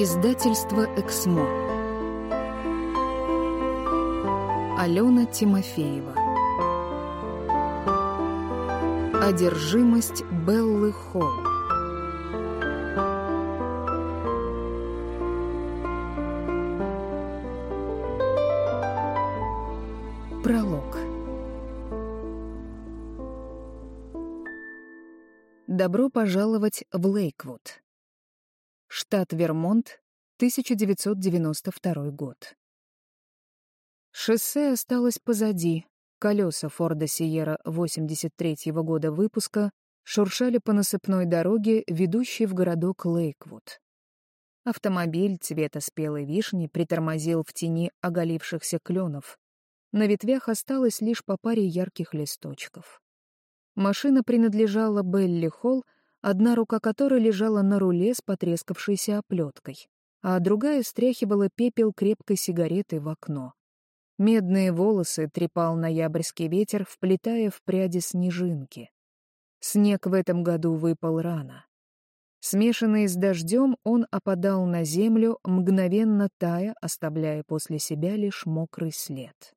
Издательство «Эксмо». Алена Тимофеева. Одержимость Беллы Холл. Пролог. Добро пожаловать в Лейквуд. Штат Вермонт, 1992 год. Шоссе осталось позади. Колеса Форда Сиера 83-го года выпуска шуршали по насыпной дороге, ведущей в городок Лейквуд. Автомобиль цвета спелой вишни притормозил в тени оголившихся кленов. На ветвях осталось лишь по паре ярких листочков. Машина принадлежала Белли Холл, одна рука которой лежала на руле с потрескавшейся оплеткой, а другая стряхивала пепел крепкой сигареты в окно. Медные волосы трепал ноябрьский ветер, вплетая в пряди снежинки. Снег в этом году выпал рано. Смешанный с дождем, он опадал на землю, мгновенно тая, оставляя после себя лишь мокрый след.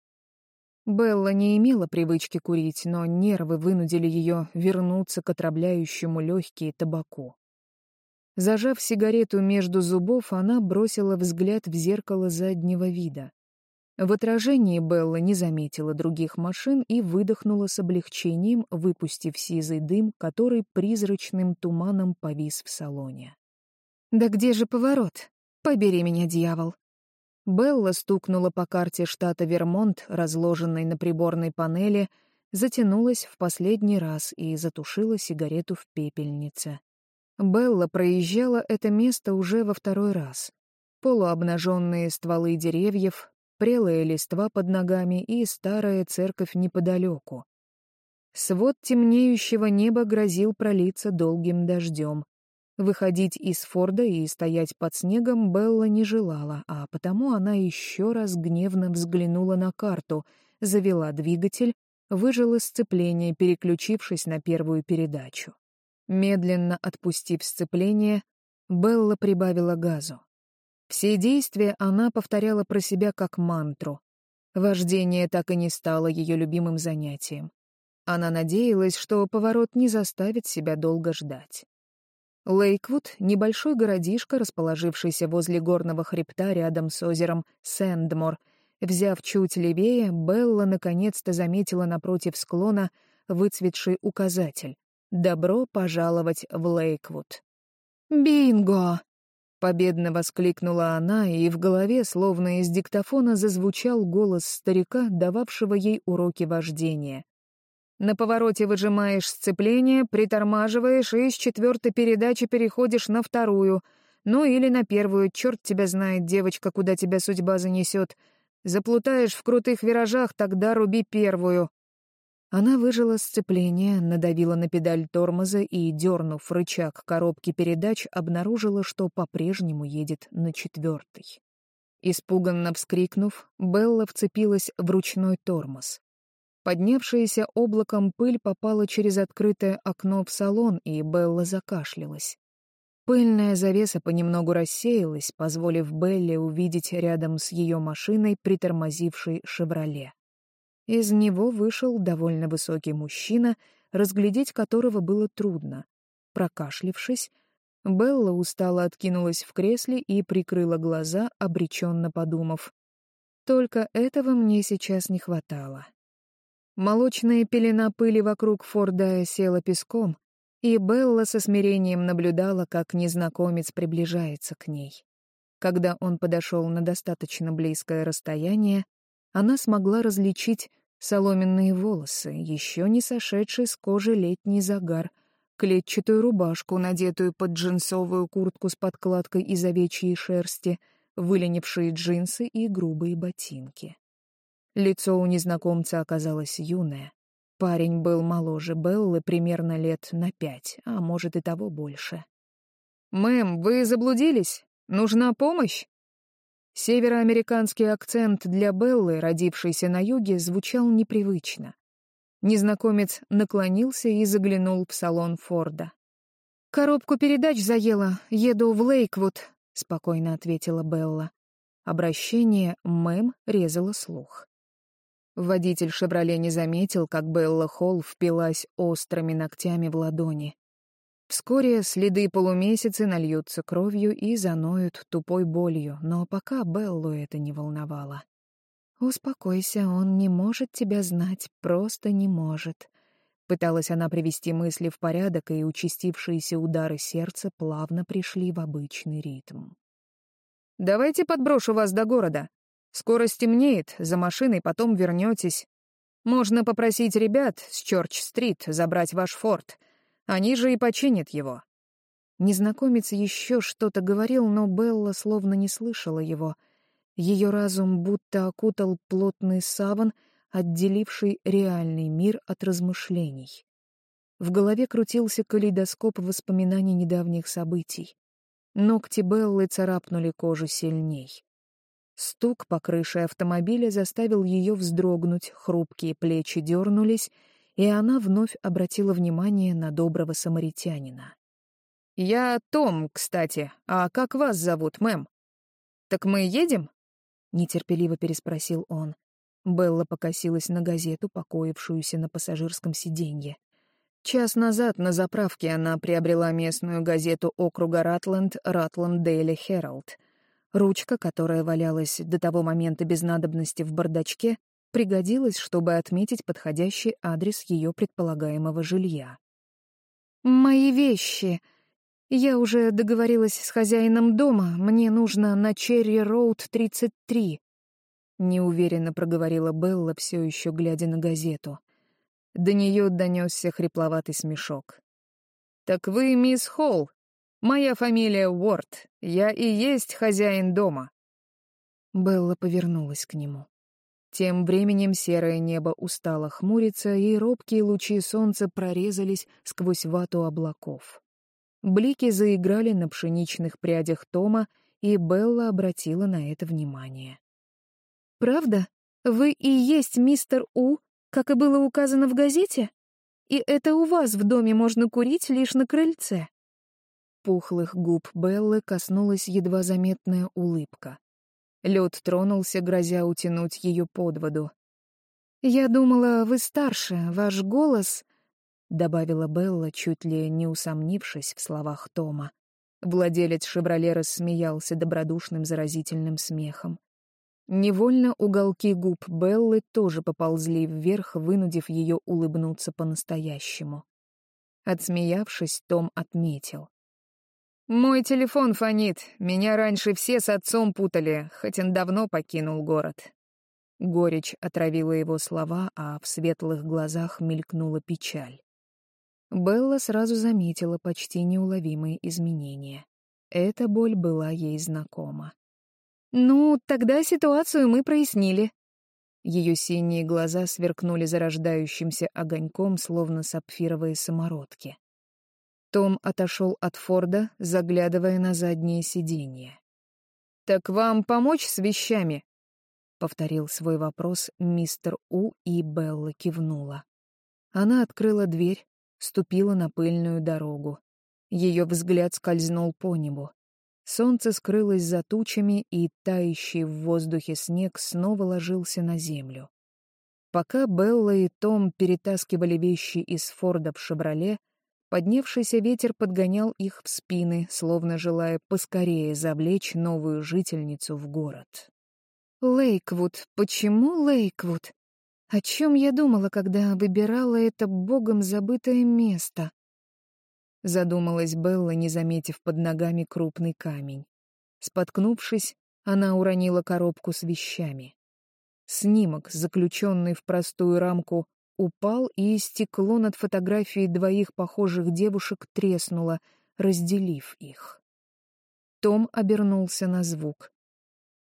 Белла не имела привычки курить, но нервы вынудили ее вернуться к отравляющему легкие табаку. Зажав сигарету между зубов, она бросила взгляд в зеркало заднего вида. В отражении Белла не заметила других машин и выдохнула с облегчением, выпустив сизый дым, который призрачным туманом повис в салоне. «Да где же поворот? Побери меня, дьявол!» Белла стукнула по карте штата Вермонт, разложенной на приборной панели, затянулась в последний раз и затушила сигарету в пепельнице. Белла проезжала это место уже во второй раз. Полуобнаженные стволы деревьев, прелые листва под ногами и старая церковь неподалеку. Свод темнеющего неба грозил пролиться долгим дождем. Выходить из Форда и стоять под снегом Белла не желала, а потому она еще раз гневно взглянула на карту, завела двигатель, выжила сцепление, переключившись на первую передачу. Медленно отпустив сцепление, Белла прибавила газу. Все действия она повторяла про себя как мантру. Вождение так и не стало ее любимым занятием. Она надеялась, что поворот не заставит себя долго ждать. Лейквуд — небольшой городишко, расположившийся возле горного хребта рядом с озером Сэндмор. Взяв чуть левее, Белла наконец-то заметила напротив склона выцветший указатель «Добро пожаловать в Лейквуд». «Бинго!» — победно воскликнула она, и в голове, словно из диктофона, зазвучал голос старика, дававшего ей уроки вождения. На повороте выжимаешь сцепление, притормаживаешь и с четвертой передачи переходишь на вторую. Ну или на первую, черт тебя знает, девочка, куда тебя судьба занесет. Заплутаешь в крутых виражах, тогда руби первую. Она выжила сцепление, надавила на педаль тормоза и, дернув рычаг коробки передач, обнаружила, что по-прежнему едет на четвертой. Испуганно вскрикнув, Белла вцепилась в ручной тормоз. Поднявшаяся облаком пыль попала через открытое окно в салон, и Белла закашлялась. Пыльная завеса понемногу рассеялась, позволив Белле увидеть рядом с ее машиной притормозивший «Шевроле». Из него вышел довольно высокий мужчина, разглядеть которого было трудно. Прокашлившись, Белла устало откинулась в кресле и прикрыла глаза, обреченно подумав. «Только этого мне сейчас не хватало». Молочная пелена пыли вокруг Форда села песком, и Белла со смирением наблюдала, как незнакомец приближается к ней. Когда он подошел на достаточно близкое расстояние, она смогла различить соломенные волосы, еще не сошедший с кожи летний загар, клетчатую рубашку, надетую под джинсовую куртку с подкладкой из овечьей шерсти, выленившие джинсы и грубые ботинки. Лицо у незнакомца оказалось юное. Парень был моложе Беллы примерно лет на пять, а может и того больше. «Мэм, вы заблудились? Нужна помощь?» Североамериканский акцент для Беллы, родившейся на юге, звучал непривычно. Незнакомец наклонился и заглянул в салон Форда. «Коробку передач заела, еду в Лейквуд. — спокойно ответила Белла. Обращение «мэм» резало слух. Водитель «Шевроле» не заметил, как Белла Холл впилась острыми ногтями в ладони. Вскоре следы полумесяца нальются кровью и заноют тупой болью, но пока Беллу это не волновало. «Успокойся, он не может тебя знать, просто не может». Пыталась она привести мысли в порядок, и участившиеся удары сердца плавно пришли в обычный ритм. «Давайте подброшу вас до города. Скоро стемнеет, за машиной потом вернетесь. Можно попросить ребят с Чорч-стрит забрать ваш форт. Они же и починят его». Незнакомец еще что-то говорил, но Белла словно не слышала его — ее разум будто окутал плотный саван, отделивший реальный мир от размышлений. В голове крутился калейдоскоп воспоминаний недавних событий. Ногти Беллы царапнули кожу сильней. Стук по крыше автомобиля заставил ее вздрогнуть, хрупкие плечи дернулись, и она вновь обратила внимание на доброго самаритянина. «Я Том, кстати. А как вас зовут, мэм?» «Так мы едем?» — нетерпеливо переспросил он. Белла покосилась на газету, покоившуюся на пассажирском сиденье. Час назад на заправке она приобрела местную газету округа Ратланд «Ратланд Дейли Herald. Ручка, которая валялась до того момента без надобности в бардачке, пригодилась, чтобы отметить подходящий адрес ее предполагаемого жилья. «Мои вещи!» Я уже договорилась с хозяином дома, мне нужно на Черри-Роуд 33. Неуверенно проговорила Белла, все еще глядя на газету. До нее донесся хрипловатый смешок. «Так вы мисс Холл. Моя фамилия Уорд. Я и есть хозяин дома». Белла повернулась к нему. Тем временем серое небо устало хмуриться, и робкие лучи солнца прорезались сквозь вату облаков. Блики заиграли на пшеничных прядях Тома, и Белла обратила на это внимание. «Правда? Вы и есть мистер У, как и было указано в газете? И это у вас в доме можно курить лишь на крыльце?» Пухлых губ Беллы коснулась едва заметная улыбка. Лед тронулся, грозя утянуть ее под воду. «Я думала, вы старше, ваш голос...» добавила Белла, чуть ли не усомнившись в словах Тома. Владелец «Шевроле» рассмеялся добродушным заразительным смехом. Невольно уголки губ Беллы тоже поползли вверх, вынудив ее улыбнуться по-настоящему. Отсмеявшись, Том отметил. «Мой телефон фонит. Меня раньше все с отцом путали, хоть он давно покинул город». Горечь отравила его слова, а в светлых глазах мелькнула печаль. Белла сразу заметила почти неуловимые изменения. Эта боль была ей знакома. «Ну, тогда ситуацию мы прояснили». Ее синие глаза сверкнули зарождающимся огоньком, словно сапфировые самородки. Том отошел от Форда, заглядывая на заднее сиденье. «Так вам помочь с вещами?» — повторил свой вопрос мистер У, и Белла кивнула. Она открыла дверь, ступила на пыльную дорогу. Ее взгляд скользнул по небу. Солнце скрылось за тучами, и тающий в воздухе снег снова ложился на землю. Пока Белла и Том перетаскивали вещи из Форда в «Шевроле», поднявшийся ветер подгонял их в спины, словно желая поскорее завлечь новую жительницу в город. «Лейквуд, почему Лейквуд?» О чем я думала, когда выбирала это богом забытое место? Задумалась Белла, не заметив под ногами крупный камень. Споткнувшись, она уронила коробку с вещами. Снимок, заключенный в простую рамку, упал, и стекло над фотографией двоих похожих девушек треснуло, разделив их. Том обернулся на звук.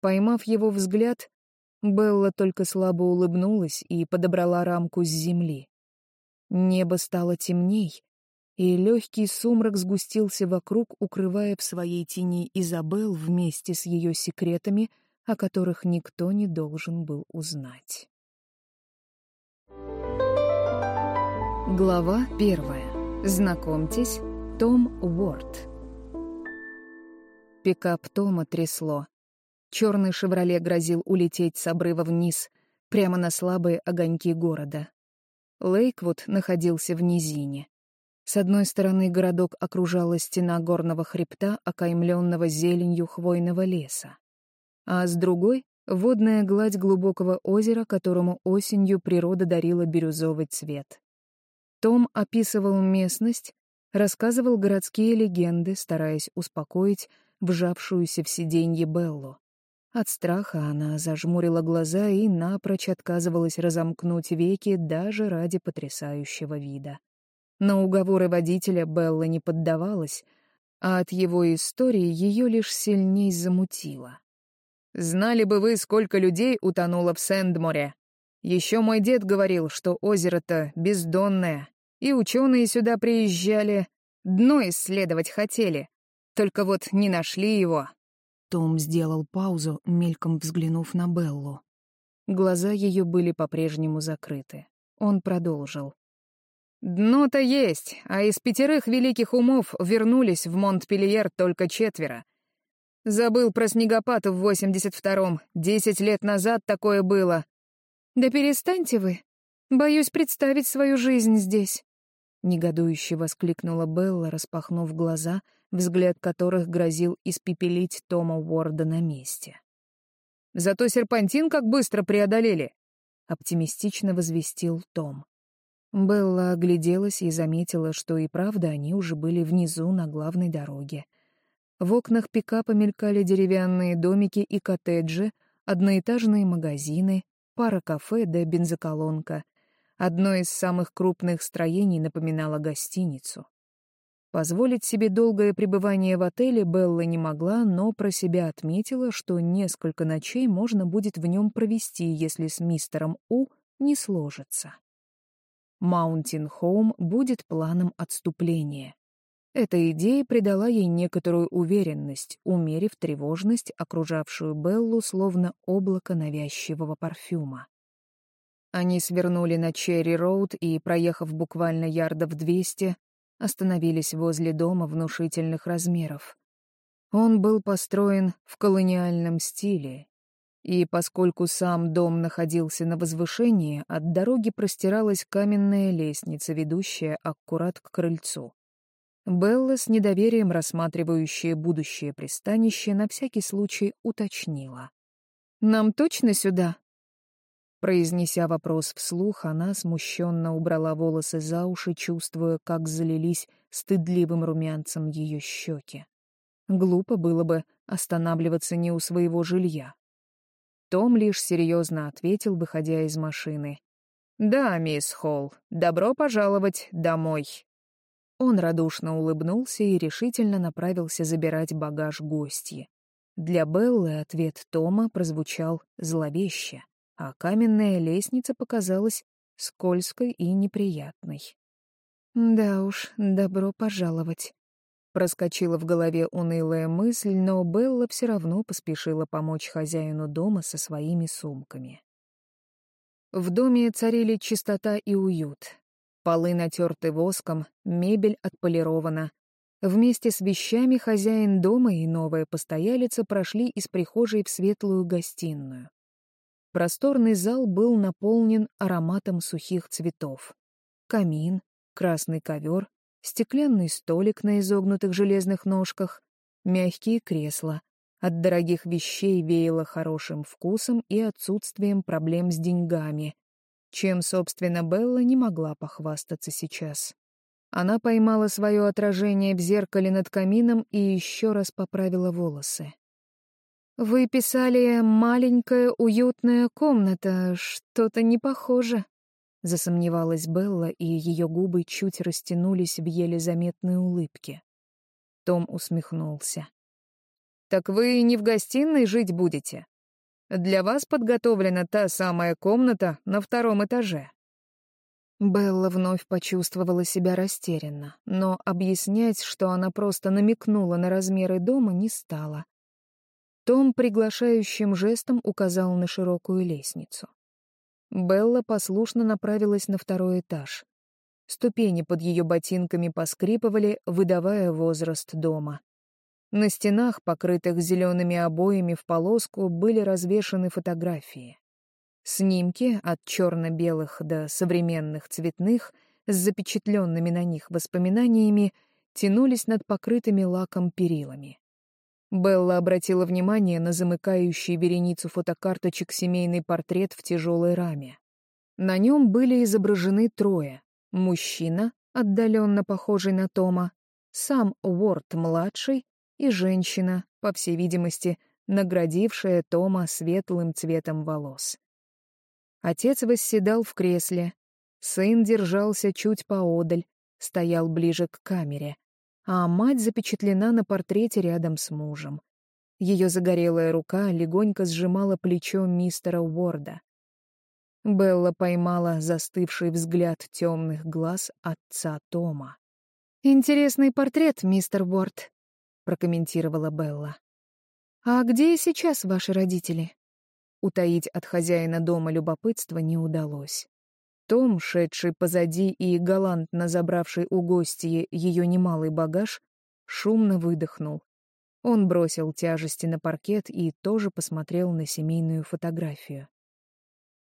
Поймав его взгляд, Белла только слабо улыбнулась и подобрала рамку с земли. Небо стало темней, и легкий сумрак сгустился вокруг, укрывая в своей тени Изабел вместе с ее секретами, о которых никто не должен был узнать. Глава первая. Знакомьтесь, Том Уорд. Пикап Тома трясло. Черный «Шевроле» грозил улететь с обрыва вниз, прямо на слабые огоньки города. Лейквуд находился в низине. С одной стороны городок окружала стена горного хребта, окаймленного зеленью хвойного леса. А с другой — водная гладь глубокого озера, которому осенью природа дарила бирюзовый цвет. Том описывал местность, рассказывал городские легенды, стараясь успокоить вжавшуюся в сиденье Беллу. От страха она зажмурила глаза и напрочь отказывалась разомкнуть веки даже ради потрясающего вида. На уговоры водителя Белла не поддавалась, а от его истории ее лишь сильней замутило. «Знали бы вы, сколько людей утонуло в Сэндморе. Еще мой дед говорил, что озеро-то бездонное, и ученые сюда приезжали, дно исследовать хотели, только вот не нашли его, том сделал паузу, мельком взглянув на Беллу. Глаза ее были по-прежнему закрыты. Он продолжил. «Дно-то есть, а из пятерых великих умов вернулись в Монтпельер только четверо. Забыл про снегопад в 82-м. Десять лет назад такое было. Да перестаньте вы. Боюсь представить свою жизнь здесь. Негодующе воскликнула Белла, распахнув глаза, взгляд которых грозил испепелить Тома Уорда на месте. «Зато серпантин как быстро преодолели!» — оптимистично возвестил Том. Белла огляделась и заметила, что и правда они уже были внизу на главной дороге. В окнах пикапа мелькали деревянные домики и коттеджи, одноэтажные магазины, пара кафе да бензоколонка. Одно из самых крупных строений напоминало гостиницу. Позволить себе долгое пребывание в отеле Белла не могла, но про себя отметила, что несколько ночей можно будет в нем провести, если с мистером У не сложится. Маунтин Хоум будет планом отступления. Эта идея придала ей некоторую уверенность, умерив тревожность, окружавшую Беллу словно облако навязчивого парфюма. Они свернули на Черри-Роуд и, проехав буквально ярдов двести, остановились возле дома внушительных размеров. Он был построен в колониальном стиле, и поскольку сам дом находился на возвышении, от дороги простиралась каменная лестница, ведущая аккурат к крыльцу. Белла, с недоверием рассматривающая будущее пристанище, на всякий случай уточнила. «Нам точно сюда?» Произнеся вопрос вслух, она смущенно убрала волосы за уши, чувствуя, как залились стыдливым румянцем ее щеки. Глупо было бы останавливаться не у своего жилья. Том лишь серьезно ответил, выходя из машины. «Да, мисс Холл, добро пожаловать домой». Он радушно улыбнулся и решительно направился забирать багаж гостьи. Для Беллы ответ Тома прозвучал зловеще а каменная лестница показалась скользкой и неприятной. «Да уж, добро пожаловать», — проскочила в голове унылая мысль, но Белла все равно поспешила помочь хозяину дома со своими сумками. В доме царили чистота и уют. Полы натерты воском, мебель отполирована. Вместе с вещами хозяин дома и новая постоялица прошли из прихожей в светлую гостиную. Просторный зал был наполнен ароматом сухих цветов. Камин, красный ковер, стеклянный столик на изогнутых железных ножках, мягкие кресла. От дорогих вещей веяло хорошим вкусом и отсутствием проблем с деньгами, чем, собственно, Белла не могла похвастаться сейчас. Она поймала свое отражение в зеркале над камином и еще раз поправила волосы. «Вы писали «маленькая уютная комната», что-то не похоже», — засомневалась Белла, и ее губы чуть растянулись в еле заметной улыбке. Том усмехнулся. «Так вы не в гостиной жить будете? Для вас подготовлена та самая комната на втором этаже». Белла вновь почувствовала себя растерянно, но объяснять, что она просто намекнула на размеры дома, не стала. Том приглашающим жестом указал на широкую лестницу. Белла послушно направилась на второй этаж. Ступени под ее ботинками поскрипывали, выдавая возраст дома. На стенах, покрытых зелеными обоями в полоску, были развешаны фотографии. Снимки от черно-белых до современных цветных с запечатленными на них воспоминаниями тянулись над покрытыми лаком перилами. Белла обратила внимание на замыкающий вереницу фотокарточек семейный портрет в тяжелой раме. На нем были изображены трое. Мужчина, отдаленно похожий на Тома, сам Уорд-младший и женщина, по всей видимости, наградившая Тома светлым цветом волос. Отец восседал в кресле, сын держался чуть поодаль, стоял ближе к камере, а мать запечатлена на портрете рядом с мужем. Ее загорелая рука легонько сжимала плечо мистера Уорда. Белла поймала застывший взгляд темных глаз отца Тома. «Интересный портрет, мистер Уорд», — прокомментировала Белла. «А где сейчас ваши родители?» Утаить от хозяина дома любопытство не удалось. Том, шедший позади и галантно забравший у гостьи ее немалый багаж, шумно выдохнул. Он бросил тяжести на паркет и тоже посмотрел на семейную фотографию.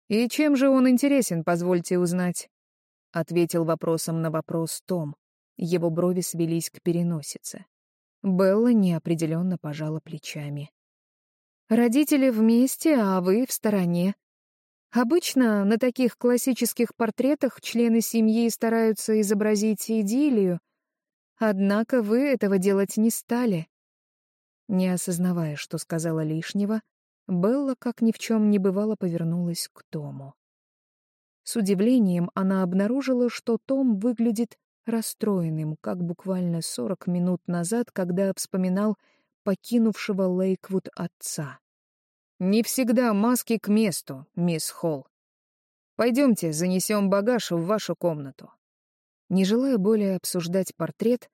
«И чем же он интересен, позвольте узнать?» — ответил вопросом на вопрос Том. Его брови свелись к переносице. Белла неопределенно пожала плечами. «Родители вместе, а вы в стороне. Обычно на таких классических портретах члены семьи стараются изобразить идиллию, однако вы этого делать не стали. Не осознавая, что сказала лишнего, Белла, как ни в чем не бывало, повернулась к Тому. С удивлением она обнаружила, что Том выглядит расстроенным, как буквально сорок минут назад, когда вспоминал покинувшего Лейквуд отца. «Не всегда маски к месту, мисс Холл. Пойдемте, занесем багаж в вашу комнату». Не желая более обсуждать портрет,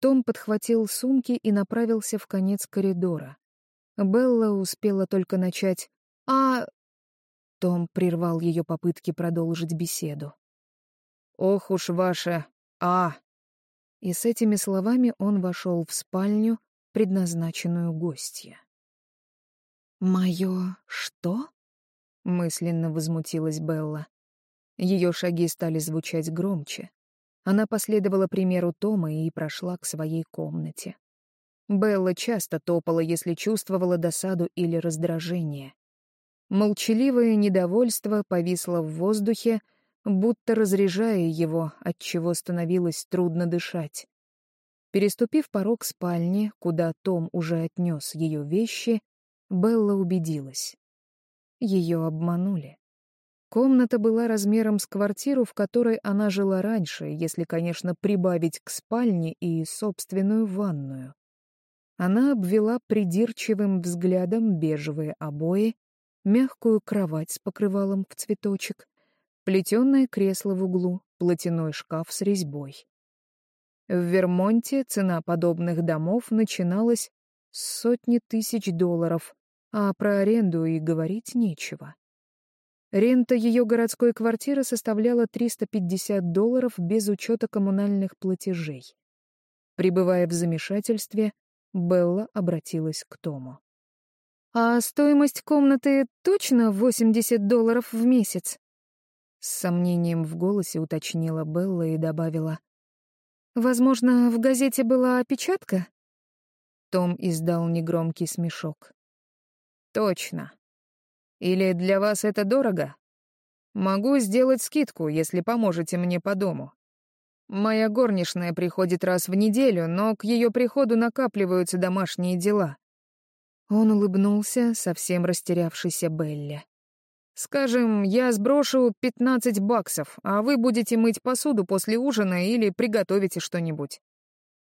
Том подхватил сумки и направился в конец коридора. Белла успела только начать «А...» Том прервал ее попытки продолжить беседу. «Ох уж ваша... А...» И с этими словами он вошел в спальню, предназначенную гостья. «Мое что?» — мысленно возмутилась Белла. Ее шаги стали звучать громче. Она последовала примеру Тома и прошла к своей комнате. Белла часто топала, если чувствовала досаду или раздражение. Молчаливое недовольство повисло в воздухе, будто разряжая его, от чего становилось трудно дышать. Переступив порог спальни, куда Том уже отнес ее вещи, Белла убедилась. Ее обманули. Комната была размером с квартиру, в которой она жила раньше, если, конечно, прибавить к спальне и собственную ванную. Она обвела придирчивым взглядом бежевые обои, мягкую кровать с покрывалом в цветочек, плетеное кресло в углу, платяной шкаф с резьбой. В Вермонте цена подобных домов начиналась с сотни тысяч долларов, а про аренду и говорить нечего. Рента ее городской квартиры составляла 350 долларов без учета коммунальных платежей. Пребывая в замешательстве, Белла обратилась к Тому. «А стоимость комнаты точно 80 долларов в месяц?» С сомнением в голосе уточнила Белла и добавила. «Возможно, в газете была опечатка?» Том издал негромкий смешок. Точно. Или для вас это дорого? Могу сделать скидку, если поможете мне по дому. Моя горничная приходит раз в неделю, но к ее приходу накапливаются домашние дела. Он улыбнулся, совсем растерявшийся Белли. «Скажем, я сброшу 15 баксов, а вы будете мыть посуду после ужина или приготовите что-нибудь.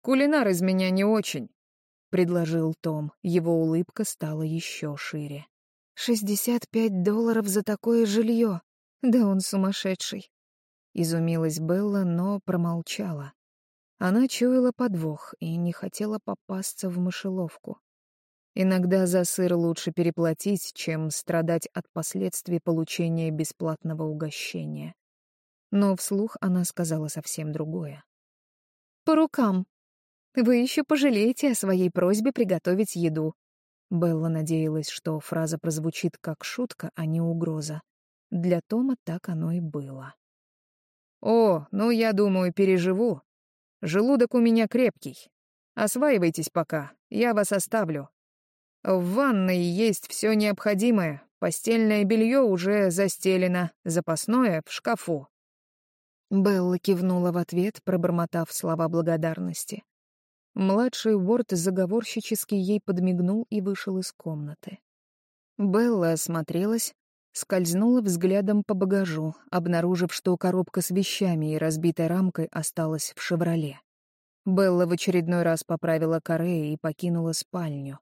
Кулинар из меня не очень. — предложил Том. Его улыбка стала еще шире. «Шестьдесят пять долларов за такое жилье! Да он сумасшедший!» Изумилась Белла, но промолчала. Она чуяла подвох и не хотела попасться в мышеловку. Иногда за сыр лучше переплатить, чем страдать от последствий получения бесплатного угощения. Но вслух она сказала совсем другое. «По рукам!» Вы еще пожалеете о своей просьбе приготовить еду». Белла надеялась, что фраза прозвучит как шутка, а не угроза. Для Тома так оно и было. «О, ну, я думаю, переживу. Желудок у меня крепкий. Осваивайтесь пока, я вас оставлю. В ванной есть все необходимое, постельное белье уже застелено, запасное в шкафу». Белла кивнула в ответ, пробормотав слова благодарности. Младший Уорд заговорщически ей подмигнул и вышел из комнаты. Белла осмотрелась, скользнула взглядом по багажу, обнаружив, что коробка с вещами и разбитой рамкой осталась в «Шевроле». Белла в очередной раз поправила Корея и покинула спальню.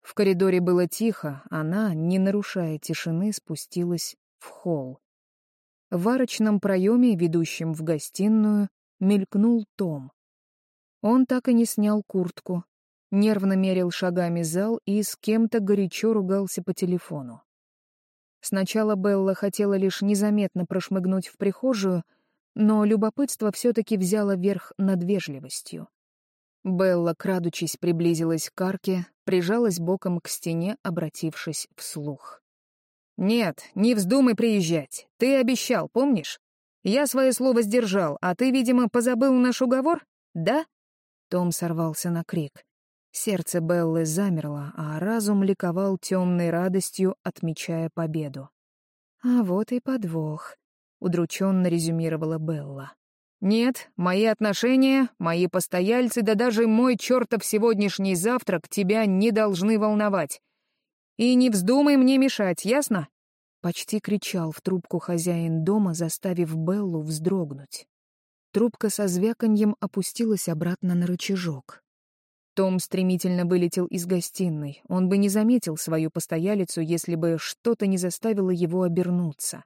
В коридоре было тихо, она, не нарушая тишины, спустилась в холл. В арочном проеме, ведущем в гостиную, мелькнул Том. Он так и не снял куртку, нервно мерил шагами зал и с кем-то горячо ругался по телефону. Сначала Белла хотела лишь незаметно прошмыгнуть в прихожую, но любопытство все-таки взяло верх над вежливостью. Белла, крадучись, приблизилась к арке, прижалась боком к стене, обратившись вслух. «Нет, не вздумай приезжать. Ты обещал, помнишь? Я свое слово сдержал, а ты, видимо, позабыл наш уговор? Да?» Том сорвался на крик. Сердце Беллы замерло, а разум ликовал темной радостью, отмечая победу. «А вот и подвох», — удрученно резюмировала Белла. «Нет, мои отношения, мои постояльцы, да даже мой чертов сегодняшний завтрак тебя не должны волновать. И не вздумай мне мешать, ясно?» Почти кричал в трубку хозяин дома, заставив Беллу вздрогнуть. Трубка со звяканьем опустилась обратно на рычажок. Том стремительно вылетел из гостиной. Он бы не заметил свою постоялицу, если бы что-то не заставило его обернуться.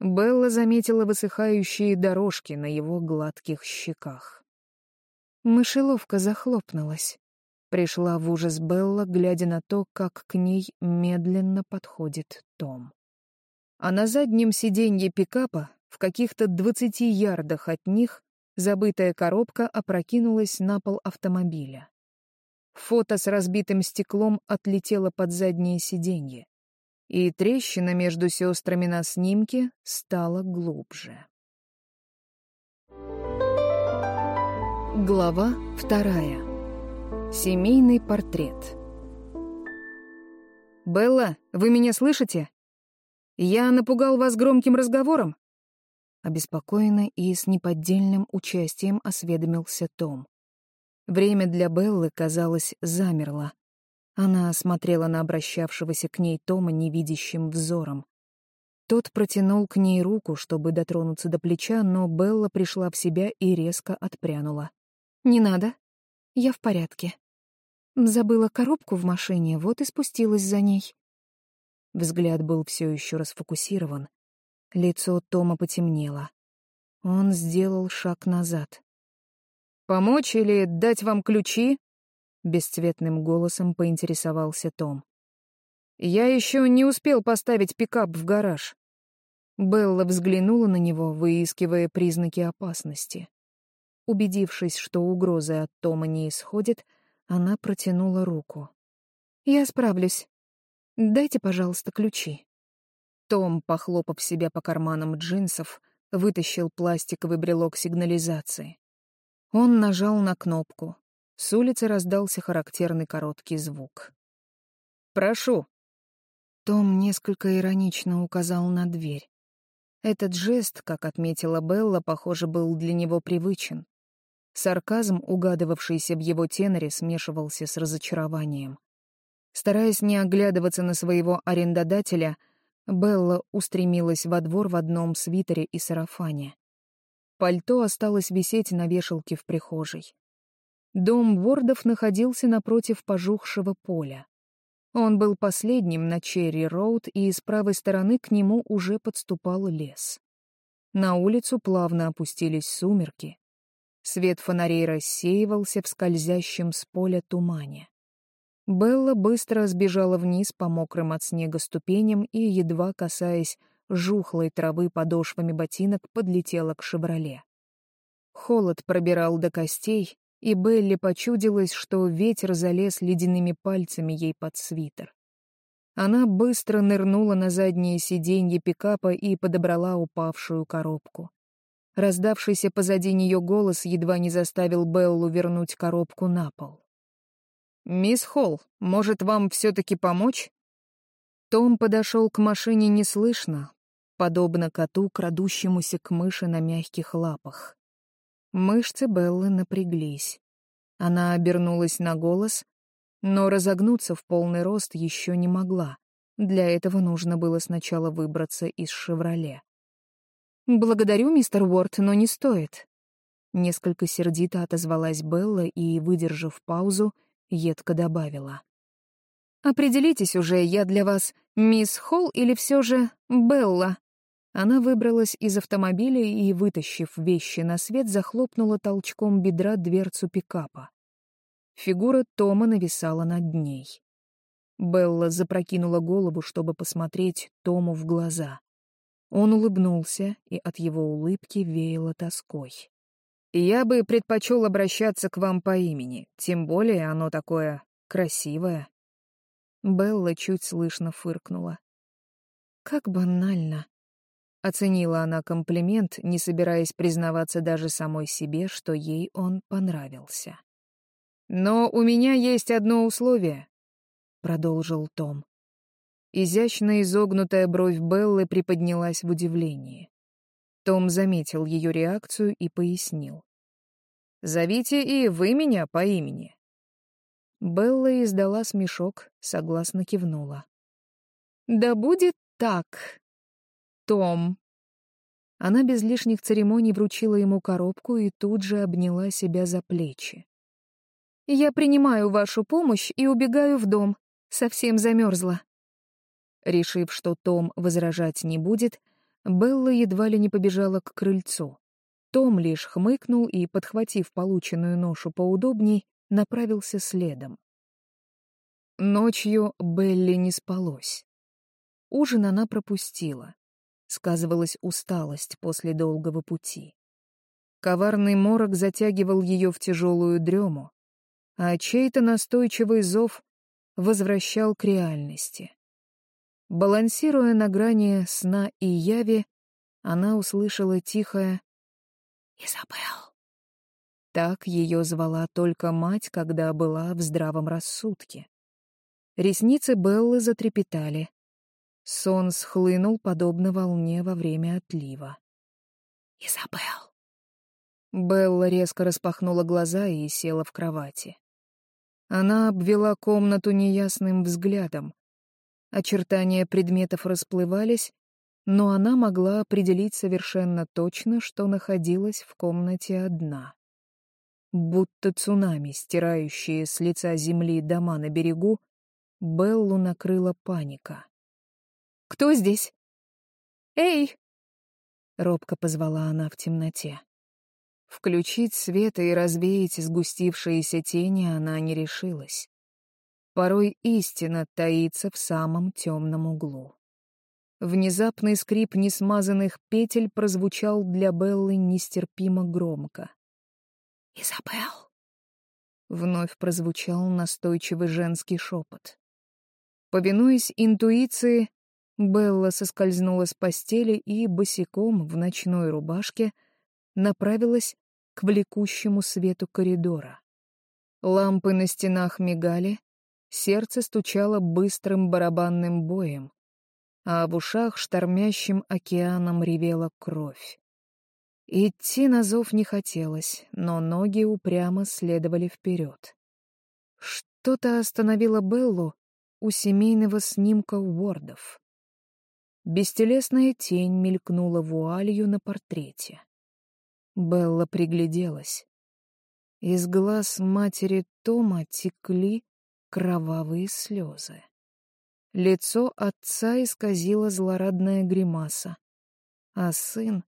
Белла заметила высыхающие дорожки на его гладких щеках. Мышеловка захлопнулась. Пришла в ужас Белла, глядя на то, как к ней медленно подходит Том. А на заднем сиденье пикапа в каких-то двадцати ярдах от них забытая коробка опрокинулась на пол автомобиля. Фото с разбитым стеклом отлетело под заднее сиденье, и трещина между сестрами на снимке стала глубже. Глава вторая. Семейный портрет. «Белла, вы меня слышите? Я напугал вас громким разговором?» Обеспокоенно и с неподдельным участием осведомился Том. Время для Беллы, казалось, замерло. Она смотрела на обращавшегося к ней Тома невидящим взором. Тот протянул к ней руку, чтобы дотронуться до плеча, но Белла пришла в себя и резко отпрянула. «Не надо. Я в порядке. Забыла коробку в машине, вот и спустилась за ней». Взгляд был все еще расфокусирован. Лицо Тома потемнело. Он сделал шаг назад. «Помочь или дать вам ключи?» — бесцветным голосом поинтересовался Том. «Я еще не успел поставить пикап в гараж». Белла взглянула на него, выискивая признаки опасности. Убедившись, что угрозы от Тома не исходит, она протянула руку. «Я справлюсь. Дайте, пожалуйста, ключи». Том, похлопав себя по карманам джинсов, вытащил пластиковый брелок сигнализации. Он нажал на кнопку. С улицы раздался характерный короткий звук. «Прошу». Том несколько иронично указал на дверь. Этот жест, как отметила Белла, похоже, был для него привычен. Сарказм, угадывавшийся в его теноре, смешивался с разочарованием. Стараясь не оглядываться на своего арендодателя, Белла устремилась во двор в одном свитере и сарафане. Пальто осталось висеть на вешалке в прихожей. Дом Уордов находился напротив пожухшего поля. Он был последним на Черри-Роуд, и с правой стороны к нему уже подступал лес. На улицу плавно опустились сумерки. Свет фонарей рассеивался в скользящем с поля тумане. Белла быстро сбежала вниз по мокрым от снега ступеням и, едва касаясь жухлой травы подошвами ботинок, подлетела к «Шевроле». Холод пробирал до костей, и Белли почудилось, что ветер залез ледяными пальцами ей под свитер. Она быстро нырнула на заднее сиденье пикапа и подобрала упавшую коробку. Раздавшийся позади нее голос едва не заставил Беллу вернуть коробку на пол. «Мисс Холл, может, вам все-таки помочь?» Том подошел к машине неслышно, подобно коту, крадущемуся к мыши на мягких лапах. Мышцы Беллы напряглись. Она обернулась на голос, но разогнуться в полный рост еще не могла. Для этого нужно было сначала выбраться из «Шевроле». «Благодарю, мистер Уорд, но не стоит». Несколько сердито отозвалась Белла и, выдержав паузу, едко добавила. «Определитесь уже, я для вас мисс Холл или все же Белла?» Она выбралась из автомобиля и, вытащив вещи на свет, захлопнула толчком бедра дверцу пикапа. Фигура Тома нависала над ней. Белла запрокинула голову, чтобы посмотреть Тому в глаза. Он улыбнулся, и от его улыбки веяло тоской. «Я бы предпочел обращаться к вам по имени, тем более оно такое красивое». Белла чуть слышно фыркнула. «Как банально», Оценила она комплимент, не собираясь признаваться даже самой себе, что ей он понравился. «Но у меня есть одно условие», — продолжил Том. Изящно изогнутая бровь Беллы приподнялась в удивлении. Том заметил ее реакцию и пояснил. «Зовите и вы меня по имени». Белла издала смешок, согласно кивнула. «Да будет так», том!» Она без лишних церемоний вручила ему коробку и тут же обняла себя за плечи. «Я принимаю вашу помощь и убегаю в дом. Совсем замерзла». Решив, что Том возражать не будет, Белла едва ли не побежала к крыльцу. Том лишь хмыкнул и, подхватив полученную ношу поудобней, направился следом. Ночью Белли не спалось. Ужин она пропустила сказывалась усталость после долгого пути. Коварный морок затягивал ее в тяжелую дрему, а чей-то настойчивый зов возвращал к реальности. Балансируя на грани сна и яви, она услышала тихое «Изабелл». Так ее звала только мать, когда была в здравом рассудке. Ресницы Беллы затрепетали, Сон схлынул, подобно волне во время отлива. «Изабелл!» Белла резко распахнула глаза и села в кровати. Она обвела комнату неясным взглядом. Очертания предметов расплывались, но она могла определить совершенно точно, что находилась в комнате одна. Будто цунами, стирающие с лица земли дома на берегу, Беллу накрыла паника. Кто здесь? Эй! Робко позвала она в темноте. Включить свет и развеять сгустившиеся тени она не решилась. Порой истина таится в самом темном углу. Внезапный скрип несмазанных петель прозвучал для Беллы нестерпимо громко. «Изабелл!» Вновь прозвучал настойчивый женский шепот. Повинуясь интуиции, Белла соскользнула с постели и босиком в ночной рубашке направилась к влекущему свету коридора. Лампы на стенах мигали, сердце стучало быстрым барабанным боем, а в ушах штормящим океаном ревела кровь. Идти на зов не хотелось, но ноги упрямо следовали вперед. Что-то остановило Беллу у семейного снимка Уордов. Бестелесная тень мелькнула вуалью на портрете. Белла пригляделась. Из глаз матери Тома текли кровавые слезы. Лицо отца исказило злорадная гримаса, а сын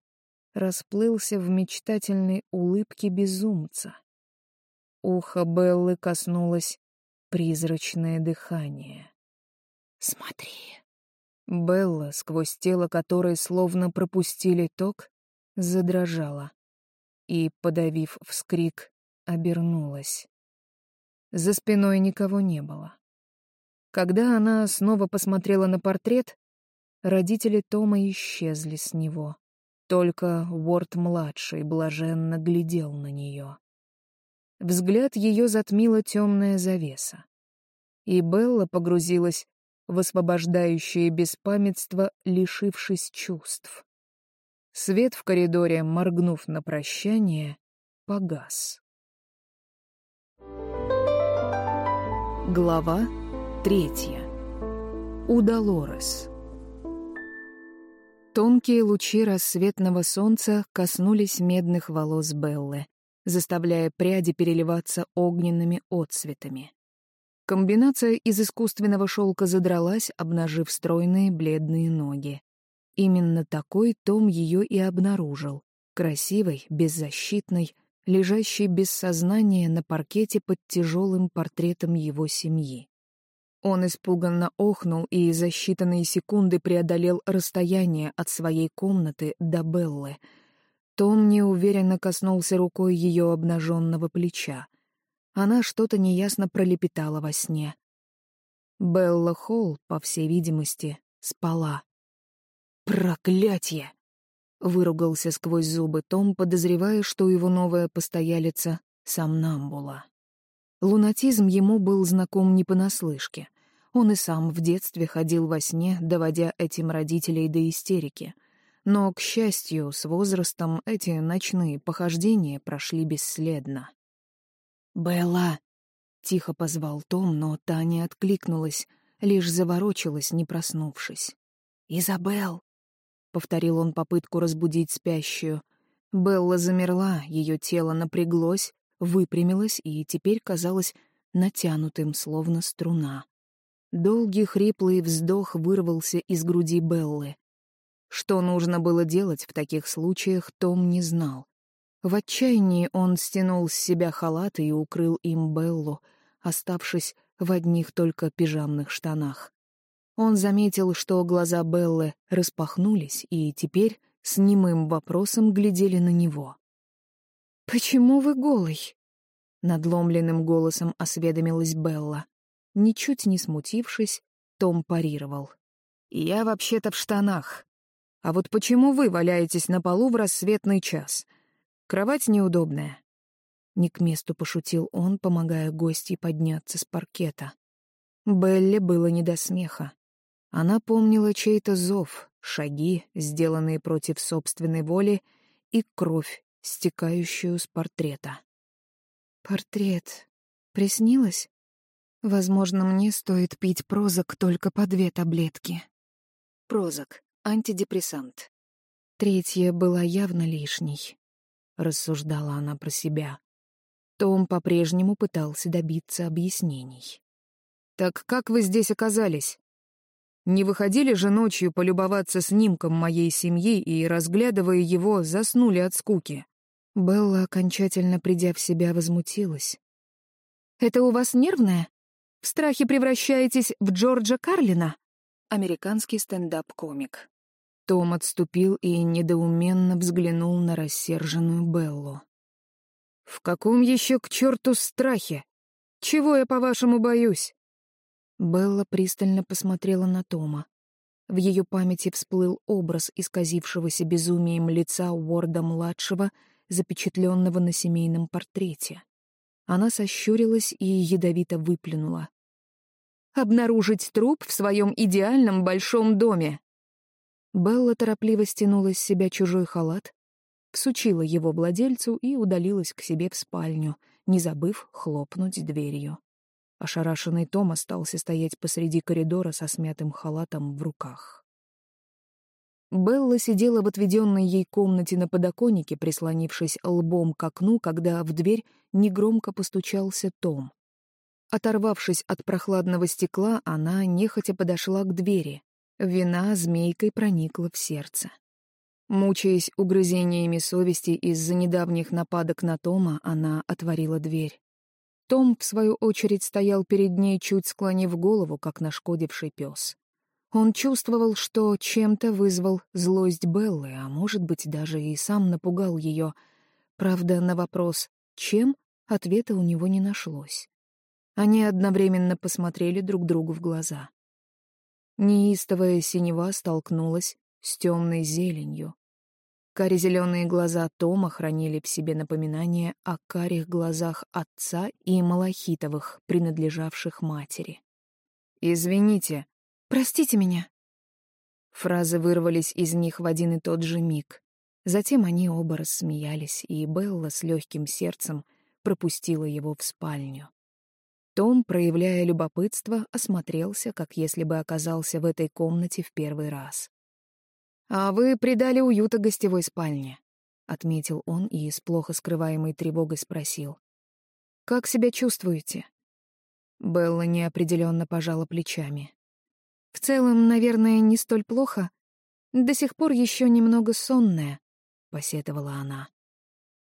расплылся в мечтательной улыбке безумца. Ухо Беллы коснулось призрачное дыхание. «Смотри!» Белла, сквозь тело которой словно пропустили ток, задрожала и, подавив вскрик, обернулась. За спиной никого не было. Когда она снова посмотрела на портрет, родители Тома исчезли с него. Только Уорд-младший блаженно глядел на нее. Взгляд ее затмила темная завеса. И Белла погрузилась в освобождающее беспамятство, лишившись чувств. Свет в коридоре, моргнув на прощание, погас. Глава третья. У. Тонкие лучи рассветного солнца коснулись медных волос Беллы, заставляя пряди переливаться огненными отцветами. Комбинация из искусственного шелка задралась, обнажив стройные бледные ноги. Именно такой Том ее и обнаружил. Красивой, беззащитной, лежащей без сознания на паркете под тяжелым портретом его семьи. Он испуганно охнул и за считанные секунды преодолел расстояние от своей комнаты до Беллы. Том неуверенно коснулся рукой ее обнаженного плеча. Она что-то неясно пролепетала во сне. Белла Холл, по всей видимости, спала. «Проклятье!» — выругался сквозь зубы Том, подозревая, что его новая постоялица — сомнамбула. Лунатизм ему был знаком не понаслышке. Он и сам в детстве ходил во сне, доводя этим родителей до истерики. Но, к счастью, с возрастом эти ночные похождения прошли бесследно. «Белла!» — тихо позвал Том, но та не откликнулась, лишь заворочилась, не проснувшись. «Изабелл!» — повторил он попытку разбудить спящую. Белла замерла, ее тело напряглось, выпрямилось и теперь казалось натянутым, словно струна. Долгий хриплый вздох вырвался из груди Беллы. Что нужно было делать в таких случаях, Том не знал. В отчаянии он стянул с себя халат и укрыл им Беллу, оставшись в одних только пижамных штанах. Он заметил, что глаза Беллы распахнулись и теперь с немым вопросом глядели на него. «Почему вы голый?» — надломленным голосом осведомилась Белла. Ничуть не смутившись, Том парировал. «Я вообще-то в штанах. А вот почему вы валяетесь на полу в рассветный час? Кровать неудобная». Не к месту пошутил он, помогая гостье подняться с паркета. Белле было не до смеха. Она помнила чей-то зов, шаги, сделанные против собственной воли, и кровь, стекающую с портрета. «Портрет. Приснилось? Возможно, мне стоит пить прозок только по две таблетки». Прозок. Антидепрессант. Третья была явно лишней. Рассуждала она про себя. Том по-прежнему пытался добиться объяснений. «Так как вы здесь оказались?» Не выходили же ночью полюбоваться снимком моей семьи и, разглядывая его, заснули от скуки. Белла, окончательно придя в себя, возмутилась. «Это у вас нервное? В страхе превращаетесь в Джорджа Карлина?» Американский стендап-комик. Том отступил и недоуменно взглянул на рассерженную Беллу. «В каком еще к черту страхе? Чего я, по-вашему, боюсь?» Белла пристально посмотрела на Тома. В ее памяти всплыл образ исказившегося безумием лица Уорда-младшего, запечатленного на семейном портрете. Она сощурилась и ядовито выплюнула. «Обнаружить труп в своем идеальном большом доме!» Белла торопливо стянула с себя чужой халат, всучила его владельцу и удалилась к себе в спальню, не забыв хлопнуть дверью. Ошарашенный Том остался стоять посреди коридора со смятым халатом в руках. Белла сидела в отведенной ей комнате на подоконнике, прислонившись лбом к окну, когда в дверь негромко постучался Том. Оторвавшись от прохладного стекла, она нехотя подошла к двери. Вина змейкой проникла в сердце. Мучаясь угрызениями совести из-за недавних нападок на Тома, она отворила дверь. Том, в свою очередь, стоял перед ней, чуть склонив голову, как нашкодивший пес. Он чувствовал, что чем-то вызвал злость Беллы, а может быть, даже и сам напугал ее. Правда, на вопрос «чем?» Ответа у него не нашлось. Они одновременно посмотрели друг другу в глаза. Неистовая синева столкнулась с темной зеленью. Кари-зеленые глаза Тома хранили в себе напоминание о карих глазах отца и малахитовых, принадлежавших матери. «Извините. Простите меня». Фразы вырвались из них в один и тот же миг. Затем они оба рассмеялись, и Белла с легким сердцем пропустила его в спальню. Том, проявляя любопытство, осмотрелся, как если бы оказался в этой комнате в первый раз. «А вы придали уюта гостевой спальне», — отметил он и с плохо скрываемой тревогой спросил. «Как себя чувствуете?» Белла неопределенно пожала плечами. «В целом, наверное, не столь плохо. До сих пор еще немного сонная», — посетовала она.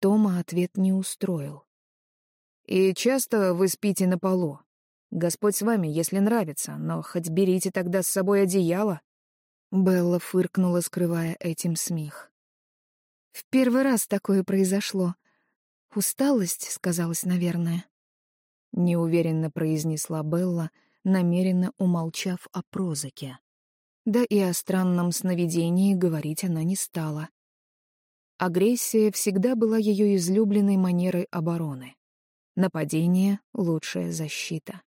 Тома ответ не устроил. «И часто вы спите на полу? Господь с вами, если нравится, но хоть берите тогда с собой одеяло». Белла фыркнула, скрывая этим смех. «В первый раз такое произошло. Усталость сказалась, наверное». Неуверенно произнесла Белла, намеренно умолчав о прозаке. Да и о странном сновидении говорить она не стала. Агрессия всегда была ее излюбленной манерой обороны. Нападение — лучшая защита.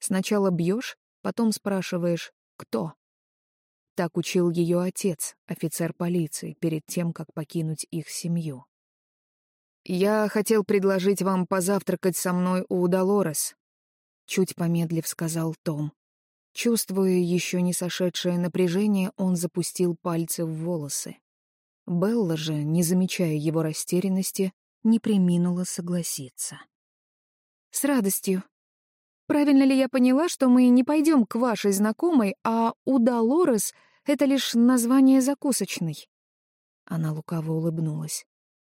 Сначала бьешь, потом спрашиваешь «кто?». Так учил ее отец, офицер полиции, перед тем, как покинуть их семью. «Я хотел предложить вам позавтракать со мной у Долорес», — чуть помедлив сказал Том. Чувствуя еще не сошедшее напряжение, он запустил пальцы в волосы. Белла же, не замечая его растерянности, не приминула согласиться. С радостью. Правильно ли я поняла, что мы не пойдем к вашей знакомой, а у это лишь название закусочной?» Она лукаво улыбнулась.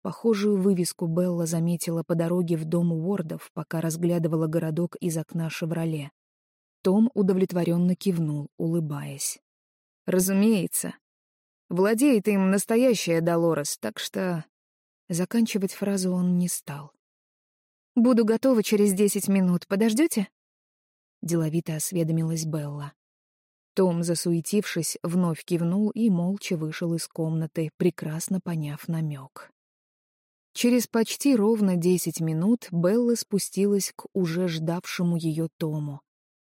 Похожую вывеску Белла заметила по дороге в дом Уордов, пока разглядывала городок из окна «Шевроле». Том удовлетворенно кивнул, улыбаясь. «Разумеется. Владеет им настоящая Долорес, так что...» Заканчивать фразу он не стал. «Буду готова через десять минут. Подождете? Деловито осведомилась Белла. Том, засуетившись, вновь кивнул и молча вышел из комнаты, прекрасно поняв намек. Через почти ровно десять минут Белла спустилась к уже ждавшему ее Тому.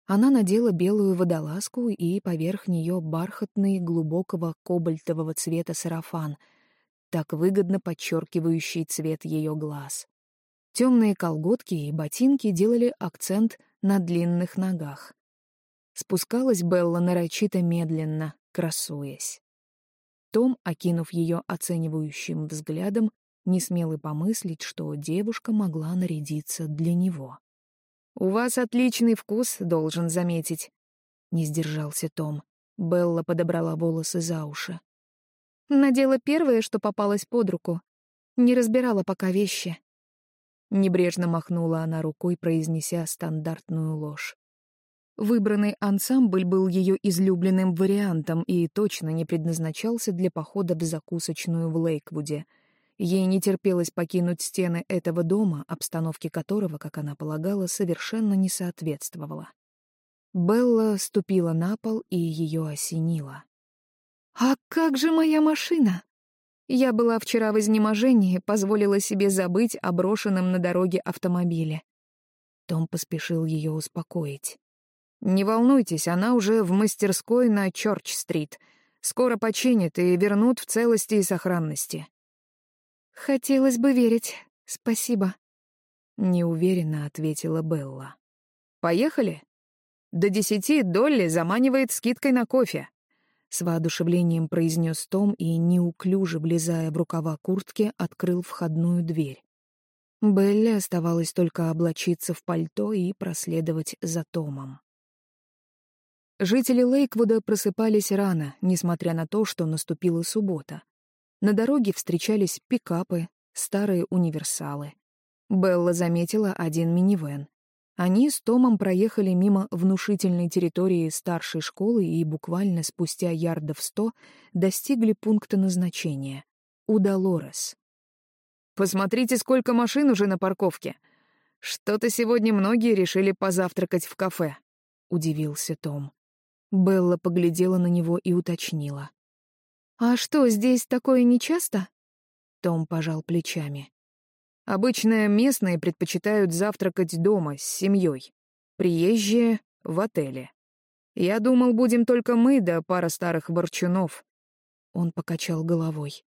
Она надела белую водолазку и поверх нее бархатный глубокого кобальтового цвета сарафан, так выгодно подчеркивающий цвет ее глаз. Темные колготки и ботинки делали акцент на длинных ногах. Спускалась Белла нарочито медленно, красуясь. Том, окинув ее оценивающим взглядом, не смел и помыслить, что девушка могла нарядиться для него. «У вас отличный вкус, должен заметить», — не сдержался Том. Белла подобрала волосы за уши. «Надела первое, что попалось под руку. Не разбирала пока вещи», Небрежно махнула она рукой, произнеся стандартную ложь. Выбранный ансамбль был ее излюбленным вариантом и точно не предназначался для похода в закусочную в Лейквуде. Ей не терпелось покинуть стены этого дома, обстановке которого, как она полагала, совершенно не соответствовала. Белла ступила на пол и ее осенило. «А как же моя машина?» Я была вчера в изнеможении, позволила себе забыть о брошенном на дороге автомобиле. Том поспешил ее успокоить. «Не волнуйтесь, она уже в мастерской на Чорч-стрит. Скоро починят и вернут в целости и сохранности». «Хотелось бы верить. Спасибо», — неуверенно ответила Белла. «Поехали?» «До десяти Долли заманивает скидкой на кофе. С воодушевлением произнес Том и, неуклюже влезая в рукава куртки, открыл входную дверь. Белли оставалось только облачиться в пальто и проследовать за Томом. Жители Лейквуда просыпались рано, несмотря на то, что наступила суббота. На дороге встречались пикапы, старые универсалы. Белла заметила один минивэн. Они с Томом проехали мимо внушительной территории старшей школы и буквально спустя ярдов сто достигли пункта назначения — у Долорес. «Посмотрите, сколько машин уже на парковке. Что-то сегодня многие решили позавтракать в кафе», — удивился Том. Белла поглядела на него и уточнила. «А что, здесь такое нечасто?» Том пожал плечами. «Обычно местные предпочитают завтракать дома с семьей, приезжие — в отеле. Я думал, будем только мы да пара старых ворчунов». Он покачал головой.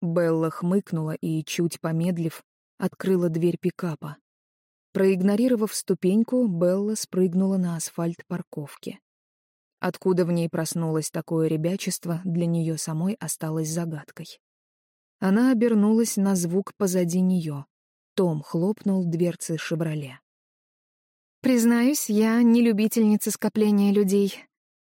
Белла хмыкнула и, чуть помедлив, открыла дверь пикапа. Проигнорировав ступеньку, Белла спрыгнула на асфальт парковки. Откуда в ней проснулось такое ребячество, для нее самой осталось загадкой. Она обернулась на звук позади нее. Том хлопнул дверцы «Шевроле». «Признаюсь, я не любительница скопления людей.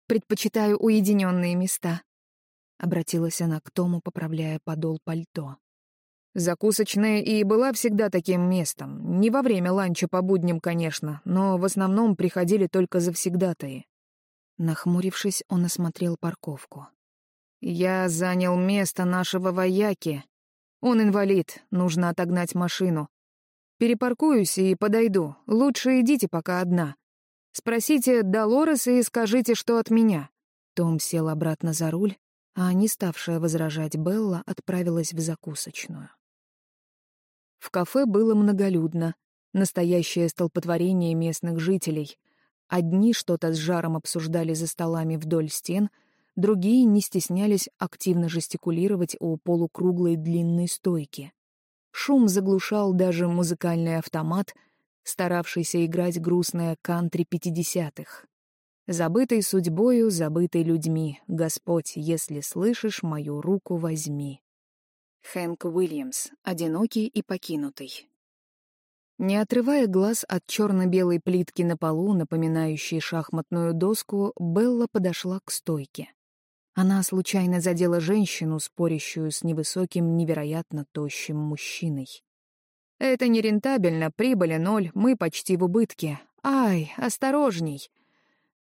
Предпочитаю уединенные места», — обратилась она к Тому, поправляя подол пальто. Закусочная и была всегда таким местом. Не во время ланча по будням, конечно, но в основном приходили только завсегдатаи. Нахмурившись, он осмотрел парковку. «Я занял место нашего вояки. Он инвалид, нужно отогнать машину. Перепаркуюсь и подойду. Лучше идите пока одна. Спросите Долорес и скажите, что от меня». Том сел обратно за руль, а не ставшая возражать Белла отправилась в закусочную. В кафе было многолюдно. Настоящее столпотворение местных жителей — Одни что-то с жаром обсуждали за столами вдоль стен, другие не стеснялись активно жестикулировать у полукруглой длинной стойки. Шум заглушал даже музыкальный автомат, старавшийся играть грустное кантри пятидесятых. «Забытой судьбою, забытой людьми, Господь, если слышишь, мою руку возьми». Хэнк Уильямс, одинокий и покинутый. Не отрывая глаз от черно-белой плитки на полу, напоминающей шахматную доску, Белла подошла к стойке. Она случайно задела женщину, спорящую с невысоким, невероятно тощим мужчиной. «Это нерентабельно, прибыли ноль, мы почти в убытке. Ай, осторожней!»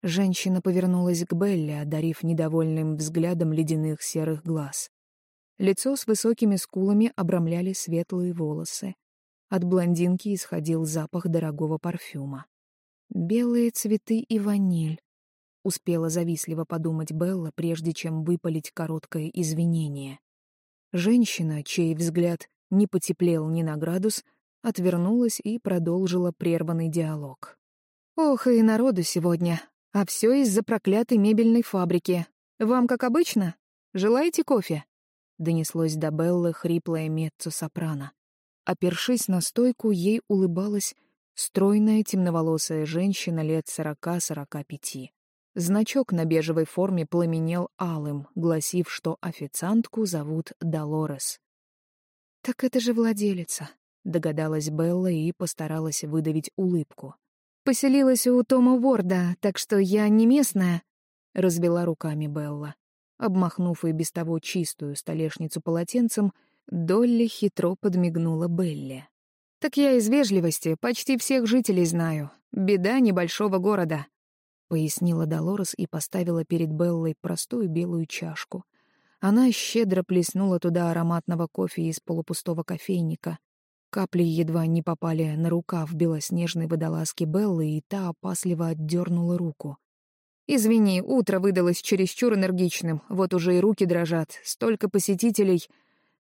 Женщина повернулась к Белле, одарив недовольным взглядом ледяных серых глаз. Лицо с высокими скулами обрамляли светлые волосы. От блондинки исходил запах дорогого парфюма. «Белые цветы и ваниль», — успела завистливо подумать Белла, прежде чем выпалить короткое извинение. Женщина, чей взгляд не потеплел ни на градус, отвернулась и продолжила прерванный диалог. «Ох, и народу сегодня. А все из-за проклятой мебельной фабрики. Вам как обычно? Желаете кофе?» Донеслось до Беллы хриплое меццо-сопрано. Опершись на стойку, ей улыбалась стройная темноволосая женщина лет сорока-сорока пяти. Значок на бежевой форме пламенел алым, гласив, что официантку зовут Долорес. «Так это же владелица», — догадалась Белла и постаралась выдавить улыбку. «Поселилась у Тома Уорда, так что я не местная», — развела руками Белла. Обмахнув и без того чистую столешницу полотенцем, — Долли хитро подмигнула Белли. «Так я из вежливости почти всех жителей знаю. Беда небольшого города», — пояснила Долорес и поставила перед Беллой простую белую чашку. Она щедро плеснула туда ароматного кофе из полупустого кофейника. Капли едва не попали на рукав белоснежной водолазки Беллы, и та опасливо отдернула руку. «Извини, утро выдалось чересчур энергичным, вот уже и руки дрожат, столько посетителей...»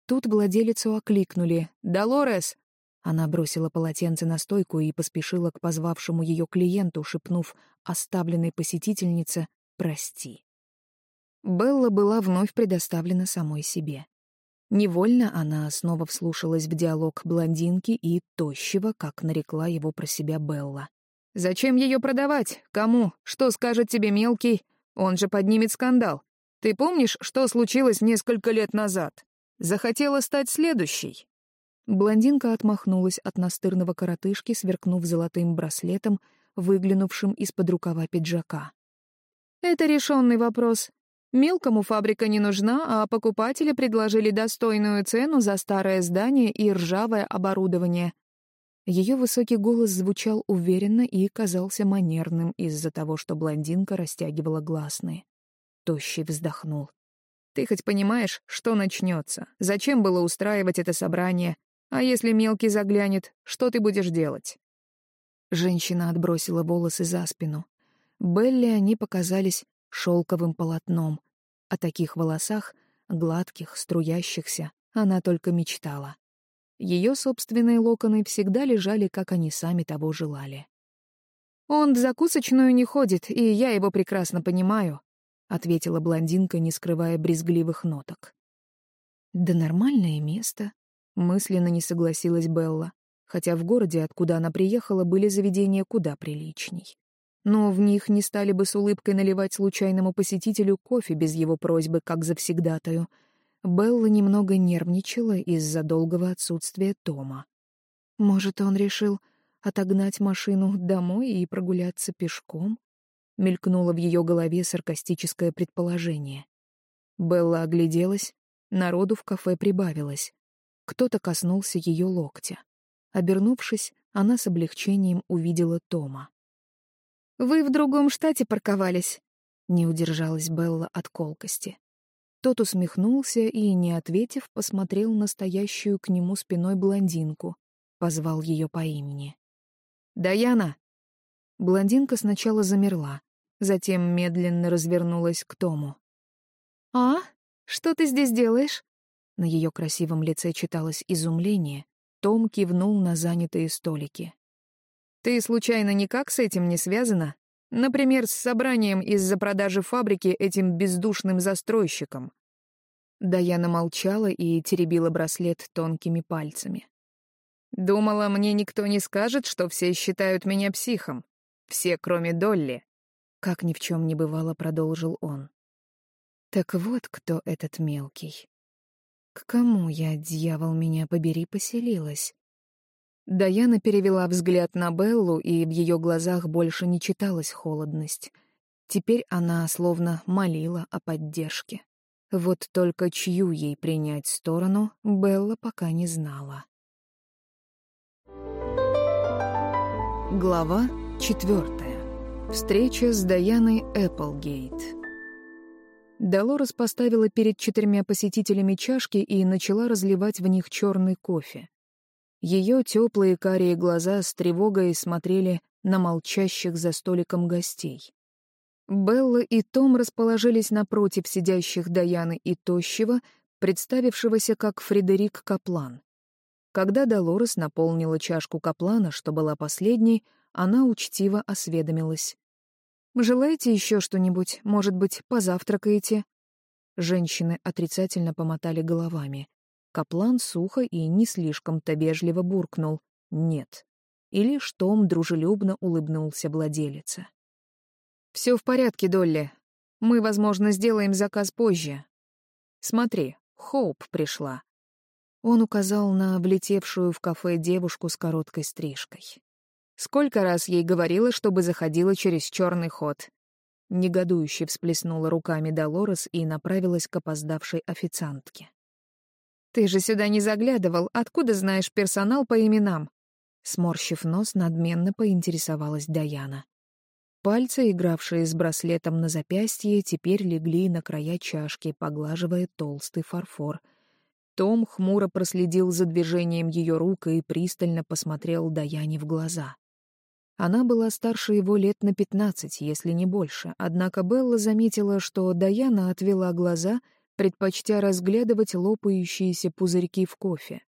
Тут владелицу окликнули. «Долорес!» Она бросила полотенце на стойку и поспешила к позвавшему ее клиенту, шепнув оставленной посетительнице «Прости». Белла была вновь предоставлена самой себе. Невольно она снова вслушалась в диалог блондинки и тощего, как нарекла его про себя Белла. «Зачем ее продавать? Кому? Что скажет тебе мелкий? Он же поднимет скандал. Ты помнишь, что случилось несколько лет назад?» Захотела стать следующей. Блондинка отмахнулась от настырного коротышки, сверкнув золотым браслетом, выглянувшим из-под рукава пиджака. «Это решенный вопрос. Мелкому фабрика не нужна, а покупатели предложили достойную цену за старое здание и ржавое оборудование». Ее высокий голос звучал уверенно и казался манерным из-за того, что блондинка растягивала гласные. Тощий вздохнул. Ты хоть понимаешь, что начнется? Зачем было устраивать это собрание? А если мелкий заглянет, что ты будешь делать? Женщина отбросила волосы за спину. Белли они показались шелковым полотном. О таких волосах, гладких, струящихся, она только мечтала. Ее собственные локоны всегда лежали, как они сами того желали. «Он в закусочную не ходит, и я его прекрасно понимаю», — ответила блондинка, не скрывая брезгливых ноток. «Да нормальное место», — мысленно не согласилась Белла, хотя в городе, откуда она приехала, были заведения куда приличней. Но в них не стали бы с улыбкой наливать случайному посетителю кофе без его просьбы, как завсегдатаю. Белла немного нервничала из-за долгого отсутствия Тома. Может, он решил отогнать машину домой и прогуляться пешком? Мелькнуло в ее голове саркастическое предположение. Белла огляделась, народу в кафе прибавилось. Кто-то коснулся ее локтя. Обернувшись, она с облегчением увидела Тома. «Вы в другом штате парковались?» — не удержалась Белла от колкости. Тот усмехнулся и, не ответив, посмотрел на стоящую к нему спиной блондинку, позвал ее по имени. «Даяна!» Блондинка сначала замерла, затем медленно развернулась к Тому. «А? Что ты здесь делаешь?» На ее красивом лице читалось изумление. Том кивнул на занятые столики. «Ты случайно никак с этим не связана? Например, с собранием из-за продажи фабрики этим бездушным застройщиком?» Даяна молчала и теребила браслет тонкими пальцами. Думала, мне никто не скажет, что все считают меня психом. Все, кроме Долли. Как ни в чем не бывало, продолжил он. Так вот кто этот мелкий. К кому я, дьявол, меня побери, поселилась? Даяна перевела взгляд на Беллу, и в ее глазах больше не читалась холодность. Теперь она словно молила о поддержке. Вот только чью ей принять сторону, Белла пока не знала. Глава четвертая. Встреча с Даяной Эпплгейт. Долорес поставила перед четырьмя посетителями чашки и начала разливать в них черный кофе. Ее теплые карие глаза с тревогой смотрели на молчащих за столиком гостей. Белла и Том расположились напротив сидящих Даяны и Тощего, представившегося как Фредерик Каплан. Когда Долорес наполнила чашку Каплана, что была последней, она учтиво осведомилась. «Желаете еще что-нибудь? Может быть, позавтракаете?» Женщины отрицательно помотали головами. Каплан сухо и не слишком-то вежливо буркнул «нет». И лишь Том дружелюбно улыбнулся владелице. «Все в порядке, Долли. Мы, возможно, сделаем заказ позже. Смотри, Хоуп пришла. Он указал на влетевшую в кафе девушку с короткой стрижкой. Сколько раз ей говорила, чтобы заходила через черный ход. Негодующе всплеснула руками Долорес и направилась к опоздавшей официантке. «Ты же сюда не заглядывал, откуда знаешь персонал по именам?» Сморщив нос, надменно поинтересовалась Даяна. Пальцы, игравшие с браслетом на запястье, теперь легли на края чашки, поглаживая толстый фарфор — том хмуро проследил за движением ее рук и пристально посмотрел Даяне в глаза. Она была старше его лет на пятнадцать, если не больше, однако Белла заметила, что Даяна отвела глаза, предпочтя разглядывать лопающиеся пузырьки в кофе.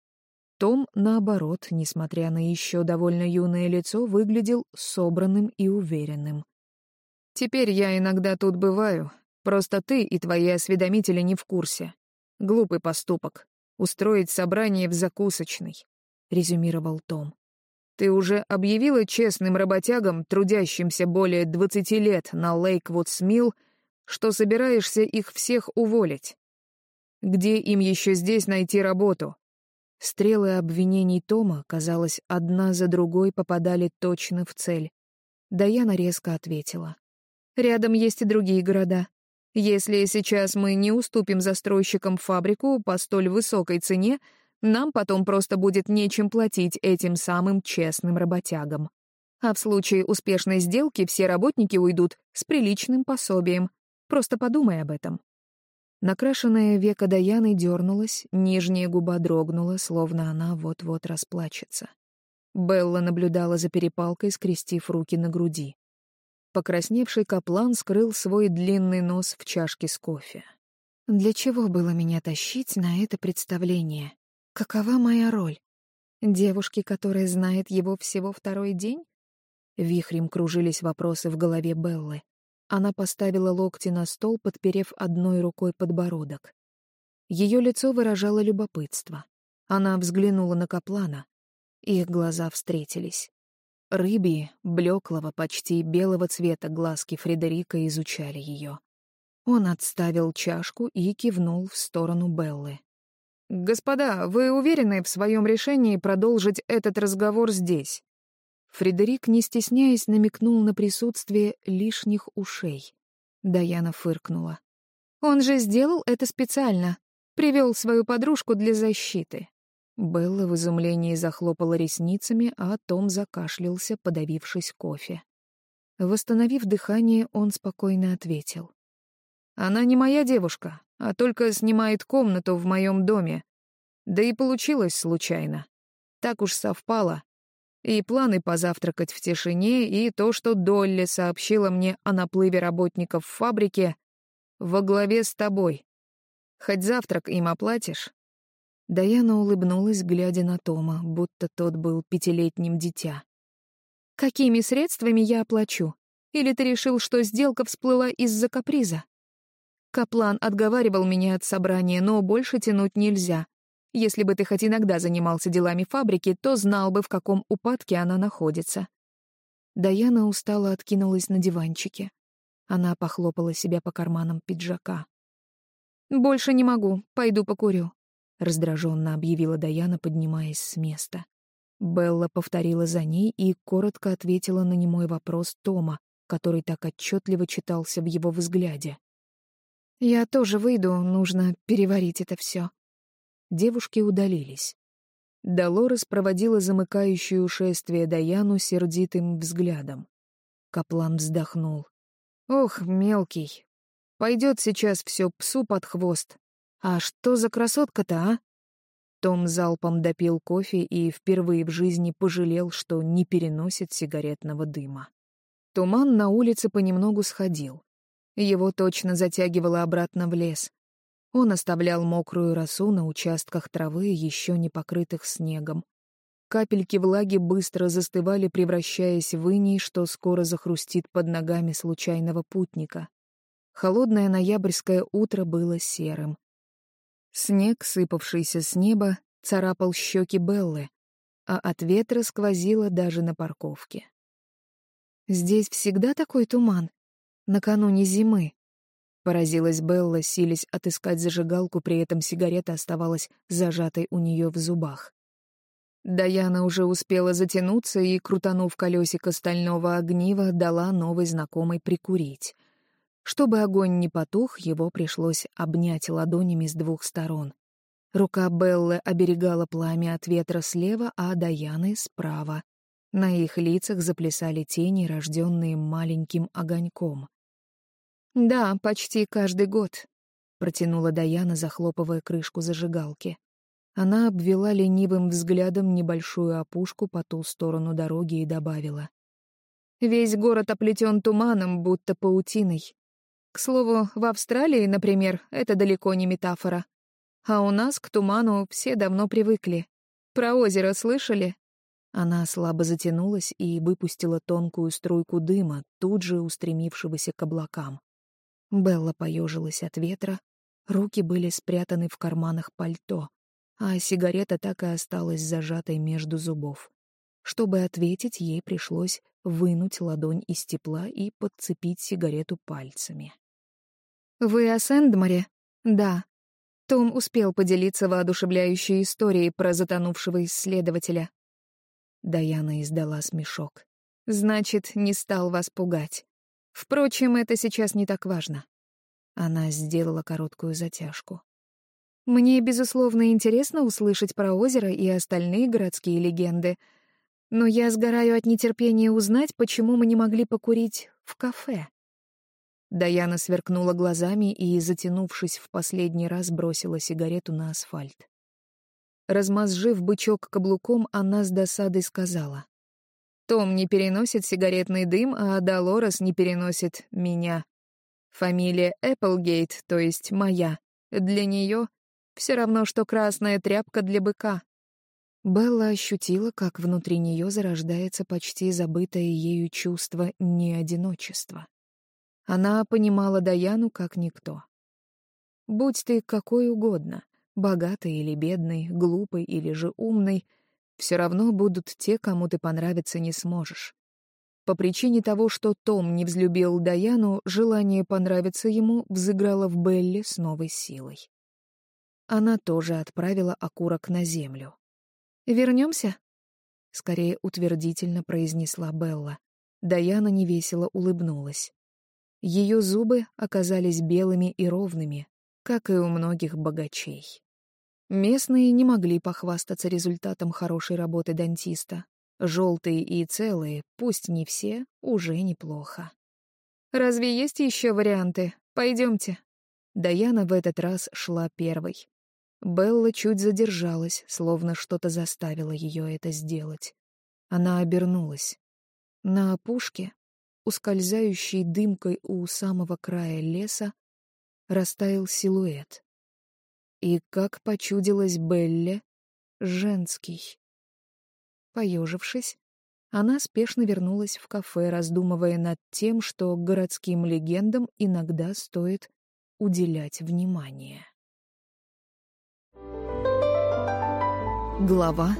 Том, наоборот, несмотря на еще довольно юное лицо, выглядел собранным и уверенным. «Теперь я иногда тут бываю. Просто ты и твои осведомители не в курсе. Глупый поступок устроить собрание в закусочной», — резюмировал Том. «Ты уже объявила честным работягам, трудящимся более двадцати лет на Лейквудс-Милл, что собираешься их всех уволить? Где им еще здесь найти работу?» Стрелы обвинений Тома, казалось, одна за другой попадали точно в цель. Даяна резко ответила. «Рядом есть и другие города. Если сейчас мы не уступим застройщикам фабрику по столь высокой цене, нам потом просто будет нечем платить этим самым честным работягам. А в случае успешной сделки все работники уйдут с приличным пособием. Просто подумай об этом. Накрашенная века Даяны дернулась, нижняя губа дрогнула, словно она вот-вот расплачется. Белла наблюдала за перепалкой, скрестив руки на груди. Покрасневший каплан скрыл свой длинный нос в чашке с кофе. Для чего было меня тащить на это представление? Какова моя роль? Девушки, которая знает его всего второй день? Вихрем кружились вопросы в голове Беллы. Она поставила локти на стол, подперев одной рукой подбородок. Ее лицо выражало любопытство. Она взглянула на Каплана. Их глаза встретились. Рыбьи, блеклого, почти белого цвета глазки Фредерика изучали ее. Он отставил чашку и кивнул в сторону Беллы. «Господа, вы уверены в своем решении продолжить этот разговор здесь?» Фредерик, не стесняясь, намекнул на присутствие лишних ушей. Даяна фыркнула. «Он же сделал это специально. Привел свою подружку для защиты». Белла в изумлении захлопала ресницами, а Том закашлялся, подавившись кофе. Восстановив дыхание, он спокойно ответил. «Она не моя девушка, а только снимает комнату в моем доме. Да и получилось случайно. Так уж совпало. И планы позавтракать в тишине, и то, что Долли сообщила мне о наплыве работников в фабрике, во главе с тобой. Хоть завтрак им оплатишь, Даяна улыбнулась, глядя на Тома, будто тот был пятилетним дитя. «Какими средствами я оплачу? Или ты решил, что сделка всплыла из-за каприза?» Каплан отговаривал меня от собрания, но больше тянуть нельзя. Если бы ты хоть иногда занимался делами фабрики, то знал бы, в каком упадке она находится. Даяна устало откинулась на диванчике. Она похлопала себя по карманам пиджака. «Больше не могу, пойду покурю. — раздраженно объявила Даяна, поднимаясь с места. Белла повторила за ней и коротко ответила на немой вопрос Тома, который так отчетливо читался в его взгляде. «Я тоже выйду, нужно переварить это все. Девушки удалились. Долорес проводила замыкающую шествие Даяну сердитым взглядом. Каплан вздохнул. «Ох, мелкий, пойдет сейчас все псу под хвост, «А что за красотка-то, а?» Том залпом допил кофе и впервые в жизни пожалел, что не переносит сигаретного дыма. Туман на улице понемногу сходил. Его точно затягивало обратно в лес. Он оставлял мокрую росу на участках травы, еще не покрытых снегом. Капельки влаги быстро застывали, превращаясь в иней, что скоро захрустит под ногами случайного путника. Холодное ноябрьское утро было серым. Снег, сыпавшийся с неба, царапал щеки Беллы, а от ветра сквозило даже на парковке. «Здесь всегда такой туман? Накануне зимы?» Поразилась Белла, силясь отыскать зажигалку, при этом сигарета оставалась зажатой у нее в зубах. Даяна уже успела затянуться и, крутанув колесико стального огнива, дала новой знакомой прикурить. Чтобы огонь не потух, его пришлось обнять ладонями с двух сторон. Рука Беллы оберегала пламя от ветра слева, а Даяны — справа. На их лицах заплясали тени, рожденные маленьким огоньком. «Да, почти каждый год», — протянула Даяна, захлопывая крышку зажигалки. Она обвела ленивым взглядом небольшую опушку по ту сторону дороги и добавила. «Весь город оплетен туманом, будто паутиной. К слову, в Австралии, например, это далеко не метафора. А у нас к туману все давно привыкли. Про озеро слышали? Она слабо затянулась и выпустила тонкую струйку дыма, тут же устремившегося к облакам. Белла поежилась от ветра, руки были спрятаны в карманах пальто, а сигарета так и осталась зажатой между зубов. Чтобы ответить, ей пришлось вынуть ладонь из тепла и подцепить сигарету пальцами. «Вы о Сэндморе?» «Да». Том успел поделиться воодушевляющей историей про затонувшего исследователя. Даяна издала смешок. «Значит, не стал вас пугать. Впрочем, это сейчас не так важно». Она сделала короткую затяжку. «Мне, безусловно, интересно услышать про озеро и остальные городские легенды, но я сгораю от нетерпения узнать, почему мы не могли покурить в кафе». Даяна сверкнула глазами и, затянувшись в последний раз, бросила сигарету на асфальт. Размозжив бычок каблуком, она с досадой сказала. «Том не переносит сигаретный дым, а Долорес не переносит меня. Фамилия Эпплгейт, то есть моя, для нее все равно, что красная тряпка для быка». Белла ощутила, как внутри нее зарождается почти забытое ею чувство неодиночества. Она понимала Даяну как никто. Будь ты какой угодно, богатый или бедный, глупый или же умный, все равно будут те, кому ты понравиться не сможешь. По причине того, что Том не взлюбил Даяну, желание понравиться ему взыграло в Белле с новой силой. Она тоже отправила окурок на землю. «Вернемся?» — скорее утвердительно произнесла Белла. Даяна невесело улыбнулась. Ее зубы оказались белыми и ровными, как и у многих богачей. Местные не могли похвастаться результатом хорошей работы дантиста. Желтые и целые, пусть не все, уже неплохо. «Разве есть еще варианты? Пойдемте». Даяна в этот раз шла первой. Белла чуть задержалась, словно что-то заставило ее это сделать. Она обернулась. На опушке ускользающей дымкой у самого края леса, растаял силуэт. И, как почудилась Белле, женский. Поежившись, она спешно вернулась в кафе, раздумывая над тем, что городским легендам иногда стоит уделять внимание. Глава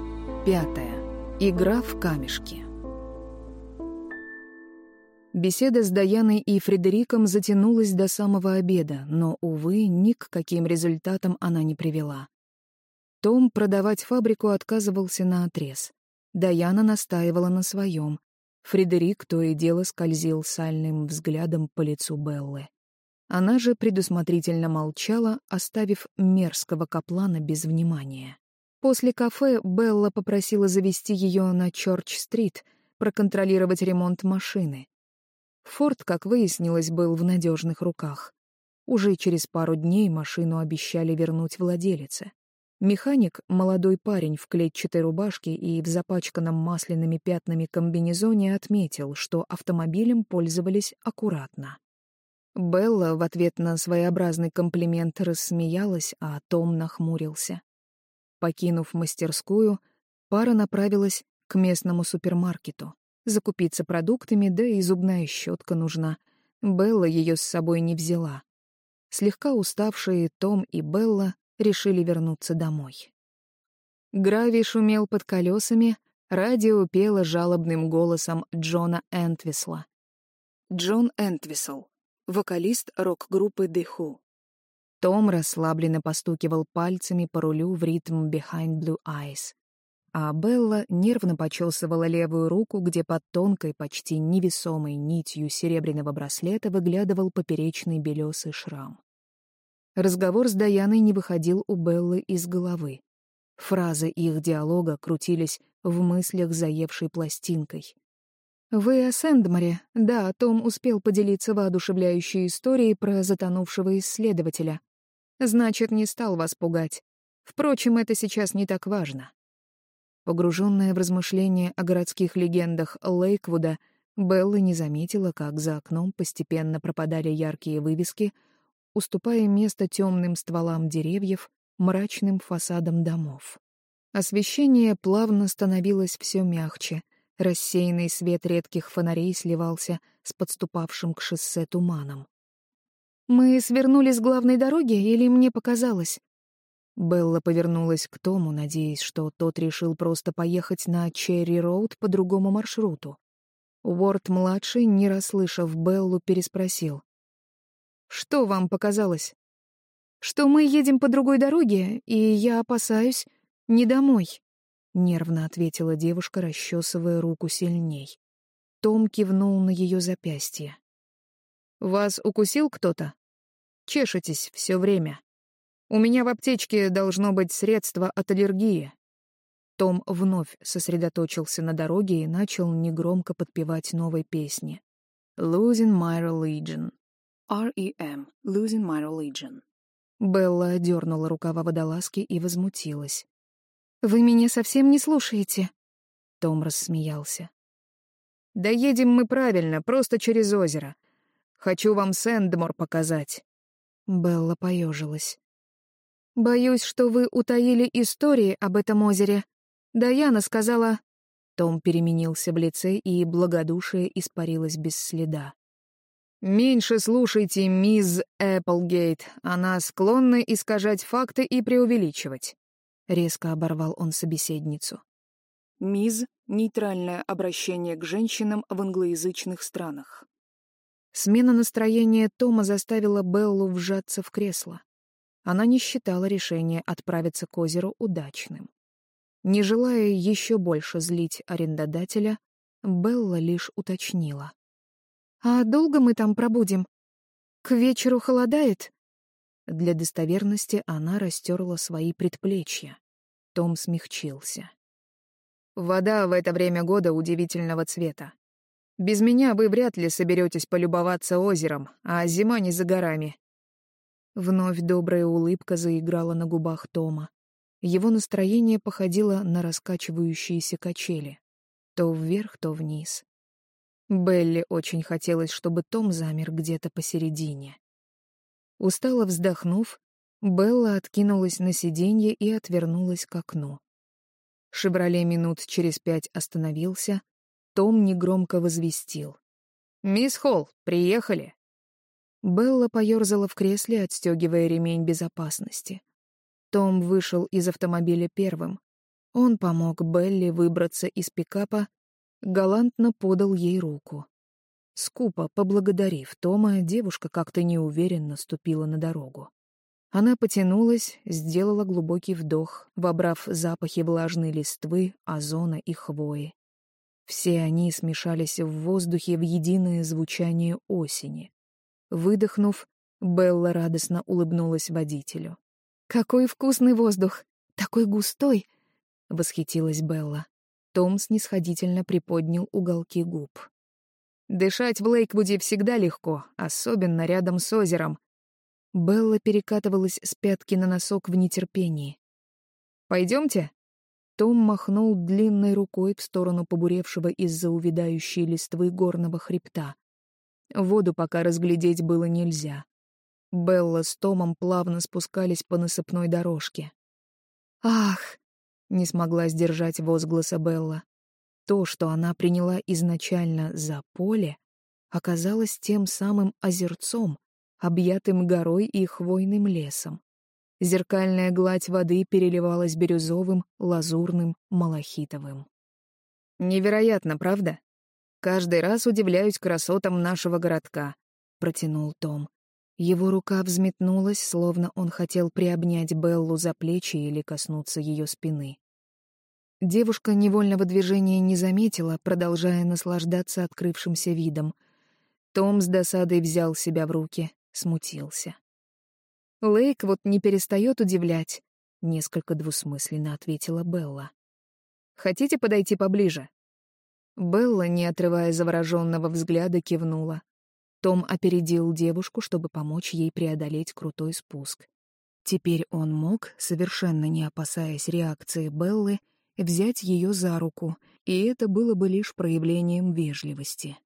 пятая. Игра в камешки. Беседа с Даяной и Фредериком затянулась до самого обеда, но, увы, ни к каким результатам она не привела. Том продавать фабрику отказывался на отрез. Даяна настаивала на своем. Фредерик то и дело скользил сальным взглядом по лицу Беллы. Она же предусмотрительно молчала, оставив мерзкого каплана без внимания. После кафе Белла попросила завести ее на Чорч-стрит, проконтролировать ремонт машины. Форд, как выяснилось, был в надежных руках. Уже через пару дней машину обещали вернуть владелице. Механик, молодой парень в клетчатой рубашке и в запачканном масляными пятнами комбинезоне отметил, что автомобилем пользовались аккуратно. Белла в ответ на своеобразный комплимент рассмеялась, а Том нахмурился. Покинув мастерскую, пара направилась к местному супермаркету. Закупиться продуктами, да и зубная щетка нужна. Белла ее с собой не взяла. Слегка уставшие Том и Белла решили вернуться домой. Гравий шумел под колесами, радио пело жалобным голосом Джона Энтвисла. Джон Энтвисл, вокалист рок-группы The Who. Том расслабленно постукивал пальцами по рулю в ритм Behind Blue Eyes а Белла нервно почесывала левую руку, где под тонкой, почти невесомой нитью серебряного браслета выглядывал поперечный белесый шрам. Разговор с Даяной не выходил у Беллы из головы. Фразы их диалога крутились в мыслях заевшей пластинкой. «Вы о Сэндморе?» Да, Том успел поделиться воодушевляющей историей про затонувшего исследователя. Значит, не стал вас пугать. Впрочем, это сейчас не так важно. Погруженная в размышления о городских легендах Лейквуда, Белла не заметила, как за окном постепенно пропадали яркие вывески, уступая место темным стволам деревьев, мрачным фасадам домов. Освещение плавно становилось все мягче, рассеянный свет редких фонарей сливался с подступавшим к шоссе туманом. «Мы свернули с главной дороги или мне показалось?» Белла повернулась к Тому, надеясь, что тот решил просто поехать на Черри-Роуд по другому маршруту. Уорд-младший, не расслышав Беллу, переспросил. «Что вам показалось?» «Что мы едем по другой дороге, и я опасаюсь, не домой», — нервно ответила девушка, расчесывая руку сильней. Том кивнул на ее запястье. «Вас укусил кто-то? Чешетесь все время». У меня в аптечке должно быть средство от аллергии. Том вновь сосредоточился на дороге и начал негромко подпевать новой песни. «Losing My Religion». R.E.M. «Losing My Religion». Белла одернула рукава водолазки и возмутилась. Вы меня совсем не слушаете?» Том рассмеялся. «Да едем мы правильно, просто через озеро. Хочу вам Сэндмор показать». Белла поежилась. «Боюсь, что вы утаили истории об этом озере. Даяна сказала...» Том переменился в лице, и благодушие испарилось без следа. «Меньше слушайте мисс Эпплгейт. Она склонна искажать факты и преувеличивать», — резко оборвал он собеседницу. «Мисс — нейтральное обращение к женщинам в англоязычных странах». Смена настроения Тома заставила Беллу вжаться в кресло. Она не считала решение отправиться к озеру удачным. Не желая еще больше злить арендодателя, Белла лишь уточнила. «А долго мы там пробудем? К вечеру холодает?» Для достоверности она растерла свои предплечья. Том смягчился. «Вода в это время года удивительного цвета. Без меня вы вряд ли соберетесь полюбоваться озером, а зима не за горами». Вновь добрая улыбка заиграла на губах Тома. Его настроение походило на раскачивающиеся качели. То вверх, то вниз. Белли очень хотелось, чтобы Том замер где-то посередине. Устало вздохнув, Белла откинулась на сиденье и отвернулась к окну. «Шевроле» минут через пять остановился, Том негромко возвестил. «Мисс Холл, приехали!» Белла поёрзала в кресле, отстегивая ремень безопасности. Том вышел из автомобиля первым. Он помог Белли выбраться из пикапа, галантно подал ей руку. Скупо поблагодарив Тома, девушка как-то неуверенно ступила на дорогу. Она потянулась, сделала глубокий вдох, вобрав запахи влажной листвы, озона и хвои. Все они смешались в воздухе в единое звучание осени. Выдохнув, Белла радостно улыбнулась водителю. «Какой вкусный воздух! Такой густой!» — восхитилась Белла. Том снисходительно приподнял уголки губ. «Дышать в Лейквуде всегда легко, особенно рядом с озером». Белла перекатывалась с пятки на носок в нетерпении. «Пойдемте?» Том махнул длинной рукой в сторону побуревшего из-за увядающей листвы горного хребта. Воду пока разглядеть было нельзя. Белла с Томом плавно спускались по насыпной дорожке. «Ах!» — не смогла сдержать возгласа Белла. То, что она приняла изначально за поле, оказалось тем самым озерцом, объятым горой и хвойным лесом. Зеркальная гладь воды переливалась бирюзовым, лазурным, малахитовым. «Невероятно, правда? Каждый раз удивляюсь красотам нашего городка», — протянул Том. Его рука взметнулась, словно он хотел приобнять Беллу за плечи или коснуться ее спины. Девушка невольного движения не заметила, продолжая наслаждаться открывшимся видом. Том с досадой взял себя в руки, смутился. «Лейк вот не перестает удивлять», — несколько двусмысленно ответила Белла. «Хотите подойти поближе?» Белла, не отрывая завороженного взгляда, кивнула. Том опередил девушку, чтобы помочь ей преодолеть крутой спуск. Теперь он мог, совершенно не опасаясь реакции Беллы, взять ее за руку, и это было бы лишь проявлением вежливости.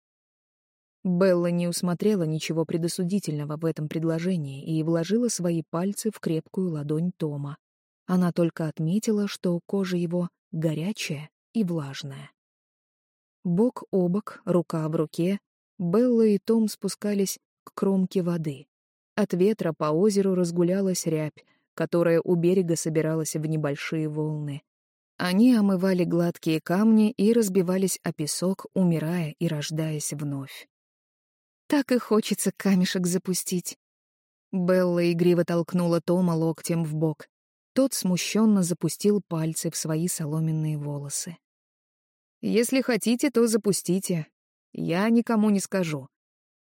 Белла не усмотрела ничего предосудительного в этом предложении и вложила свои пальцы в крепкую ладонь Тома. Она только отметила, что кожа его горячая и влажная. Бок о бок, рука в руке, Белла и Том спускались к кромке воды. От ветра по озеру разгулялась рябь, которая у берега собиралась в небольшие волны. Они омывали гладкие камни и разбивались о песок, умирая и рождаясь вновь. «Так и хочется камешек запустить». Белла игриво толкнула Тома локтем в бок. Тот смущенно запустил пальцы в свои соломенные волосы. «Если хотите, то запустите. Я никому не скажу.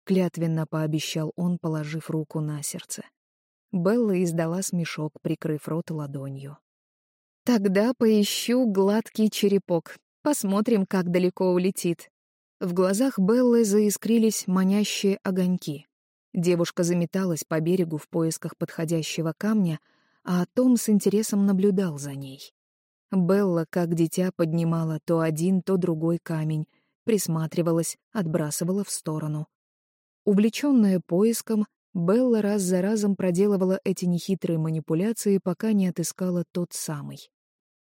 Клятвенно пообещал он, положив руку на сердце. Белла издала смешок, прикрыв рот ладонью. «Тогда поищу гладкий черепок. Посмотрим, как далеко улетит». В глазах Беллы заискрились манящие огоньки. Девушка заметалась по берегу в поисках подходящего камня, а Том с интересом наблюдал за ней. Белла, как дитя, поднимала то один, то другой камень, присматривалась, отбрасывала в сторону. Увлеченная поиском, Белла раз за разом проделывала эти нехитрые манипуляции, пока не отыскала тот самый.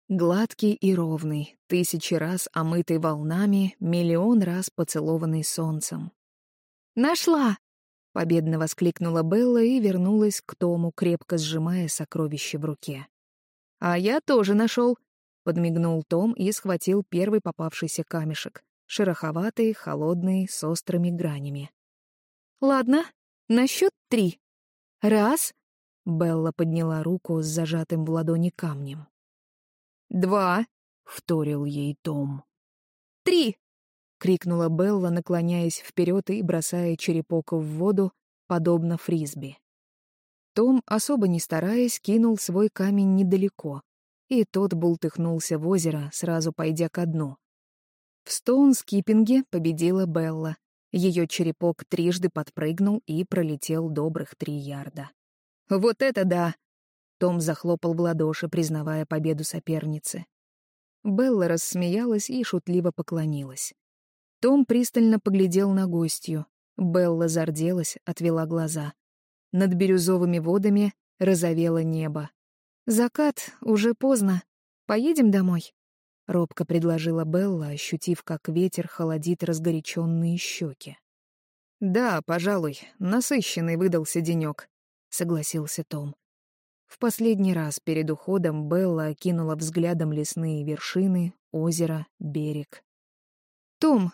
Гладкий и ровный, тысячи раз омытый волнами, миллион раз поцелованный солнцем. «Нашла!» — победно воскликнула Белла и вернулась к Тому, крепко сжимая сокровище в руке. «А я тоже нашел!» — подмигнул Том и схватил первый попавшийся камешек, шероховатый, холодный, с острыми гранями. «Ладно, на счет три. Раз!» — Белла подняла руку с зажатым в ладони камнем. «Два!» — вторил ей Том. «Три!» — крикнула Белла, наклоняясь вперед и бросая черепок в воду, подобно фрисби. Том, особо не стараясь, кинул свой камень недалеко, и тот бултыхнулся в озеро, сразу пойдя ко дну. В стоун-скиппинге победила Белла. Ее черепок трижды подпрыгнул и пролетел добрых три ярда. «Вот это да!» Том захлопал в ладоши, признавая победу соперницы. Белла рассмеялась и шутливо поклонилась. Том пристально поглядел на гостью. Белла зарделась, отвела глаза. Над бирюзовыми водами розовело небо. «Закат, уже поздно. Поедем домой?» — робко предложила Белла, ощутив, как ветер холодит разгоряченные щеки. «Да, пожалуй, насыщенный выдался денек», — согласился Том. В последний раз перед уходом Белла окинула взглядом лесные вершины, озеро, берег. «Том,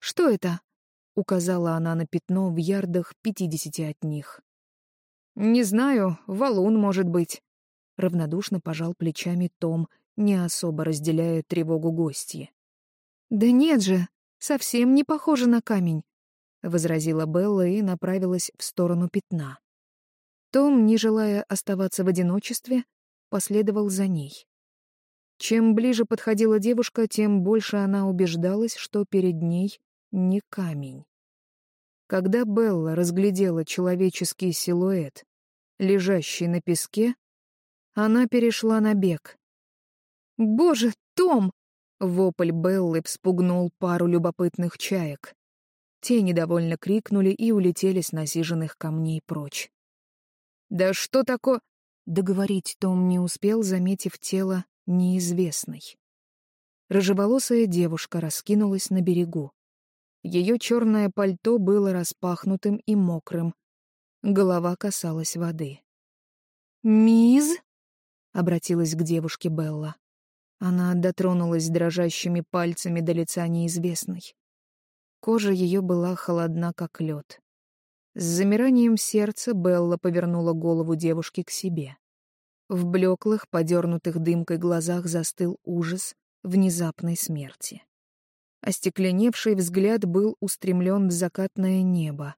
что это?» — указала она на пятно в ярдах пятидесяти от них. «Не знаю, валун, может быть», — равнодушно пожал плечами Том, не особо разделяя тревогу гостьи. «Да нет же, совсем не похоже на камень», — возразила Белла и направилась в сторону пятна. Том, не желая оставаться в одиночестве, последовал за ней. Чем ближе подходила девушка, тем больше она убеждалась, что перед ней не камень. Когда Белла разглядела человеческий силуэт, лежащий на песке, она перешла на бег. «Боже, Том!» — вопль Беллы вспугнул пару любопытных чаек. Те недовольно крикнули и улетели с насиженных камней прочь. «Да что такое?» Договорить Том не успел, заметив тело неизвестной. Рыжеволосая девушка раскинулась на берегу. Ее черное пальто было распахнутым и мокрым. Голова касалась воды. «Миз?» — обратилась к девушке Белла. Она дотронулась дрожащими пальцами до лица неизвестной. Кожа ее была холодна, как лед. С замиранием сердца Белла повернула голову девушки к себе. В блеклых, подернутых дымкой глазах застыл ужас внезапной смерти. Остекленевший взгляд был устремлен в закатное небо.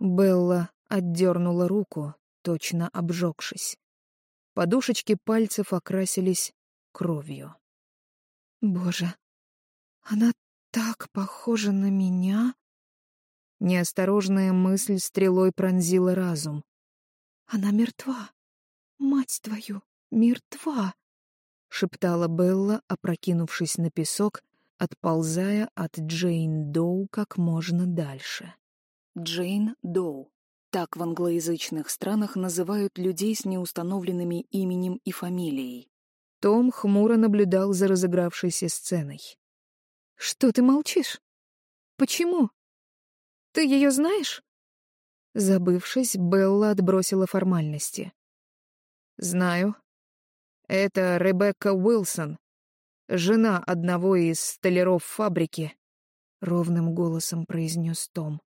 Белла отдернула руку, точно обжегшись. Подушечки пальцев окрасились кровью. «Боже, она так похожа на меня!» Неосторожная мысль стрелой пронзила разум. «Она мертва! Мать твою, мертва!» — шептала Белла, опрокинувшись на песок, отползая от Джейн Доу как можно дальше. Джейн Доу. Так в англоязычных странах называют людей с неустановленными именем и фамилией. Том хмуро наблюдал за разыгравшейся сценой. «Что ты молчишь? Почему? Ты ее знаешь?» Забывшись, Белла отбросила формальности. «Знаю. Это Ребекка Уилсон, жена одного из столяров фабрики», — ровным голосом произнес Том.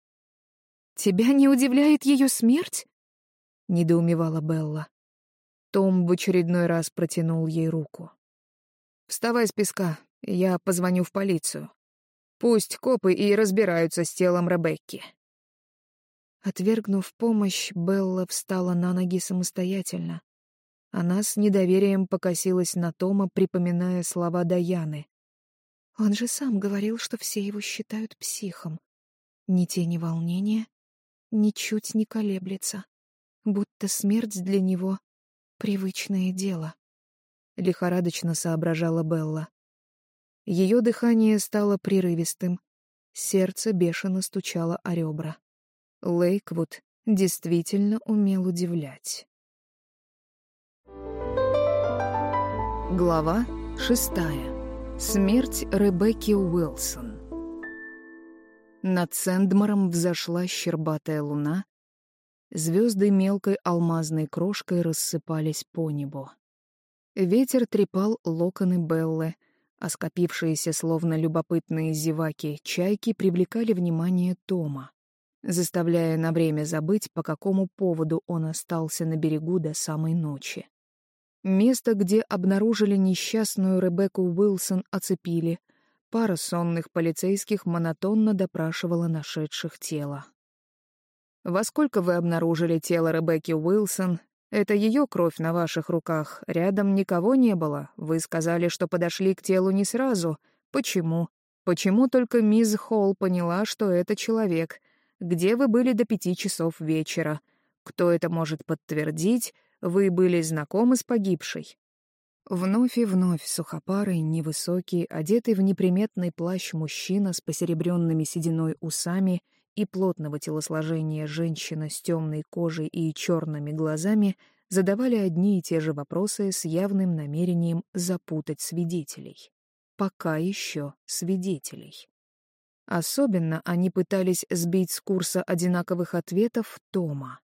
«Тебя не удивляет ее смерть?» — недоумевала Белла. Том в очередной раз протянул ей руку. «Вставай с песка, я позвоню в полицию. Пусть копы и разбираются с телом Ребекки». Отвергнув помощь, Белла встала на ноги самостоятельно. Она с недоверием покосилась на Тома, припоминая слова Даяны. Он же сам говорил, что все его считают психом. Ни тени волнения, ничуть не колеблется, будто смерть для него привычное дело. — лихорадочно соображала Белла. Ее дыхание стало прерывистым, сердце бешено стучало о ребра. Лейквуд действительно умел удивлять. Глава шестая. Смерть Ребекки Уилсон. Над Сэндмором взошла щербатая луна, звезды мелкой алмазной крошкой рассыпались по небу. Ветер трепал локоны Беллы, а скопившиеся словно любопытные зеваки чайки привлекали внимание Тома, заставляя на время забыть, по какому поводу он остался на берегу до самой ночи. Место, где обнаружили несчастную Ребекку Уилсон, оцепили — Пара сонных полицейских монотонно допрашивала нашедших тело. «Во сколько вы обнаружили тело Ребекки Уилсон? Это ее кровь на ваших руках. Рядом никого не было. Вы сказали, что подошли к телу не сразу. Почему? Почему только мисс Холл поняла, что это человек? Где вы были до пяти часов вечера? Кто это может подтвердить? Вы были знакомы с погибшей?» Вновь и вновь сухопарый, невысокий, одетый в неприметный плащ мужчина с посеребренными сединой усами и плотного телосложения женщина с темной кожей и черными глазами задавали одни и те же вопросы с явным намерением запутать свидетелей. Пока еще свидетелей. Особенно они пытались сбить с курса одинаковых ответов Тома.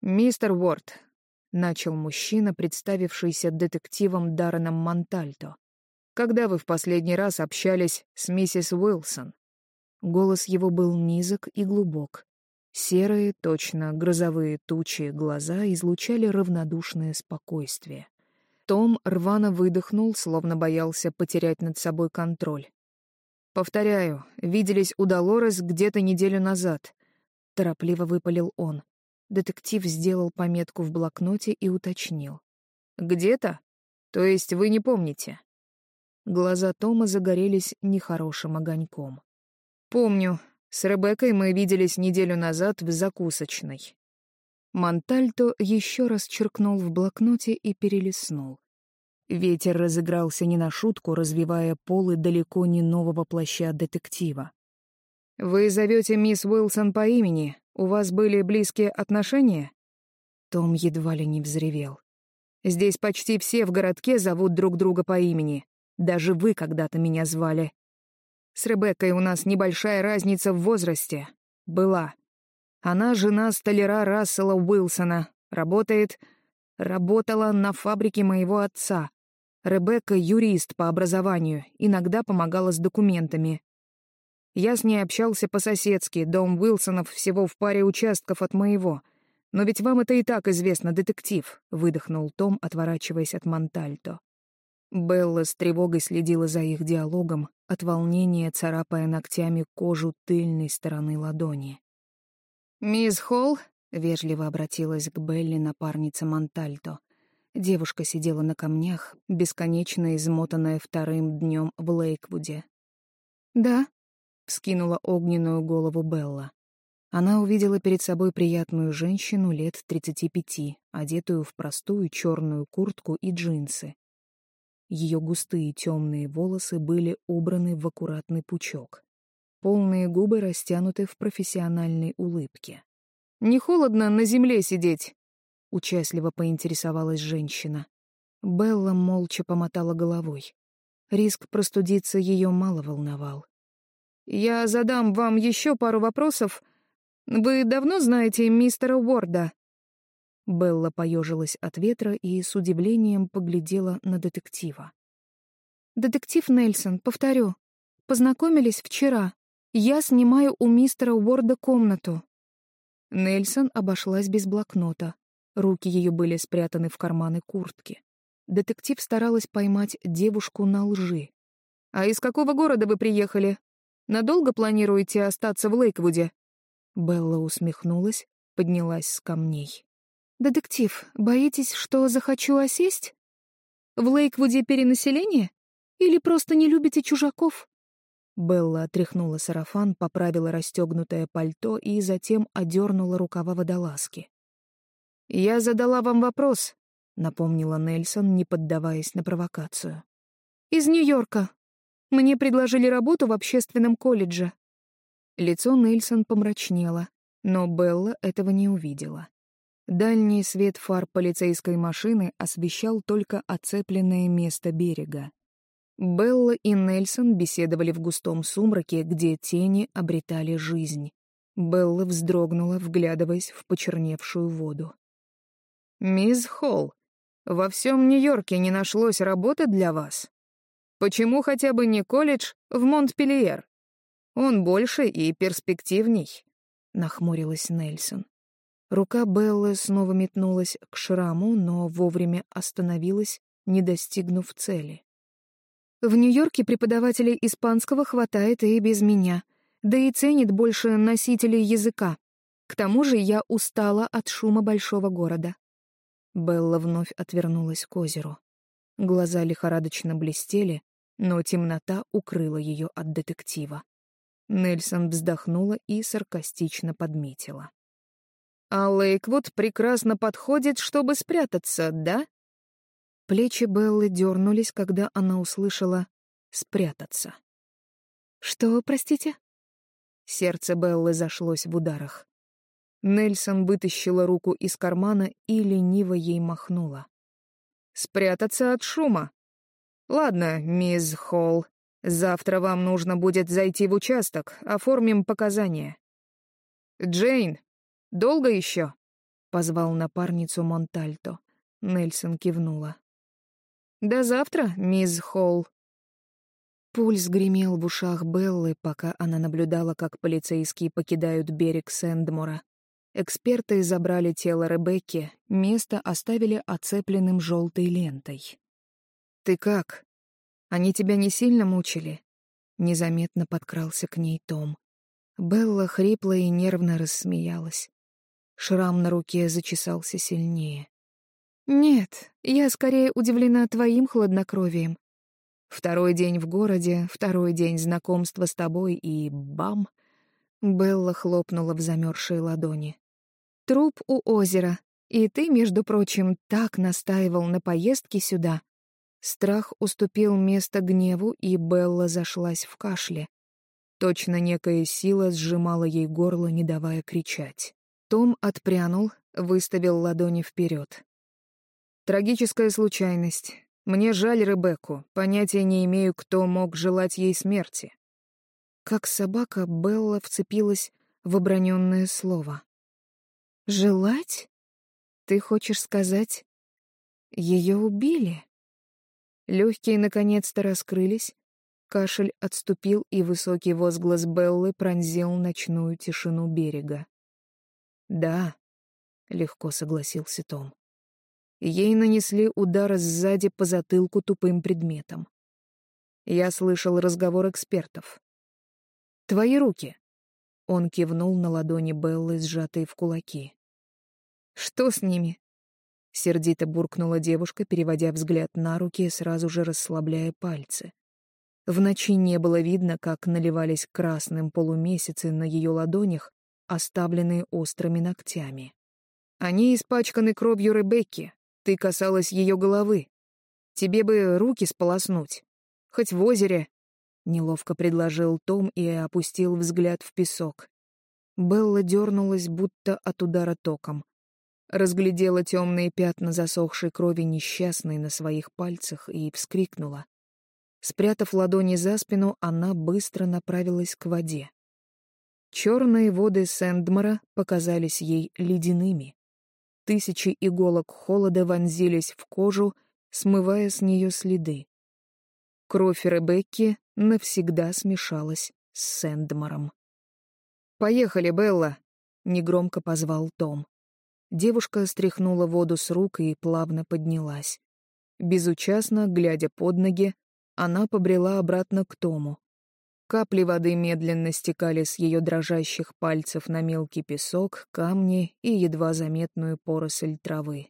«Мистер Уорд, — начал мужчина, представившийся детективом Дарреном Монтальто. «Когда вы в последний раз общались с миссис Уилсон?» Голос его был низок и глубок. Серые, точно грозовые тучи глаза излучали равнодушное спокойствие. Том рвано выдохнул, словно боялся потерять над собой контроль. «Повторяю, виделись у Долорес где-то неделю назад», — торопливо выпалил он. Детектив сделал пометку в блокноте и уточнил. «Где-то? То есть вы не помните?» Глаза Тома загорелись нехорошим огоньком. «Помню. С Ребеккой мы виделись неделю назад в закусочной». Монтальто еще раз черкнул в блокноте и перелистнул. Ветер разыгрался не на шутку, развивая полы далеко не нового плаща детектива. «Вы зовете мисс Уилсон по имени, у вас были близкие отношения?» Том едва ли не взревел. «Здесь почти все в городке зовут друг друга по имени. Даже вы когда-то меня звали. С Ребеккой у нас небольшая разница в возрасте. Была. Она жена столяра Рассела Уилсона. Работает... Работала на фабрике моего отца. Ребекка — юрист по образованию, иногда помогала с документами. Я с ней общался по-соседски, дом Уилсонов всего в паре участков от моего. Но ведь вам это и так известно, детектив», — выдохнул Том, отворачиваясь от Монтальто. Белла с тревогой следила за их диалогом, от волнения царапая ногтями кожу тыльной стороны ладони. «Мисс Холл?» — вежливо обратилась к Белли напарница Монтальто. Девушка сидела на камнях, бесконечно измотанная вторым днем в Лейквуде. «Да», вскинула огненную голову Белла. Она увидела перед собой приятную женщину лет 35, одетую в простую черную куртку и джинсы. Ее густые темные волосы были убраны в аккуратный пучок. Полные губы растянуты в профессиональной улыбке. «Не холодно на земле сидеть?» — участливо поинтересовалась женщина. Белла молча помотала головой. Риск простудиться ее мало волновал. Я задам вам еще пару вопросов. Вы давно знаете мистера Уорда?» Белла поежилась от ветра и с удивлением поглядела на детектива. «Детектив Нельсон, повторю. Познакомились вчера. Я снимаю у мистера Уорда комнату». Нельсон обошлась без блокнота. Руки ее были спрятаны в карманы куртки. Детектив старалась поймать девушку на лжи. «А из какого города вы приехали?» Надолго планируете остаться в Лейквуде?» Белла усмехнулась, поднялась с камней. «Детектив, боитесь, что захочу осесть? В Лейквуде перенаселение? Или просто не любите чужаков?» Белла отряхнула сарафан, поправила расстегнутое пальто и затем одернула рукава водолазки. «Я задала вам вопрос. напомнила Нельсон, не поддаваясь на провокацию. «Из Нью-Йорка. Мне предложили работу в общественном колледже». Лицо Нельсон помрачнело, но Белла этого не увидела. Дальний свет фар полицейской машины освещал только оцепленное место берега. Белла и Нельсон беседовали в густом сумраке, где тени обретали жизнь. Белла вздрогнула, вглядываясь в почерневшую воду. «Мисс Холл, во всем Нью-Йорке не нашлось работы для вас? Почему хотя бы не колледж в Монтпельер? Он больше и перспективней», — нахмурилась Нельсон. Рука Беллы снова метнулась к шраму, но вовремя остановилась, не достигнув цели. В Нью-Йорке преподавателей испанского хватает и без меня, да и ценит больше носителей языка. К тому же я устала от шума большого города. Белла вновь отвернулась к озеру. Глаза лихорадочно блестели, но темнота укрыла ее от детектива. Нельсон вздохнула и саркастично подметила. «А Лейквуд прекрасно подходит, чтобы спрятаться, да?» Плечи Беллы дернулись, когда она услышала «спрятаться». «Что, простите?» Сердце Беллы зашлось в ударах. Нельсон вытащила руку из кармана и лениво ей махнула. «Спрятаться от шума. Ладно, мисс Холл, завтра вам нужно будет зайти в участок, оформим показания». «Джейн, долго еще?» — позвал напарницу Монтальто. Нельсон кивнула. До завтра, мисс Холл. Пульс гремел в ушах Беллы, пока она наблюдала, как полицейские покидают берег Сэндмора. Эксперты забрали тело Ребекки, место оставили оцепленным желтой лентой. «Ты как? Они тебя не сильно мучили?» Незаметно подкрался к ней Том. Белла хрипло и нервно рассмеялась. Шрам на руке зачесался сильнее. «Нет, я скорее удивлена твоим хладнокровием. Второй день в городе, второй день знакомства с тобой и бам!» Белла хлопнула в замерзшие ладони. «Труп у озера, и ты, между прочим, так настаивал на поездке сюда». Страх уступил место гневу, и Белла зашлась в кашле. Точно некая сила сжимала ей горло, не давая кричать. Том отпрянул, выставил ладони вперед. Трагическая случайность. Мне жаль Ребекку, понятия не имею, кто мог желать ей смерти. Как собака, Белла вцепилась в оброненное слово. «Желать? Ты хочешь сказать, ее убили?» Легкие наконец-то раскрылись, кашель отступил, и высокий возглас Беллы пронзил ночную тишину берега. «Да», — легко согласился Том. Ей нанесли удар сзади по затылку тупым предметом. Я слышал разговор экспертов. «Твои руки!» Он кивнул на ладони Беллы, сжатые в кулаки. «Что с ними?» Сердито буркнула девушка, переводя взгляд на руки и сразу же расслабляя пальцы. В ночи не было видно, как наливались красным полумесяцы на ее ладонях, оставленные острыми ногтями. Они испачканы кровью Ребекки, ты касалась ее головы. Тебе бы руки сполоснуть. Хоть в озере. Неловко предложил Том и опустил взгляд в песок. Белла дернулась, будто от удара током. Разглядела темные пятна засохшей крови несчастной на своих пальцах и вскрикнула. Спрятав ладони за спину, она быстро направилась к воде. Черные воды Сэндмора показались ей ледяными. Тысячи иголок холода вонзились в кожу, смывая с нее следы. Кровь Ребекки навсегда смешалась с Сэндмором. «Поехали, Белла!» — негромко позвал Том. Девушка стряхнула воду с рук и плавно поднялась. Безучастно, глядя под ноги, она побрела обратно к Тому. Капли воды медленно стекали с ее дрожащих пальцев на мелкий песок, камни и едва заметную поросль травы.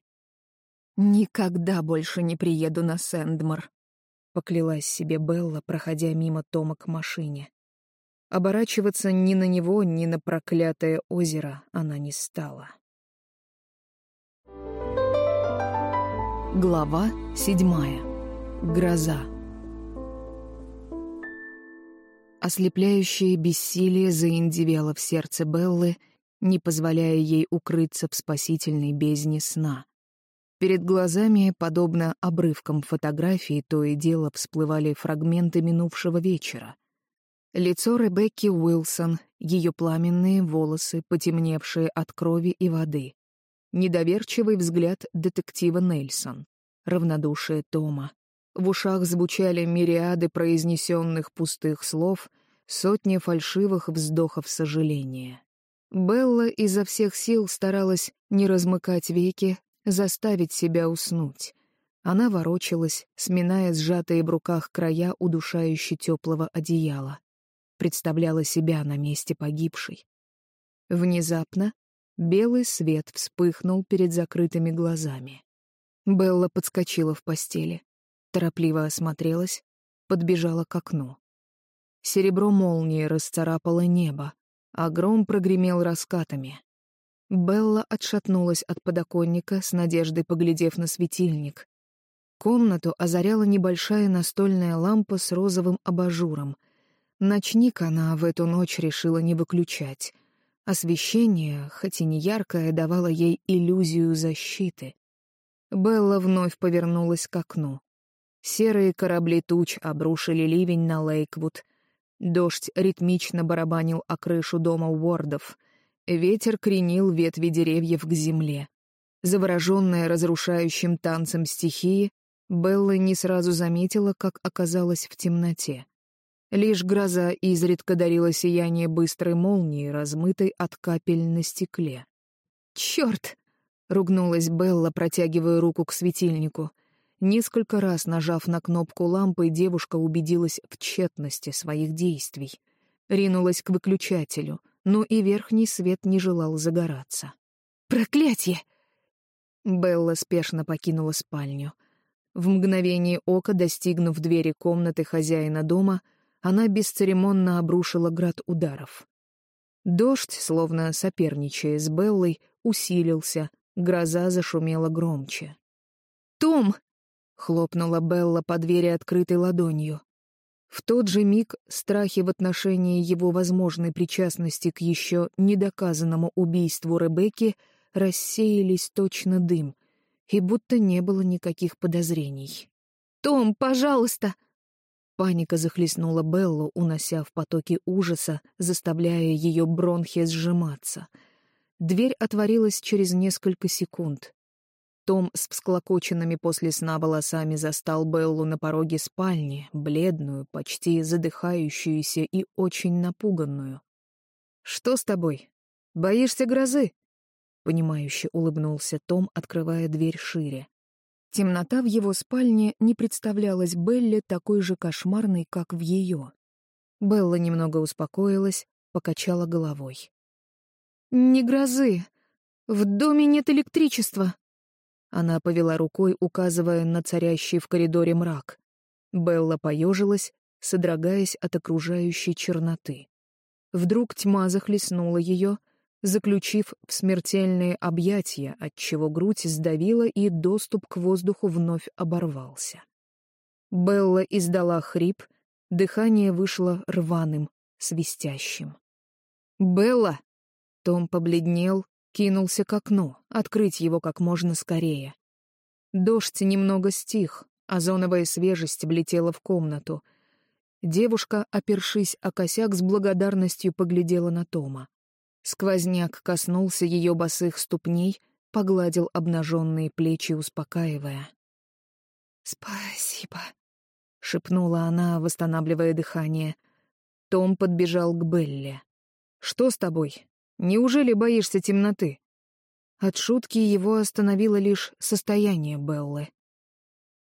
«Никогда больше не приеду на Сэндмор», — поклялась себе Белла, проходя мимо Тома к машине. Оборачиваться ни на него, ни на проклятое озеро она не стала. Глава седьмая. Гроза. Ослепляющее бессилие заиндивело в сердце Беллы, не позволяя ей укрыться в спасительной бездне сна. Перед глазами, подобно обрывкам фотографии, то и дело всплывали фрагменты минувшего вечера. Лицо Ребекки Уилсон, ее пламенные волосы, потемневшие от крови и воды. Недоверчивый взгляд детектива Нельсон. Равнодушие Тома. В ушах звучали мириады произнесенных пустых слов, сотни фальшивых вздохов сожаления. Белла изо всех сил старалась не размыкать веки, заставить себя уснуть. Она ворочалась, сминая сжатые в руках края удушающе теплого одеяла. Представляла себя на месте погибшей. Внезапно белый свет вспыхнул перед закрытыми глазами. Белла подскочила в постели, торопливо осмотрелась, подбежала к окну. Серебро молнии расцарапало небо, а гром прогремел раскатами. Белла отшатнулась от подоконника, с надеждой поглядев на светильник. Комнату озаряла небольшая настольная лампа с розовым абажуром. Ночник она в эту ночь решила не выключать. Освещение, хоть и не яркое, давало ей иллюзию защиты. Белла вновь повернулась к окну. Серые корабли туч обрушили ливень на Лейквуд. Дождь ритмично барабанил о крышу дома Уордов — Ветер кренил ветви деревьев к земле. Завороженная разрушающим танцем стихии, Белла не сразу заметила, как оказалась в темноте. Лишь гроза изредка дарила сияние быстрой молнии, размытой от капель на стекле. «Чёрт!» — ругнулась Белла, протягивая руку к светильнику. Несколько раз нажав на кнопку лампы, девушка убедилась в тщетности своих действий. Ринулась к выключателю — но и верхний свет не желал загораться. «Проклятье!» Белла спешно покинула спальню. В мгновение ока, достигнув двери комнаты хозяина дома, она бесцеремонно обрушила град ударов. Дождь, словно соперничая с Беллой, усилился, гроза зашумела громче. «Том!» — хлопнула Белла по двери открытой ладонью. В тот же миг страхи в отношении его возможной причастности к еще недоказанному убийству Ребекки рассеялись точно дым, и будто не было никаких подозрений. «Том, пожалуйста!» Паника захлестнула Беллу, унося в потоке ужаса, заставляя ее бронхи сжиматься. Дверь отворилась через несколько секунд. Том с всклокоченными после сна волосами застал Беллу на пороге спальни, бледную, почти задыхающуюся и очень напуганную. «Что с тобой? Боишься грозы?» Понимающе улыбнулся Том, открывая дверь шире. Темнота в его спальне не представлялась Белле такой же кошмарной, как в ее. Белла немного успокоилась, покачала головой. «Не грозы. В доме нет электричества», она повела рукой, указывая на царящий в коридоре мрак. Белла поежилась, содрогаясь от окружающей черноты. Вдруг тьма захлестнула ее, заключив в смертельные объятия, отчего грудь сдавила и доступ к воздуху вновь оборвался. Белла издала хрип, дыхание вышло рваным, свистящим. «Белла!» Том побледнел, Кинулся к окну, открыть его как можно скорее. Дождь немного стих, озоновая свежесть влетела в комнату. Девушка, опершись о косяк, с благодарностью поглядела на Тома. Сквозняк коснулся ее босых ступней, погладил обнаженные плечи, успокаивая. «Спасибо», — шепнула она, восстанавливая дыхание. Том подбежал к Белле. «Что с тобой? Неужели боишься темноты?» От шутки его остановило лишь состояние Беллы.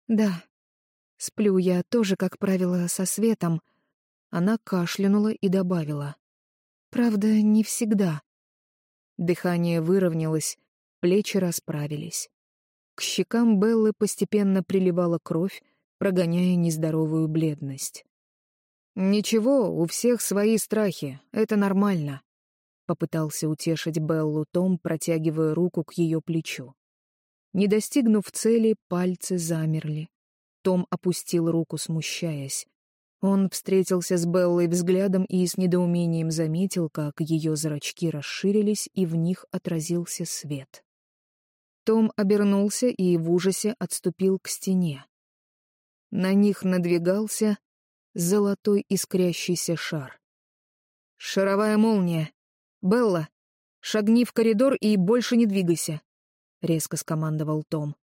«Да, сплю я тоже, как правило, со светом». Она кашлянула и добавила. «Правда, не всегда». Дыхание выровнялось, плечи расправились. К щекам Беллы постепенно приливала кровь, прогоняя нездоровую бледность. «Ничего, у всех свои страхи, это нормально», Попытался утешить Беллу Том, протягивая руку к ее плечу. Не достигнув цели, пальцы замерли. Том опустил руку, смущаясь. Он встретился с Беллой взглядом и с недоумением заметил, как ее зрачки расширились, и в них отразился свет. Том обернулся и в ужасе отступил к стене. На них надвигался золотой искрящийся шар. «Шаровая молния! Белла, шагни в коридор и больше не двигайся!» — резко скомандовал Том.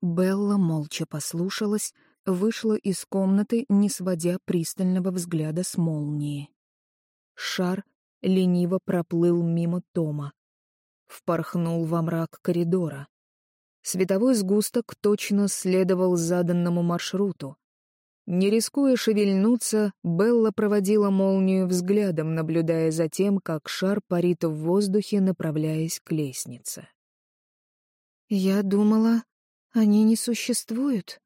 Белла молча послушалась, вышла из комнаты, не сводя пристального взгляда с молнии. Шар лениво проплыл мимо Тома. Впорхнул во мрак коридора. Световой сгусток точно следовал заданному маршруту. Не рискуя шевельнуться, Белла проводила молнию взглядом, наблюдая за тем, как шар парит в воздухе, направляясь к лестнице. «Я думала, они не существуют»,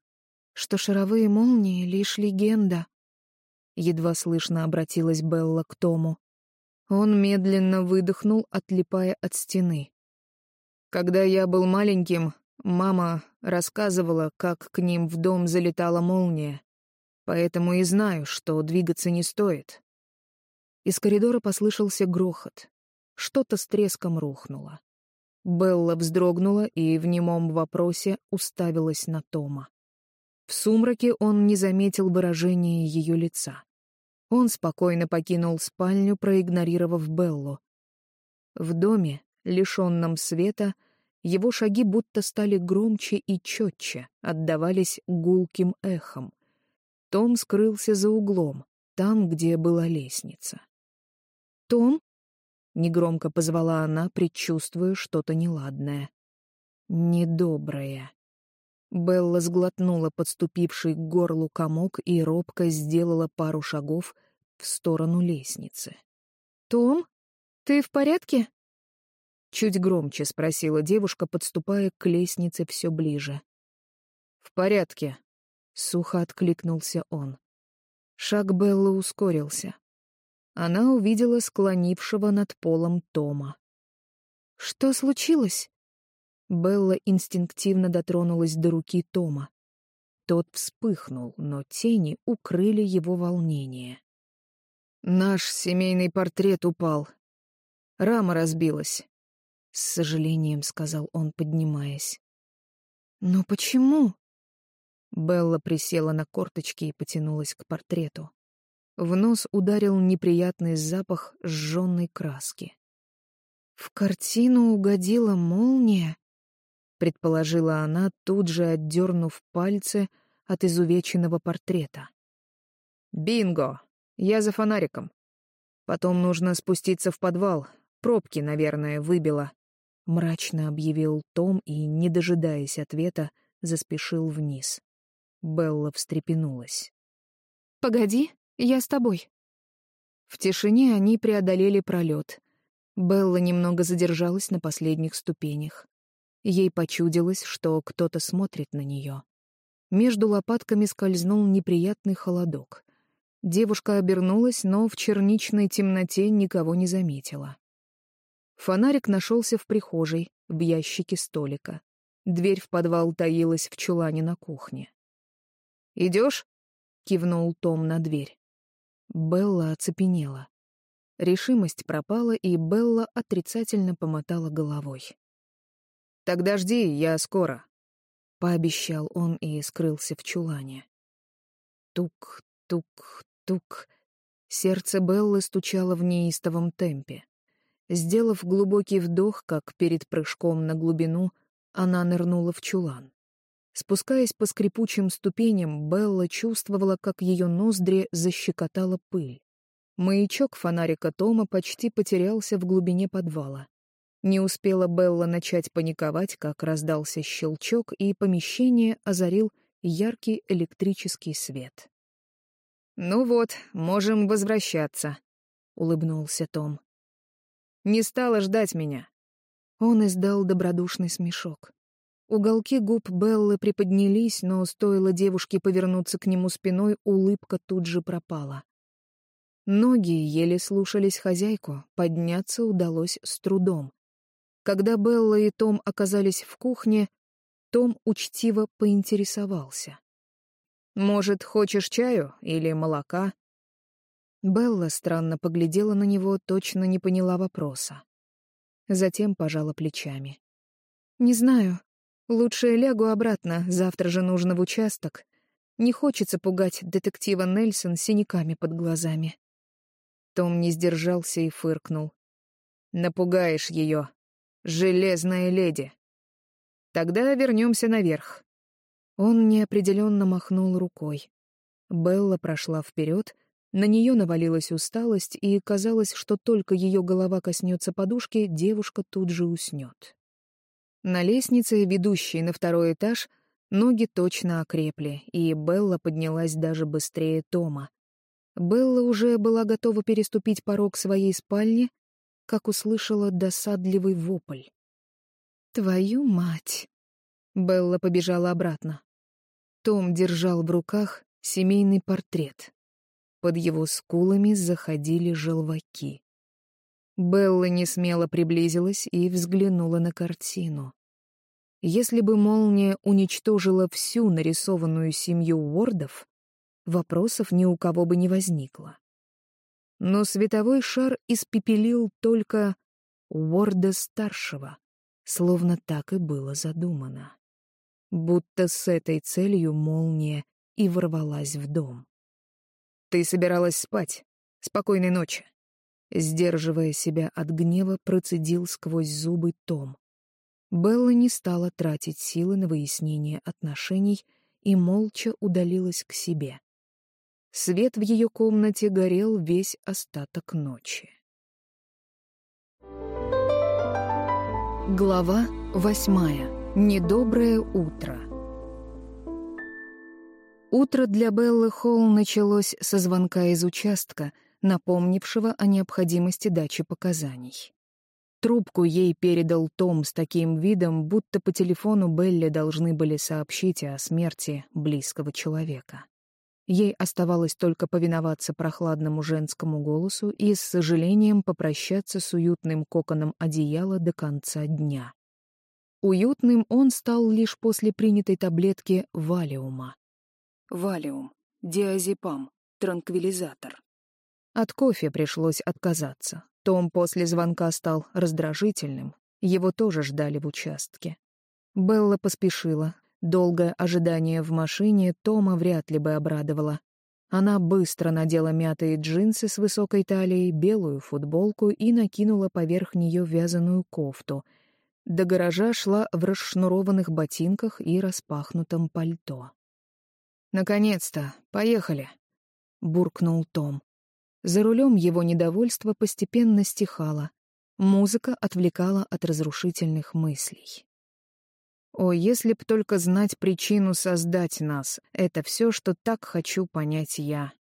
что шаровые молнии — лишь легенда. Едва слышно обратилась Белла к Тому. Он медленно выдохнул, отлипая от стены. Когда я был маленьким, мама рассказывала, как к ним в дом залетала молния. Поэтому и знаю, что двигаться не стоит. Из коридора послышался грохот. Что-то с треском рухнуло. Белла вздрогнула и в немом вопросе уставилась на Тома. В сумраке он не заметил выражения ее лица. Он спокойно покинул спальню, проигнорировав Беллу. В доме, лишенном света, его шаги будто стали громче и четче, отдавались гулким эхом. Том скрылся за углом, там, где была лестница. «Том?» — негромко позвала она, предчувствуя что-то неладное. «Недоброе». Белла сглотнула подступивший к горлу комок и робко сделала пару шагов в сторону лестницы. «Том, ты в порядке?» Чуть громче спросила девушка, подступая к лестнице все ближе. «В порядке», — сухо откликнулся он. Шаг Беллы ускорился. Она увидела склонившего над полом Тома. «Что случилось?» Белла инстинктивно дотронулась до руки Тома. Тот вспыхнул, но тени укрыли его волнение. «Наш семейный портрет упал. Рама разбилась», — с сожалением сказал он, поднимаясь. «Но почему?» Белла присела на корточки и потянулась к портрету. В нос ударил неприятный запах сжженной краски. В картину угодила молния, предположила она, тут же отдернув пальцы от изувеченного портрета. «Бинго! Я за фонариком. Потом нужно спуститься в подвал. Пробки, наверное, выбило», — мрачно объявил Том и, не дожидаясь ответа, заспешил вниз. Белла встрепенулась. «Погоди, я с тобой». В тишине они преодолели пролет. Белла немного задержалась на последних ступенях. Ей почудилось, что кто-то смотрит на нее. Между лопатками скользнул неприятный холодок. Девушка обернулась, но в черничной темноте никого не заметила. Фонарик нашелся в прихожей, в ящике столика. Дверь в подвал таилась в чулане на кухне. «Идешь?» — кивнул Том на дверь. Белла оцепенела. Решимость пропала, и Белла отрицательно помотала головой. «Тогда жди, я скоро», — пообещал он и скрылся в чулане. Тук, тук, тук. Сердце Беллы стучало в неистовом темпе. Сделав глубокий вдох, как перед прыжком на глубину, она нырнула в чулан. Спускаясь по скрипучим ступеням, Белла чувствовала, как ее ноздри защекотала пыль. Маячок фонарика Тома почти потерялся в глубине подвала. Не успела Белла начать паниковать, как раздался щелчок, и помещение озарил яркий электрический свет. «Ну вот, можем возвращаться», — улыбнулся Том. «Не стала ждать меня». Он издал добродушный смешок. Уголки губ Беллы приподнялись, но стоило девушке повернуться к нему спиной, улыбка тут же пропала. Ноги еле слушались хозяйку, подняться удалось с трудом. Когда Белла и Том оказались в кухне, Том учтиво поинтересовался. «Может, хочешь чаю или молока?» Белла странно поглядела на него, точно не поняла вопроса. Затем пожала плечами. «Не знаю. Лучше лягу обратно, завтра же нужно в участок. Не хочется пугать детектива Нельсон синяками под глазами». Том не сдержался и фыркнул. «Напугаешь ее. Железная леди. Тогда вернемся наверх». Он неопределенно махнул рукой. Белла прошла вперед, на нее навалилась усталость, и казалось, что только ее голова коснется подушки, девушка тут же уснет. На лестнице, ведущей на второй этаж, ноги точно окрепли, и Белла поднялась даже быстрее Тома. Белла уже была готова переступить порог своей спальни, как услышала досадливый вопль. «Твою мать!» Белла побежала обратно. Том держал в руках семейный портрет. Под его скулами заходили желваки. Белла не смело приблизилась и взглянула на картину. Если бы молния уничтожила всю нарисованную семью Уордов, вопросов ни у кого бы не возникло. Но световой шар испепелил только Уорда-старшего, словно так и было задумано. Будто с этой целью молния и ворвалась в дом. «Ты собиралась спать. Спокойной ночи». Сдерживая себя от гнева, процедил сквозь зубы Том. Белла не стала тратить силы на выяснение отношений и молча удалилась к себе. Свет в ее комнате горел весь остаток ночи. Глава восьмая. Недоброе утро. Утро для Беллы Холл началось со звонка из участка, напомнившего о необходимости дачи показаний. Трубку ей передал Том с таким видом, будто по телефону Белле должны были сообщить о смерти близкого человека. Ей оставалось только повиноваться прохладному женскому голосу и с сожалением попрощаться с уютным коконом одеяла до конца дня. Уютным он стал лишь после принятой таблетки валиума. Валиум, диазепам, транквилизатор. От кофе пришлось отказаться. Том после звонка стал раздражительным. Его тоже ждали в участке. Белла поспешила, Долгое ожидание в машине Тома вряд ли бы обрадовало. Она быстро надела мятые джинсы с высокой талией, белую футболку и накинула поверх нее вязаную кофту. До гаража шла в расшнурованных ботинках и распахнутом пальто. «Наконец-то! Поехали!» — буркнул Том. За рулем его недовольство постепенно стихало. Музыка отвлекала от разрушительных мыслей. О, если б только знать причину создать нас, это все, что так хочу понять я.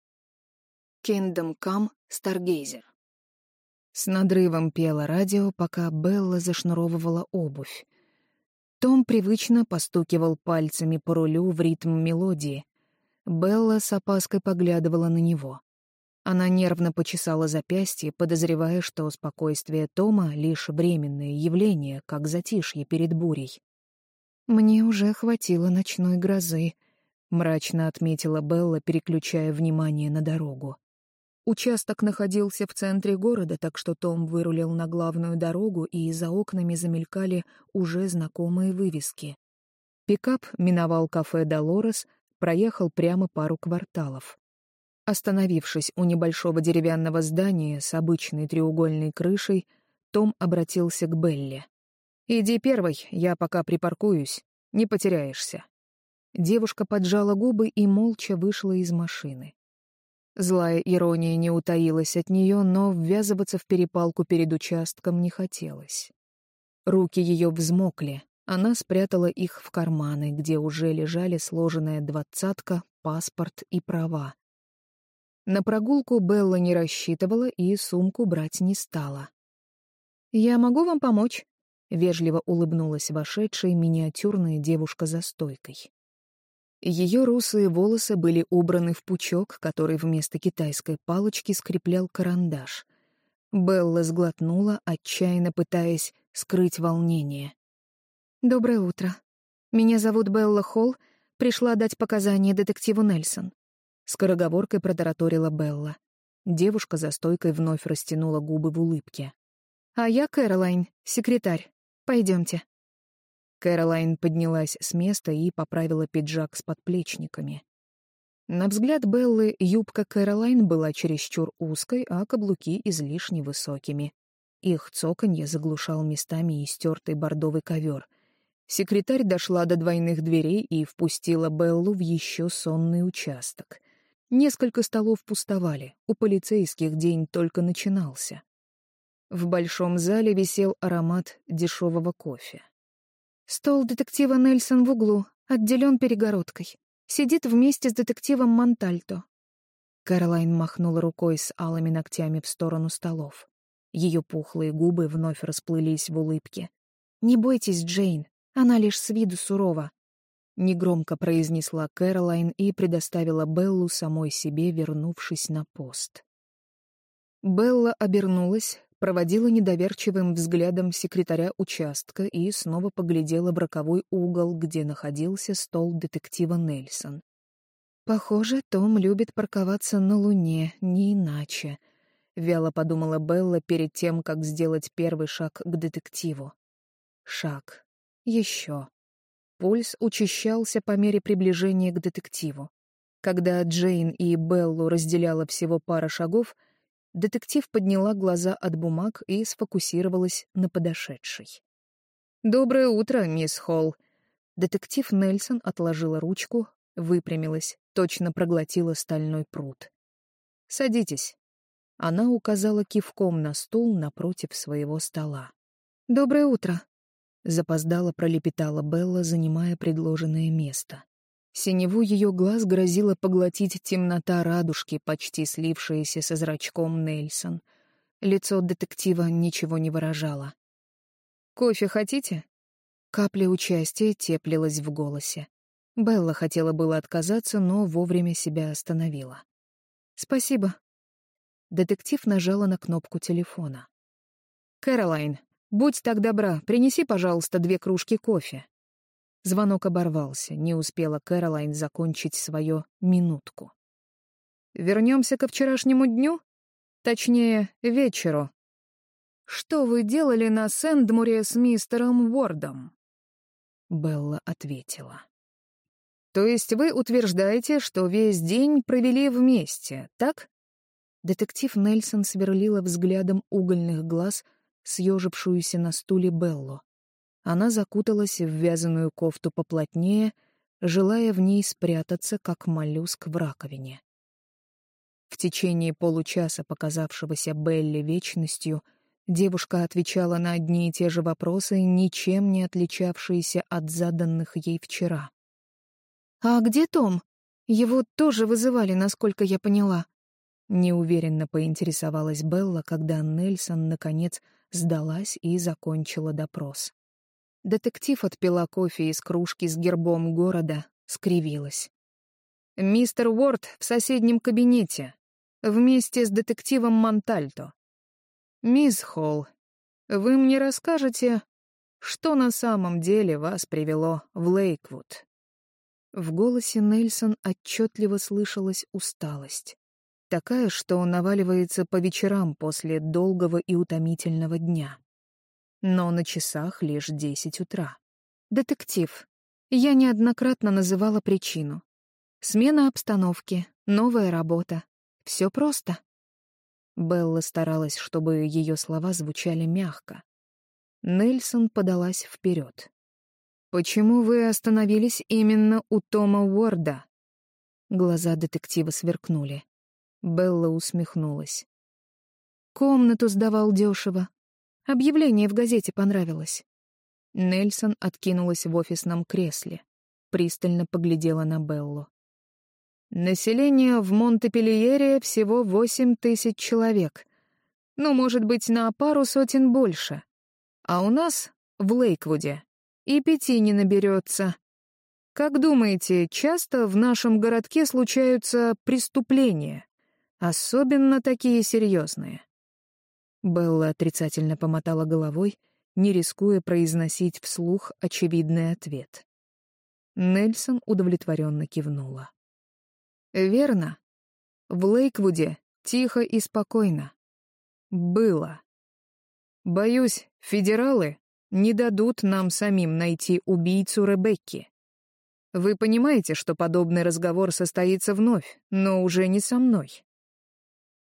Kingdom Come Stargazer. С надрывом пело радио, пока Белла зашнуровывала обувь. Том привычно постукивал пальцами по рулю в ритм мелодии. Белла с опаской поглядывала на него. Она нервно почесала запястье, подозревая, что спокойствие Тома — лишь временное явление, как затишье перед бурей. «Мне уже хватило ночной грозы», — мрачно отметила Белла, переключая внимание на дорогу. Участок находился в центре города, так что Том вырулил на главную дорогу, и за окнами замелькали уже знакомые вывески. Пикап миновал кафе «Долорес», проехал прямо пару кварталов. Остановившись у небольшого деревянного здания с обычной треугольной крышей, Том обратился к Белле. «Иди первой, я пока припаркуюсь, не потеряешься». Девушка поджала губы и молча вышла из машины. Злая ирония не утаилась от нее, но ввязываться в перепалку перед участком не хотелось. Руки ее взмокли, она спрятала их в карманы, где уже лежали сложенная двадцатка, паспорт и права. На прогулку Белла не рассчитывала и сумку брать не стала. «Я могу вам помочь?» Вежливо улыбнулась вошедшая миниатюрная девушка за стойкой. Ее русые волосы были убраны в пучок, который вместо китайской палочки скреплял карандаш. Белла сглотнула, отчаянно пытаясь скрыть волнение. «Доброе утро». Меня зовут Белла Холл, пришла дать показания детективу Нельсон. Скороговоркой протараторила Белла. Девушка за стойкой вновь растянула губы в улыбке. «А я Кэролайн, секретарь. Пойдемте». Кэролайн поднялась с места и поправила пиджак с подплечниками. На взгляд Беллы юбка Кэролайн была чересчур узкой, а каблуки излишне высокими. Их цоканье заглушал местами истертый бордовый ковер. Секретарь дошла до двойных дверей и впустила Беллу в еще сонный участок. Несколько столов пустовали, у полицейских день только начинался. В большом зале висел аромат дешевого кофе. Стол детектива Нельсон в углу, отделен перегородкой. Сидит вместе с детективом Монтальто. Кэролайн махнула рукой с алыми ногтями в сторону столов. Ее пухлые губы вновь расплылись в улыбке. «Не бойтесь, Джейн, она лишь с виду сурова. Негромко произнесла Кэролайн и предоставила Беллу самой себе, вернувшись на пост. Белла обернулась, проводила недоверчивым взглядом секретаря участка и снова поглядела в роковой угол, где находился стол детектива Нельсон. «Похоже, Том любит парковаться на Луне, не иначе», — вяло подумала Белла перед тем, как сделать первый шаг к детективу. Шаг. Еще. Пульс учащался по мере приближения к детективу. Когда Джейн и Беллу разделяла всего пара шагов, детектив подняла глаза от бумаг и сфокусировалась на подошедшей. «Доброе утро, мисс Холл!» Детектив Нельсон отложила ручку, выпрямилась, точно проглотила стальной пруд. «Садитесь». Она указала кивком на стул напротив своего стола. «Доброе утро», Запоздала пролепетала Белла, занимая предложенное место. Синеву ее глаз грозила поглотить темнота радужки, почти слившаяся со зрачком Нельсон. Лицо детектива ничего не выражало. «Кофе хотите?» Капля участия теплилась в голосе. Белла хотела было отказаться, но вовремя себя остановила. «Спасибо». Детектив нажала на кнопку телефона. «Кэролайн, «Будь так добра, принеси, пожалуйста, две кружки кофе». Звонок оборвался, не успела Кэролайн закончить свою минутку. Вернемся ко вчерашнему дню? Точнее, вечеру. Что вы делали на Сэндмуре с мистером Уордом? Белла ответила. То есть вы утверждаете, что весь день провели вместе, так? Детектив Нельсон сверлила взглядом угольных глаз — съежившуюся на стуле Беллу. Она закуталась в вязаную кофту поплотнее, желая в ней спрятаться, как моллюск в раковине. В течение получаса, показавшегося Белли вечностью, девушка отвечала на одни и те же вопросы, ничем не отличавшиеся от заданных ей вчера. «А где Том? Его тоже вызывали, насколько я поняла». Неуверенно поинтересовалась Белла, когда Нельсон, наконец, сдалась и закончила допрос. Детектив отпила кофе из кружки с гербом города, скривилась. «Мистер Уорд в соседнем кабинете, вместе с детективом Монтальто. Мисс Холл, вы мне расскажете, что на самом деле вас привело в Лейквуд?» В голосе Нельсон отчетливо слышалась усталость. Такая, что наваливается по вечерам после долгого и утомительного дня. Но на часах лишь десять утра. Детектив. Я неоднократно называла причину. Смена обстановки, новая работа. Все просто. Белла старалась, чтобы ее слова звучали мягко. Нельсон подалась вперед. «Почему вы остановились именно у Тома Уорда?» Глаза детектива сверкнули. Белла усмехнулась. Комнату сдавал дешево. Объявление в газете понравилось. Нельсон откинулась в офисном кресле. Пристально поглядела на Беллу. Население в Монтепельере всего восемь тысяч человек. Ну, может быть, на пару сотен больше. А у нас, в Лейквуде, и пяти не наберется. Как думаете, часто в нашем городке случаются преступления? Особенно такие серьезные. Белла отрицательно помотала головой, не рискуя произносить вслух очевидный ответ. Нельсон удовлетворенно кивнула. «Верно. В Лейквуде тихо и спокойно. Было. Боюсь, федералы не дадут нам самим найти убийцу Ребекки. Вы понимаете, что подобный разговор состоится вновь, но уже не со мной.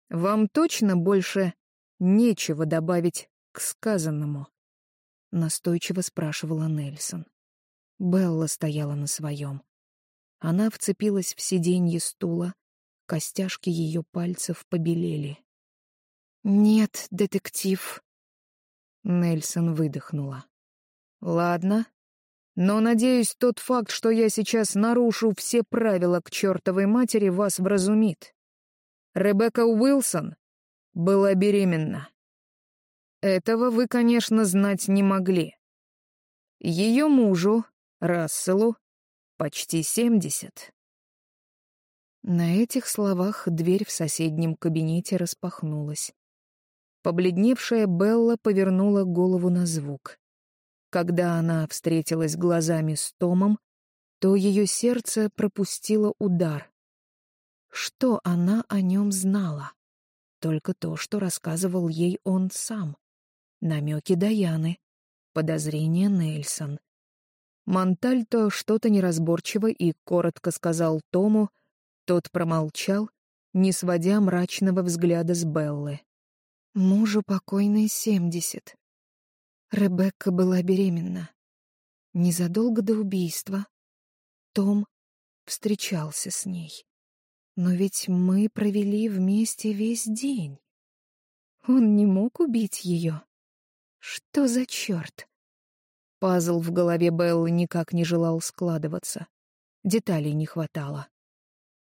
Вам точно больше нечего добавить к сказанному?» Настойчиво спрашивала Нельсон. Белла стояла на своем. Она вцепилась в сиденье стула, костяшки ее пальцев побелели. «Нет, детектив». Нельсон выдохнула. «Ладно, но, надеюсь, тот факт, что я сейчас нарушу все правила к чертовой матери, вас вразумит. Ребекка Уилсон была беременна. Этого вы, конечно, знать не могли. Ее мужу, Расселу, почти семьдесят. На этих словах дверь в соседнем кабинете распахнулась. Побледневшая Белла повернула голову на звук. Когда она встретилась глазами с Томом, то ее сердце пропустило удар. Что она о нем знала? Только то, что рассказывал ей он сам. Намеки Даяны, подозрения Нельсон. Монтальто что-то неразборчиво и коротко сказал Тому, тот промолчал, не сводя мрачного взгляда с Беллы. Мужу покойной семьдесят. Ребекка была беременна. Незадолго до убийства Том встречался с ней. Но ведь мы провели вместе весь день. Он не мог убить ее. Что за черт? Пазл в голове Беллы никак не желал складываться. Деталей не хватало.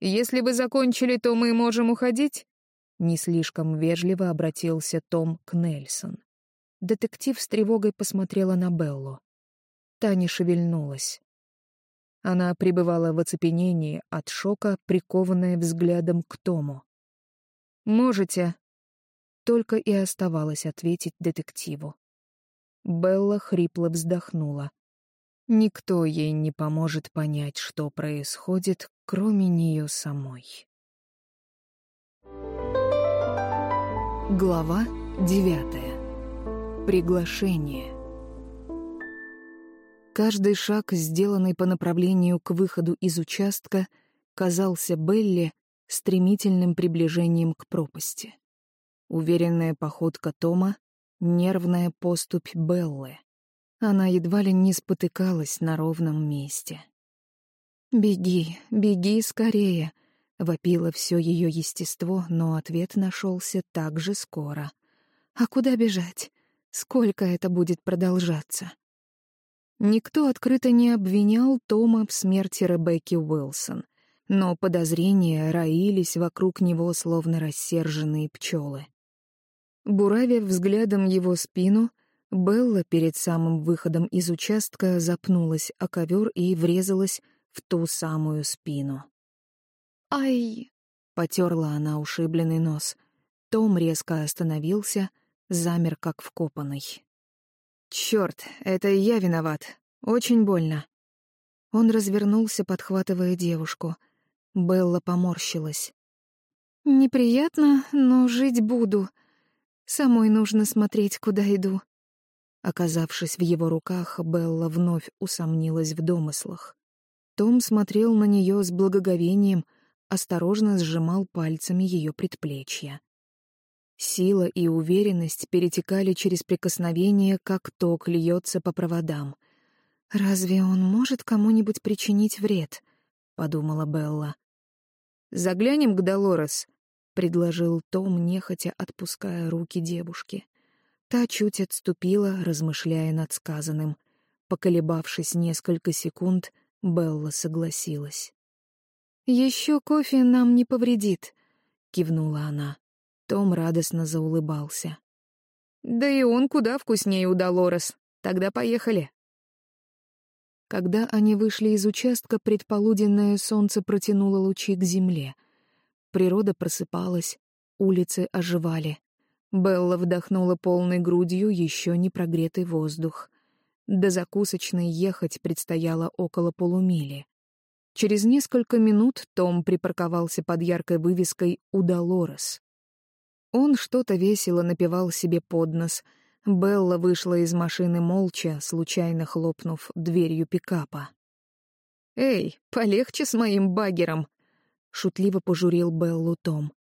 «Если вы закончили, то мы можем уходить?» Не слишком вежливо обратился Том к Нельсон. Детектив с тревогой посмотрела на Беллу. Та не шевельнулась. Она пребывала в оцепенении от шока, прикованная взглядом к Тому. «Можете», — только и оставалось ответить детективу. Белла хрипло вздохнула. Никто ей не поможет понять, что происходит, кроме нее самой. Глава девятая Приглашение. Каждый шаг, сделанный по направлению к выходу из участка, казался Белле стремительным приближением к пропасти. Уверенная походка Тома, нервная поступь Беллы. Она едва ли не спотыкалась на ровном месте. «Беги, беги скорее!» — вопило все ее естество, но ответ нашелся так же скоро. «А куда бежать? Сколько это будет продолжаться? Никто открыто не обвинял Тома в смерти Ребекки Уилсон, но подозрения роились вокруг него, словно рассерженные пчелы. Буравя взглядом его спину, Белла перед самым выходом из участка запнулась о ковер и врезалась в ту самую спину. «Ай!» — потерла она ушибленный нос. Том резко остановился — замер как вкопанный. «Чёрт, это я виноват. Очень больно». Он развернулся, подхватывая девушку. Белла поморщилась. «Неприятно, но жить буду. Самой нужно смотреть, куда иду». Оказавшись в его руках, Белла вновь усомнилась в домыслах. Том смотрел на нее с благоговением, осторожно сжимал пальцами ее предплечья. Сила и уверенность перетекали через прикосновение, как ток льется по проводам. «Разве он может кому-нибудь причинить вред?» — подумала Белла. «Заглянем к Долорес», — предложил Том, нехотя отпуская руки девушки. Та чуть отступила, размышляя над сказанным. Поколебавшись несколько секунд, Белла согласилась. «Еще кофе нам не повредит», — кивнула она. Том радостно заулыбался. «Да и он куда вкуснее у Долорес. Тогда поехали». Когда они вышли из участка, предполуденное солнце протянуло лучи к земле. Природа просыпалась, улицы оживали. Белла вдохнула полной грудью еще не прогретый воздух. До закусочной ехать предстояло около полумили. Через несколько минут Том припарковался под яркой вывеской «Удалорес». Он что-то весело напевал себе под нос. Белла вышла из машины молча, случайно хлопнув дверью пикапа. «Эй, полегче с моим баггером!» — шутливо пожурил Беллу Том.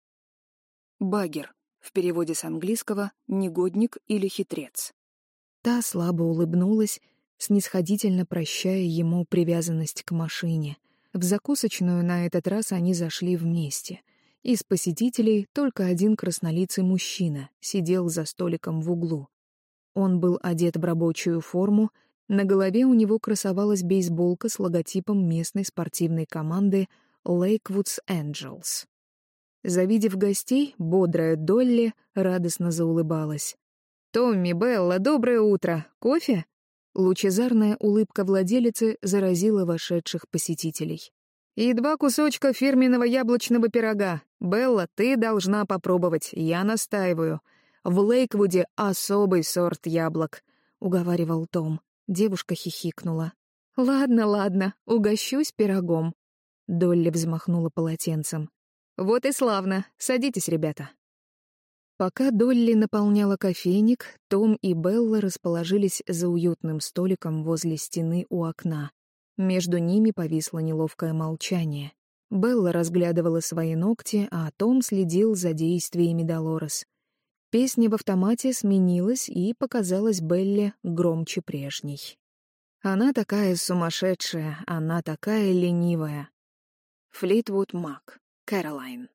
Баггер. В переводе с английского «негодник» или «хитрец». Та слабо улыбнулась, снисходительно прощая ему привязанность к машине. В закусочную на этот раз они зашли вместе. Из посетителей только один краснолицый мужчина сидел за столиком в углу. Он был одет в рабочую форму, на голове у него красовалась бейсболка с логотипом местной спортивной команды Lakewoods Angels. Завидев гостей, бодрая Долли радостно заулыбалась. «Томми, Белла, доброе утро! Кофе?» Лучезарная улыбка владелицы заразила вошедших посетителей. «И два кусочка фирменного яблочного пирога. Белла, ты должна попробовать, я настаиваю. В Лейквуде особый сорт яблок», — уговаривал Том. Девушка хихикнула. «Ладно, ладно, угощусь пирогом». Долли взмахнула полотенцем. «Вот и славно. Садитесь, ребята». Пока Долли наполняла кофейник, Том и Белла расположились за уютным столиком возле стены у окна. Между ними повисло неловкое молчание. Белла разглядывала свои ногти, а Том следил за действиями Долорес. Песня в автомате сменилась и показалась Белле громче прежней. Она такая сумасшедшая, она такая ленивая. Флитвуд Мак, Кэролайн.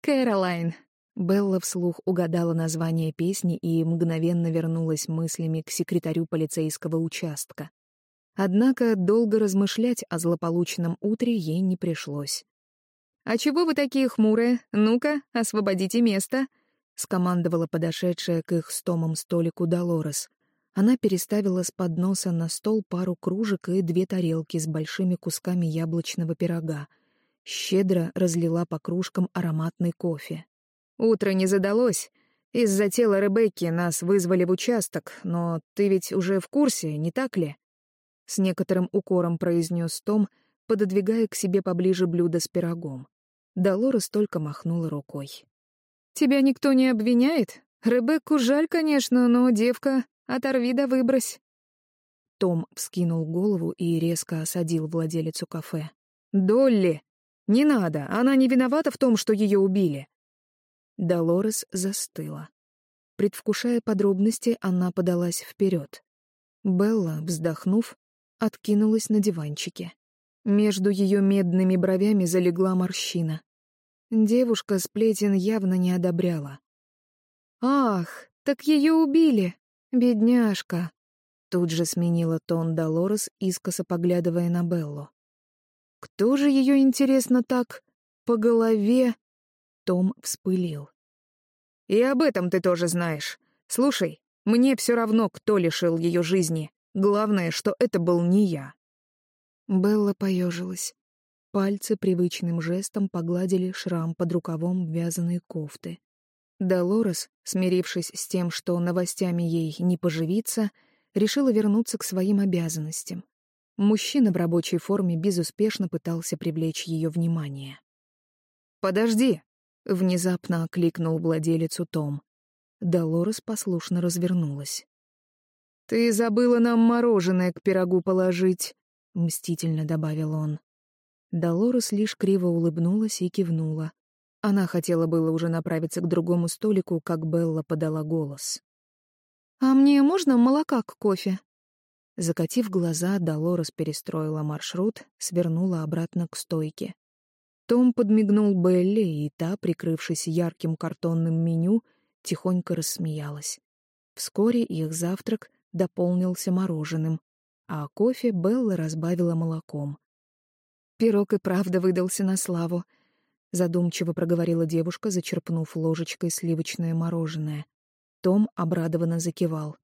Кэролайн, Белла вслух угадала название песни и мгновенно вернулась мыслями к секретарю полицейского участка. Однако долго размышлять о злополучном утре ей не пришлось. «А чего вы такие хмурые? Ну-ка, освободите место!» — скомандовала подошедшая к их с Томом столику Долорес. Она переставила с подноса на стол пару кружек и две тарелки с большими кусками яблочного пирога. Щедро разлила по кружкам ароматный кофе. Утро не задалось. Из-за тела Ребекки нас вызвали в участок, но ты ведь уже в курсе, не так ли?» С некоторым укором произнес Том, пододвигая к себе поближе блюдо с пирогом. Долорес только махнула рукой. «Тебя никто не обвиняет? Ребекку жаль, конечно, но, девка, оторви да выбрось». Том вскинул голову и резко осадил владелицу кафе. «Долли! Не надо, она не виновата в том, что ее убили. Долорес застыла. Предвкушая подробности, она подалась вперед. Белла, вздохнув, откинулась на диванчике. Между ее медными бровями залегла морщина. Девушка сплетен явно не одобряла. «Ах, так ее убили! Бедняжка!» Тут же сменила тон Долорес, искоса поглядывая на Беллу. «Кто же ее, интересно, так по голове том вспылил. «И об этом ты тоже знаешь. Слушай, мне все равно, кто лишил ее жизни. Главное, что это был не я». Белла поежилась. Пальцы привычным жестом погладили шрам под рукавом вязаной кофты. Долорес, смирившись с тем, что новостями ей не поживиться, решила вернуться к своим обязанностям. Мужчина в рабочей форме безуспешно пытался привлечь ее внимание. «Подожди!» Внезапно окликнул владелицу Том. Долорес послушно развернулась. «Ты забыла нам мороженое к пирогу положить», — мстительно добавил он. Долорес лишь криво улыбнулась и кивнула. Она хотела было уже направиться к другому столику, как Белла подала голос. «А мне можно молока к кофе?» Закатив глаза, Долорес перестроила маршрут, свернула обратно к стойке. Том подмигнул Белли, и та, прикрывшись ярким картонным меню, тихонько рассмеялась. Вскоре их завтрак дополнился мороженым, а кофе Белла разбавила молоком. «Пирог и правда выдался на славу», — задумчиво проговорила девушка, зачерпнув ложечкой сливочное мороженое. Том обрадованно закивал.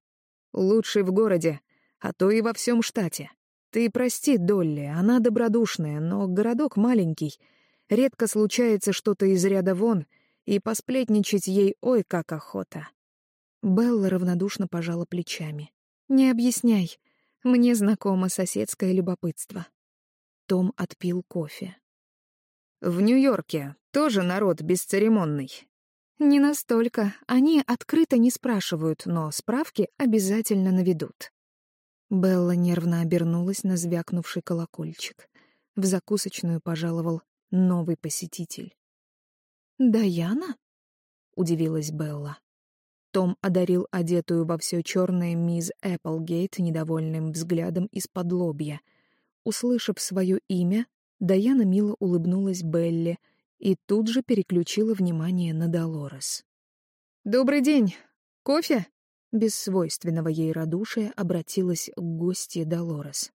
«Лучший в городе, а то и во всем штате. Ты прости, Долли, она добродушная, но городок маленький — Редко случается что-то из ряда вон, и посплетничать ей ой как охота. Белла равнодушно пожала плечами. Не объясняй. Мне знакомо соседское любопытство. Том отпил кофе. В Нью-Йорке тоже народ бесцеремонный. Не настолько. Они открыто не спрашивают, но справки обязательно наведут. Белла нервно обернулась на звякнувший колокольчик. В закусочную пожаловал новый посетитель. «Даяна?» — удивилась Белла. Том одарил одетую во все черное мисс Эпплгейт недовольным взглядом из-под лобья. Услышав свое имя, Даяна мило улыбнулась Белле и тут же переключила внимание на Долорес. «Добрый день! Кофе?» Без свойственного ей радушия обратилась к гостье Долорес.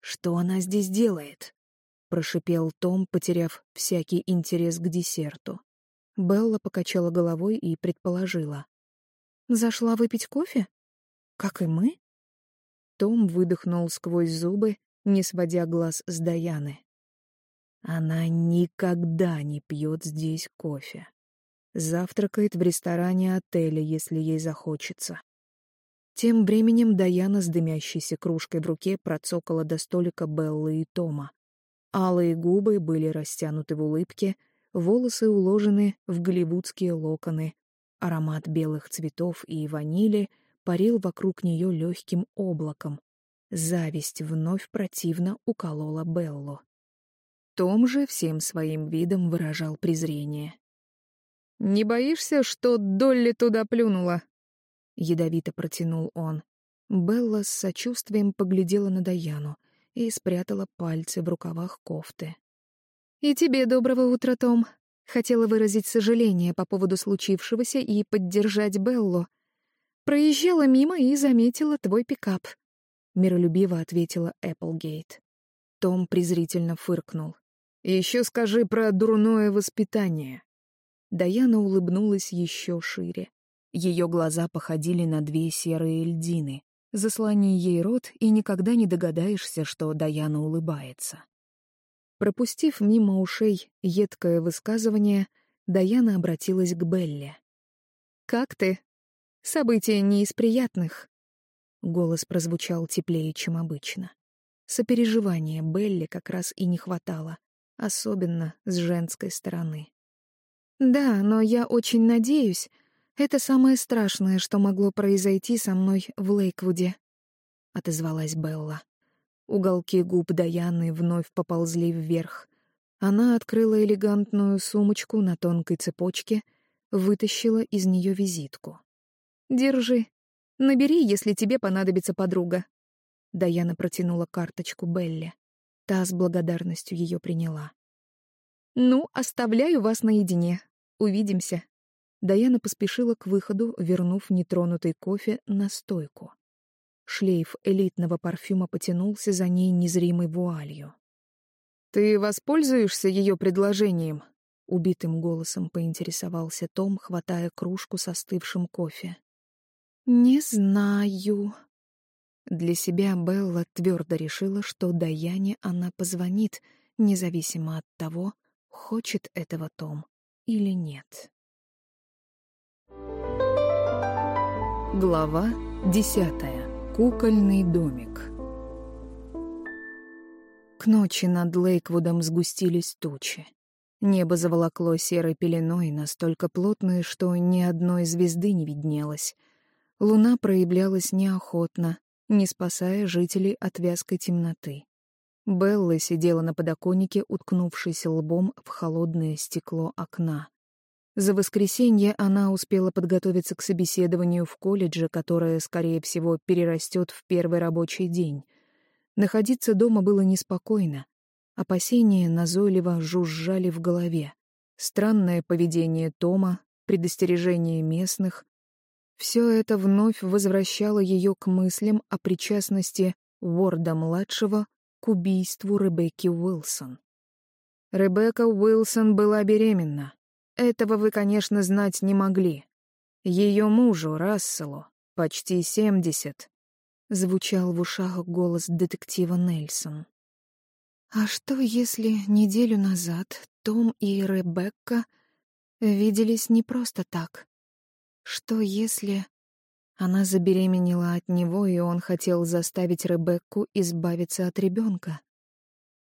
«Что она здесь делает?» — прошипел Том, потеряв всякий интерес к десерту. Белла покачала головой и предположила. «Зашла выпить кофе? Как и мы?» Том выдохнул сквозь зубы, не сводя глаз с Даяны. Она никогда не пьет здесь кофе. Завтракает в ресторане отеля, если ей захочется. Тем временем Даяна с дымящейся кружкой в руке процокала до столика Беллы и Тома. Алые губы были растянуты в улыбке, волосы уложены в голливудские локоны, аромат белых цветов и ванили парил вокруг нее легким облаком. Зависть вновь противно уколола Беллу. Том же всем своим видом выражал презрение. «Не боишься, что Долли туда плюнула?» Ядовито протянул он. Белла с сочувствием поглядела на Даяну и спрятала пальцы в рукавах кофты. «И тебе доброго утра, Том. Хотела выразить сожаление по поводу случившегося и поддержать Беллу. Проезжала мимо и заметила твой пикап», — миролюбиво ответила Эпплгейт. Том презрительно фыркнул. Еще скажи про дурное воспитание. Даяна улыбнулась еще шире. Ее глаза походили на две серые льдины. Заслони ей рот, и никогда не догадаешься, что Даяна улыбается. Пропустив мимо ушей едкое высказывание, Даяна обратилась к Белле. «Как ты? События не из приятных». Голос прозвучал теплее, чем обычно. Сопереживания Белли как раз и не хватало особенно с женской стороны. «Да, но я очень надеюсь, это самое страшное, что могло произойти со мной в Лейквуде», — отозвалась Белла. Уголки губ Даяны вновь поползли вверх. Она открыла элегантную сумочку на тонкой цепочке, вытащила из нее визитку. «Держи. Набери, если тебе понадобится подруга». Даяна протянула карточку Белле. Та с благодарностью ее приняла. «Ну, оставляю вас наедине. Увидимся». Даяна поспешила к выходу, вернув нетронутый кофе на стойку. Шлейф элитного парфюма потянулся за ней незримой вуалью. «Ты воспользуешься ее предложением?» — убитым голосом поинтересовался Том, хватая кружку со остывшим кофе. «Не знаю», для себя Белла твердо решила, что Даяне она позвонит, независимо от того, хочет этого Том или нет. Глава десятая. Кукольный домик. К ночи над Лейквудом сгустились тучи. Небо заволокло серой пеленой, настолько плотной, что ни одной звезды не виднелось. Луна проявлялась неохотно, не спасая жителей от вязкой темноты. Белла сидела на подоконнике, уткнувшись лбом в холодное стекло окна. За воскресенье она успела подготовиться к собеседованию в колледже, которое, скорее всего, перерастет в первый рабочий день. Находиться дома было неспокойно. Опасения назойливо жужжали в голове. Странное поведение Тома, предостережение местных, все это вновь возвращало ее к мыслям о причастности Уорда-младшего к убийству Ребекки Уилсон. Ребекка Уилсон была беременна. Этого вы, конечно, знать не могли. Ее мужу, Расселу, почти семьдесят. Звучал в ушах голос детектива Нельсон. А что, если неделю назад Том и Ребекка виделись не просто так? Что если... Она забеременела от него, и он хотел заставить Ребекку избавиться от ребенка.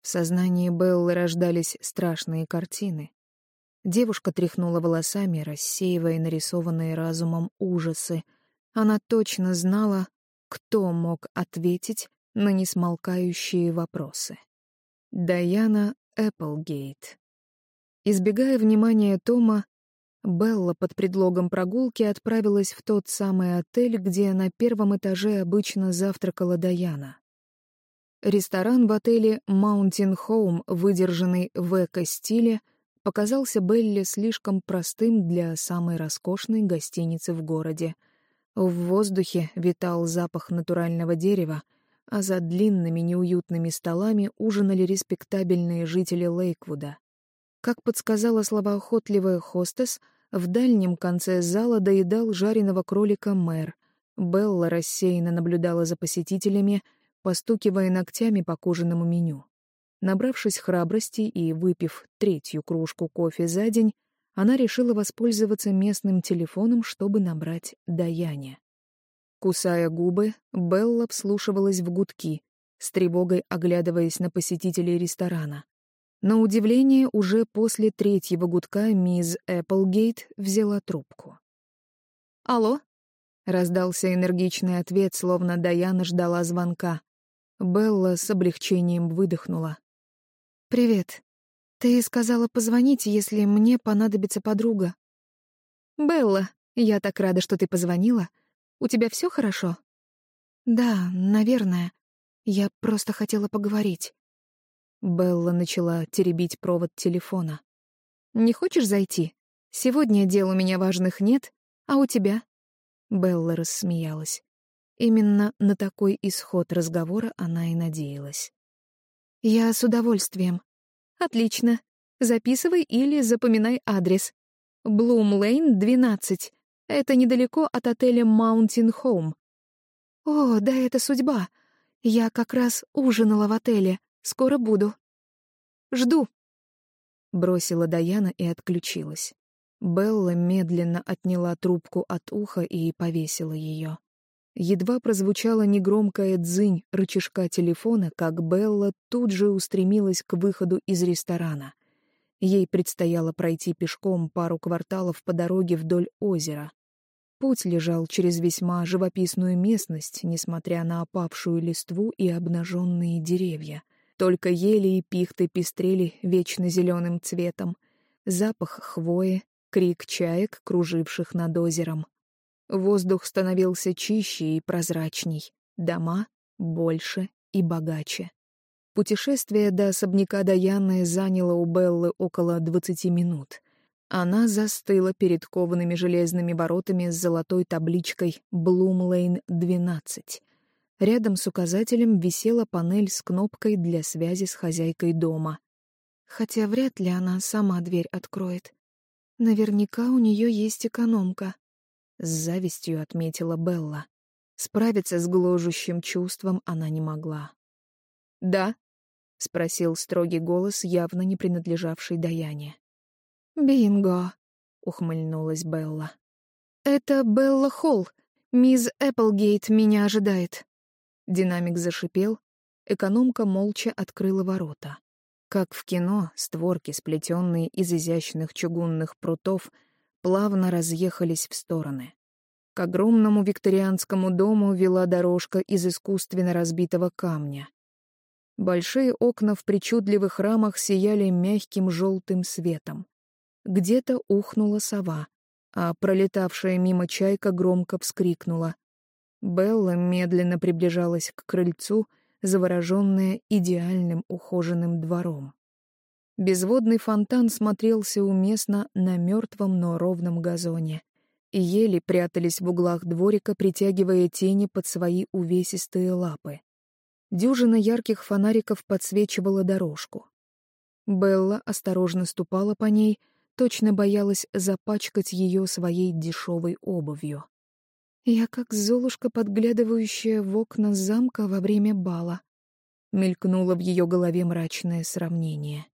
В сознании Беллы рождались страшные картины. Девушка тряхнула волосами, рассеивая нарисованные разумом ужасы. Она точно знала, кто мог ответить на несмолкающие вопросы. Даяна Эпплгейт. Избегая внимания Тома, Белла под предлогом прогулки отправилась в тот самый отель, где на первом этаже обычно завтракала Даяна. Ресторан в отеле Mountain Home, выдержанный в эко-стиле, показался Белле слишком простым для самой роскошной гостиницы в городе. В воздухе витал запах натурального дерева, а за длинными неуютными столами ужинали респектабельные жители Лейквуда. Как подсказала словоохотливая хостес, в дальнем конце зала доедал жареного кролика мэр. Белла рассеянно наблюдала за посетителями, постукивая ногтями по кожаному меню. Набравшись храбрости и выпив третью кружку кофе за день, она решила воспользоваться местным телефоном, чтобы набрать Даяне. Кусая губы, Белла вслушивалась в гудки, с тревогой оглядываясь на посетителей ресторана. На удивление, уже после третьего гудка мисс Эпплгейт взяла трубку. «Алло?» — раздался энергичный ответ, словно Даяна ждала звонка. Белла с облегчением выдохнула. «Привет. Ты сказала позвонить, если мне понадобится подруга». «Белла, я так рада, что ты позвонила. У тебя все хорошо?» «Да, наверное. Я просто хотела поговорить». Белла начала теребить провод телефона. «Не хочешь зайти? Сегодня дел у меня важных нет, а у тебя?» Белла рассмеялась. Именно на такой исход разговора она и надеялась. «Я с удовольствием». «Отлично. Записывай или запоминай адрес. Блум-Лейн, 12. Это недалеко от отеля Mountain Home». «О, да это судьба. Я как раз ужинала в отеле. Скоро буду. Жду. Бросила Даяна и отключилась. Белла медленно отняла трубку от уха и повесила ее. Едва прозвучала негромкая дзынь рычажка телефона, как Белла тут же устремилась к выходу из ресторана. Ей предстояло пройти пешком пару кварталов по дороге вдоль озера. Путь лежал через весьма живописную местность, несмотря на опавшую листву и обнаженные деревья. Только ели и пихты пестрели вечно зеленым цветом. Запах хвои, крик чаек, круживших над озером. Воздух становился чище и прозрачней, дома больше и богаче. Путешествие до особняка Даяны заняло у Беллы около двадцати минут. Она застыла перед коваными железными воротами с золотой табличкой «Блумлейн 12». Рядом с указателем висела панель с кнопкой для связи с хозяйкой дома. Хотя вряд ли она сама дверь откроет. Наверняка у нее есть экономка. С завистью отметила Белла. Справиться с гложущим чувством она не могла. «Да?» — спросил строгий голос, явно не принадлежавший Даяне. «Бинго!» — ухмыльнулась Белла. «Это Белла Холл. Мисс Эпплгейт меня ожидает». Динамик зашипел, экономка молча открыла ворота. Как в кино, створки, сплетенные из изящных чугунных прутов, плавно разъехались в стороны. К огромному викторианскому дому вела дорожка из искусственно разбитого камня. Большие окна в причудливых рамах сияли мягким желтым светом. Где-то ухнула сова, а пролетавшая мимо чайка громко вскрикнула. Белла медленно приближалась к крыльцу, завороженная идеальным ухоженным двором. Безводный фонтан смотрелся уместно на мертвом, но ровном газоне. И ели прятались в углах дворика, притягивая тени под свои увесистые лапы. Дюжина ярких фонариков подсвечивала дорожку. Белла осторожно ступала по ней, точно боялась запачкать ее своей дешевой обувью. Я как золушка, подглядывающая в окна замка во время бала. Мелькнуло в ее голове мрачное сравнение.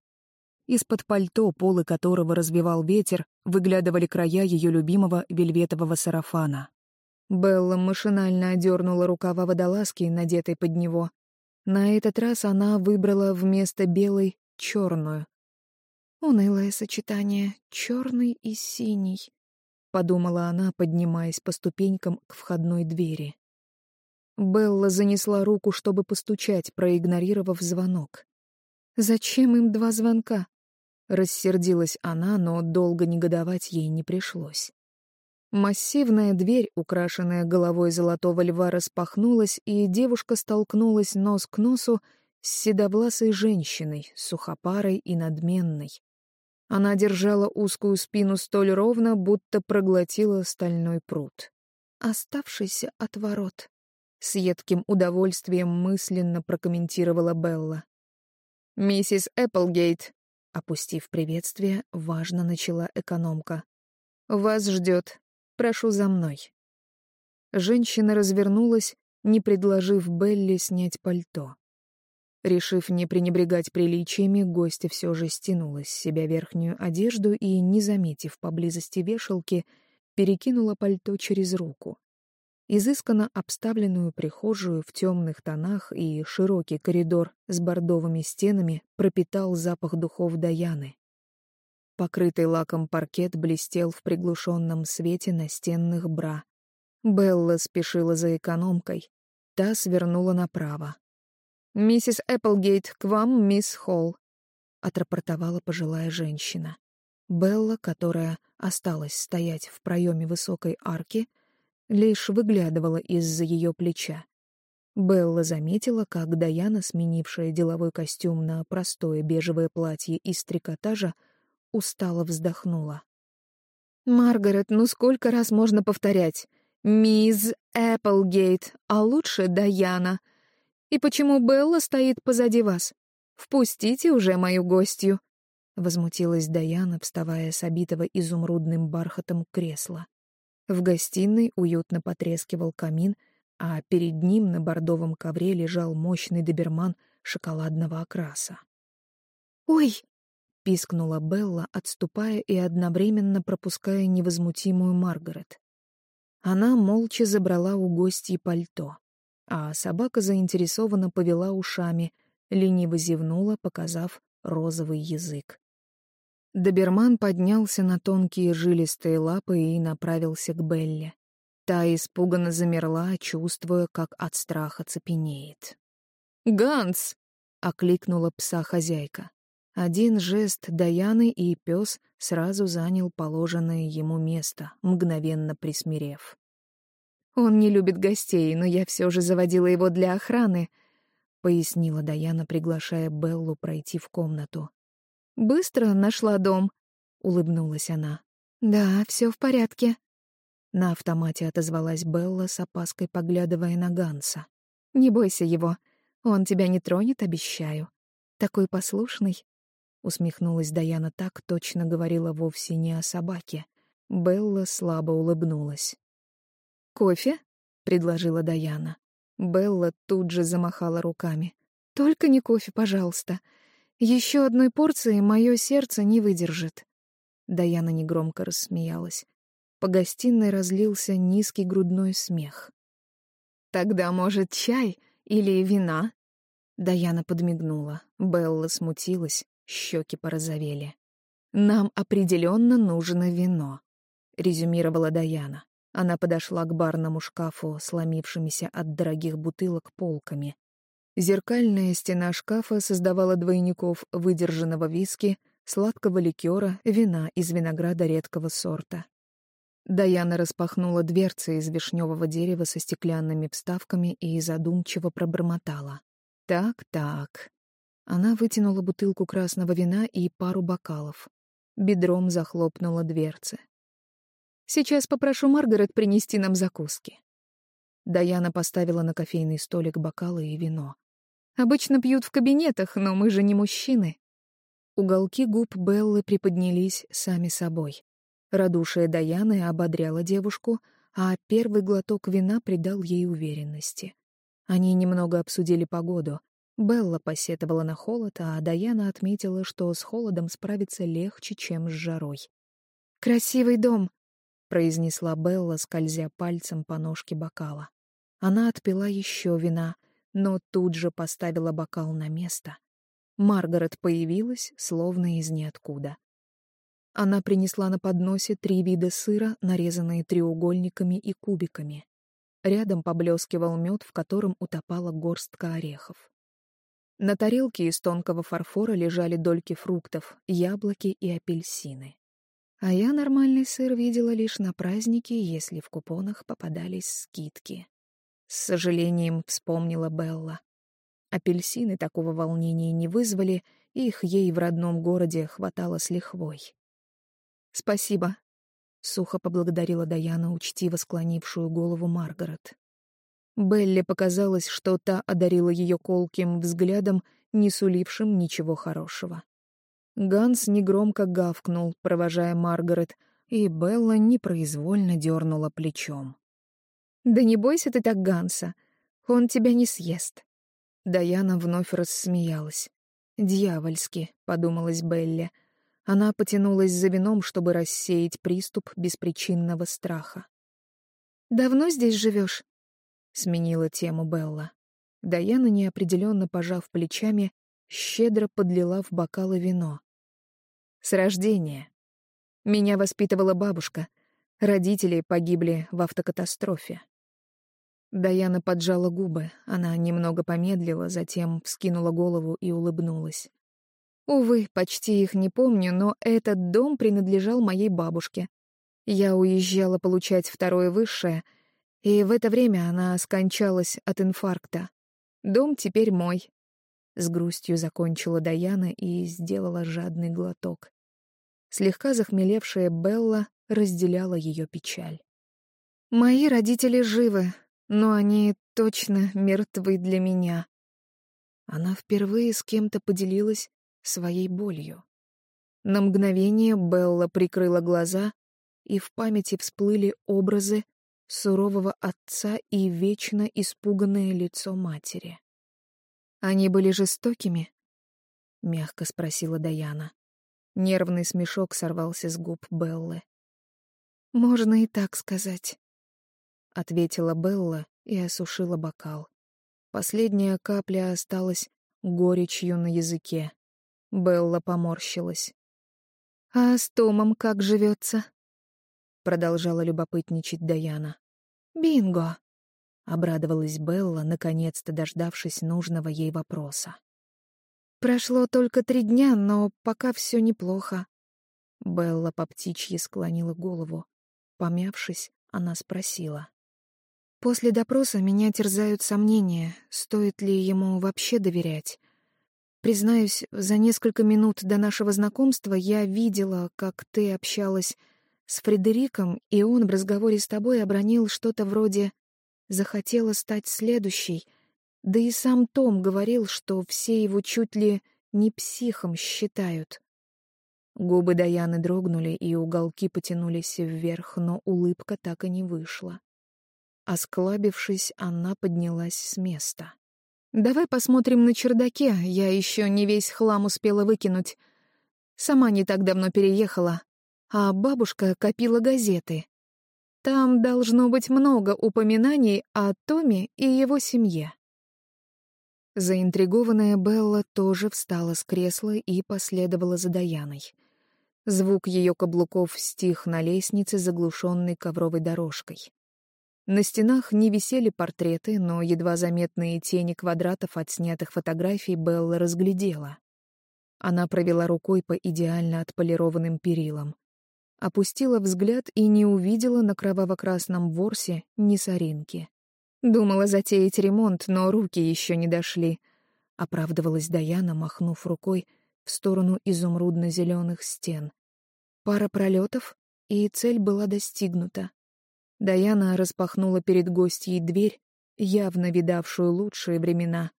Из-под пальто, полы которого развивал ветер, выглядывали края ее любимого вельветового сарафана. Белла машинально одернула рукава водолазки, надетой под него. На этот раз она выбрала вместо белой черную. Унылое сочетание черный и синий, подумала она, поднимаясь по ступенькам к входной двери. Белла занесла руку, чтобы постучать, проигнорировав звонок. Зачем им два звонка? Рассердилась она, но долго негодовать ей не пришлось. Массивная дверь, украшенная головой золотого льва, распахнулась, и девушка столкнулась нос к носу с седовласой женщиной, сухопарой и надменной. Она держала узкую спину столь ровно, будто проглотила стальной пруд. «Оставшийся от ворот», — с едким удовольствием мысленно прокомментировала Белла. «Миссис Эпплгейт», — опустив приветствие, важно начала экономка. «Вас ждет. Прошу за мной». Женщина развернулась, не предложив Белле снять пальто. Решив не пренебрегать приличиями, гостья все же стянула с себя верхнюю одежду и, не заметив поблизости вешалки, перекинула пальто через руку. Изысканно обставленную прихожую в темных тонах и широкий коридор с бордовыми стенами пропитал запах духов Даяны. Покрытый лаком паркет блестел в приглушенном свете настенных бра. Белла спешила за экономкой. Та свернула направо. «Миссис Эпплгейт, к вам мисс Холл», — отрапортовала пожилая женщина. Белла, которая осталась стоять в проеме высокой арки, лишь выглядывала из-за ее плеча. Белла заметила, как Даяна, сменившая деловой костюм на простое бежевое платье из трикотажа, устало вздохнула. «Маргарет, ну сколько раз можно повторять? Мисс Эпплгейт, а лучше Даяна. И почему Белла стоит позади вас? Впустите уже мою гостью!» Возмутилась Даяна, вставая с обитого изумрудным бархатом кресла. В гостиной уютно потрескивал камин, а перед ним на бордовом ковре лежал мощный доберман шоколадного окраса. «Ой!» пискнула Белла, отступая и одновременно пропуская невозмутимую Маргарет. Она молча забрала у гостей пальто, а собака заинтересованно повела ушами, лениво зевнула, показав розовый язык. Доберман поднялся на тонкие жилистые лапы и направился к Белле. Та испуганно замерла, чувствуя, как от страха цепенеет. «Ганс!» — окликнула пса хозяйка. Один жест Даяны, и пес сразу занял положенное ему место, мгновенно присмирев. «Он не любит гостей, но я все же заводила его для охраны», — пояснила Даяна, приглашая Беллу пройти в комнату. «Быстро нашла дом», — улыбнулась она. «Да, все в порядке». На автомате отозвалась Белла с опаской, поглядывая на Ганса. «Не бойся его. Он тебя не тронет, обещаю. Такой послушный, Усмехнулась Даяна так, точно говорила вовсе не о собаке. Белла слабо улыбнулась. «Кофе?» — предложила Даяна. Белла тут же замахала руками. «Только не кофе, пожалуйста. Еще одной порции мое сердце не выдержит». Даяна негромко рассмеялась. По гостиной разлился низкий грудной смех. «Тогда, может, чай или вина?» Даяна подмигнула. Белла смутилась. Щеки порозовели. «Нам определенно нужно вино», — резюмировала Даяна. Она подошла к барному шкафу, сломившимися от дорогих бутылок полками. Зеркальная стена шкафа создавала двойников выдержанного виски, сладкого ликера, вина из винограда редкого сорта. Даяна распахнула дверцы из вишневого дерева со стеклянными вставками и задумчиво пробормотала. «Так-так, она вытянула бутылку красного вина и пару бокалов. Бедром захлопнула дверцы. «Сейчас попрошу Маргарет принести нам закуски». Даяна поставила на кофейный столик бокалы и вино. «Обычно пьют в кабинетах, но мы же не мужчины». Уголки губ Беллы приподнялись сами собой. Радушие Даяны ободряло девушку, а первый глоток вина придал ей уверенности. Они немного обсудили погоду, Белла посетовала на холод, а Даяна отметила, что с холодом справиться легче, чем с жарой. «Красивый дом», — произнесла Белла, скользя пальцем по ножке бокала. Она отпила еще вина, но тут же поставила бокал на место. Маргарет появилась, словно из ниоткуда. Она принесла на подносе три вида сыра, нарезанные треугольниками и кубиками. Рядом поблескивал мед, в котором утопала горстка орехов. На тарелке из тонкого фарфора лежали дольки фруктов, яблоки и апельсины. А я нормальный сыр видела лишь на празднике, если в купонах попадались скидки. С сожалением вспомнила Белла. Апельсины такого волнения не вызвали, их ей в родном городе хватало с лихвой. «Спасибо», — сухо поблагодарила Даяна, учтиво склонившую голову Маргарет. Белле показалось, что та одарила ее колким взглядом, не сулившим ничего хорошего. Ганс негромко гавкнул, провожая Маргарет, и Белла непроизвольно дернула плечом. «Да не бойся ты так Ганса, он тебя не съест». Даяна вновь рассмеялась. «Дьявольски», — подумалась Белле, — она потянулась за вином, чтобы рассеять приступ беспричинного страха. «Давно здесь живешь?» — сменила тему Белла. Даяна, неопределенно пожав плечами, щедро подлила в бокалы вино. «С рождения. Меня воспитывала бабушка. Родители погибли в автокатастрофе». Даяна поджала губы, она немного помедлила, затем вскинула голову и улыбнулась. Увы, почти их не помню, но этот дом принадлежал моей бабушке. Я уезжала получать второе высшее, и в это время она скончалась от инфаркта. Дом теперь мой. С грустью закончила Даяна и сделала жадный глоток. Слегка захмелевшая Белла разделяла ее печаль. «Мои родители живы, но они точно мертвы для меня». Она впервые с кем-то поделилась своей болью. На мгновение Белла прикрыла глаза, и в памяти всплыли образы сурового отца и вечно испуганное лицо матери. «Они были жестокими?» — мягко спросила Даяна. Нервный смешок сорвался с губ Беллы. «Можно и так сказать», — ответила Белла и осушила бокал. Последняя капля осталась горечью на языке. Белла поморщилась. «А с Томом как живется?» Продолжала любопытничать Даяна. «Бинго!» — обрадовалась Белла, наконец-то дождавшись нужного ей вопроса. «Прошло только три дня, но пока все неплохо». Белла по птичьи склонила голову. Помявшись, она спросила. «После допроса меня терзают сомнения, стоит ли ему вообще доверять. Признаюсь, за несколько минут до нашего знакомства я видела, как ты общалась с Фредериком, и он в разговоре с тобой обронил что-то вроде «захотела стать следующей», да и сам Том говорил, что все его чуть ли не психом считают. Губы Даяны дрогнули, и уголки потянулись вверх, но улыбка так и не вышла. Осклабившись, она поднялась с места. Давай посмотрим на чердаке, я еще не весь хлам успела выкинуть. Сама не так давно переехала, а бабушка копила газеты. Там должно быть много упоминаний о Томе и его семье. Заинтригованная Белла тоже встала с кресла и последовала за Даяной. Звук ее каблуков стих на лестнице, заглушенной ковровой дорожкой. На стенах не висели портреты, но едва заметные тени квадратов от снятых фотографий Белла разглядела. Она провела рукой по идеально отполированным перилам. Опустила взгляд и не увидела на кроваво-красном ворсе ни соринки. Думала затеять ремонт, но руки еще не дошли. Оправдывалась Даяна, махнув рукой в сторону изумрудно-зеленых стен. Пара пролетов, и цель была достигнута. Даяна распахнула перед гостьей дверь, явно видавшую лучшие времена.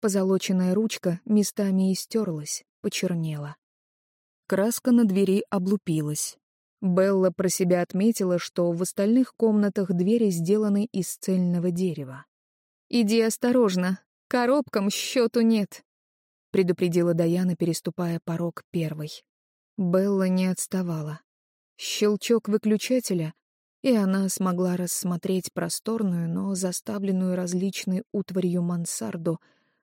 Позолоченная ручка местами истерлась, почернела. Краска на двери облупилась. Белла про себя отметила, что в остальных комнатах двери сделаны из цельного дерева. «Иди осторожно, коробкам счету нет», — предупредила Даяна, переступая порог первой. Белла не отставала. Щелчок выключателя, и она смогла рассмотреть просторную, но заставленную различной утварью мансарду,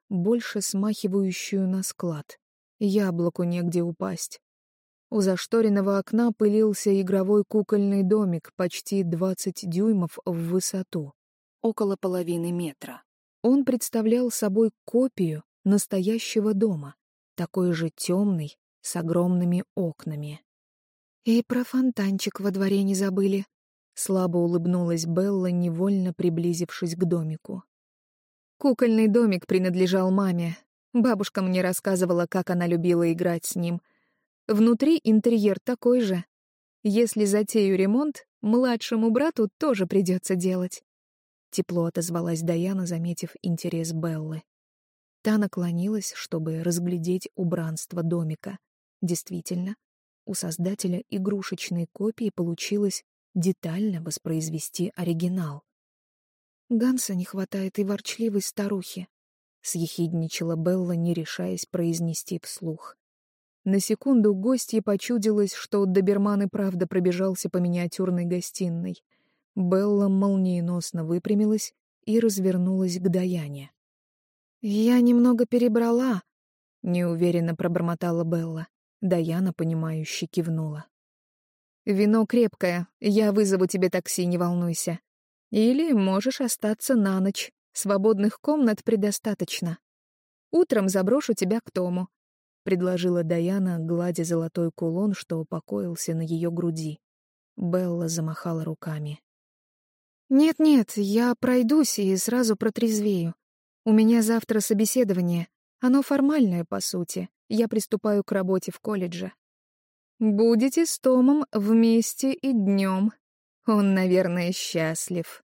больше смахивающую на склад. Яблоку негде упасть. У зашторенного окна пылился игровой кукольный домик почти 20 дюймов в высоту, около половины метра. Он представлял собой копию настоящего дома, такой же темный, с огромными окнами. «И про фонтанчик во дворе не забыли», — слабо улыбнулась Белла, невольно приблизившись к домику. «Кукольный домик принадлежал маме. Бабушка мне рассказывала, как она любила играть с ним. Внутри интерьер такой же. Если затею ремонт, младшему брату тоже придется делать». Тепло отозвалась Даяна, заметив интерес Беллы. Та наклонилась, чтобы разглядеть убранство домика. Действительно, у создателя игрушечной копии получилось детально воспроизвести оригинал. Ганса не хватает и ворчливой старухи, съехидничала Белла, не решаясь произнести вслух. На секунду гостье почудилось, что доберман и правда пробежался по миниатюрной гостиной. Белла молниеносно выпрямилась и развернулась к Даяне. «Я немного перебрала», — неуверенно пробормотала Белла. Даяна, понимающе кивнула. «Вино крепкое, я вызову тебе такси, не волнуйся. Или можешь остаться на ночь, свободных комнат предостаточно. Утром заброшу тебя к Тому», — предложила Даяна, гладя золотой кулон, что покоился на ее груди. Белла замахала руками. «Нет-нет, я пройдусь и сразу протрезвею. У меня завтра собеседование. Оно формальное, по сути я приступаю к работе в колледже. Будете с Томом вместе и днем. Он, наверное, счастлив.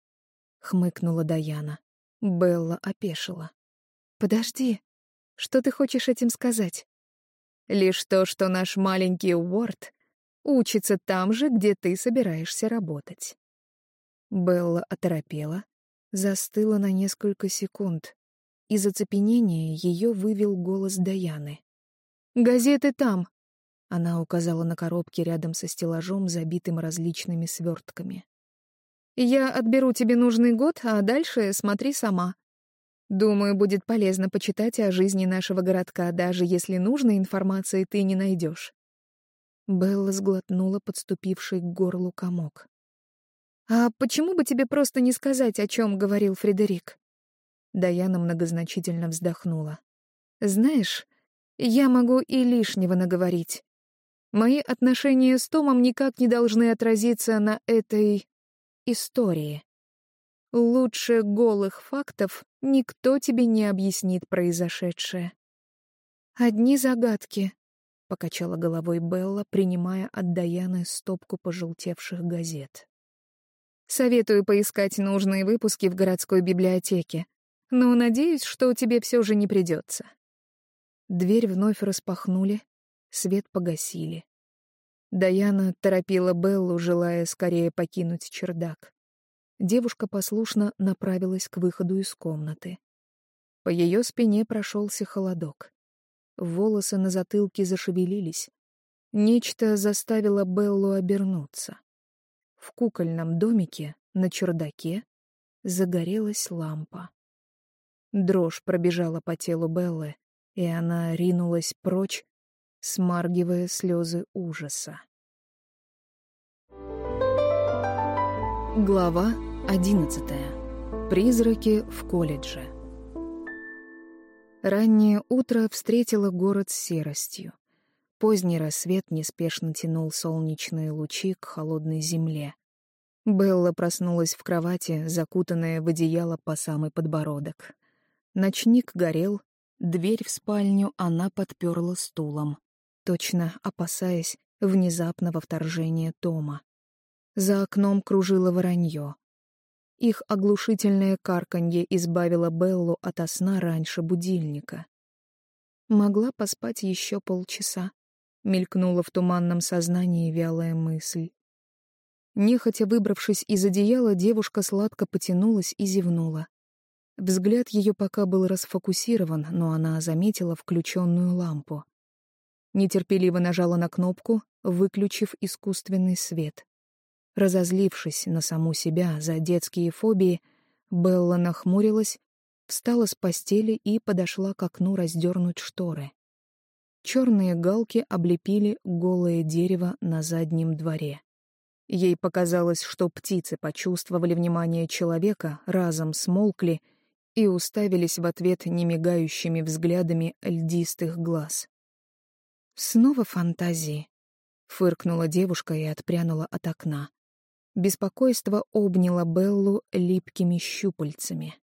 Хмыкнула Даяна. Белла опешила. Подожди, что ты хочешь этим сказать? Лишь то, что наш маленький Уорд учится там же, где ты собираешься работать. Белла оторопела, застыла на несколько секунд. Из оцепенения ее вывел голос Даяны. «Газеты там!» Она указала на коробки рядом со стеллажом, забитым различными свертками. «Я отберу тебе нужный год, а дальше смотри сама. Думаю, будет полезно почитать о жизни нашего городка, даже если нужной информации ты не найдешь. Белла сглотнула подступивший к горлу комок. «А почему бы тебе просто не сказать, о чем говорил Фредерик?» Даяна многозначительно вздохнула. «Знаешь, я могу и лишнего наговорить. Мои отношения с Томом никак не должны отразиться на этой истории. Лучше голых фактов никто тебе не объяснит произошедшее. «Одни загадки», — покачала головой Белла, принимая от Даяны стопку пожелтевших газет. «Советую поискать нужные выпуски в городской библиотеке, но надеюсь, что тебе все же не придется. Дверь вновь распахнули, свет погасили. Даяна торопила Беллу, желая скорее покинуть чердак. Девушка послушно направилась к выходу из комнаты. По ее спине прошелся холодок. Волосы на затылке зашевелились. Нечто заставило Беллу обернуться. В кукольном домике на чердаке загорелась лампа. Дрожь пробежала по телу Беллы, и она ринулась прочь, смаргивая слезы ужаса. Глава одиннадцатая. Призраки в колледже. Раннее утро встретило город серостью. Поздний рассвет неспешно тянул солнечные лучи к холодной земле. Белла проснулась в кровати, закутанная в одеяло по самый подбородок. Ночник горел, Дверь в спальню она подперла стулом, точно опасаясь внезапного вторжения Тома. За окном кружило воронье. Их оглушительное карканье избавило Беллу от сна раньше будильника. Могла поспать еще полчаса. Мелькнула в туманном сознании вялая мысль. Нехотя выбравшись из одеяла, девушка сладко потянулась и зевнула. Взгляд ее пока был расфокусирован, но она заметила включенную лампу. Нетерпеливо нажала на кнопку, выключив искусственный свет. Разозлившись на саму себя за детские фобии, Белла нахмурилась, встала с постели и подошла к окну раздернуть шторы. Черные галки облепили голое дерево на заднем дворе. Ей показалось, что птицы почувствовали внимание человека, разом смолкли и уставились в ответ немигающими взглядами льдистых глаз. «Снова фантазии», — фыркнула девушка и отпрянула от окна. Беспокойство обняло Беллу липкими щупальцами.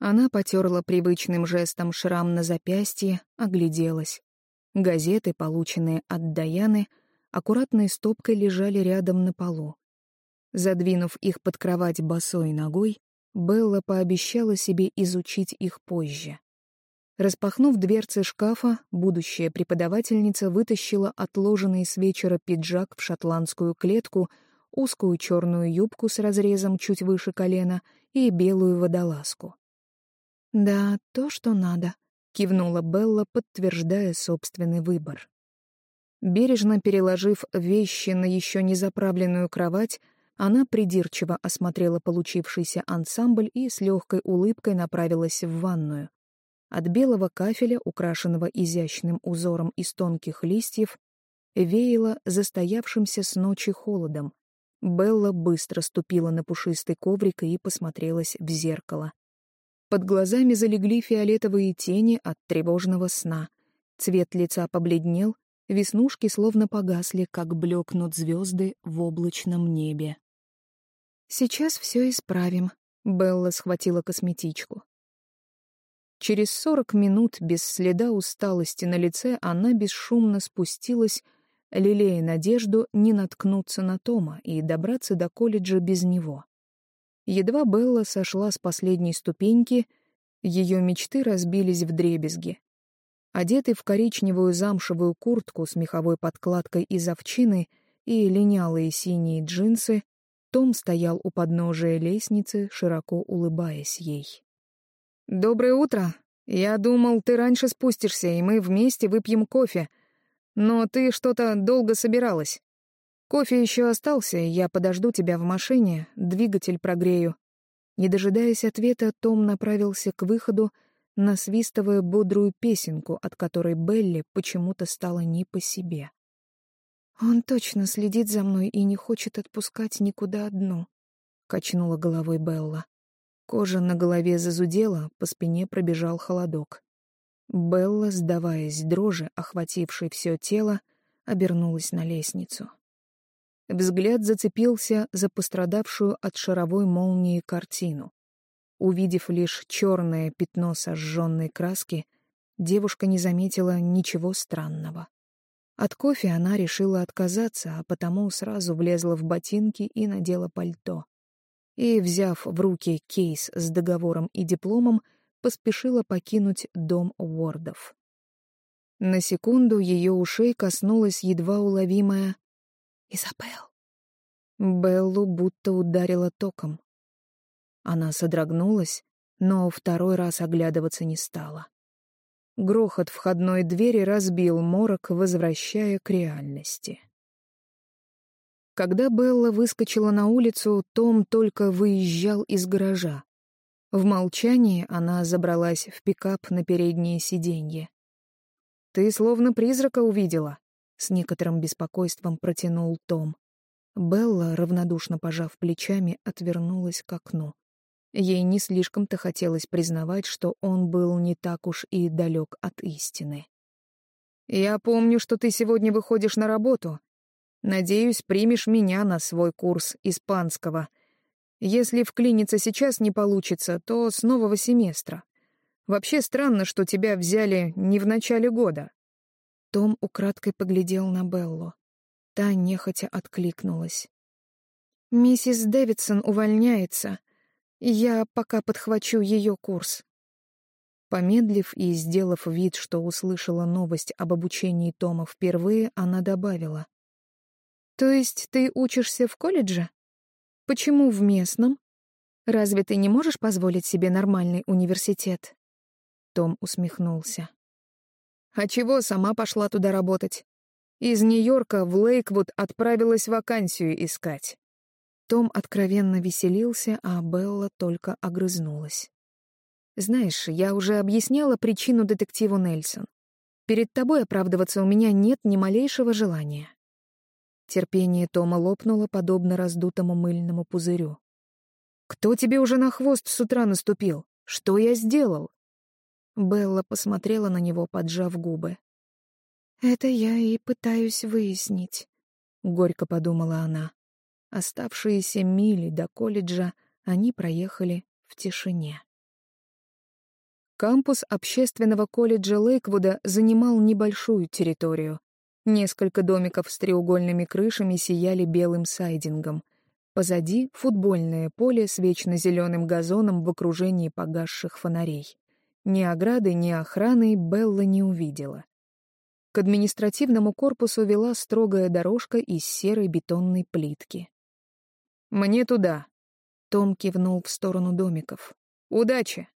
Она потерла привычным жестом шрам на запястье, огляделась. Газеты, полученные от Даяны, аккуратной стопкой лежали рядом на полу. Задвинув их под кровать босой ногой, Белла пообещала себе изучить их позже. Распахнув дверцы шкафа, будущая преподавательница вытащила отложенный с вечера пиджак в шотландскую клетку, узкую черную юбку с разрезом чуть выше колена и белую водолазку. «Да, то, что надо», — кивнула Белла, подтверждая собственный выбор. Бережно переложив вещи на еще не заправленную кровать, она придирчиво осмотрела получившийся ансамбль и с легкой улыбкой направилась в ванную. От белого кафеля, украшенного изящным узором из тонких листьев, веяло застоявшимся с ночи холодом. Белла быстро ступила на пушистый коврик и посмотрелась в зеркало. Под глазами залегли фиолетовые тени от тревожного сна. Цвет лица побледнел, веснушки словно погасли, как блекнут звезды в облачном небе. «Сейчас все исправим», — Белла схватила косметичку. Через сорок минут без следа усталости на лице она бесшумно спустилась, лелея надежду не наткнуться на Тома и добраться до колледжа без него. Едва Белла сошла с последней ступеньки, ее мечты разбились в дребезги. Одетый в коричневую замшевую куртку с меховой подкладкой из овчины и линялые синие джинсы, том стоял у подножия лестницы, широко улыбаясь ей. «Доброе утро. Я думал, ты раньше спустишься, и мы вместе выпьем кофе. Но ты что-то долго собиралась. Кофе еще остался, я подожду тебя в машине, двигатель прогрею». Не дожидаясь ответа, Том направился к выходу, насвистывая бодрую песенку, от которой Белли почему-то стало не по себе. «Он точно следит за мной и не хочет отпускать никуда одну», — качнула головой Белла. Кожа на голове зазудела, по спине пробежал холодок. Белла, сдаваясь дрожи, охватившей все тело, обернулась на лестницу. Взгляд зацепился за пострадавшую от шаровой молнии картину. Увидев лишь черное пятно сожженной краски, девушка не заметила ничего странного. От кофе она решила отказаться, а потому сразу влезла в ботинки и надела пальто. И, взяв в руки кейс с договором и дипломом, поспешила покинуть дом Уордов. На секунду ее ушей коснулась едва уловимая «Изабелл». Беллу будто ударило током. Она содрогнулась, но второй раз оглядываться не стала. Грохот входной двери разбил морок, возвращая к реальности. Когда Белла выскочила на улицу, Том только выезжал из гаража. В молчании она забралась в пикап на переднее сиденье. «Ты словно призрака увидела», — с некоторым беспокойством протянул Том. Белла, равнодушно пожав плечами, отвернулась к окну. Ей не слишком-то хотелось признавать, что он был не так уж и далек от истины. «Я помню, что ты сегодня выходишь на работу. Надеюсь, примешь меня на свой курс испанского. Если вклиниться сейчас не получится, то с нового семестра. Вообще странно, что тебя взяли не в начале года». Том украдкой поглядел на Беллу. Та нехотя откликнулась. «Миссис Дэвидсон увольняется. Я пока подхвачу ее курс. Помедлив и сделав вид, что услышала новость об обучении Тома впервые, она добавила. «То есть ты учишься в колледже? Почему в местном? Разве ты не можешь позволить себе нормальный университет?» Том усмехнулся. «А чего сама пошла туда работать? Из Нью-Йорка в Лейквуд отправилась вакансию искать. Том откровенно веселился, а Белла только огрызнулась. «Знаешь, я уже объясняла причину детективу Нельсон. Перед тобой оправдываться у меня нет ни малейшего желания». Терпение Тома лопнуло, подобно раздутому мыльному пузырю. «Кто тебе уже на хвост с утра наступил? Что я сделал?» Белла посмотрела на него, поджав губы. «Это я и пытаюсь выяснить», — горько подумала она. Оставшиеся мили до колледжа они проехали в тишине. Кампус общественного колледжа Лейквуда занимал небольшую территорию. Несколько домиков с треугольными крышами сияли белым сайдингом. Позади — футбольное поле с вечно зеленым газоном в окружении погасших фонарей. Ни ограды, ни охраны Белла не увидела. К административному корпусу вела строгая дорожка из серой бетонной плитки. «Мне туда», — Том кивнул в сторону домиков. «Удачи!»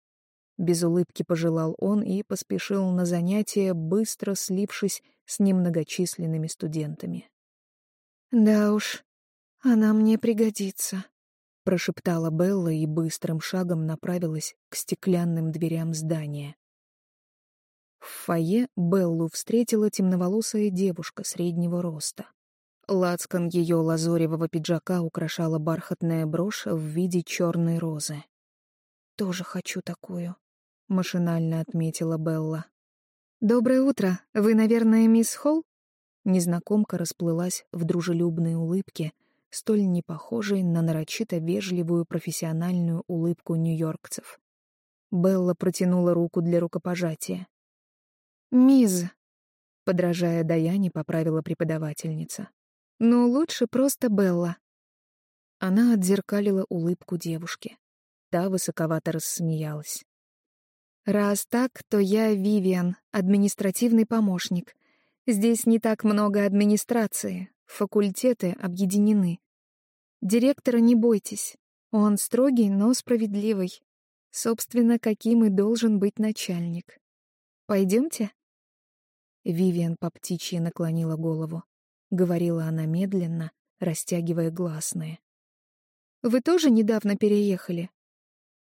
Без улыбки пожелал он и поспешил на занятия, быстро слившись с немногочисленными студентами. «Да уж, она мне пригодится», — прошептала Белла и быстрым шагом направилась к стеклянным дверям здания. В фойе Беллу встретила темноволосая девушка среднего роста. Лацкан ее лазоревого пиджака украшала бархатная брошь в виде черной розы. «Тоже хочу такую», — машинально отметила Белла. «Доброе утро. Вы, наверное, мисс Холл?» Незнакомка расплылась в дружелюбной улыбке, столь не похожей на нарочито вежливую профессиональную улыбку нью-йоркцев. Белла протянула руку для рукопожатия. «Миз», — подражая Даяне, поправила преподавательница. «Но лучше просто Белла». Она отзеркалила улыбку девушки. Та высоковато рассмеялась. «Раз так, то я Вивиан, административный помощник. Здесь не так много администрации, факультеты объединены. Директора не бойтесь, он строгий, но справедливый. Собственно, каким и должен быть начальник. Пойдемте?» Вивиан по птичьи наклонила голову. Говорила она медленно, растягивая гласные. «Вы тоже недавно переехали?»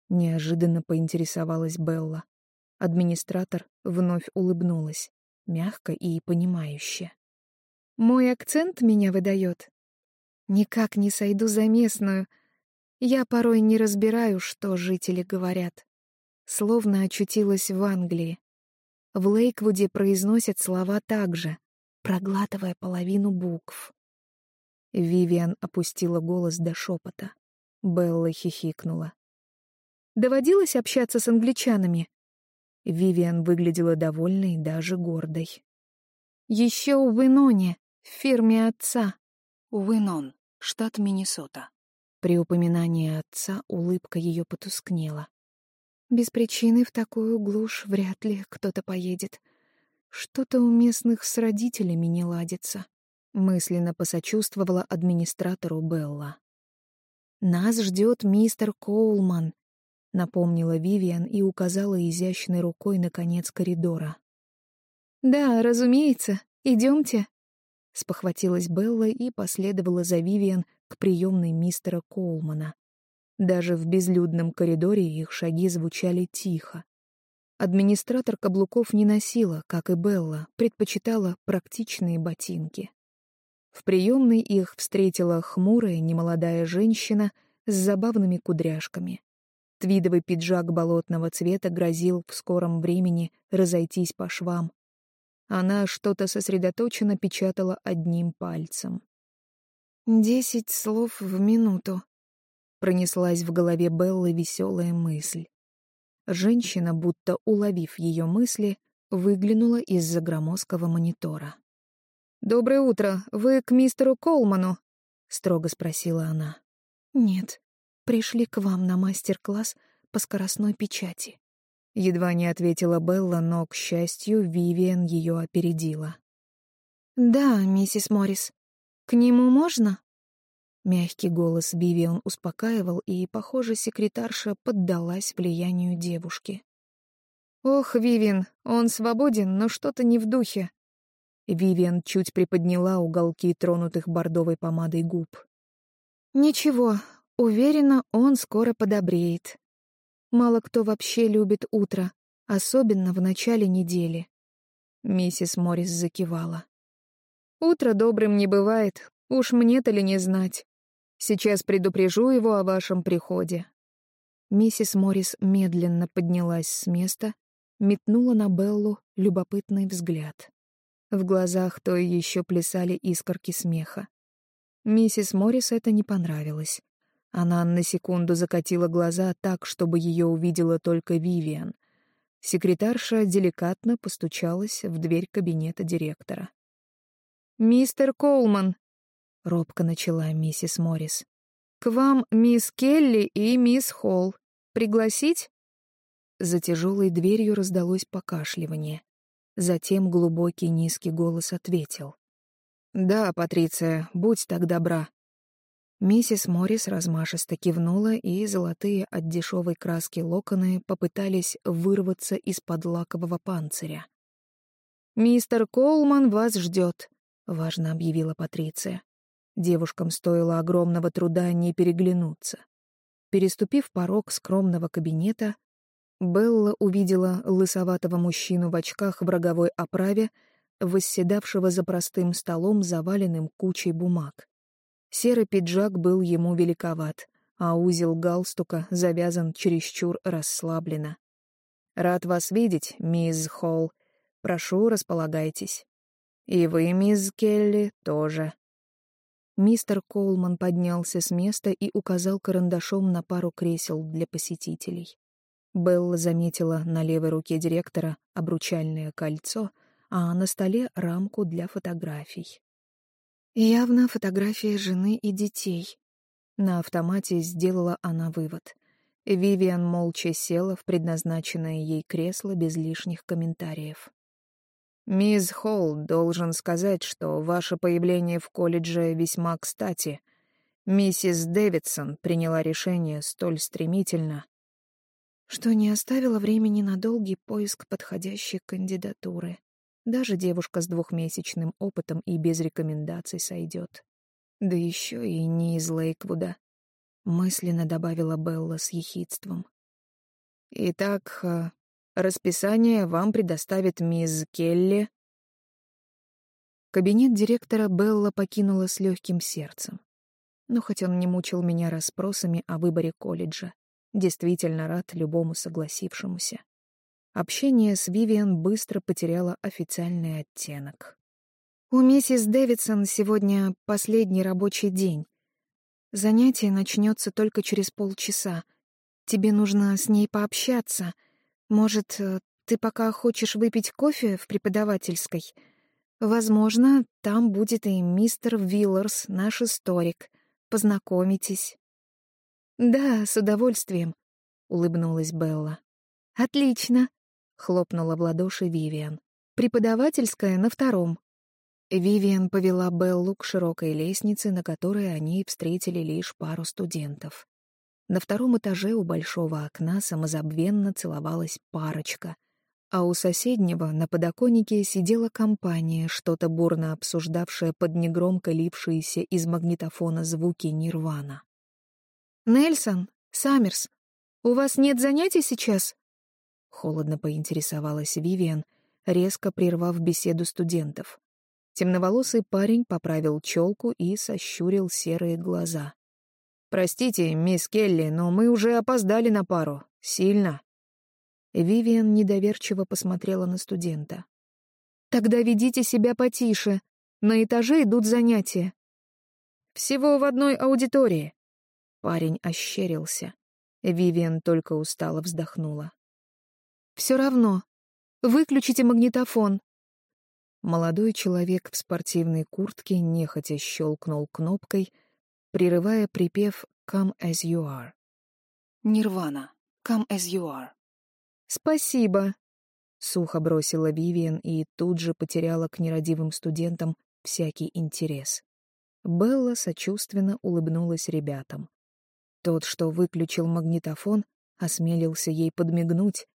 Неожиданно поинтересовалась Белла. Администратор вновь улыбнулась, мягко и понимающе. «Мой акцент меня выдает. Никак не сойду за местную. Я порой не разбираю, что жители говорят. Словно очутилась в Англии. В Лейквуде произносят слова так же, проглатывая половину букв. Вивиан опустила голос до шепота. Белла хихикнула. «Доводилось общаться с англичанами?» Вивиан выглядела довольной, даже гордой. «Еще в Иноне, в фирме отца». Уинон, штат Миннесота. При упоминании отца улыбка ее потускнела. Без причины в такую глушь вряд ли кто-то поедет. Что-то у местных с родителями не ладится. Мысленно посочувствовала администратору Белла. «Нас ждет мистер Коулман», — напомнила Вивиан и указала изящной рукой на конец коридора. «Да, разумеется. Идемте», — спохватилась Белла и последовала за Вивиан к приемной мистера Коулмана. Даже в безлюдном коридоре их шаги звучали тихо. Администратор каблуков не носила, как и Белла, предпочитала практичные ботинки. В приемной их встретила хмурая немолодая женщина с забавными кудряшками. Твидовый пиджак болотного цвета грозил в скором времени разойтись по швам. Она что-то сосредоточенно печатала одним пальцем. «Десять слов в минуту», Пронеслась в голове Беллы веселая мысль. Женщина, будто уловив ее мысли, выглянула из-за громоздкого монитора. «Доброе утро. Вы к мистеру Колману?» — строго спросила она. «Нет, пришли к вам на мастер-класс по скоростной печати». Едва не ответила Белла, но, к счастью, Вивиан ее опередила. «Да, миссис Моррис. К нему можно?» Мягкий голос Вивиан успокаивал, и, похоже, секретарша поддалась влиянию девушки. «Ох, Вивиан, он свободен, но что-то не в духе». Вивиан чуть приподняла уголки тронутых бордовой помадой губ. «Ничего, уверена, он скоро подобреет. Мало кто вообще любит утро, особенно в начале недели». Миссис Моррис закивала. «Утро добрым не бывает, уж мне-то ли не знать. Сейчас предупрежу его о вашем приходе». Миссис Моррис медленно поднялась с места, метнула на Беллу любопытный взгляд. В глазах той еще плясали искорки смеха. Миссис Моррис это не понравилось. Она на секунду закатила глаза так, чтобы ее увидела только Вивиан. Секретарша деликатно постучалась в дверь кабинета директора. «Мистер Коулман», — робко начала миссис Моррис. «К вам мисс Келли и мисс Холл. Пригласить?» За тяжелой дверью раздалось покашливание. Затем глубокий низкий голос ответил. «Да, Патриция, будь так добра». Миссис Моррис размашисто кивнула, и золотые от дешевой краски локоны попытались вырваться из-под лакового панциря. «Мистер Колман вас ждет», — важно объявила Патриция. Девушкам стоило огромного труда не переглянуться. Переступив порог скромного кабинета, Белла увидела лысоватого мужчину в очках в роговой оправе, восседавшего за простым столом, заваленным кучей бумаг. Серый пиджак был ему великоват, а узел галстука завязан чересчур расслабленно. «Рад вас видеть, мисс Холл. Прошу, располагайтесь. И вы, мисс Келли, тоже». Мистер Коулман поднялся с места и указал карандашом на пару кресел для посетителей. Белла заметила на левой руке директора обручальное кольцо, а на столе рамку для фотографий. Явно фотография жены и детей. На автомате сделала она вывод. Вивиан молча села в предназначенное ей кресло без лишних комментариев. «Мисс Холл, должен сказать, что ваше появление в колледже весьма кстати. Миссис Дэвидсон приняла решение столь стремительно, что не оставило времени на долгий поиск подходящей кандидатуры. Даже девушка с двухмесячным опытом и без рекомендаций сойдет. Да еще и не из Лейквуда. Мысленно добавила Белла с ехидством. «Итак, э, расписание вам предоставит мисс Келли». Кабинет директора Белла покинула с легким сердцем. Но хоть он не мучил меня расспросами о выборе колледжа, действительно рад любому согласившемуся. Общение с Вивиан быстро потеряло официальный оттенок. «У миссис Дэвидсон сегодня последний рабочий день. Занятие начнется только через полчаса. Тебе нужно с ней пообщаться. Может, э, ты пока хочешь выпить кофе в преподавательской? Возможно, там будет и мистер Вилларс, наш историк. Познакомитесь». «Да, с удовольствием», — улыбнулась Белла. «Отлично», — хлопнула в ладоши Вивиан. «Преподавательская на втором». Вивиан повела Беллу к широкой лестнице, на которой они встретили лишь пару студентов. На втором этаже у большого окна самозабвенно целовалась парочка, а у соседнего на подоконнике сидела компания, что-то бурно обсуждавшая под негромко лившиеся из магнитофона звуки Нирвана. «Нельсон, Саммерс, у вас нет занятий сейчас?» Холодно поинтересовалась Вивиан, резко прервав беседу студентов. Темноволосый парень поправил челку и сощурил серые глаза. «Простите, мисс Келли, но мы уже опоздали на пару. Сильно». Вивиан недоверчиво посмотрела на студента. «Тогда ведите себя потише. На этаже идут занятия». «Всего в одной аудитории», Парень ощерился. Вивиан только устало вздохнула. «Все равно. Выключите магнитофон». Молодой человек в спортивной куртке нехотя щелкнул кнопкой, прерывая припев «Come as you are». «Нирвана. Come as you are». «Спасибо», — сухо бросила Вивиан и тут же потеряла к нерадивым студентам всякий интерес. Белла сочувственно улыбнулась ребятам. Тот, что выключил магнитофон, осмелился ей подмигнуть,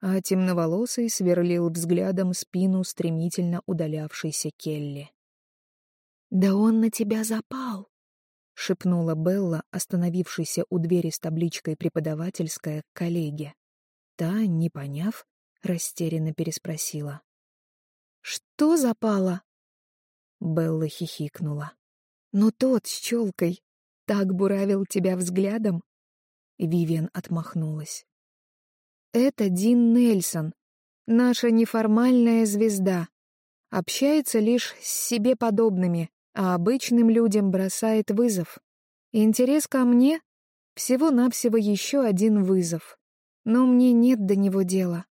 а темноволосый сверлил взглядом спину стремительно удалявшейся Келли. «Да он на тебя запал!» — шепнула Белла, остановившаяся у двери с табличкой «Преподавательская» к коллеге. Та, не поняв, растерянно переспросила. «Что запало?» Белла хихикнула. «Ну тот с челкой так буравил тебя взглядом?» Вивиан отмахнулась. «Это Дин Нельсон, наша неформальная звезда. Общается лишь с себе подобными, а обычным людям бросает вызов. Интерес ко мне — всего-навсего еще один вызов. Но мне нет до него дела».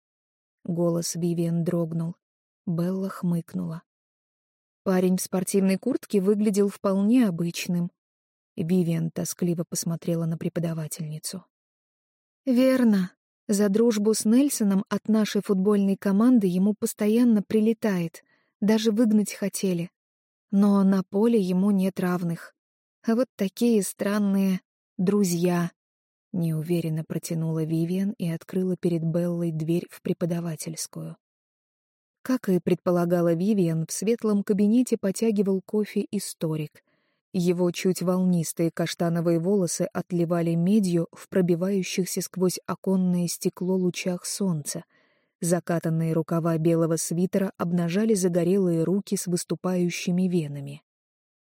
Голос Вивиан дрогнул. Белла хмыкнула. Парень в спортивной куртке выглядел вполне обычным. Вивиан тоскливо посмотрела на преподавательницу. «Верно. За дружбу с Нельсоном от нашей футбольной команды ему постоянно прилетает. Даже выгнать хотели. Но на поле ему нет равных. А вот такие странные друзья». Неуверенно протянула Вивиан и открыла перед Беллой дверь в преподавательскую. Как и предполагала Вивиан, в светлом кабинете потягивал кофе историк. Его чуть волнистые каштановые волосы отливали медью в пробивающихся сквозь оконное стекло лучах солнца. Закатанные рукава белого свитера обнажали загорелые руки с выступающими венами.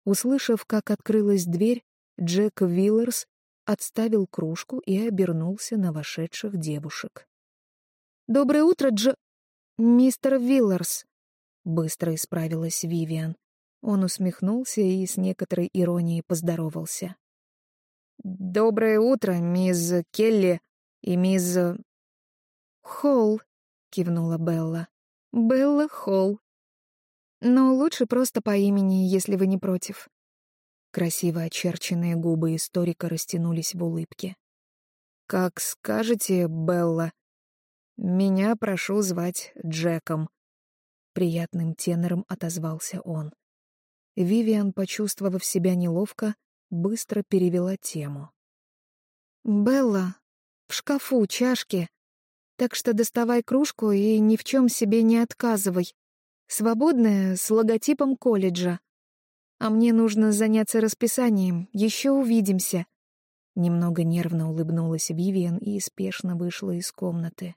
Услышав, как открылась дверь, Джек Виллерс отставил кружку и обернулся на вошедших девушек. «Доброе утро, Дж...» «Мистер Вилларс», — быстро исправилась Вивиан. Он усмехнулся и с некоторой иронией поздоровался. «Доброе утро, мисс Келли и мисс...» «Холл», — кивнула Белла. «Белла Холл. Но лучше просто по имени, если вы не против». Красиво очерченные губы историка растянулись в улыбке. «Как скажете, Белла», «Меня прошу звать Джеком», — приятным тенором отозвался он. Вивиан, почувствовав себя неловко, быстро перевела тему. «Белла, в шкафу чашки, так что доставай кружку и ни в чем себе не отказывай. Свободная, с логотипом колледжа. А мне нужно заняться расписанием, еще увидимся». Немного нервно улыбнулась Вивиан и спешно вышла из комнаты.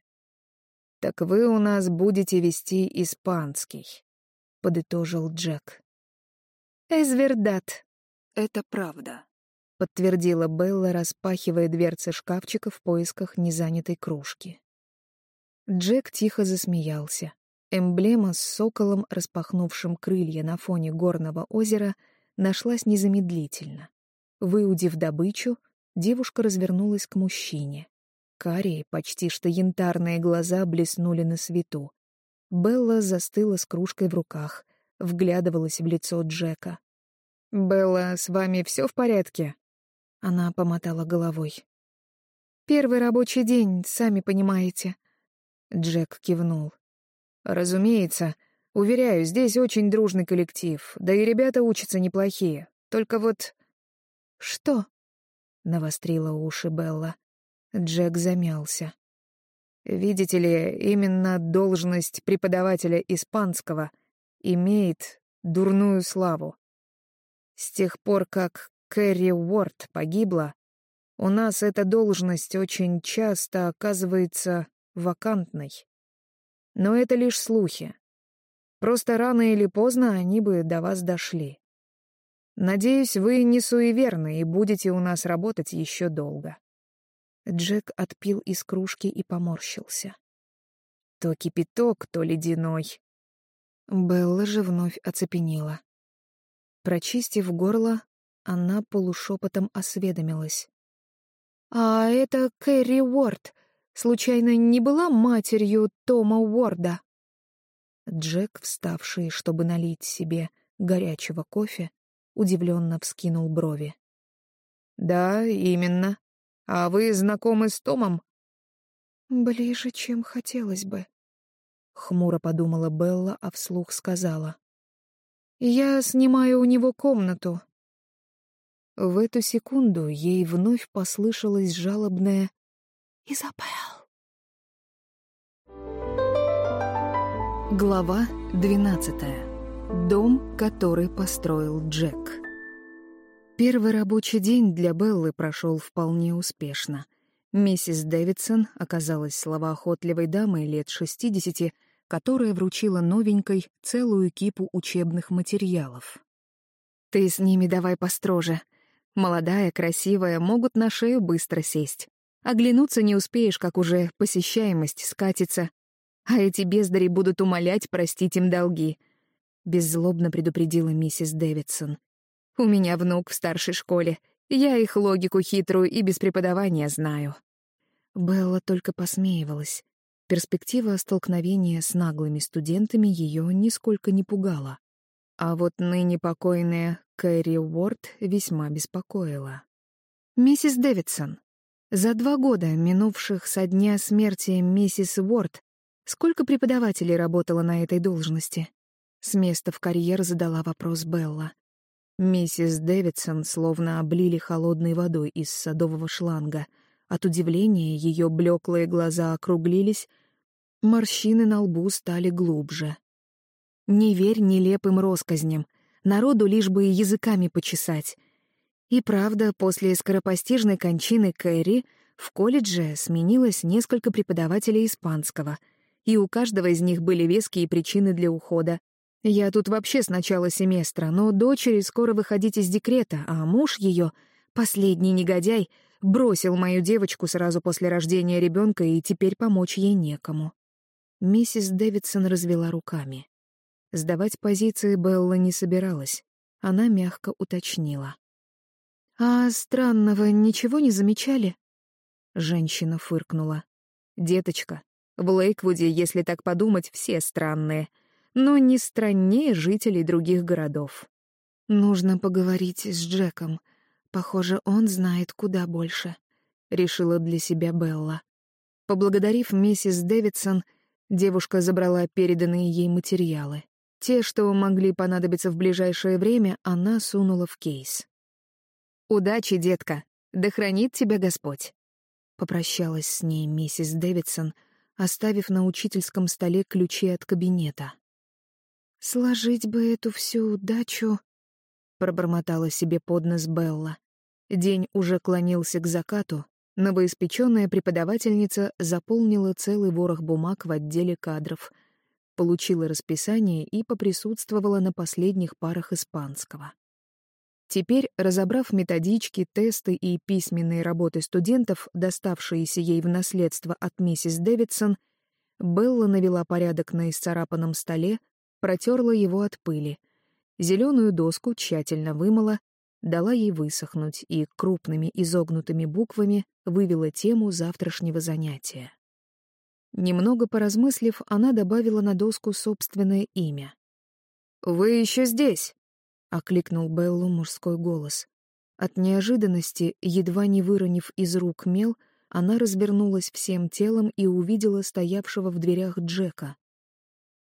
«Так вы у нас будете вести испанский», — подытожил Джек. «Эзвердат». «Это правда», — подтвердила Белла, распахивая дверцы шкафчика в поисках незанятой кружки. Джек тихо засмеялся. Эмблема с соколом, распахнувшим крылья на фоне горного озера, нашлась незамедлительно. Выудив добычу, девушка развернулась к мужчине. Карие, почти что янтарные глаза блеснули на свету. Белла застыла с кружкой в руках, вглядывалась в лицо Джека. «Белла, с вами все в порядке?» Она помотала головой. «Первый рабочий день, сами понимаете». Джек кивнул. «Разумеется. Уверяю, здесь очень дружный коллектив, да и ребята учатся неплохие. Только вот...» «Что?» — навострила уши Белла. Джек замялся. «Видите ли, именно должность преподавателя испанского имеет дурную славу. С тех пор, как Кэрри Уорд погибла, у нас эта должность очень часто оказывается вакантной. Но это лишь слухи. Просто рано или поздно они бы до вас дошли. Надеюсь, вы не суеверны и будете у нас работать еще долго. Джек отпил из кружки и поморщился. То кипяток, то ледяной. Белла же вновь оцепенела. Прочистив горло, она полушепотом осведомилась. «А это Кэрри Уорд, случайно не была матерью Тома Уорда?» Джек, вставший, чтобы налить себе горячего кофе, удивленно вскинул брови. «Да, именно. А вы знакомы с Томом?» «Ближе, чем хотелось бы», — хмуро подумала Белла, а вслух сказала. «Я снимаю у него комнату». В эту секунду ей вновь послышалось жалобное «Изабелл». Глава 12. Дом, который построил Джек. Первый рабочий день для Беллы прошел вполне успешно. Миссис Дэвидсон оказалась словоохотливой дамой лет 60, которая вручила новенькой целую кипу учебных материалов. «Ты с ними давай построже. Молодая, красивая, могут на шею быстро сесть. Оглянуться не успеешь, как уже посещаемость скатится, а эти бездари будут умолять простить им долги», — беззлобно предупредила миссис Дэвидсон. «У меня внук в старшей школе. Я их логику хитрую и без преподавания знаю». Белла только посмеивалась. Перспектива столкновения с наглыми студентами ее нисколько не пугала. А вот ныне покойная Кэрри Уорд весьма беспокоила. «Миссис Дэвидсон, за два года, минувших со дня смерти миссис Уорд, Сколько преподавателей работало на этой должности? С места в карьер задала вопрос Белла. Миссис Дэвидсон словно облили холодной водой из садового шланга. От удивления ее блеклые глаза округлились, морщины на лбу стали глубже. «Не верь нелепым россказням, народу лишь бы языками почесать». И правда, после скоропостижной кончины Кэрри в колледже сменилось несколько преподавателей испанского — и у каждого из них были веские причины для ухода. Я тут вообще с начала семестра, но дочери скоро выходить из декрета, а муж ее, последний негодяй, бросил мою девочку сразу после рождения ребенка, и теперь помочь ей некому. Миссис Дэвидсон развела руками. Сдавать позиции Белла не собиралась. Она мягко уточнила. «А странного ничего не замечали?» Женщина фыркнула. «Деточка, в Лейквуде, если так подумать, все странные, но не страннее жителей других городов. «Нужно поговорить с Джеком. Похоже, он знает куда больше», — решила для себя Белла. Поблагодарив миссис Дэвидсон, девушка забрала переданные ей материалы. Те, что могли понадобиться в ближайшее время, она сунула в кейс. «Удачи, детка! Да хранит тебя Господь!» Попрощалась с ней миссис Дэвидсон — оставив на учительском столе ключи от кабинета. «Сложить бы эту всю удачу», — пробормотала себе под нос Белла. День уже клонился к закату, новоиспеченная преподавательница заполнила целый ворох бумаг в отделе кадров, получила расписание и поприсутствовала на последних парах испанского. Теперь, разобрав методички, тесты и письменные работы студентов, доставшиеся ей в наследство от миссис Дэвидсон, Белла навела порядок на исцарапанном столе, протерла его от пыли. Зеленую доску тщательно вымыла, дала ей высохнуть и крупными изогнутыми буквами вывела тему завтрашнего занятия. Немного поразмыслив, она добавила на доску собственное имя. «Вы еще здесь?» — окликнул Беллу мужской голос. От неожиданности, едва не выронив из рук мел, она развернулась всем телом и увидела стоявшего в дверях Джека.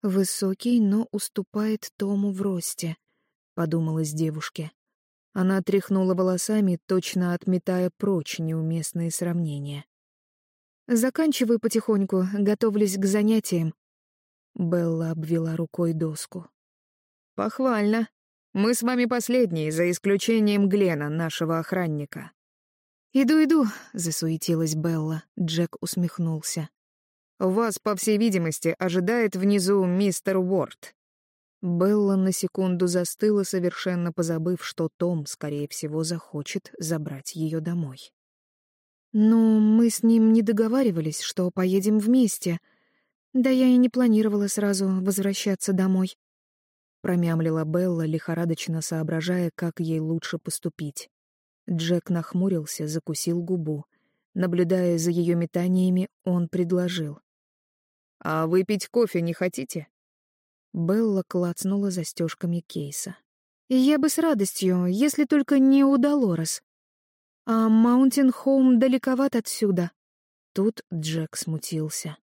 «Высокий, но уступает Тому в росте», — подумалась девушке. Она тряхнула волосами, точно отметая прочь неуместные сравнения. «Заканчиваю потихоньку, готовлюсь к занятиям». Белла обвела рукой доску. «Похвально», мы с вами последние, за исключением Глена, нашего охранника». «Иду, иду», — засуетилась Белла. Джек усмехнулся. «Вас, по всей видимости, ожидает внизу мистер Уорд». Белла на секунду застыла, совершенно позабыв, что Том, скорее всего, захочет забрать ее домой. «Ну, мы с ним не договаривались, что поедем вместе. Да я и не планировала сразу возвращаться домой. — промямлила Белла, лихорадочно соображая, как ей лучше поступить. Джек нахмурился, закусил губу. Наблюдая за ее метаниями, он предложил. «А выпить кофе не хотите?» Белла клацнула застежками кейса. «Я бы с радостью, если только не у Долорес. А Маунтин Хоум далековат отсюда». Тут Джек смутился.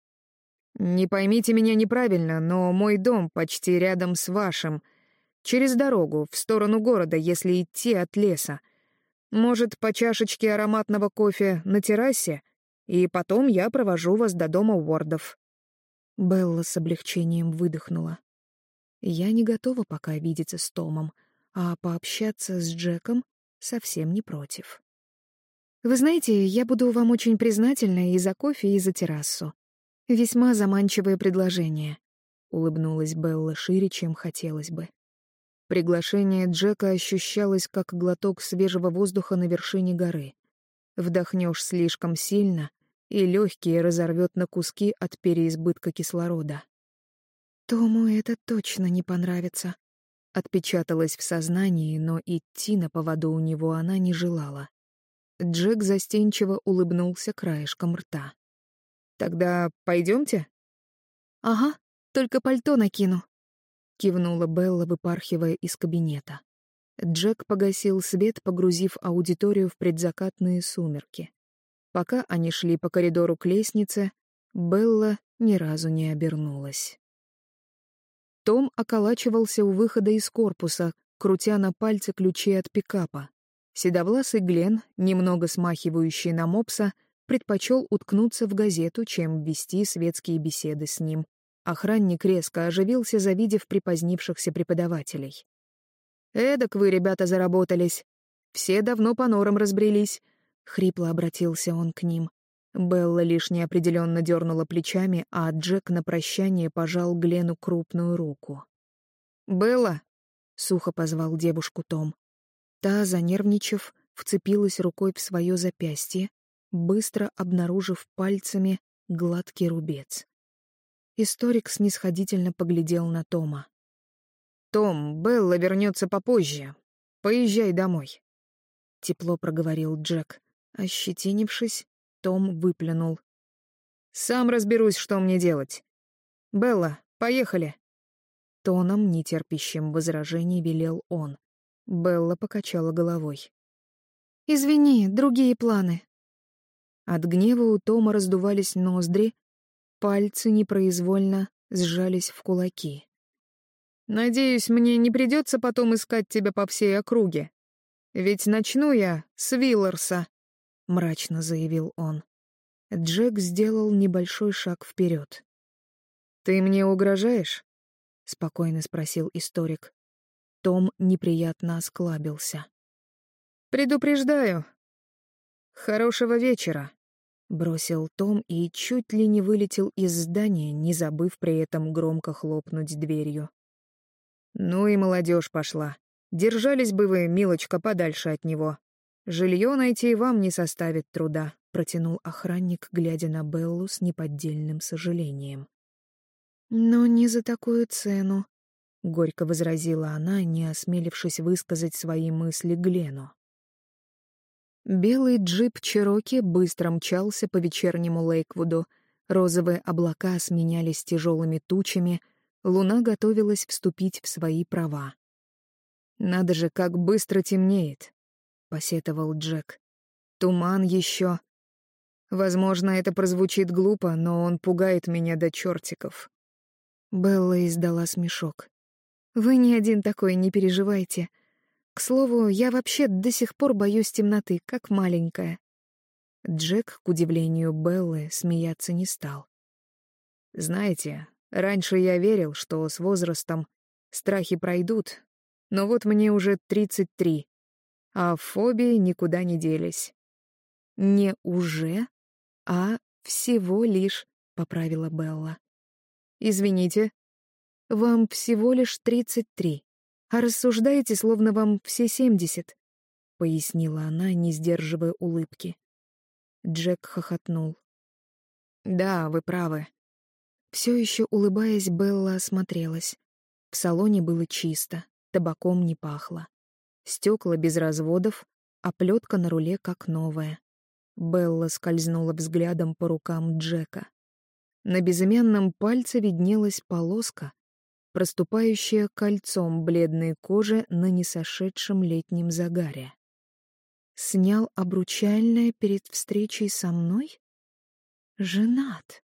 «Не поймите меня неправильно, но мой дом почти рядом с вашим. Через дорогу, в сторону города, если идти от леса. Может, по чашечке ароматного кофе на террасе? И потом я провожу вас до дома Уордов». Белла с облегчением выдохнула. Я не готова пока видеться с Томом, а пообщаться с Джеком совсем не против. Вы знаете, я буду вам очень признательна и за кофе, и за террасу. Весьма заманчивое предложение. Улыбнулась Белла шире, чем хотелось бы. Приглашение Джека ощущалось как глоток свежего воздуха на вершине горы. Вдохнешь слишком сильно, и легкие разорвет на куски от переизбытка кислорода. Тому это точно не понравится. Отпечаталась в сознании, но идти на поводу у него она не желала. Джек застенчиво улыбнулся краешком рта. «Тогда пойдемте?» «Ага, только пальто накину», — кивнула Белла, выпархивая из кабинета. Джек погасил свет, погрузив аудиторию в предзакатные сумерки. Пока они шли по коридору к лестнице, Белла ни разу не обернулась. Том околачивался у выхода из корпуса, крутя на пальце ключи от пикапа. Седовласый Глен, немного смахивающий на мопса, предпочел уткнуться в газету, чем вести светские беседы с ним. Охранник резко оживился, завидев припозднившихся преподавателей. «Эдак вы, ребята, заработались. Все давно по норам разбрелись. Хрипло обратился он к ним. Белла лишь неопределенно дернула плечами, а Джек на прощание пожал Глену крупную руку. «Белла!» — сухо позвал девушку Том. Та, занервничав, вцепилась рукой в свое запястье, быстро обнаружив пальцами гладкий рубец. Историк снисходительно поглядел на Тома. «Том, Белла вернется попозже. Поезжай домой», — тепло проговорил Джек. Ощетинившись, Том выплюнул. «Сам разберусь, что мне делать. Белла, поехали!» Тоном, нетерпящим возражений, велел он. Белла покачала головой. «Извини, другие планы». От гнева у Тома раздувались ноздри, пальцы непроизвольно сжались в кулаки. «Надеюсь, мне не придется потом искать тебя по всей округе. Ведь начну я с Вилларса». — мрачно заявил он. Джек сделал небольшой шаг вперед. «Ты мне угрожаешь?» — спокойно спросил историк. Том неприятно осклабился. «Предупреждаю. Хорошего вечера», — бросил Том и чуть ли не вылетел из здания, не забыв при этом громко хлопнуть дверью. «Ну и молодежь пошла. Держались бы вы, милочка, подальше от него», «Жилье найти вам не составит труда», — протянул охранник, глядя на Беллу с неподдельным сожалением. «Но не за такую цену», — горько возразила она, не осмелившись высказать свои мысли Глену. Белый джип Чероки быстро мчался по вечернему Лейквуду, розовые облака сменялись тяжелыми тучами, луна готовилась вступить в свои права. «Надо же, как быстро темнеет!» — посетовал Джек. «Туман еще. Возможно, это прозвучит глупо, но он пугает меня до чертиков». Белла издала смешок. «Вы ни один такой, не переживайте. К слову, я вообще до сих пор боюсь темноты, как маленькая». Джек, к удивлению Беллы, смеяться не стал. «Знаете, раньше я верил, что с возрастом страхи пройдут, но вот мне уже тридцать три, а фобии никуда не делись. «Не уже, а всего лишь», — поправила Белла. «Извините, вам всего лишь тридцать три, а рассуждаете, словно вам все семьдесят», — пояснила она, не сдерживая улыбки. Джек хохотнул. «Да, вы правы». Все еще улыбаясь, Белла осмотрелась. В салоне было чисто, табаком не пахло. Стекла без разводов, а плетка на руле как новая. Белла скользнула взглядом по рукам Джека. На безымянном пальце виднелась полоска, проступающая кольцом бледной кожи на несошедшем летнем загаре. Снял обручальное перед встречей со мной? Женат.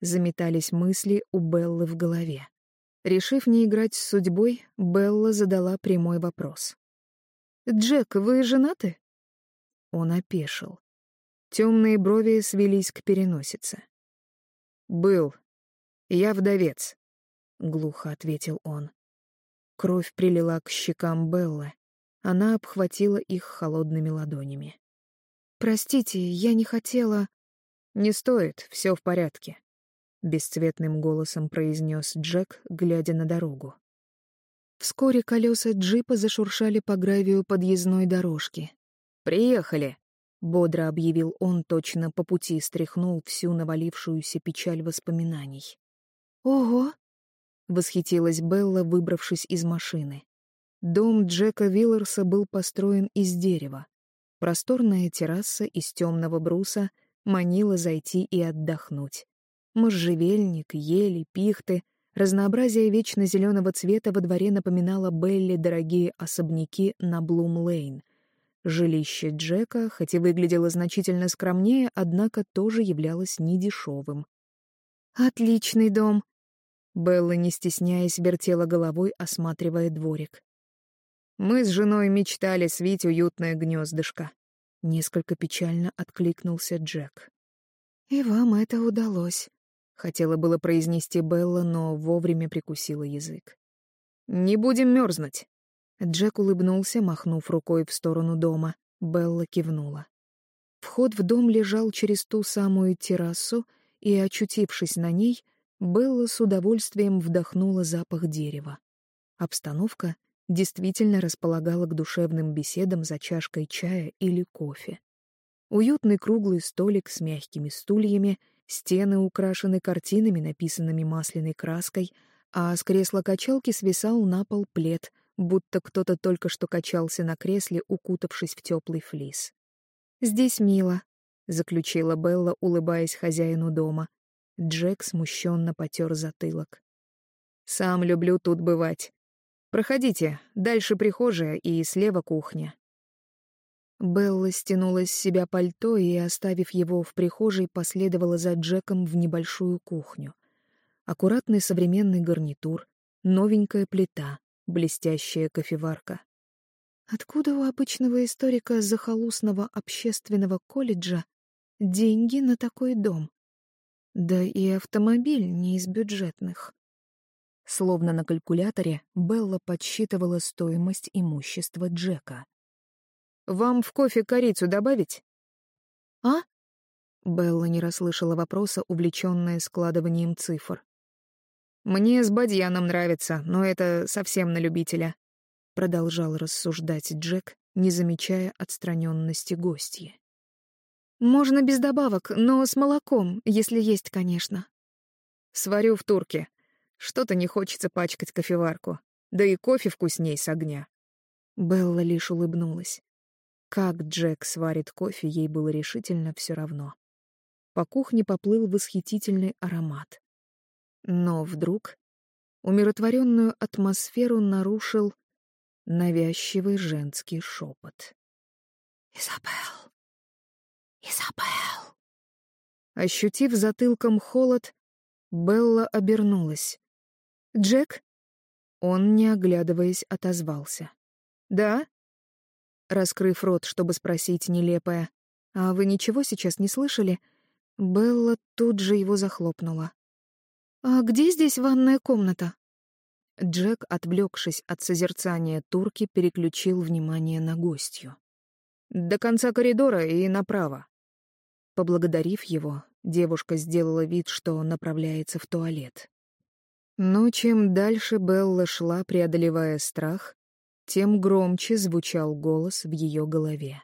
Заметались мысли у Беллы в голове. Решив не играть с судьбой, Белла задала прямой вопрос. «Джек, вы женаты?» Он опешил. Темные брови свелись к переносице. «Был. «Я вдовец», — глухо ответил он. Кровь прилила к щекам Беллы. Она обхватила их холодными ладонями. «Простите, я не хотела...» «Не стоит, все в порядке», — бесцветным голосом произнес Джек, глядя на дорогу. Вскоре колеса джипа зашуршали по гравию подъездной дорожки. «Приехали!» — бодро объявил он, точно по пути стряхнул всю навалившуюся печаль воспоминаний. «Ого!» — восхитилась Белла, выбравшись из машины. Дом Джека Вилларса был построен из дерева. Просторная терраса из темного бруса манила зайти и отдохнуть. Можжевельник, ели, пихты, разнообразие вечно зеленого цвета во дворе напоминало Белли дорогие особняки на Блум-Лейн. Жилище Джека, хоть и выглядело значительно скромнее, однако тоже являлось недешевым. «Отличный дом!» Белла, не стесняясь, вертела головой, осматривая дворик. Мы с женой мечтали свить уютное гнездышко. Несколько печально откликнулся Джек. «И вам это удалось», — хотела было произнести Белла, но вовремя прикусила язык. «Не будем мерзнуть». Джек улыбнулся, махнув рукой в сторону дома. Белла кивнула. Вход в дом лежал через ту самую террасу, и, очутившись на ней, Белла с удовольствием вдохнула запах дерева. Обстановка действительно располагала к душевным беседам за чашкой чая или кофе. Уютный круглый столик с мягкими стульями, стены украшены картинами, написанными масляной краской, а с кресла-качалки свисал на пол плед, будто кто-то только что качался на кресле, укутавшись в теплый флис. «Здесь мило», — заключила Белла, улыбаясь хозяину дома. Джек смущенно потер затылок. «Сам люблю тут бывать. Проходите, дальше прихожая и слева кухня». Белла стянула с себя пальто и, оставив его в прихожей, последовала за Джеком в небольшую кухню. Аккуратный современный гарнитур, новенькая плита, блестящая кофеварка. Откуда у обычного историка захолустного общественного колледжа деньги на такой дом? Да и автомобиль не из бюджетных. Словно на калькуляторе, Белла подсчитывала стоимость имущества Джека. «Вам в кофе корицу добавить?» «А?» Белла не расслышала вопроса, увлеченная складыванием цифр. «Мне с бадьяном нравится, но это совсем на любителя», — продолжал рассуждать Джек, не замечая отстраненности гостья. «Можно без добавок, но с молоком, если есть, конечно». «Сварю в турке. Что-то не хочется пачкать кофеварку. Да и кофе вкусней с огня. Белла лишь улыбнулась. Как Джек сварит кофе, ей было решительно все равно. По кухне поплыл восхитительный аромат. Но вдруг умиротворенную атмосферу нарушил навязчивый женский шепот. «Изабелл! Изабелл!» Ощутив затылком холод, Белла обернулась. «Джек?» Он, не оглядываясь, отозвался. «Да?» Раскрыв рот, чтобы спросить нелепое, «А вы ничего сейчас не слышали?» Белла тут же его захлопнула. «А где здесь ванная комната?» Джек, отвлекшись от созерцания турки, переключил внимание на гостью. «До конца коридора и направо». Поблагодарив его, девушка сделала вид, что направляется в туалет. Но чем дальше Белла шла, преодолевая страх, тем громче звучал голос в ее голове.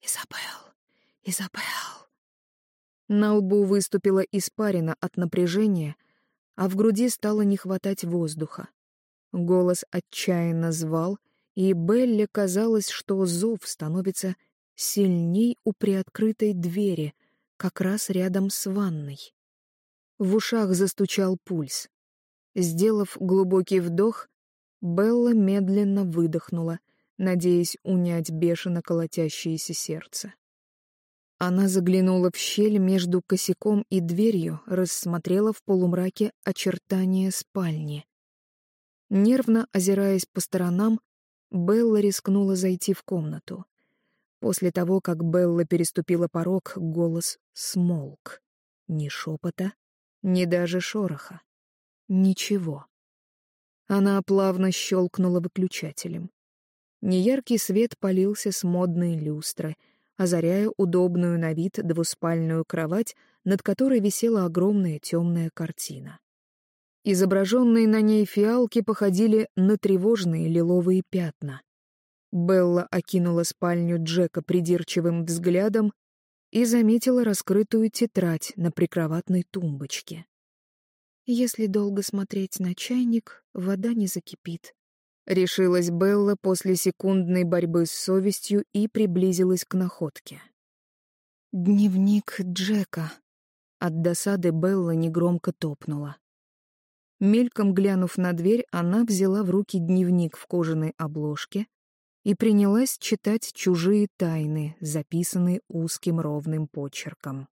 «Изабелл! Изабелл!» На лбу выступила испарина от напряжения, а в груди стало не хватать воздуха. Голос отчаянно звал, и Белле казалось, что зов становится сильней у приоткрытой двери, как раз рядом с ванной. В ушах застучал пульс. Сделав глубокий вдох, Белла медленно выдохнула, надеясь унять бешено колотящееся сердце. Она заглянула в щель между косяком и дверью, рассмотрела в полумраке очертания спальни. Нервно озираясь по сторонам, Белла рискнула зайти в комнату. После того, как Белла переступила порог, голос смолк. Ни шепота, ни даже шороха. Ничего. Она плавно щелкнула выключателем. Неяркий свет полился с модной люстры, озаряя удобную на вид двуспальную кровать, над которой висела огромная темная картина. Изображенные на ней фиалки походили на тревожные лиловые пятна. Белла окинула спальню Джека придирчивым взглядом и заметила раскрытую тетрадь на прикроватной тумбочке. «Если долго смотреть на чайник, вода не закипит», — решилась Белла после секундной борьбы с совестью и приблизилась к находке. «Дневник Джека». От досады Белла негромко топнула. Мельком глянув на дверь, она взяла в руки дневник в кожаной обложке и принялась читать чужие тайны, записанные узким ровным почерком.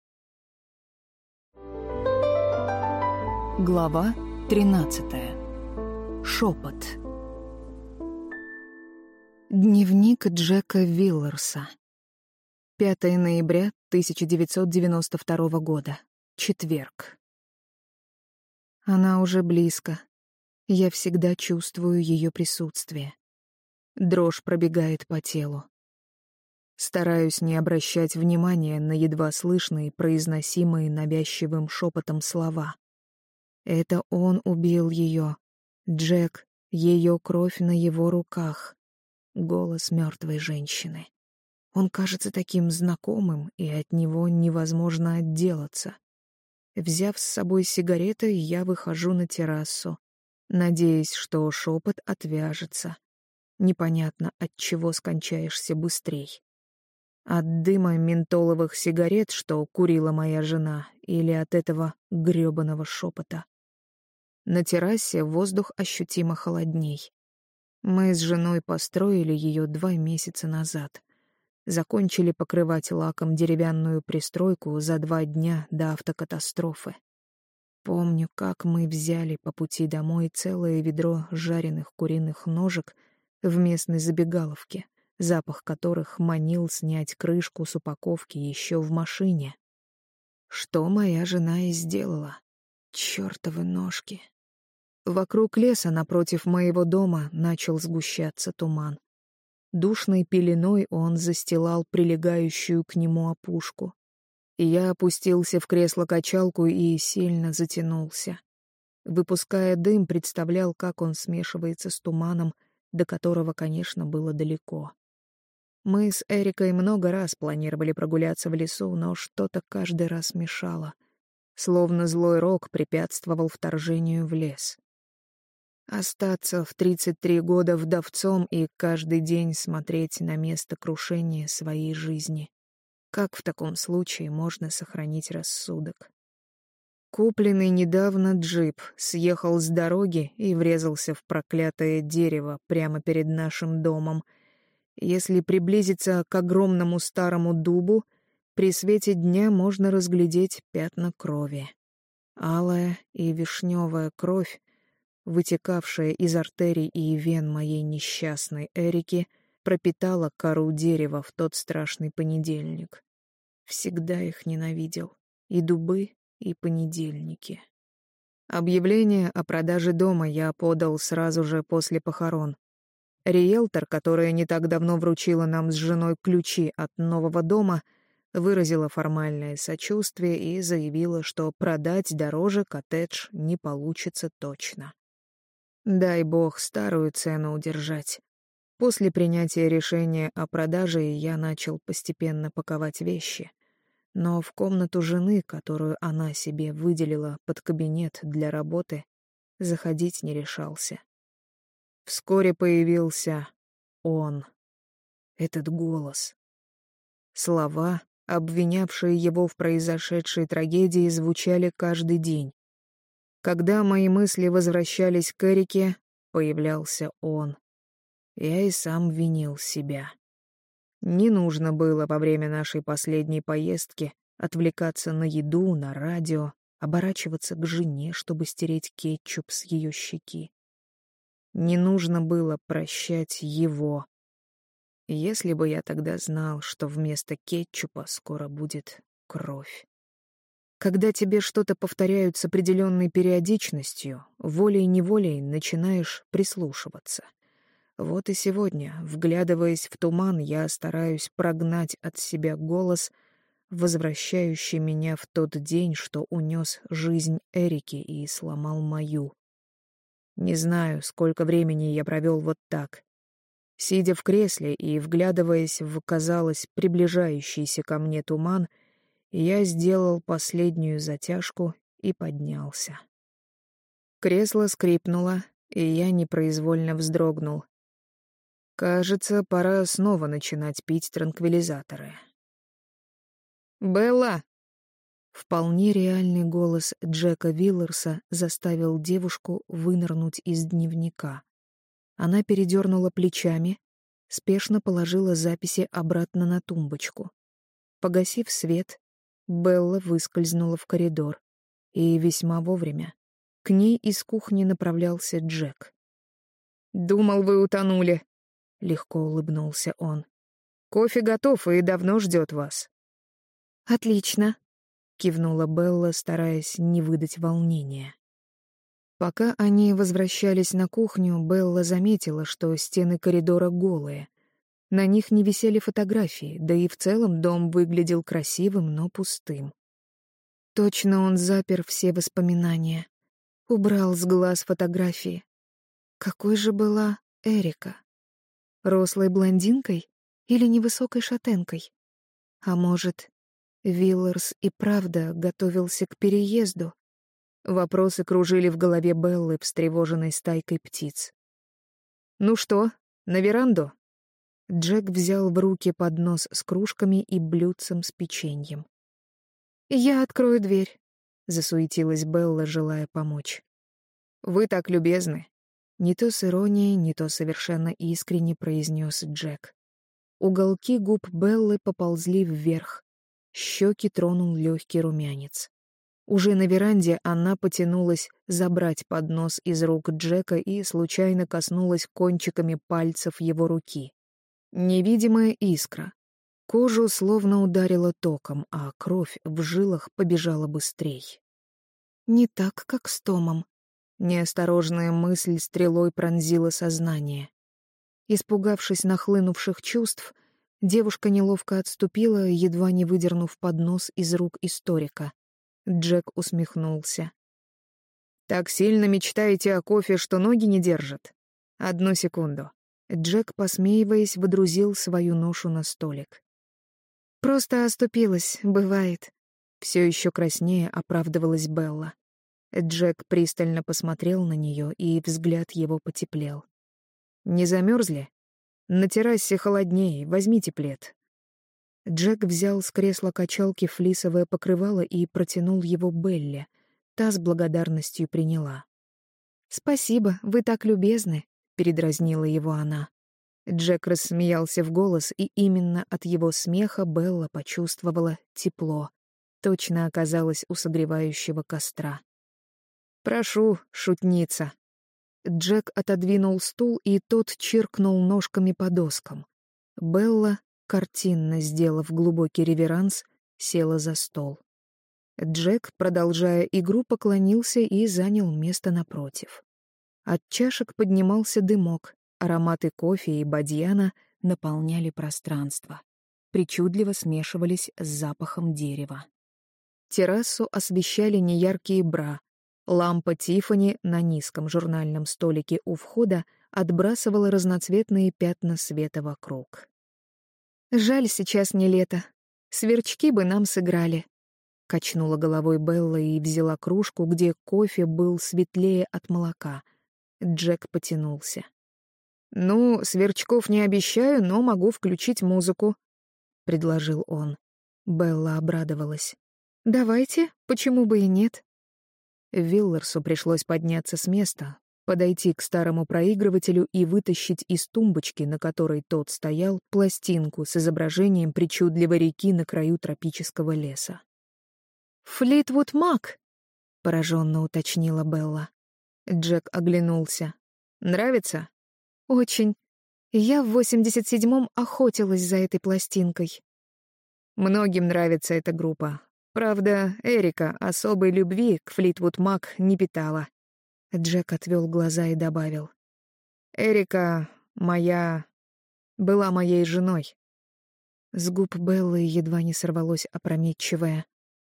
Глава 13. Шепот. Дневник Джека Виллерса. 5 ноября 1992 года. Четверг. Она уже близко. Я всегда чувствую ее присутствие. Дрожь пробегает по телу. Стараюсь не обращать внимания на едва слышные, произносимые навязчивым шепотом слова. Это он убил ее. Джек, ее кровь на его руках. Голос мертвой женщины. Он кажется таким знакомым, и от него невозможно отделаться. Взяв с собой сигареты, я выхожу на террасу, надеясь, что шепот отвяжется. Непонятно, от чего скончаешься быстрей. От дыма ментоловых сигарет, что курила моя жена, или от этого грёбаного шепота. На террасе воздух ощутимо холодней. Мы с женой построили ее два месяца назад — закончили покрывать лаком деревянную пристройку за два дня до автокатастрофы. Помню, как мы взяли по пути домой целое ведро жареных куриных ножек в местной забегаловке, запах которых манил снять крышку с упаковки еще в машине. Что моя жена и сделала. Чёртовы ножки. Вокруг леса напротив моего дома начал сгущаться туман. Душной пеленой он застилал прилегающую к нему опушку. Я опустился в кресло-качалку и сильно затянулся. Выпуская дым, представлял, как он смешивается с туманом, до которого, конечно, было далеко. Мы с Эрикой много раз планировали прогуляться в лесу, но что-то каждый раз мешало. Словно злой рок препятствовал вторжению в лес. Остаться в 33 года вдовцом и каждый день смотреть на место крушения своей жизни. Как в таком случае можно сохранить рассудок? Купленный недавно джип съехал с дороги и врезался в проклятое дерево прямо перед нашим домом. Если приблизиться к огромному старому дубу, при свете дня можно разглядеть пятна крови. Алая и вишневая кровь вытекавшая из артерий и вен моей несчастной Эрики, пропитала кору дерева в тот страшный понедельник. Всегда их ненавидел. И дубы, и понедельники. Объявление о продаже дома я подал сразу же после похорон. Риэлтор, которая не так давно вручила нам с женой ключи от нового дома, выразила формальное сочувствие и заявила, что продать дороже коттедж не получится точно. Дай бог старую цену удержать. После принятия решения о продаже я начал постепенно паковать вещи. Но в комнату жены, которую она себе выделила под кабинет для работы, заходить не решался. Вскоре появился он, этот голос. Слова, обвинявшие его в произошедшей трагедии, звучали каждый день. Когда мои мысли возвращались к Эрике, появлялся он. Я и сам винил себя. Не нужно было во время нашей последней поездки отвлекаться на еду, на радио, оборачиваться к жене, чтобы стереть кетчуп с ее щеки. Не нужно было прощать его. Если бы я тогда знал, что вместо кетчупа скоро будет кровь. Когда тебе что-то повторяют с определенной периодичностью, волей-неволей начинаешь прислушиваться. Вот и сегодня, вглядываясь в туман, я стараюсь прогнать от себя голос, возвращающий меня в тот день, что унес жизнь Эрики и сломал мою. Не знаю, сколько времени я провел вот так, Сидя в кресле и вглядываясь в, казалось, приближающийся ко мне туман, я сделал последнюю затяжку и поднялся. Кресло скрипнуло, и я непроизвольно вздрогнул. Кажется, пора снова начинать пить транквилизаторы. «Белла!» Вполне реальный голос Джека Виллерса заставил девушку вынырнуть из дневника. Она передернула плечами, спешно положила записи обратно на тумбочку. Погасив свет, Белла выскользнула в коридор. И весьма вовремя. К ней из кухни направлялся Джек. «Думал, вы утонули», — легко улыбнулся он. «Кофе готов и давно ждет вас». «Отлично», — кивнула Белла, стараясь не выдать волнения. Пока они возвращались на кухню, Белла заметила, что стены коридора голые. На них не висели фотографии, да и в целом дом выглядел красивым, но пустым. Точно он запер все воспоминания. Убрал с глаз фотографии. Какой же была Эрика? Рослой блондинкой или невысокой шатенкой? А может, Вилларс и правда готовился к переезду? Вопросы кружили в голове Беллы, встревоженной стайкой птиц. «Ну что, на веранду?» Джек взял в руки поднос с кружками и блюдцем с печеньем. «Я открою дверь», — засуетилась Белла, желая помочь. «Вы так любезны», — не то с иронией, не то совершенно искренне произнес Джек. Уголки губ Беллы поползли вверх, щеки тронул легкий румянец. Уже на веранде она потянулась забрать поднос из рук Джека и случайно коснулась кончиками пальцев его руки. Невидимая искра. Кожу словно ударила током, а кровь в жилах побежала быстрей. Не так, как с Томом. Неосторожная мысль стрелой пронзила сознание. Испугавшись нахлынувших чувств, девушка неловко отступила, едва не выдернув поднос из рук историка. Джек усмехнулся. «Так сильно мечтаете о кофе, что ноги не держат? Одну секунду». Джек, посмеиваясь, водрузил свою ношу на столик. «Просто оступилась, бывает». Все еще краснее оправдывалась Белла. Джек пристально посмотрел на нее, и взгляд его потеплел. «Не замерзли? На террасе холоднее, возьмите плед. Джек взял с кресла качалки флисовое покрывало и протянул его Белле. Та с благодарностью приняла. «Спасибо, вы так любезны», — передразнила его она. Джек рассмеялся в голос, и именно от его смеха Белла почувствовала тепло. Точно оказалась у согревающего костра. «Прошу, шутница». Джек отодвинул стул, и тот чиркнул ножками по доскам. Белла картинно сделав глубокий реверанс, села за стол. Джек, продолжая игру, поклонился и занял место напротив. От чашек поднимался дымок, ароматы кофе и бадьяна наполняли пространство, причудливо смешивались с запахом дерева. Террасу освещали неяркие бра. Лампа Тифани на низком журнальном столике у входа отбрасывала разноцветные пятна света вокруг. Жаль, сейчас не лето. Сверчки бы нам сыграли. Качнула головой Белла и взяла кружку, где кофе был светлее от молока. Джек потянулся. «Ну, сверчков не обещаю, но могу включить музыку», — предложил он. Белла обрадовалась. «Давайте, почему бы и нет?» Вилларсу пришлось подняться с места, подойти к старому проигрывателю и вытащить из тумбочки, на которой тот стоял, пластинку с изображением причудливой реки на краю тропического леса. «Флитвуд Мак!» — пораженно уточнила Белла. Джек оглянулся. «Нравится?» «Очень. Я в 87-м охотилась за этой пластинкой». «Многим нравится эта группа. Правда, Эрика особой любви к Флитвуд Мак не питала. Джек отвел глаза и добавил. Эрика моя... была моей женой. С губ Беллы едва не сорвалось опрометчивое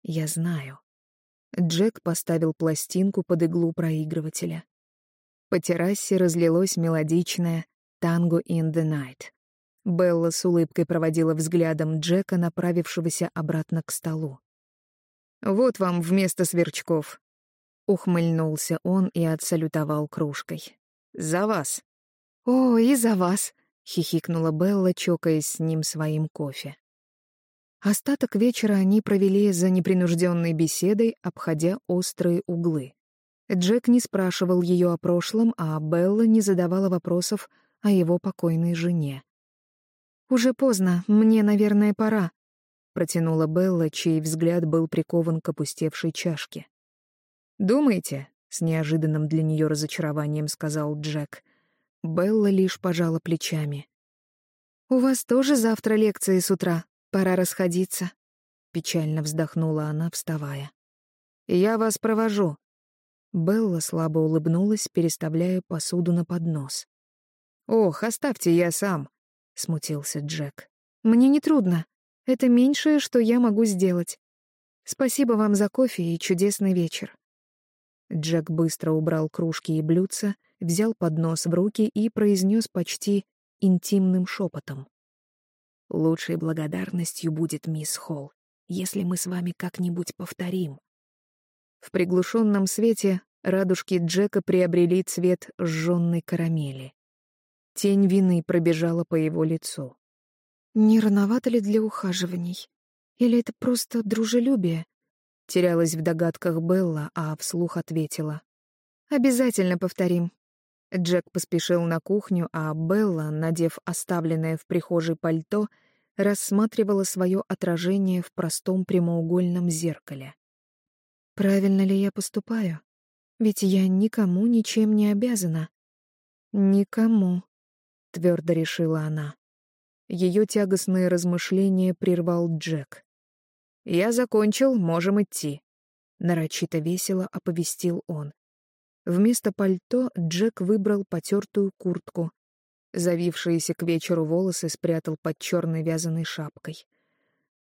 «Я знаю». Джек поставил пластинку под иглу проигрывателя. По террасе разлилось мелодичное «Танго in the night». Белла с улыбкой проводила взглядом Джека, направившегося обратно к столу. «Вот вам вместо сверчков». Ухмыльнулся он и отсалютовал кружкой. «За вас». «О, и за вас», — хихикнула Белла, чокаясь с ним своим кофе. Остаток вечера они провели за непринужденной беседой, обходя острые углы. Джек не спрашивал ее о прошлом, а Белла не задавала вопросов о его покойной жене. «Уже поздно, мне, наверное, пора», — протянула Белла, чей взгляд был прикован к опустевшей чашке. «Думаете?» — с неожиданным для нее разочарованием сказал Джек. Белла лишь пожала плечами. «У вас тоже завтра лекции с утра. Пора расходиться», — печально вздохнула она, вставая. «Я вас провожу». Белла слабо улыбнулась, переставляя посуду на поднос. «Ох, оставьте, я сам», — смутился Джек. «Мне не трудно. Это меньшее, что я могу сделать. Спасибо вам за кофе и чудесный вечер». Джек быстро убрал кружки и блюдца, взял поднос в руки и произнес почти интимным шепотом. «Лучшей благодарностью будет мисс Холл, если мы с вами как-нибудь повторим». В приглушенном свете радужки Джека приобрели цвет сжённой карамели. Тень вины пробежала по его лицу. «Не рановато ли для ухаживаний? Или это просто дружелюбие?» Терялась в догадках Белла, а вслух ответила. «Обязательно повторим». Джек поспешил на кухню, а Белла, надев оставленное в прихожей пальто, рассматривала свое отражение в простом прямоугольном зеркале. «Правильно ли я поступаю? Ведь я никому ничем не обязана». «Никому», — твердо решила она. Ее тягостные размышления прервал Джек. «Я закончил, можем идти», — нарочито весело оповестил он. Вместо пальто Джек выбрал потертую куртку. Завившиеся к вечеру волосы спрятал под черной вязаной шапкой.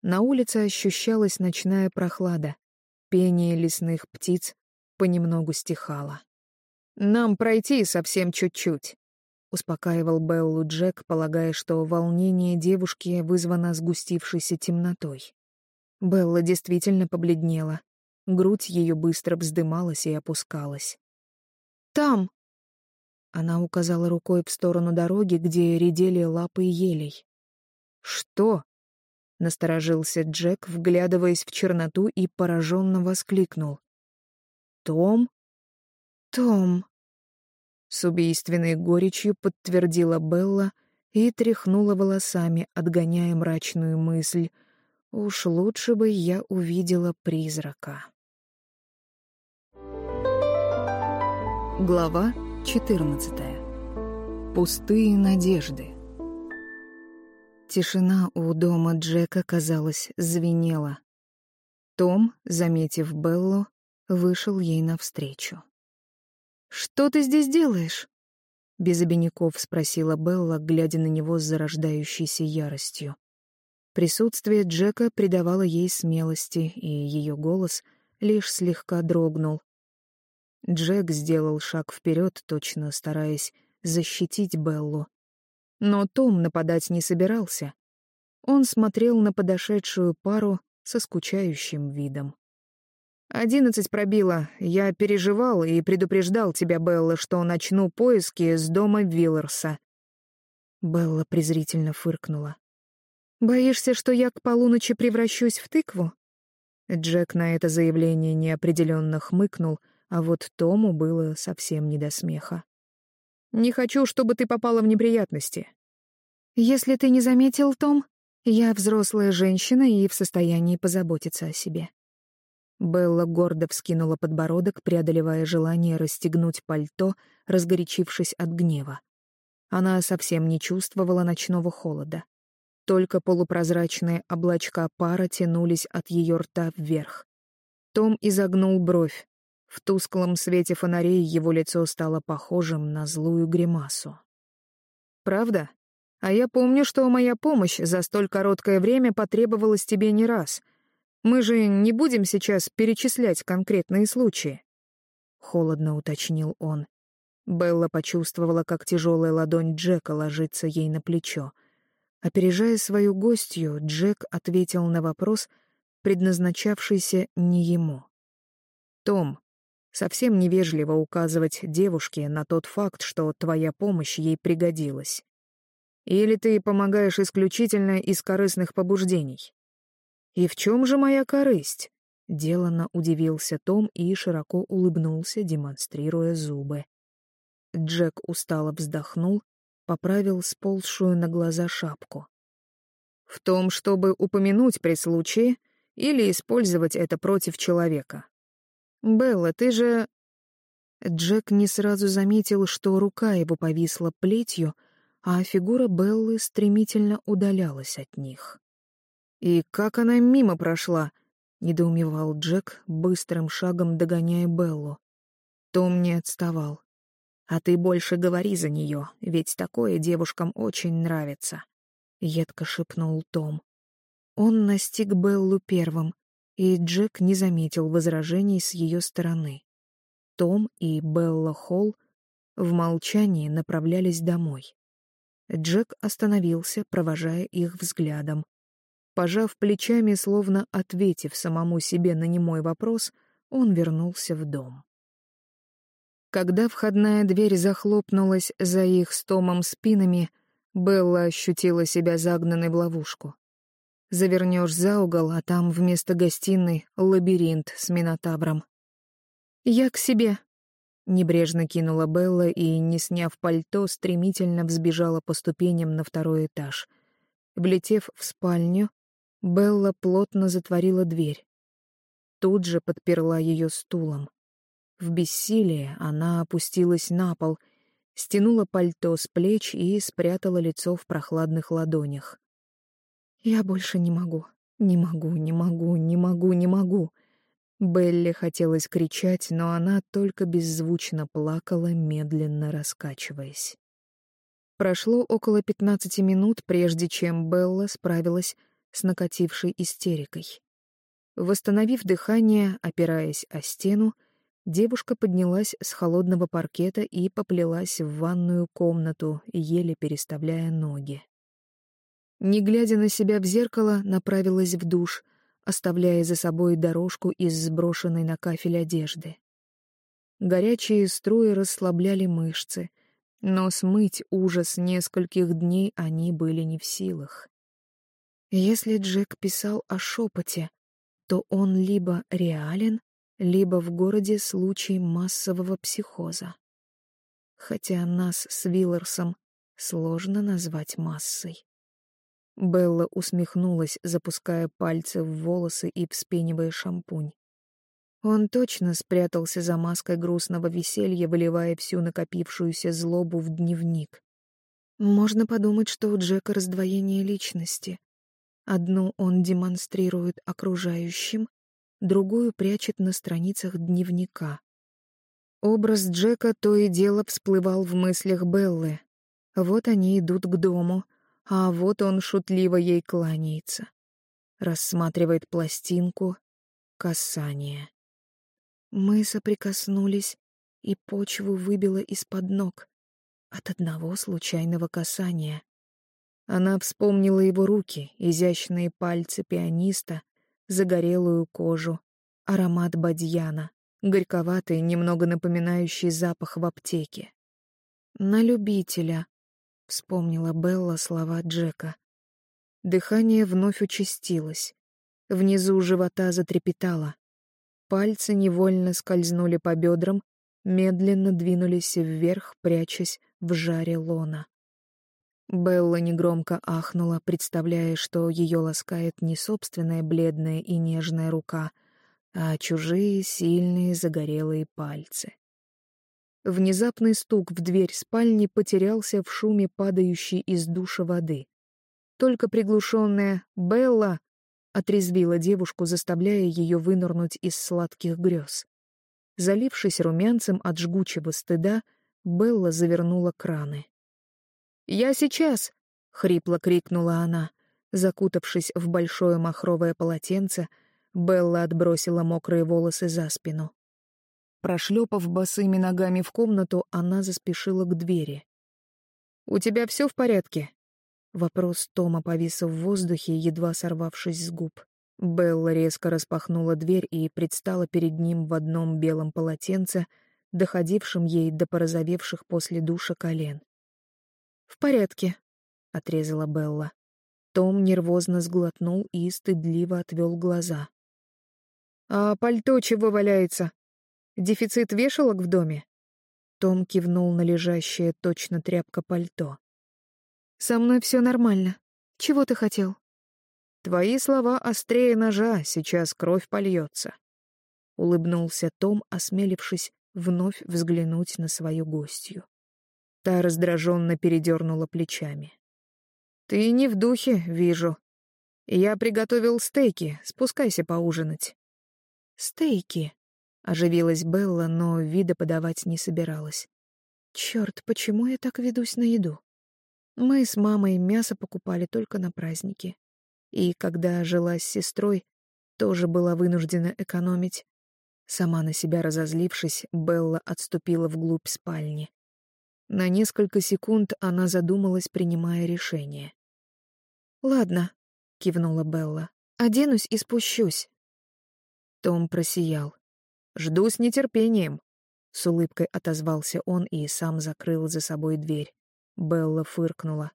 На улице ощущалась ночная прохлада. Пение лесных птиц понемногу стихало. «Нам пройти совсем чуть-чуть», — успокаивал Беллу Джек, полагая, что волнение девушки вызвано сгустившейся темнотой. Белла действительно побледнела. Грудь ее быстро вздымалась и опускалась. «Там!» Она указала рукой в сторону дороги, где редели лапы елей. «Что?» — насторожился Джек, вглядываясь в черноту и пораженно воскликнул. «Том?» «Том!» С убийственной горечью подтвердила Белла и тряхнула волосами, отгоняя мрачную мысль. «Уж лучше бы я увидела призрака». Глава 14. Пустые надежды. Тишина у дома Джека, казалось, звенела. Том, заметив Беллу, вышел ей навстречу. «Что ты здесь делаешь?» Без обиняков спросила Белла, глядя на него с зарождающейся яростью. Присутствие Джека придавало ей смелости, и ее голос лишь слегка дрогнул. Джек сделал шаг вперед, точно стараясь защитить Беллу. Но Том нападать не собирался. Он смотрел на подошедшую пару со скучающим видом. Одиннадцать пробило. Я переживал и предупреждал тебя, Белла, что начну поиски с дома Вилларса. Белла презрительно фыркнула. «Боишься, что я к полуночи превращусь в тыкву?» Джек на это заявление неопределенно хмыкнул, а вот Тому было совсем не до смеха. «Не хочу, чтобы ты попала в неприятности». «Если ты не заметил, Том, я взрослая женщина и в состоянии позаботиться о себе. Белла гордо вскинула подбородок, преодолевая желание расстегнуть пальто, разгорячившись от гнева. Она совсем не чувствовала ночного холода. Только полупрозрачные облачка пара тянулись от ее рта вверх. Том изогнул бровь. В тусклом свете фонарей его лицо стало похожим на злую гримасу. «Правда? А я помню, что моя помощь за столь короткое время потребовалась тебе не раз. Мы же не будем сейчас перечислять конкретные случаи», — холодно уточнил он. Белла почувствовала, как тяжелая ладонь Джека ложится ей на плечо. Опережая свою гостью, Джек ответил на вопрос, предназначавшийся не ему. «Том, совсем невежливо указывать девушке на тот факт, что твоя помощь ей пригодилась. Или ты помогаешь исключительно из корыстных побуждений?» «И в чем же моя корысть?» Делано удивился Том и широко улыбнулся, демонстрируя зубы. Джек устало вздохнул, поправил сползшую на глаза шапку. «В том, чтобы упомянуть при случае или использовать это против человека. Белла, ты же...» Джек не сразу заметил, что рука его повисла плетью, а фигура Беллы стремительно удалялась от них. «И как она мимо прошла?» — недоумевал Джек, быстрым шагом догоняя Беллу. Том не отставал. А ты больше говори за нее, ведь такое девушкам очень нравится», — едко шепнул Том. Он настиг Беллу первым, и Джек не заметил возражений с ее стороны. Том и Белла Холл в молчании направлялись домой. Джек остановился, провожая их взглядом. Пожав плечами, словно ответив самому себе на немой вопрос, он вернулся в дом. Когда входная дверь захлопнулась за их с Томом спинами, Белла ощутила себя загнанной в ловушку. Завернешь за угол, а там вместо гостиной лабиринт с минотавром. «Я к себе», — небрежно кинула Белла и, не сняв пальто, стремительно взбежала по ступеням на второй этаж. Влетев в спальню, Белла плотно затворила дверь. Тут же подперла ее стулом. В бессилии она опустилась на пол, стянула пальто с плеч и спрятала лицо в прохладных ладонях. «Я больше не могу, не могу, не могу, не могу, не могу». Белли хотелось кричать, но она только беззвучно плакала, медленно раскачиваясь. Прошло около пятнадцати минут, прежде чем Белла справилась с накатившей истерикой. Восстановив дыхание, опираясь о стену, Девушка поднялась с холодного паркета и поплелась в ванную комнату, еле переставляя ноги. Не глядя на себя в зеркало, направилась в душ, оставляя за собой дорожку из сброшенной на кафель одежды. Горячие струи расслабляли мышцы, но смыть ужас нескольких дней они были не в силах. Если Джек писал о шепоте, то он либо реален, либо в городе случай массового психоза. Хотя нас с Вилларсом сложно назвать массой. Белла усмехнулась, запуская пальцы в волосы и вспенивая шампунь. Он точно спрятался за маской грустного веселья, выливая всю накопившуюся злобу в дневник. Можно подумать, что у Джека раздвоение личности. Одну он демонстрирует окружающим, другую прячет на страницах дневника. Образ Джека то и дело всплывал в мыслях Беллы. Вот они идут к дому, а вот он шутливо ей кланяется. Рассматривает пластинку, касание. Мы соприкоснулись, и почву выбило из-под ног от одного случайного касания. Она вспомнила его руки, изящные пальцы пианиста, загорелую кожу, аромат бадьяна, горьковатый, немного напоминающий запах в аптеке. «На любителя», — вспомнила Белла слова Джека. Дыхание вновь участилось. Внизу живота затрепетало. Пальцы невольно скользнули по бедрам, медленно двинулись вверх, прячась в жаре лона. Белла негромко ахнула, представляя, что ее ласкает не собственная бледная и нежная рука, а чужие сильные загорелые пальцы. Внезапный стук в дверь спальни потерялся в шуме падающей из душа воды. только приглушенное «Белла» отрезвило девушку, заставляя ее вынырнуть из сладких грез. Залившись румянцем от жгучего стыда, Белла завернула краны. «Я сейчас!» — хрипло крикнула она. Закутавшись в большое махровое полотенце, Белла отбросила мокрые волосы за спину. Прошлепав босыми ногами в комнату, она заспешила к двери. «У тебя все в порядке?» Вопрос Тома повис в воздухе, едва сорвавшись с губ. Белла резко распахнула дверь и предстала перед ним в одном белом полотенце, доходившем ей до порозовевших после душа колен. «В порядке», — отрезала Белла. Том нервозно сглотнул и стыдливо отвел глаза. «А пальто чего валяется? Дефицит вешалок в доме?» Том кивнул на лежащее точно тряпка пальто. «Со мной все нормально. Чего ты хотел?» Твои слова острее ножа, сейчас кровь польется. Улыбнулся Том, осмелившись вновь взглянуть на свою гостью. Та раздраженно передернула плечами. «Ты не в духе, вижу. Я приготовил стейки, спускайся поужинать». «Стейки?» — оживилась Белла, но вида подавать не собиралась. «Черт, почему я так ведусь на еду? Мы с мамой мясо покупали только на праздники и, когда жила с сестрой, тоже была вынуждена экономить. Сама на себя разозлившись, Белла отступила вглубь спальни. На несколько секунд она задумалась, принимая решение. «Ладно», — кивнула Белла, — «оденусь и спущусь». Том просиял. «Жду с нетерпением», — с улыбкой отозвался он и сам закрыл за собой дверь. Белла фыркнула.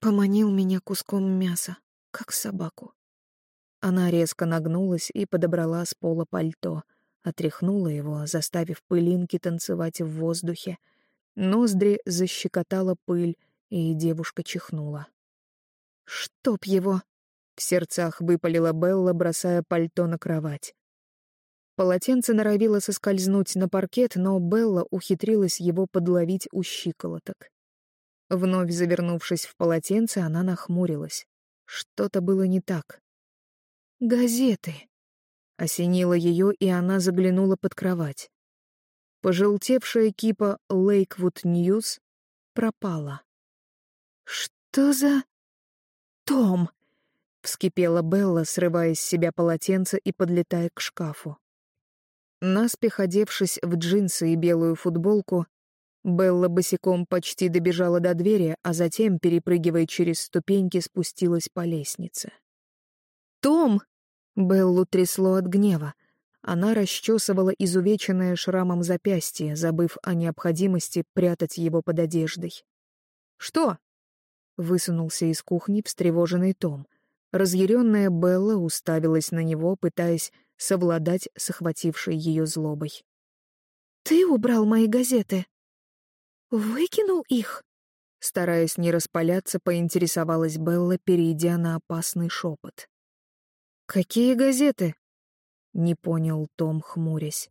«Поманил меня куском мяса как собаку. Она резко нагнулась и подобрала с пола пальто, отряхнула его, заставив пылинки танцевать в воздухе. Ноздри защекотала пыль, и девушка чихнула. «Чтоб его!» — в сердцах выпалила Белла, бросая пальто на кровать. Полотенце норовило соскользнуть на паркет, но Белла ухитрилась его подловить у щиколоток. Вновь завернувшись в полотенце, она нахмурилась. Что-то было не так. «Газеты!» Осенило ее, и она заглянула под кровать. Пожелтевшая кипа «Лейквуд Ньюс» пропала. «Что за...» «Том!» — вскипела Белла, срывая с себя полотенце и подлетая к шкафу. Наспех одевшись в джинсы и белую футболку, Белла босиком почти добежала до двери, а затем, перепрыгивая через ступеньки, спустилась по лестнице. «Том!» — Беллу трясло от гнева. Она расчесывала изувеченное шрамом запястье, забыв о необходимости прятать его под одеждой. «Что?» — высунулся из кухни встревоженный Том. Разъяренная Белла уставилась на него, пытаясь совладать с охватившей ее злобой. «Ты убрал мои газеты?» «Выкинул их?» Стараясь не распаляться, поинтересовалась Белла, перейдя на опасный шепот. «Какие газеты?» — не понял Том, хмурясь.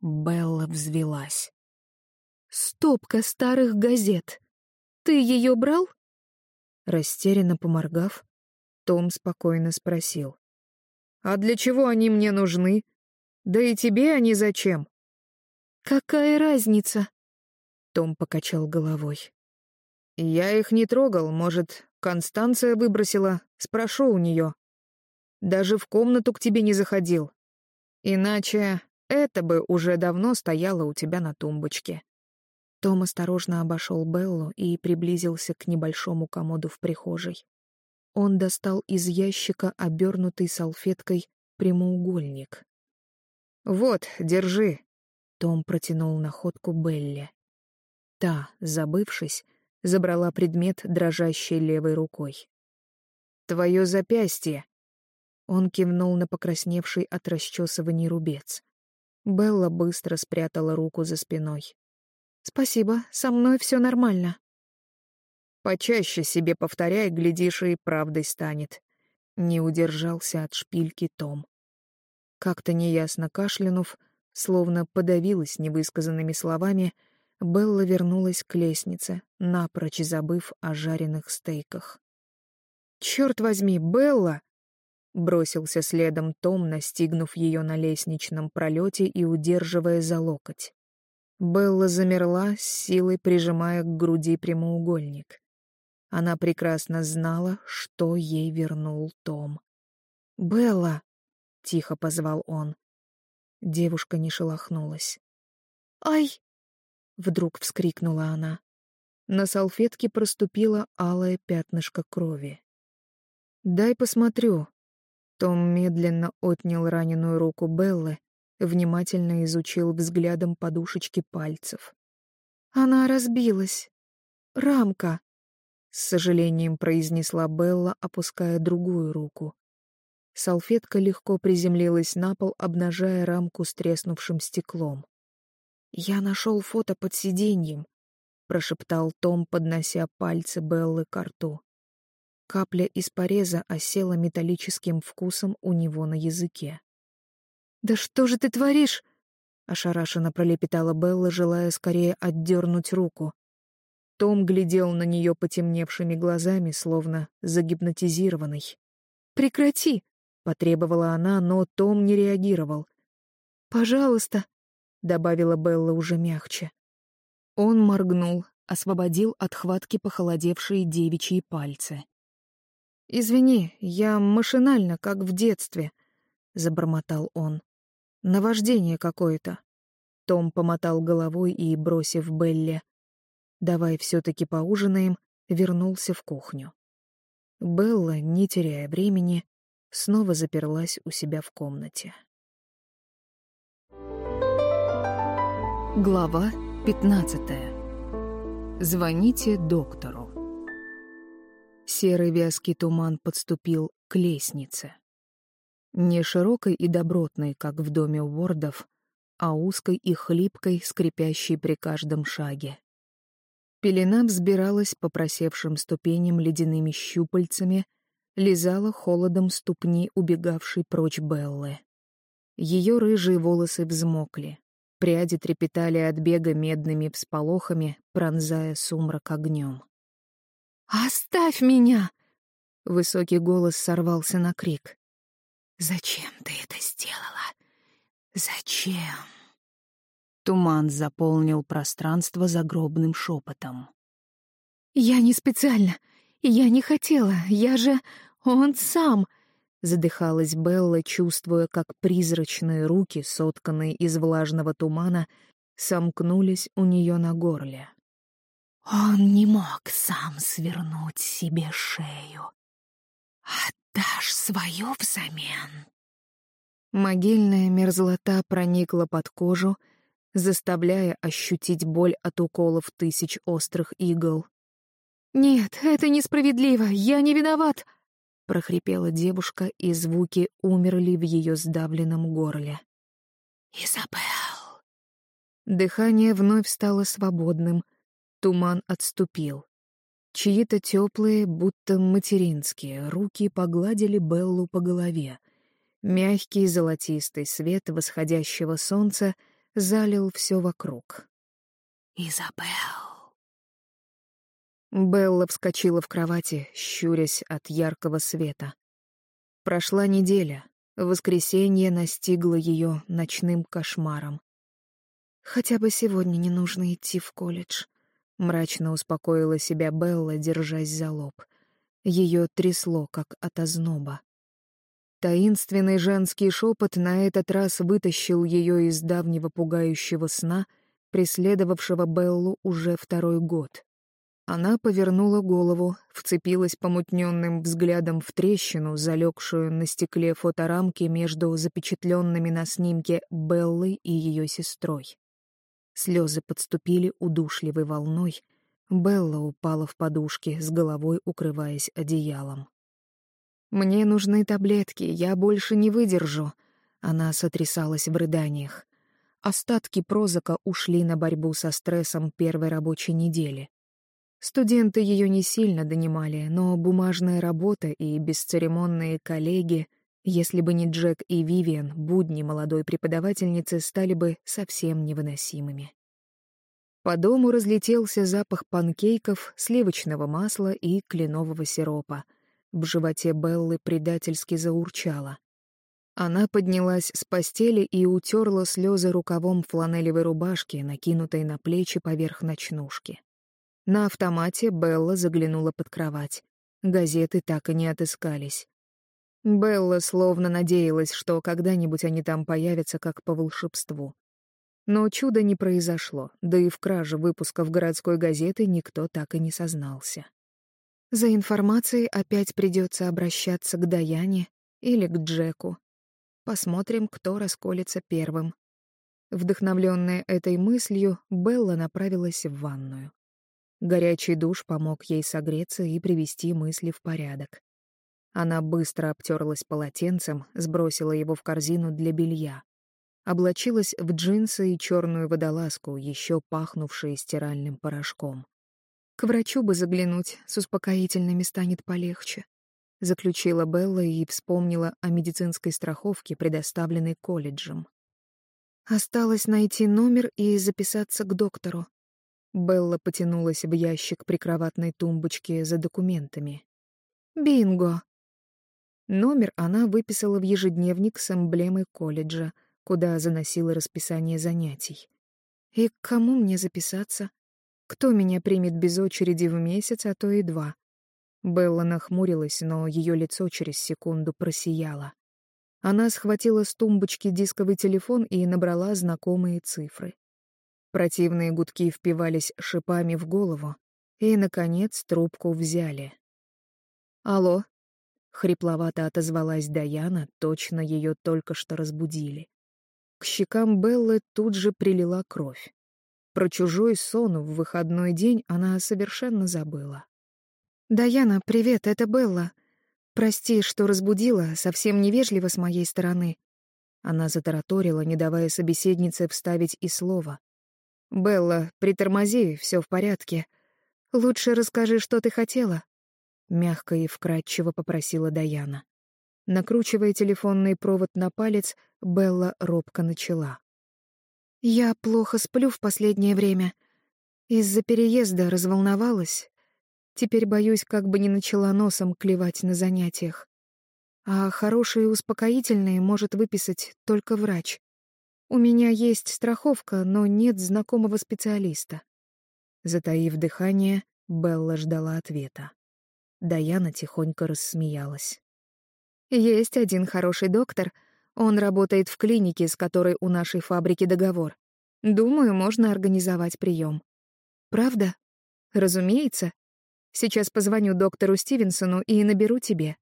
Белла взвелась. «Стопка старых газет. Ты ее брал?» Растерянно поморгав, том спокойно спросил. «А для чего они мне нужны? Да и тебе они зачем?» «Какая разница?» Том покачал головой. «Я их не трогал, может, Констанция выбросила, спрошу у нее. Даже в комнату к тебе не заходил. Иначе это бы уже давно стояло у тебя на тумбочке». Том осторожно обошел Беллу и приблизился к небольшому комоду в прихожей. Он достал из ящика обернутый салфеткой прямоугольник. «Вот, держи», — Том протянул находку Белле. Та, забывшись, забрала предмет дрожащей левой рукой. «Твое запястье!» Он кивнул на покрасневший от расчесываний рубец. Белла быстро спрятала руку за спиной. «Спасибо, со мной все нормально». «Почаще себе повторяй, глядишь, и правдой станет». Не удержался от шпильки Том. Как-то неясно кашлянув, словно подавилась невысказанными словами, Белла вернулась к лестнице, напрочь забыв о жареных стейках. черт возьми, Белла!» Бросился следом Том, настигнув ее на лестничном пролете и удерживая за локоть. Белла замерла, с силой прижимая к груди прямоугольник. Она прекрасно знала, что ей вернул Том. «Белла!» — тихо позвал он. Девушка не шелохнулась. «Ай!» — вдруг вскрикнула она. На салфетке проступило алое пятнышко крови. «Дай посмотрю». Том медленно отнял раненую руку Беллы, внимательно изучил взглядом подушечки пальцев. «Она разбилась. Рамка», — с сожалением произнесла Белла, опуская другую руку. Салфетка легко приземлилась на пол, обнажая рамку с треснувшим стеклом. «Я нашел фото под сиденьем», — прошептал Том, поднося пальцы Беллы к рту. Капля из пореза осела металлическим вкусом у него на языке. «Да что же ты творишь?» — ошарашенно пролепетала Белла, желая скорее отдернуть руку. Том глядел на нее потемневшими глазами, словно загипнотизированный. «Прекрати!» — потребовала она, но Том не реагировал. «Пожалуйста!» — добавила Белла уже мягче. Он моргнул, освободил от хватки похолодевшие девичьи пальцы. «Извини, я машинально, как в детстве», — забормотал он. «Наваждение какое-то». Том помотал головой и, бросив Белле, «Давай все-таки поужинаем», вернулся в кухню. Белла, не теряя времени, снова заперлась у себя в комнате. Глава пятнадцатая. Звоните доктору. Серый вязкий туман подступил к лестнице. Не широкой и добротной, как в доме Уордов, а узкой и хлипкой, скрипящей при каждом шаге. Пелена взбиралась по просевшим ступеням ледяными щупальцами, лизала холодом ступни убегавшей прочь Беллы. Ее рыжие волосы взмокли, пряди трепетали от бега медными всполохами, пронзая сумрак огнем. «Оставь меня!» Высокий голос сорвался на крик. «Зачем ты это сделала? Зачем?» Туман заполнил пространство загробным шепотом. «Я не специально. Я не хотела. Я же... Он сам!» Задыхалась Белла, чувствуя, как призрачные руки, сотканные из влажного тумана, сомкнулись у нее на горле. Он не мог сам свернуть себе шею. Отдашь свою взамен. Могильная мерзлота проникла под кожу, заставляя ощутить боль от уколов тысяч острых игл. «Нет, это несправедливо, я не виноват!» — прохрипела девушка, и звуки умерли в ее сдавленном горле. «Изабелл!» Дыхание вновь стало свободным — Туман отступил. Чьи-то теплые, будто материнские, руки погладили Беллу по голове. Мягкий золотистый свет восходящего солнца залил все вокруг. «Изабелл!» Белла вскочила в кровати, щурясь от яркого света. Прошла неделя. Воскресенье настигло ее ночным кошмаром. Хотя бы сегодня не нужно идти в колледж. Мрачно успокоила себя Белла, держась за лоб. Ее трясло, как от озноба. Таинственный женский шепот на этот раз вытащил ее из давнего пугающего сна, преследовавшего Беллу уже второй год. Она повернула голову, вцепилась помутненным взглядом в трещину, залегшую на стекле фоторамки между запечатленными на снимке Беллой и ее сестрой. Слезы подступили удушливой волной. Белла упала в подушки, с головой укрываясь одеялом. «Мне нужны таблетки, я больше не выдержу». Она сотрясалась в рыданиях. Остатки прозака ушли на борьбу со стрессом первой рабочей недели. Студенты ее не сильно донимали, но бумажная работа и бесцеремонные коллеги если бы не Джек и Вивиан, будни молодой преподавательницы стали бы совсем невыносимыми. По дому разлетелся запах панкейков, сливочного масла и кленового сиропа. В животе Беллы предательски заурчало. Она поднялась с постели и утерла слезы рукавом фланелевой рубашки, накинутой на плечи поверх ночнушки. На автомате Белла заглянула под кровать. Газеты так и не отыскались. Белла словно надеялась, что когда-нибудь они там появятся как по волшебству. Но чуда не произошло, да и в краже выпусков городской газеты никто так и не сознался. За информацией опять придется обращаться к Даяне или к Джеку, Посмотрим, кто расколется первым. Вдохновленная этой мыслью, Белла направилась в ванную. Горячий душ помог ей согреться и привести мысли в порядок. Она быстро обтерлась полотенцем, сбросила его в корзину для белья. Облачилась в джинсы и черную водолазку, еще пахнувшие стиральным порошком. К врачу бы заглянуть, с успокоительными станет полегче заключила Белла и вспомнила о медицинской страховке, предоставленной колледжем. Осталось найти номер и записаться к доктору. Белла потянулась в ящик прикроватной тумбочки за документами. Бинго. Номер она выписала в ежедневник с эмблемой колледжа, куда заносила расписание занятий. И к кому мне записаться? Кто меня примет без очереди в месяц, а то и два? Белла нахмурилась, но ее лицо через секунду просияло. Она схватила с тумбочки дисковый телефон и набрала знакомые цифры. Противные гудки впивались шипами в голову, и, наконец, трубку взяли. «Алло?» — хрипловато отозвалась Даяна, точно ее только что разбудили. К щекам Беллы тут же прилила кровь. Про чужой сон в выходной день она совершенно забыла. «Даяна, привет, это Белла. Прости, что разбудила, совсем невежливо с моей стороны». Она затараторила, не давая собеседнице вставить и слово. «Белла, притормози, все в порядке. Лучше расскажи, что ты хотела». Мягко и вкрадчиво попросила Даяна. Накручивая телефонный провод на палец, Белла робко начала. «Я плохо сплю в последнее время. Из-за переезда разволновалась, Теперь боюсь, как бы не начала носом клевать на занятиях. А хорошие успокоительные может выписать только врач. У меня есть страховка, но нет знакомого специалиста. Затаив дыхание, Белла ждала ответа. Даяна тихонько рассмеялась. Есть один хороший доктор. Он работает в клинике, с которой у нашей фабрики договор. Думаю, можно организовать прием. Правда? Разумеется, Сейчас позвоню доктору Стивенсону и наберу тебе».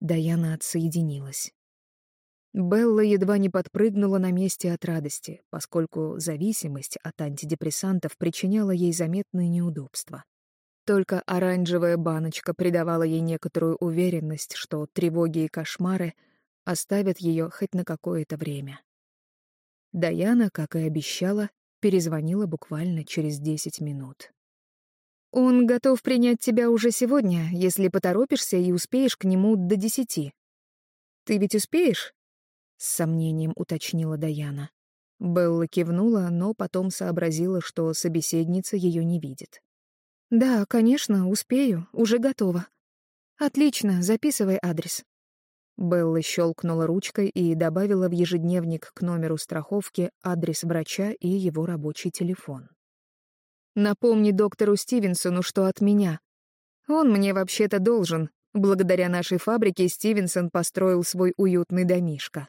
Даяна отсоединилась. Белла едва не подпрыгнула на месте от радости, поскольку зависимость от антидепрессантов причиняла ей заметные неудобства. Только оранжевая баночка придавала ей некоторую уверенность, что тревоги и кошмары оставят ее хоть на какое-то время. Даяна, как и обещала, перезвонила буквально через десять минут. Он готов принять тебя уже сегодня, если поторопишься и успеешь к нему до десяти. Ты ведь успеешь? С сомнением уточнила Даяна. Белла кивнула, но потом сообразила, что собеседница ее не видит. Да, конечно, успею, уже готова. Отлично, записывай адрес. Белла щелкнула ручкой и добавила в ежедневник к номеру страховки адрес врача и его рабочий телефон. Напомни доктору Стивенсону, что от меня. Он мне вообще-то должен. Благодаря нашей фабрике Стивенсон построил свой уютный домишко.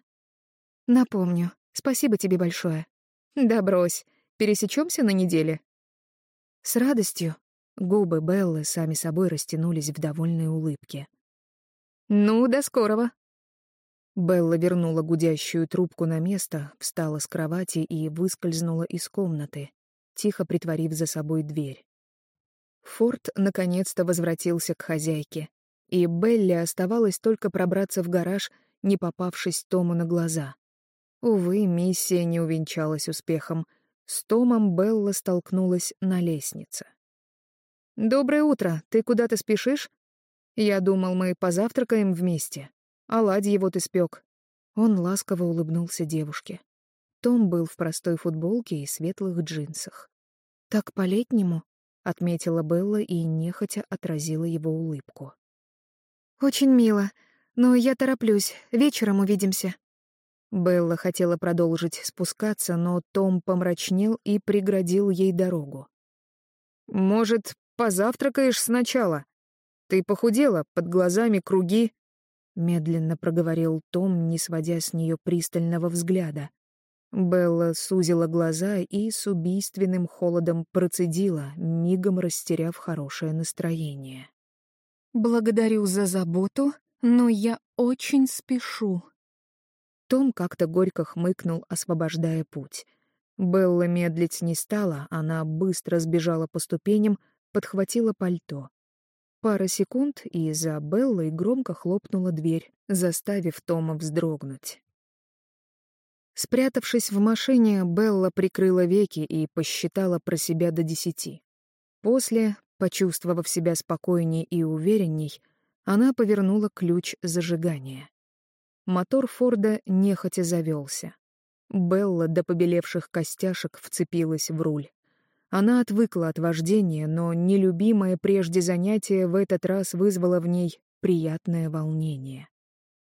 Напомню. Спасибо тебе большое. Да брось. Пересечемся на неделе. С радостью. Губы Беллы сами собой растянулись в довольной улыбке. Ну, до скорого. Белла вернула гудящую трубку на место, встала с кровати и выскользнула из комнаты, тихо притворив за собой дверь. Форд наконец-то возвратился к хозяйке, и Белли оставалось только пробраться в гараж, не попавшись Тому на глаза. Увы, миссия не увенчалась успехом. С Томом Белла столкнулась на лестнице. «Доброе утро. Ты куда-то спешишь?» «Я думал, мы позавтракаем вместе. Оладьи вот испек». Он ласково улыбнулся девушке. Том был в простой футболке и светлых джинсах. «Так по-летнему», — отметила Белла и нехотя отразила его улыбку. «Очень мило, но я тороплюсь. Вечером увидимся». Белла хотела продолжить спускаться, но Том помрачнел и преградил ей дорогу. «Может, позавтракаешь сначала? Ты похудела, под глазами круги», — медленно проговорил Том, не сводя с нее пристального взгляда. Белла сузила глаза и с убийственным холодом процедила, мигом растеряв хорошее настроение. «Благодарю за заботу, но я очень спешу». Том как-то горько хмыкнул, освобождая путь. Белла медлить не стала, она быстро сбежала по ступеням, подхватила пальто. Пара секунд, и за Беллой громко хлопнула дверь, заставив Тома вздрогнуть. Спрятавшись в машине, Белла прикрыла веки и посчитала про себя до десяти. После, почувствовав себя спокойней и уверенней, она повернула ключ зажигания. Мотор Форда нехотя завелся. Белла до побелевших костяшек вцепилась в руль. Она отвыкла от вождения, но нелюбимое прежде занятие в этот раз вызвало в ней приятное волнение.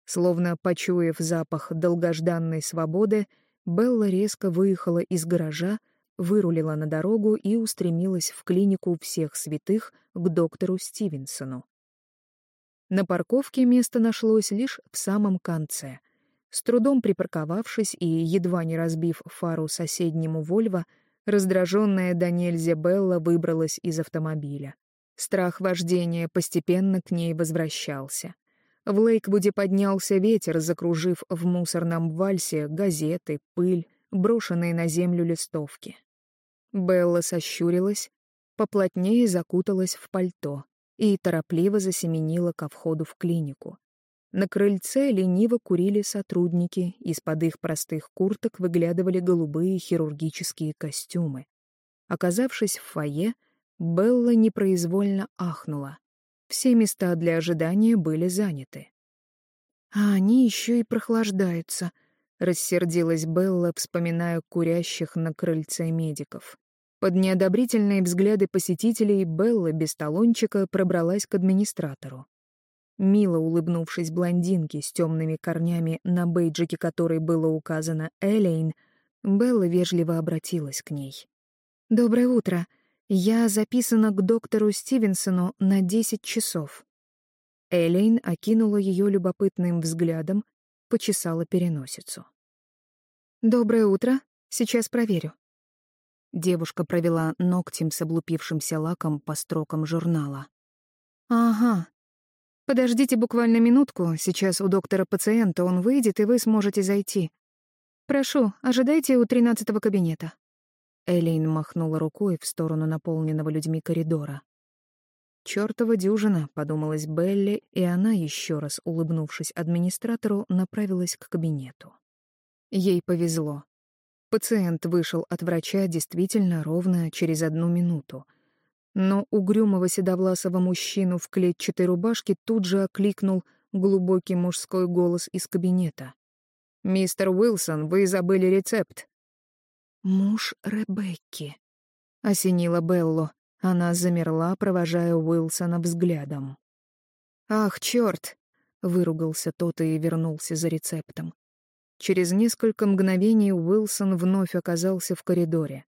Словно почуяв запах долгожданной свободы, Белла резко выехала из гаража, вырулила на дорогу и устремилась в клинику всех святых к доктору Стивенсону. На парковке место нашлось лишь в самом конце. С трудом припарковавшись и едва не разбив фару соседнему «Вольво», Раздраженная до нельзя Белла выбралась из автомобиля. Страх вождения постепенно к ней возвращался. В Лейквуде поднялся ветер, закружив в мусорном вальсе газеты, пыль, брошенные на землю листовки. Белла сощурилась, поплотнее закуталась в пальто и торопливо засеменила ко входу в клинику. На крыльце лениво курили сотрудники, из-под их простых курток выглядывали голубые хирургические костюмы. Оказавшись в фойе, Белла непроизвольно ахнула. Все места для ожидания были заняты. «А они еще и прохлаждаются», — рассердилась Белла, вспоминая курящих на крыльце медиков. Под неодобрительные взгляды посетителей Белла без талончика пробралась к администратору. Мило улыбнувшись блондинке с темными корнями, на бейджике которой было указано «Элейн», Белла вежливо обратилась к ней. «Доброе утро. Я записана к доктору Стивенсону на десять часов». Элейн окинула ее любопытным взглядом, почесала переносицу. «Доброе утро. Сейчас проверю». Девушка провела ногтем с облупившимся лаком по строкам журнала. «Ага, Подождите буквально минутку, сейчас у доктора пациента, он выйдет, и вы сможете зайти. Прошу, ожидайте у тринадцатого кабинета». Элейн махнула рукой в сторону наполненного людьми коридора. «Чёртова дюжина», — подумалась Белли, и она, еще раз улыбнувшись администратору, направилась к кабинету. Ей повезло. Пациент вышел от врача действительно ровно через одну минуту — но угрюмого седовласого мужчину в клетчатой рубашке тут же окликнул глубокий мужской голос из кабинета. «Мистер Уилсон, вы забыли рецепт». «Муж Ребекки», — осенила Белло. Она замерла, провожая Уилсона взглядом. «Ах, чёрт!» — выругался тот и вернулся за рецептом. Через несколько мгновений Уилсон вновь оказался в коридоре.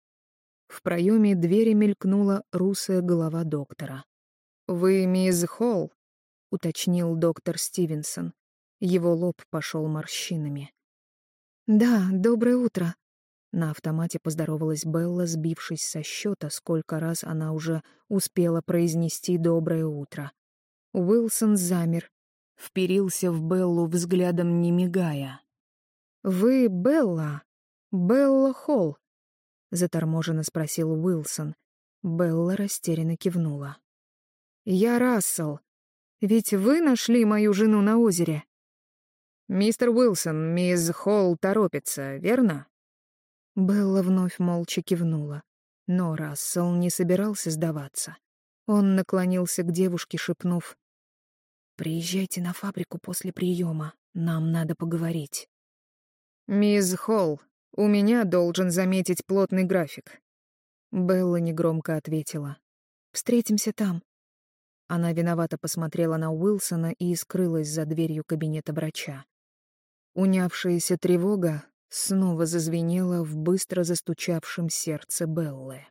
В проеме двери мелькнула русая голова доктора. «Вы мисс Холл?» — уточнил доктор Стивенсон. Его лоб пошел морщинами. «Да, доброе утро», на автомате поздоровалась Белла, сбившись со счета, сколько раз она уже успела произнести «доброе утро». Уилсон замер, вперился в Беллу взглядом, не мигая. «Вы Белла? Белла Холл?» — заторможенно спросил Уилсон. Белла растерянно кивнула. «Я Рассел. Ведь вы нашли мою жену на озере?» «Мистер Уилсон, мисс Холл торопится, верно?» Белла вновь молча кивнула. Но Рассел не собирался сдаваться. Он наклонился к девушке, шепнув. «Приезжайте на фабрику после приема. Нам надо поговорить». «Мисс Холл, у меня должен заметить плотный график. Белла негромко ответила. «Встретимся там». Она виновато посмотрела на Уилсона и скрылась за дверью кабинета врача. Унявшаяся тревога снова зазвенела в быстро застучавшем сердце Беллы.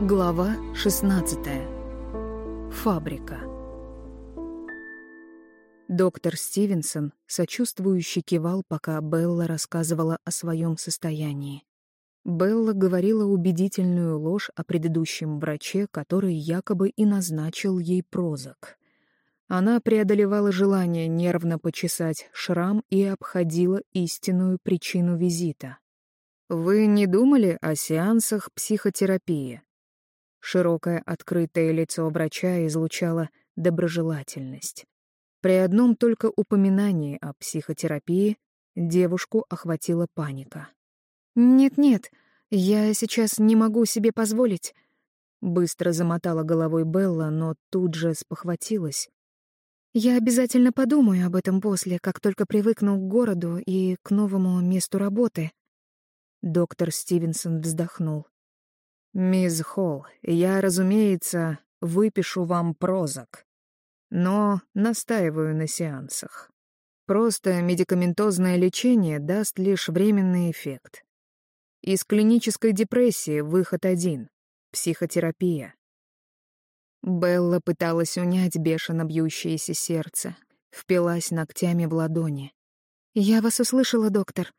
Глава 16. Фабрика. Доктор Стивенсон сочувствующе кивал, пока Белла рассказывала о своем состоянии. Белла говорила убедительную ложь о предыдущем враче, который якобы и назначил ей прозок. Она преодолевала желание нервно почесать шрам и обходила истинную причину визита. «Вы не думали о сеансах психотерапии?» Широкое открытое лицо врача излучало доброжелательность. При одном только упоминании о психотерапии девушку охватила паника. «Нет-нет, я сейчас не могу себе позволить», — быстро замотала головой Белла, но тут же спохватилась. «Я обязательно подумаю об этом после, как только привыкну к городу и к новому месту работы». Доктор Стивенсон вздохнул. «Мисс Холл, я, разумеется, выпишу вам прозок но настаиваю на сеансах. Просто медикаментозное лечение даст лишь временный эффект. Из клинической депрессии выход один — психотерапия. Белла пыталась унять бешено бьющееся сердце, впилась ногтями в ладони. «Я вас услышала, доктор.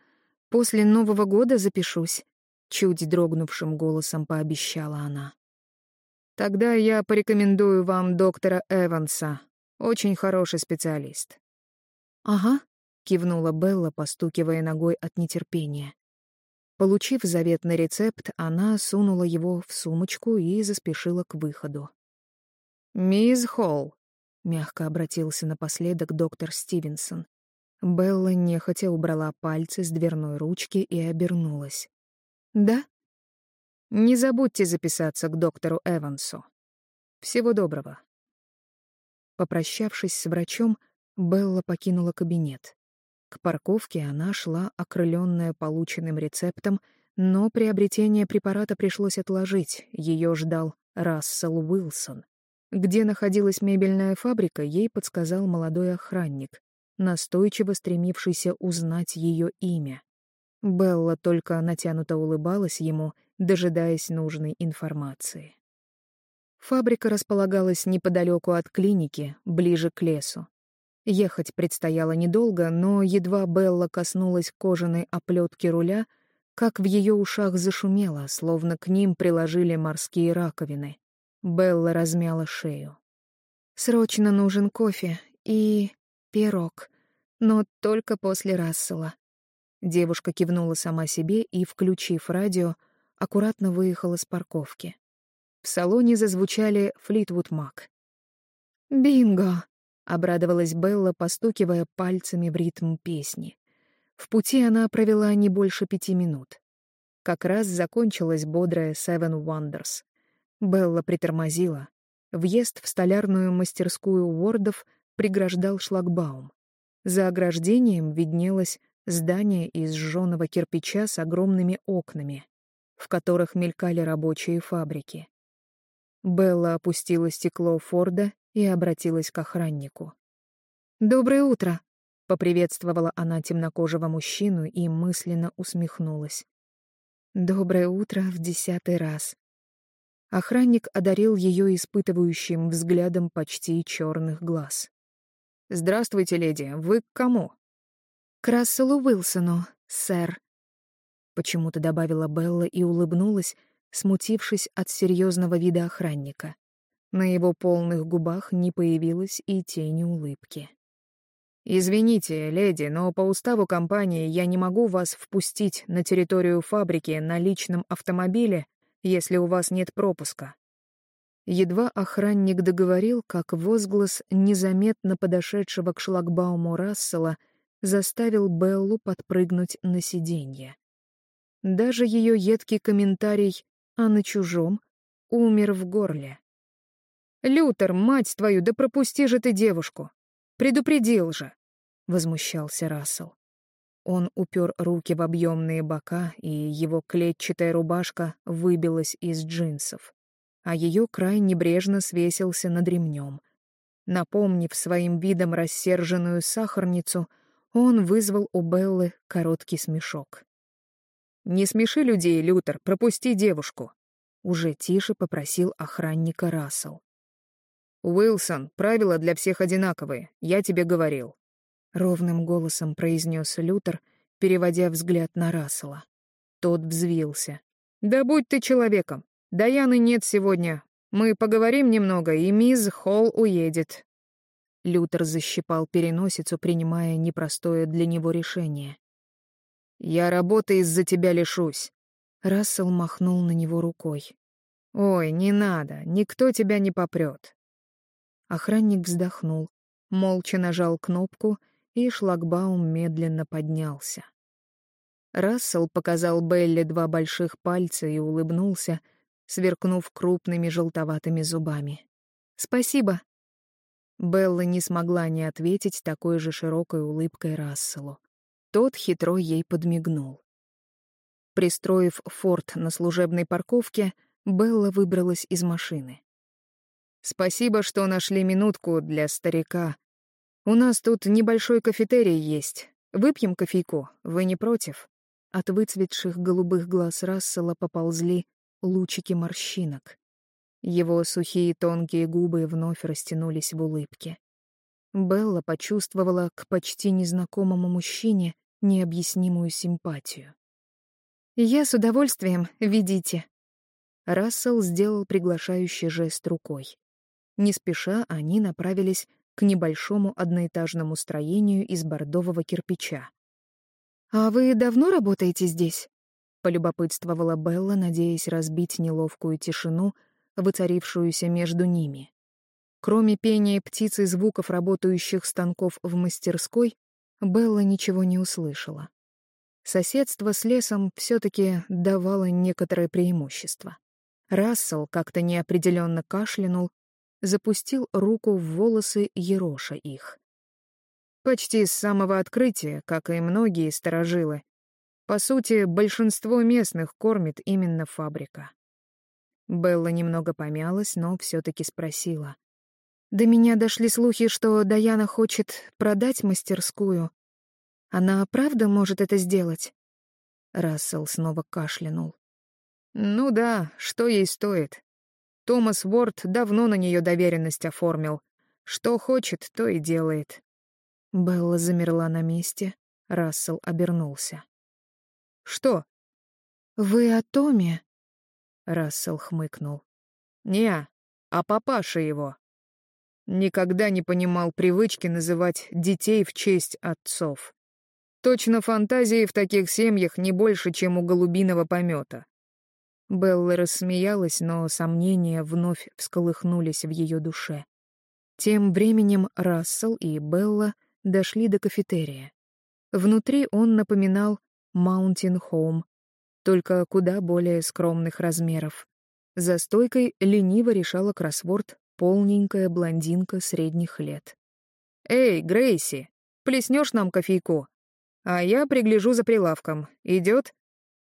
После Нового года запишусь», — чуть дрогнувшим голосом пообещала она. Тогда я порекомендую вам доктора Эванса. Очень хороший специалист. Ага, кивнула Белла, постукивая ногой от нетерпения. Получив заветный рецепт, она сунула его в сумочку и заспешила к выходу. «Мисс Холл», — мягко обратился напоследок доктор Стивенсон. Белла нехотя убрала пальцы с дверной ручки и обернулась. «Да?» Не забудьте записаться к доктору Эвансу. Всего доброго. Попрощавшись с врачом, Белла покинула кабинет. К парковке она шла, окрыленная полученным рецептом, но приобретение препарата пришлось отложить. Ее ждал Рассел Уилсон. Где находилась мебельная фабрика, ей подсказал молодой охранник, настойчиво стремившийся узнать ее имя. Белла только натянуто улыбалась ему — дожидаясь нужной информации. Фабрика располагалась неподалеку от клиники, ближе к лесу. Ехать предстояло недолго, но едва Белла коснулась кожаной оплетки руля, как в ее ушах зашумело, словно к ним приложили морские раковины. Белла размяла шею. «Срочно нужен кофе и пирог, но только после Рассела». Девушка кивнула сама себе и, включив радио, аккуратно выехала с парковки. В салоне зазвучали «Флитвуд Мак». «Бинго!» — обрадовалась Белла, постукивая пальцами в ритм песни. В пути она провела не больше пяти минут. Как раз закончилась бодрая «Seven Wonders». Белла притормозила. Въезд в столярную мастерскую Уордов преграждал шлагбаум. За ограждением виднелось здание из жженого кирпича с огромными окнами в которых мелькали рабочие фабрики. Белла опустила стекло Форда и обратилась к охраннику. «Доброе утро!» — поприветствовала она темнокожего мужчину и мысленно усмехнулась. «Доброе утро в десятый раз». Охранник одарил ее испытывающим взглядом почти черных глаз. «Здравствуйте, леди. Вы к кому?» «К Расселу Уилсону, сэр», почему-то добавила Белла и улыбнулась, смутившись от серьезного вида охранника. На его полных губах не появилось и тени улыбки. «Извините, леди, но по уставу компании я не могу вас впустить на территорию фабрики на личном автомобиле, если у вас нет пропуска». Едва охранник договорил, как возглас незаметно подошедшего к шлагбауму Рассела заставил Беллу подпрыгнуть на сиденье. Даже ее едкий комментарий «а на чужом» умер в горле. «Лютер, мать твою, да пропусти же ты девушку! Предупредил же!» — возмущался Рассел. Он упер руки в объемные бока, и его клетчатая рубашка выбилась из джинсов. а ее край небрежно свесился над ремнем. Напомнив своим видом рассерженную сахарницу, он вызвал у Беллы короткий смешок. «Не смеши людей, Лютер, пропусти девушку», — уже тише попросил охранника Рассел. «Уилсон, правила для всех одинаковые, я тебе говорил», — ровным голосом произнес Лютер, переводя взгляд на Рассела. Тот взвился. «Да будь ты человеком. Даяны нет сегодня. Мы поговорим немного, и мисс Холл уедет». Лютер защипал переносицу, принимая непростое для него решение. «Я работы из-за тебя лишусь». Рассел махнул на него рукой. «Ой, не надо, никто тебя не попрет». Охранник вздохнул, молча нажал кнопку, и шлагбаум медленно поднялся. Рассел показал Белли два больших пальца и улыбнулся, сверкнув крупными желтоватыми зубами. «Спасибо». Белла не смогла не ответить такой же широкой улыбкой Расселу. Тот хитро ей подмигнул. Пристроив форт на служебной парковке, Белла выбралась из машины. «Спасибо, что нашли минутку для старика. У нас тут небольшой кафетерий есть. Выпьем кофейку, вы не против?» От выцветших голубых глаз Рассела поползли лучики морщинок. Его сухие тонкие губы вновь растянулись в улыбке. Белла почувствовала к почти незнакомому мужчине необъяснимую симпатию. «Я с удовольствием, ведите». Рассел сделал приглашающий жест рукой. Не спеша они направились к небольшому одноэтажному строению из бордового кирпича. «А вы давно работаете здесь?» — полюбопытствовала Белла, надеясь разбить неловкую тишину, воцарившуюся между ними. Кроме пения птиц и звуков работающих станков в мастерской, Белла ничего не услышала. Соседство с лесом все-таки давало некоторое преимущество. Рассел как-то неопределенно кашлянул, запустил руку в волосы ероша их. Почти с самого открытия, как и многие сторожилы. По сути, большинство местных кормит именно фабрика. Белла немного помялась, но все-таки спросила. До меня дошли слухи, что Даяна хочет продать мастерскую. Она правда может это сделать? Рассел снова кашлянул. Ну да, что ей стоит? Томас Уорд давно на нее доверенность оформил. Что хочет, то и делает. Белла замерла на месте, Рассел обернулся. «Что?» «Вы о Томе?» Рассел хмыкнул. «Не, а папаша его. Никогда не понимал привычки называть детей в честь отцов. Точно фантазии в таких семьях не больше, чем у голубиного помета. Белла рассмеялась, но сомнения вновь всколыхнулись в ее душе. Тем временем Рассел и Белла дошли до кафетерия. Внутри он напоминал Маунтин Хоум, только куда более скромных размеров. За стойкой лениво решала кроссворд полненькая блондинка средних лет. «Эй, Грейси, плеснешь нам кофейку? А я пригляжу за прилавком. Идет?»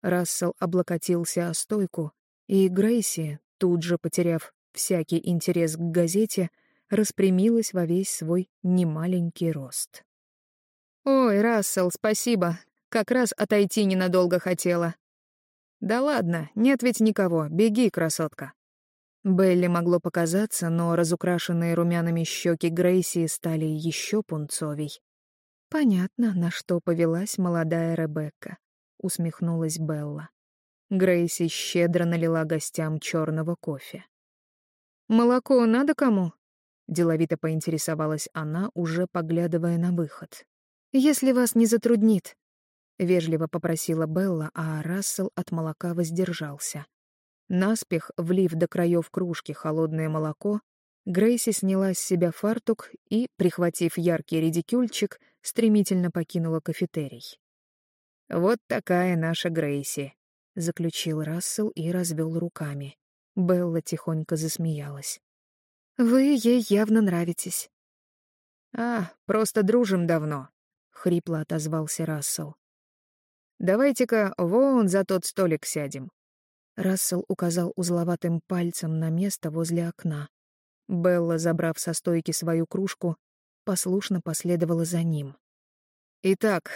Рассел облокотился о стойку, и Грейси, тут же потеряв всякий интерес к газете, распрямилась во весь свой немаленький рост. «Ой, Рассел, спасибо. Как раз отойти ненадолго хотела». «Да ладно, нет ведь никого. Беги, красотка». Белли могло показаться, но разукрашенные румянами щеки Грейси стали еще пунцовей. Понятно, на что повелась молодая Ребекка, усмехнулась Белла. Грейси щедро налила гостям черного кофе. «Молоко надо кому?» — деловито поинтересовалась она, уже поглядывая на выход. «Если вас не затруднит», — вежливо попросила Белла, а Рассел от молока воздержался. Наспех, влив до краев кружки холодное молоко, Грейси сняла с себя фартук и, прихватив яркий редикюльчик, стремительно покинула кафетерий. «Вот такая наша Грейси», — заключил Рассел и развел руками. Белла тихонько засмеялась. «Вы ей явно нравитесь». «А, просто дружим давно», — хрипло отозвался Рассел. «Давайте-ка вон за тот столик сядем. Рассел указал узловатым пальцем на место возле окна. Белла, забрав со стойки свою кружку, послушно последовала за ним. Итак,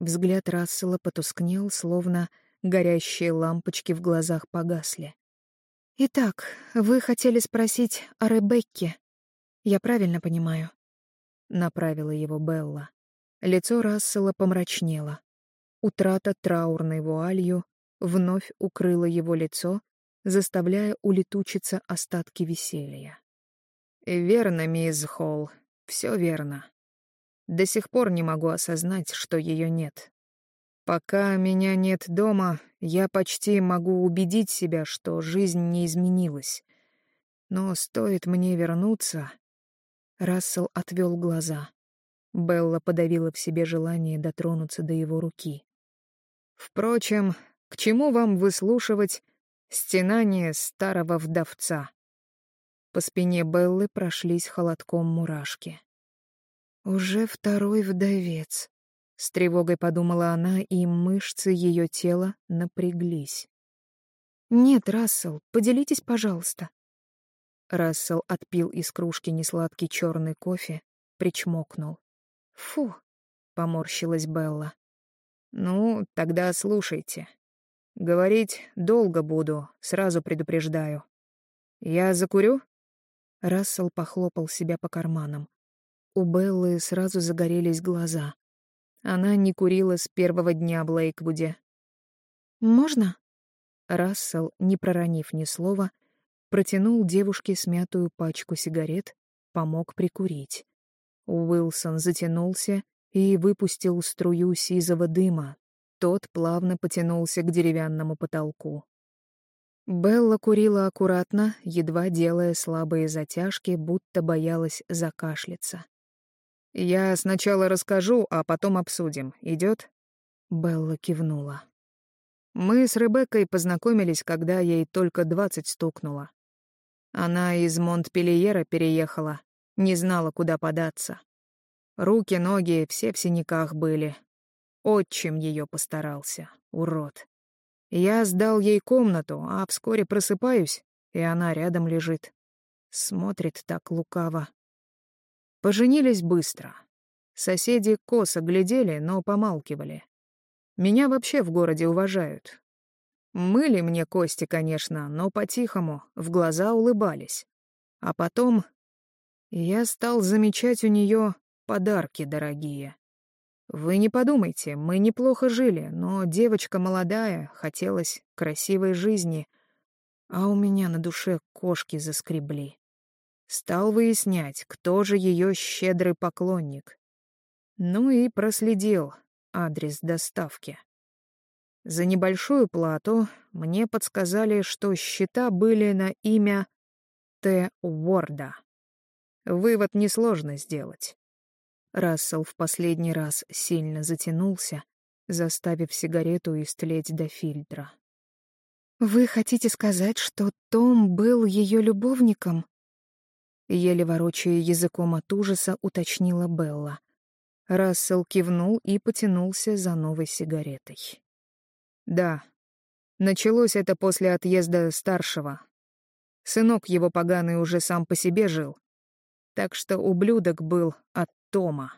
взгляд Рассела потускнел, словно горящие лампочки в глазах погасли. «Итак, вы хотели спросить о Ребекке. Я правильно понимаю?» Направила его Белла. Лицо Рассела помрачнело. Утрата траурной вуалью вновь укрыла его лицо, заставляя улетучиться остатки веселья. «Верно, мисс Холл, все верно. До сих пор не могу осознать, что ее нет. Пока меня нет дома, я почти могу убедить себя, что жизнь не изменилась. Но стоит мне вернуться...» Рассел отвел глаза. Белла подавила в себе желание дотронуться до его руки. «Впрочем, к чему вам выслушивать стенание старого вдовца?» По спине Беллы прошлись холодком мурашки. «Уже второй вдовец», — с тревогой подумала она, и мышцы ее тела напряглись. «Нет, Рассел, поделитесь, пожалуйста». Рассел отпил из кружки несладкий черный кофе, причмокнул. «Фу», — поморщилась Белла. «Ну, тогда слушайте. Говорить долго буду, сразу предупреждаю. Я закурю?» Рассел похлопал себя по карманам. У Беллы сразу загорелись глаза. Она не курила с первого дня в Лейквуде. «Можно?» Рассел, не проронив ни слова, протянул девушке смятую пачку сигарет, помог прикурить. Уилсон затянулся и выпустил струю сизого дыма. Тот плавно потянулся к деревянному потолку. Белла курила аккуратно, едва делая слабые затяжки, будто боялась закашляться. «Я сначала расскажу, а потом обсудим. Идет?» Белла кивнула. Мы с Ребеккой познакомились, когда ей только двадцать стукнуло. Она из Монтпельера переехала, не знала, куда податься. Руки, ноги все в синяках были. Отчим ее постарался, урод. Я сдал ей комнату, а вскоре просыпаюсь, и она рядом лежит. Смотрит так лукаво. Поженились быстро. Соседи косо глядели, но помалкивали. Меня вообще в городе уважают. Мыли мне кости, конечно, но по-тихому, в глаза улыбались. А потом я стал замечать у нее подарки дорогие. Вы не подумайте, мы неплохо жили, но девочка молодая, хотелось красивой жизни, а у меня на душе кошки заскребли. Стал выяснять, кто же ее щедрый поклонник. Ну и проследил адрес доставки. За небольшую плату мне подсказали, что счета были на имя Т. Уорда. Вывод несложно сделать. Рассел в последний раз сильно затянулся, заставив сигарету истлеть до фильтра. «Вы хотите сказать, что Том был ее любовником?» Еле ворочая языком от ужаса, уточнила Белла. Рассел кивнул и потянулся за новой сигаретой. «Да, началось это после отъезда старшего. Сынок его поганый уже сам по себе жил, так что ублюдок был от Тома.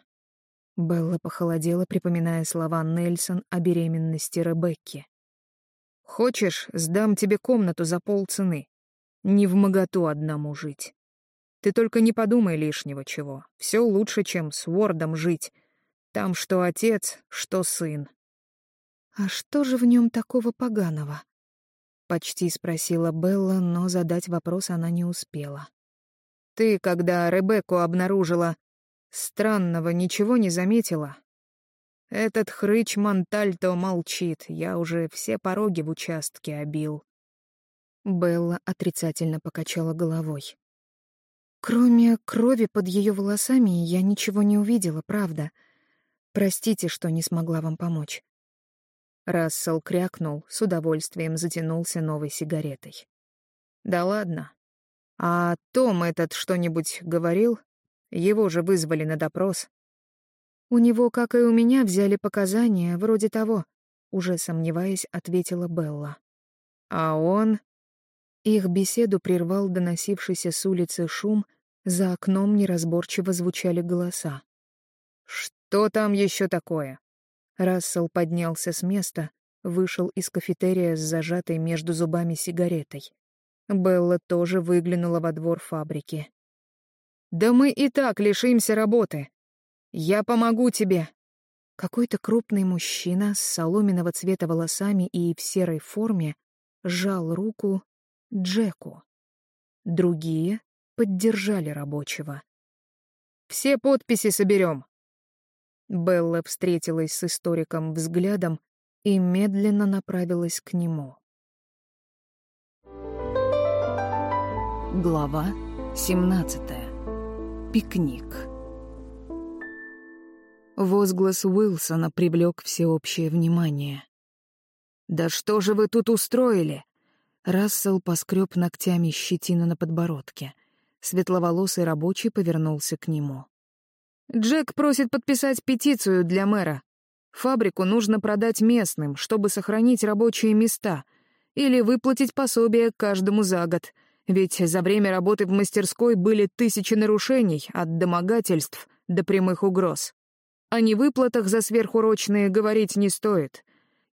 Белла похолодела, припоминая слова Нельсон о беременности Ребекки. «Хочешь, сдам тебе комнату за полцены. Не в моготу одному жить. Ты только не подумай лишнего чего. Все лучше, чем с Уордом жить. Там что отец, что сын». «А что же в нем такого поганого?» Почти спросила Белла, но задать вопрос она не успела. «Ты, когда Ребекку обнаружила, Странного ничего не заметила. Этот хрыч Монтальто молчит, я уже все пороги в участке обил. Белла отрицательно покачала головой. Кроме крови под ее волосами я ничего не увидела, правда. Простите, что не смогла вам помочь. Рассел крякнул, с удовольствием затянулся новой сигаретой. Да ладно. А Том этот что-нибудь говорил? Его же вызвали на допрос. У него, как и у меня, взяли показания, вроде того, уже сомневаясь, ответила Белла. А он... Их беседу прервал доносившийся с улицы шум, за окном неразборчиво звучали голоса. «Что там еще такое?» Рассел поднялся с места, вышел из кафетерия с зажатой между зубами сигаретой. Белла тоже выглянула во двор фабрики. «Да мы и так лишимся работы. Я помогу тебе». Какой-то крупный мужчина с соломенного цвета волосами и в серой форме сжал руку Джеку. Другие поддержали рабочего. «Все подписи соберем». Белла встретилась с историком взглядом и медленно направилась к нему. Глава 17. Пикник. Возглас Уилсона привлек всеобщее внимание. «Да что же вы тут устроили?» Рассел поскреб ногтями щетину на подбородке. Светловолосый рабочий повернулся к нему. «Джек просит подписать петицию для мэра. Фабрику нужно продать местным, чтобы сохранить рабочие места, или выплатить пособие каждому за год, ведь за время работы в мастерской были тысячи нарушений, от домогательств до прямых угроз. О невыплатах за сверхурочные говорить не стоит.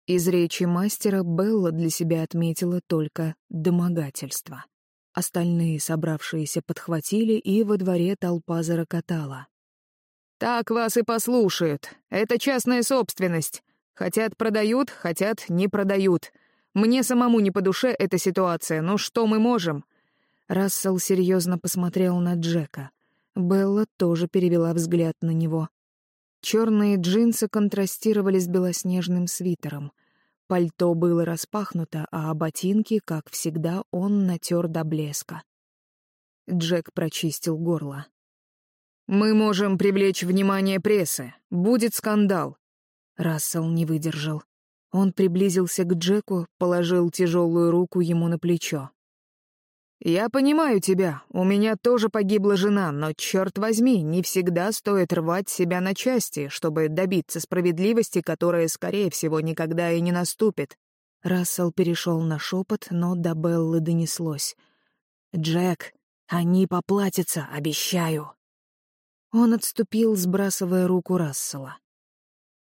Из речи мастера Белла для себя отметила только домогательство. Остальные собравшиеся подхватили, и во дворе толпа зарокотала. «Так вас и послушают. Это частная собственность. Хотят — продают, хотят — не продают. Мне самому не по душе эта ситуация, но что мы можем?» Рассел серьезно посмотрел на Джека. Белла тоже перевела взгляд на него. Черные джинсы контрастировали с белоснежным свитером. Пальто было распахнуто, а ботинки, как всегда, он натер до блеска. Джек прочистил горло. «Мы можем привлечь внимание прессы. Будет скандал». Рассел не выдержал. Он приблизился к Джеку, положил тяжелую руку ему на плечо. «Я понимаю тебя, у меня тоже погибла жена, но, черт возьми, не всегда стоит рвать себя на части, чтобы добиться справедливости, которая, скорее всего, никогда и не наступит». Рассел перешел на шепот, но до Беллы донеслось. «Джек, они поплатятся, обещаю». Он отступил, сбрасывая руку Рассела.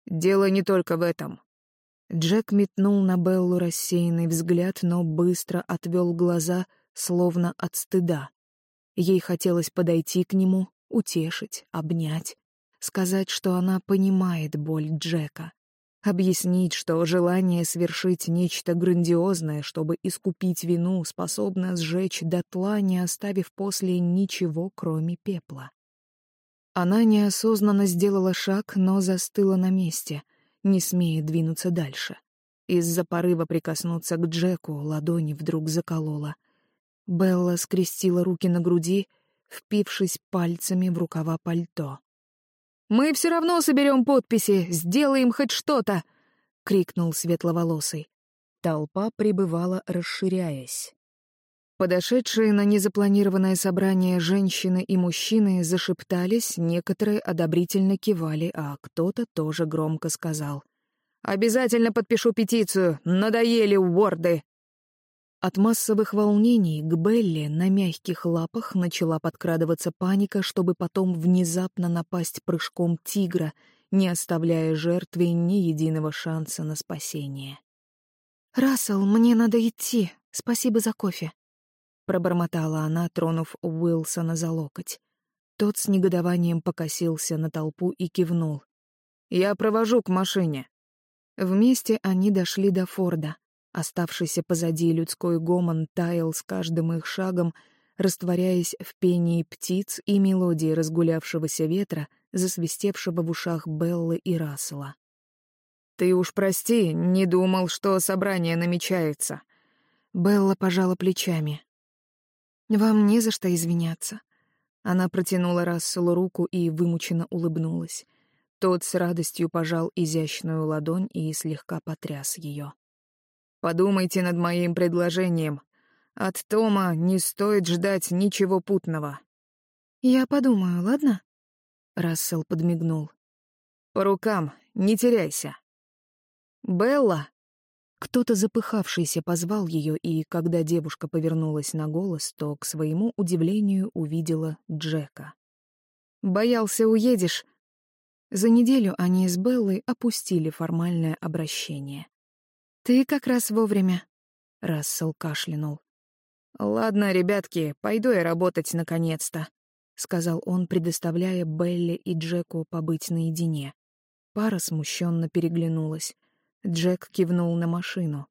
«Дело не только в этом». Джек метнул на Беллу рассеянный взгляд, но быстро отвел глаза — словно от стыда. Ей хотелось подойти к нему, утешить, обнять, сказать, что она понимает боль Джека, объяснить, что желание свершить нечто грандиозное, чтобы искупить вину, способно сжечь дотла, не оставив после ничего, кроме пепла. Она неосознанно сделала шаг, но застыла на месте, не смея двинуться дальше. Из-за порыва прикоснуться к Джеку ладони вдруг заколола — Белла скрестила руки на груди, впившись пальцами в рукава пальто. «Мы все равно соберем подписи, сделаем хоть что-то!» — крикнул светловолосый. Толпа пребывала, расширяясь. Подошедшие на незапланированное собрание женщины и мужчины зашептались, некоторые одобрительно кивали, а кто-то тоже громко сказал. «Обязательно подпишу петицию! Надоели уорды!» От массовых волнений к Белли на мягких лапах начала подкрадываться паника, чтобы потом внезапно напасть прыжком тигра, не оставляя жертве ни единого шанса на спасение. «Рассел, мне надо идти. Спасибо за кофе», — пробормотала она, тронув Уилсона за локоть. Тот с негодованием покосился на толпу и кивнул. «Я провожу к машине». Вместе они дошли до Форда. Оставшийся позади людской гомон таял с каждым их шагом, растворяясь в пении птиц и мелодии разгулявшегося ветра, засвистевшего в ушах Беллы и Рассела. «Ты уж прости, не думал, что собрание намечается». Белла пожала плечами. «Вам не за что извиняться». Она протянула Расселу руку и вымученно улыбнулась. Тот с радостью пожал изящную ладонь и слегка потряс ее. Подумайте над моим предложением. От Тома не стоит ждать ничего путного». «Я подумаю, ладно?» Рассел подмигнул. «По рукам, не теряйся». «Белла!» Кто-то запыхавшийся позвал ее, и когда девушка повернулась на голос, то, к своему удивлению, увидела Джека. «Боялся, уедешь?» За неделю они с Беллой опустили формальное обращение. «Ты как раз вовремя», — Рассел кашлянул. «Ладно, ребятки, пойду я работать наконец-то», — сказал он, предоставляя Белле и Джеку побыть наедине. Пара смущенно переглянулась. Джек кивнул на машину.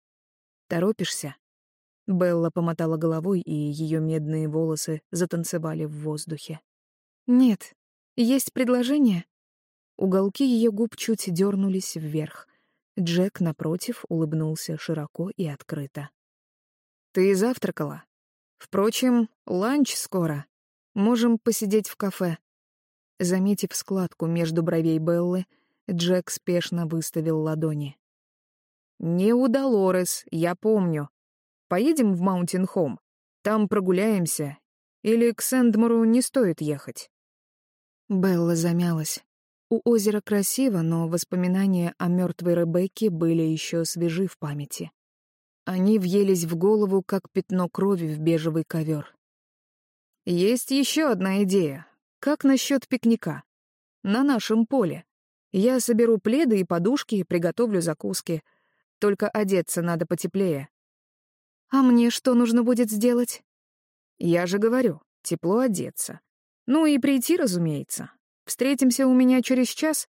«Торопишься?» Белла помотала головой, и ее медные волосы затанцевали в воздухе. «Нет. Есть предложение?» Уголки ее губ чуть дернулись вверх. Джек, напротив, улыбнулся широко и открыто. «Ты завтракала? Впрочем, ланч скоро. Можем посидеть в кафе». Заметив складку между бровей Беллы, Джек спешно выставил ладони. «Не у Долорес, я помню. Поедем в Маунтин-Хоум? Там прогуляемся. Или к Сэндмору не стоит ехать?» Белла замялась. У озера красиво, но воспоминания о мертвой Ребекке были еще свежи в памяти. Они въелись в голову, как пятно крови в бежевый ковер. «Есть еще одна идея. Как насчет пикника? На нашем поле. Я соберу пледы и подушки приготовлю закуски. Только одеться надо потеплее. А мне что нужно будет сделать? Я же говорю, тепло одеться. Ну и прийти, разумеется. Встретимся у меня через час?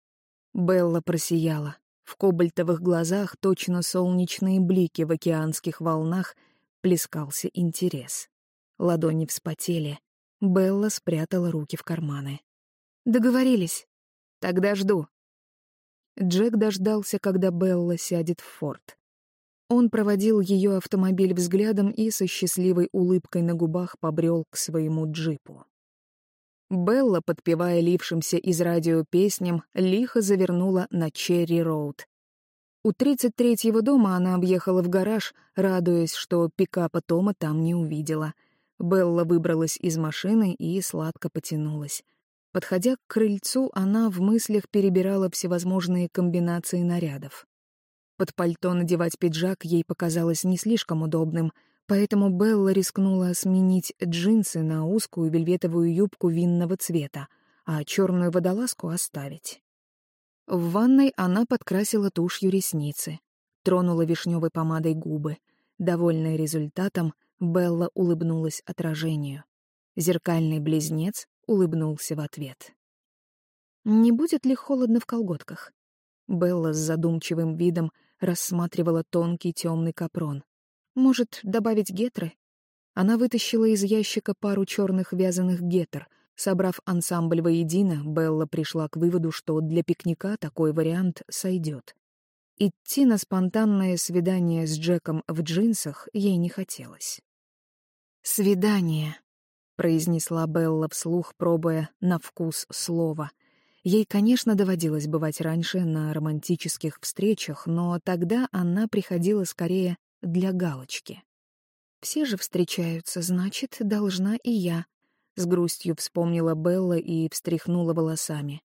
Белла просияла. В кобальтовых глазах точно солнечные блики в океанских волнах плескался интерес. Ладони вспотели. Белла спрятала руки в карманы. «Договорились. Тогда жду. Джек дождался, когда Белла сядет в Форд. Он проводил ее автомобиль взглядом и со счастливой улыбкой на губах побрел к своему джипу. Белла, подпевая лившимся из радио песням, лихо завернула на Черри-Роуд. У 33-го дома она объехала в гараж, радуясь, что пикапа Тома там не увидела. Белла выбралась из машины и сладко потянулась. Подходя к крыльцу, она в мыслях перебирала всевозможные комбинации нарядов. Под пальто надевать пиджак ей показалось не слишком удобным, поэтому Белла рискнула сменить джинсы на узкую вельветовую юбку винного цвета, а черную водолазку оставить. В ванной она подкрасила тушью ресницы, тронула вишневой помадой губы. Довольная результатом, Белла улыбнулась отражению. Зеркальный близнец улыбнулся в ответ. «Не будет ли холодно в колготках?» Белла с задумчивым видом рассматривала тонкий темный капрон. «Может, добавить гетры?» Она вытащила из ящика пару черных вязаных гетр. Собрав ансамбль воедино, Белла пришла к выводу, что для пикника такой вариант сойдет. Идти на спонтанное свидание с Джеком в джинсах ей не хотелось. «Свидание», произнесла Белла вслух, пробуя на вкус слова. Ей, конечно, доводилось бывать раньше на романтических встречах, но тогда она приходила скорее для галочки. «Все же встречаются, значит, должна и я», — с грустью вспомнила Белла и встряхнула волосами.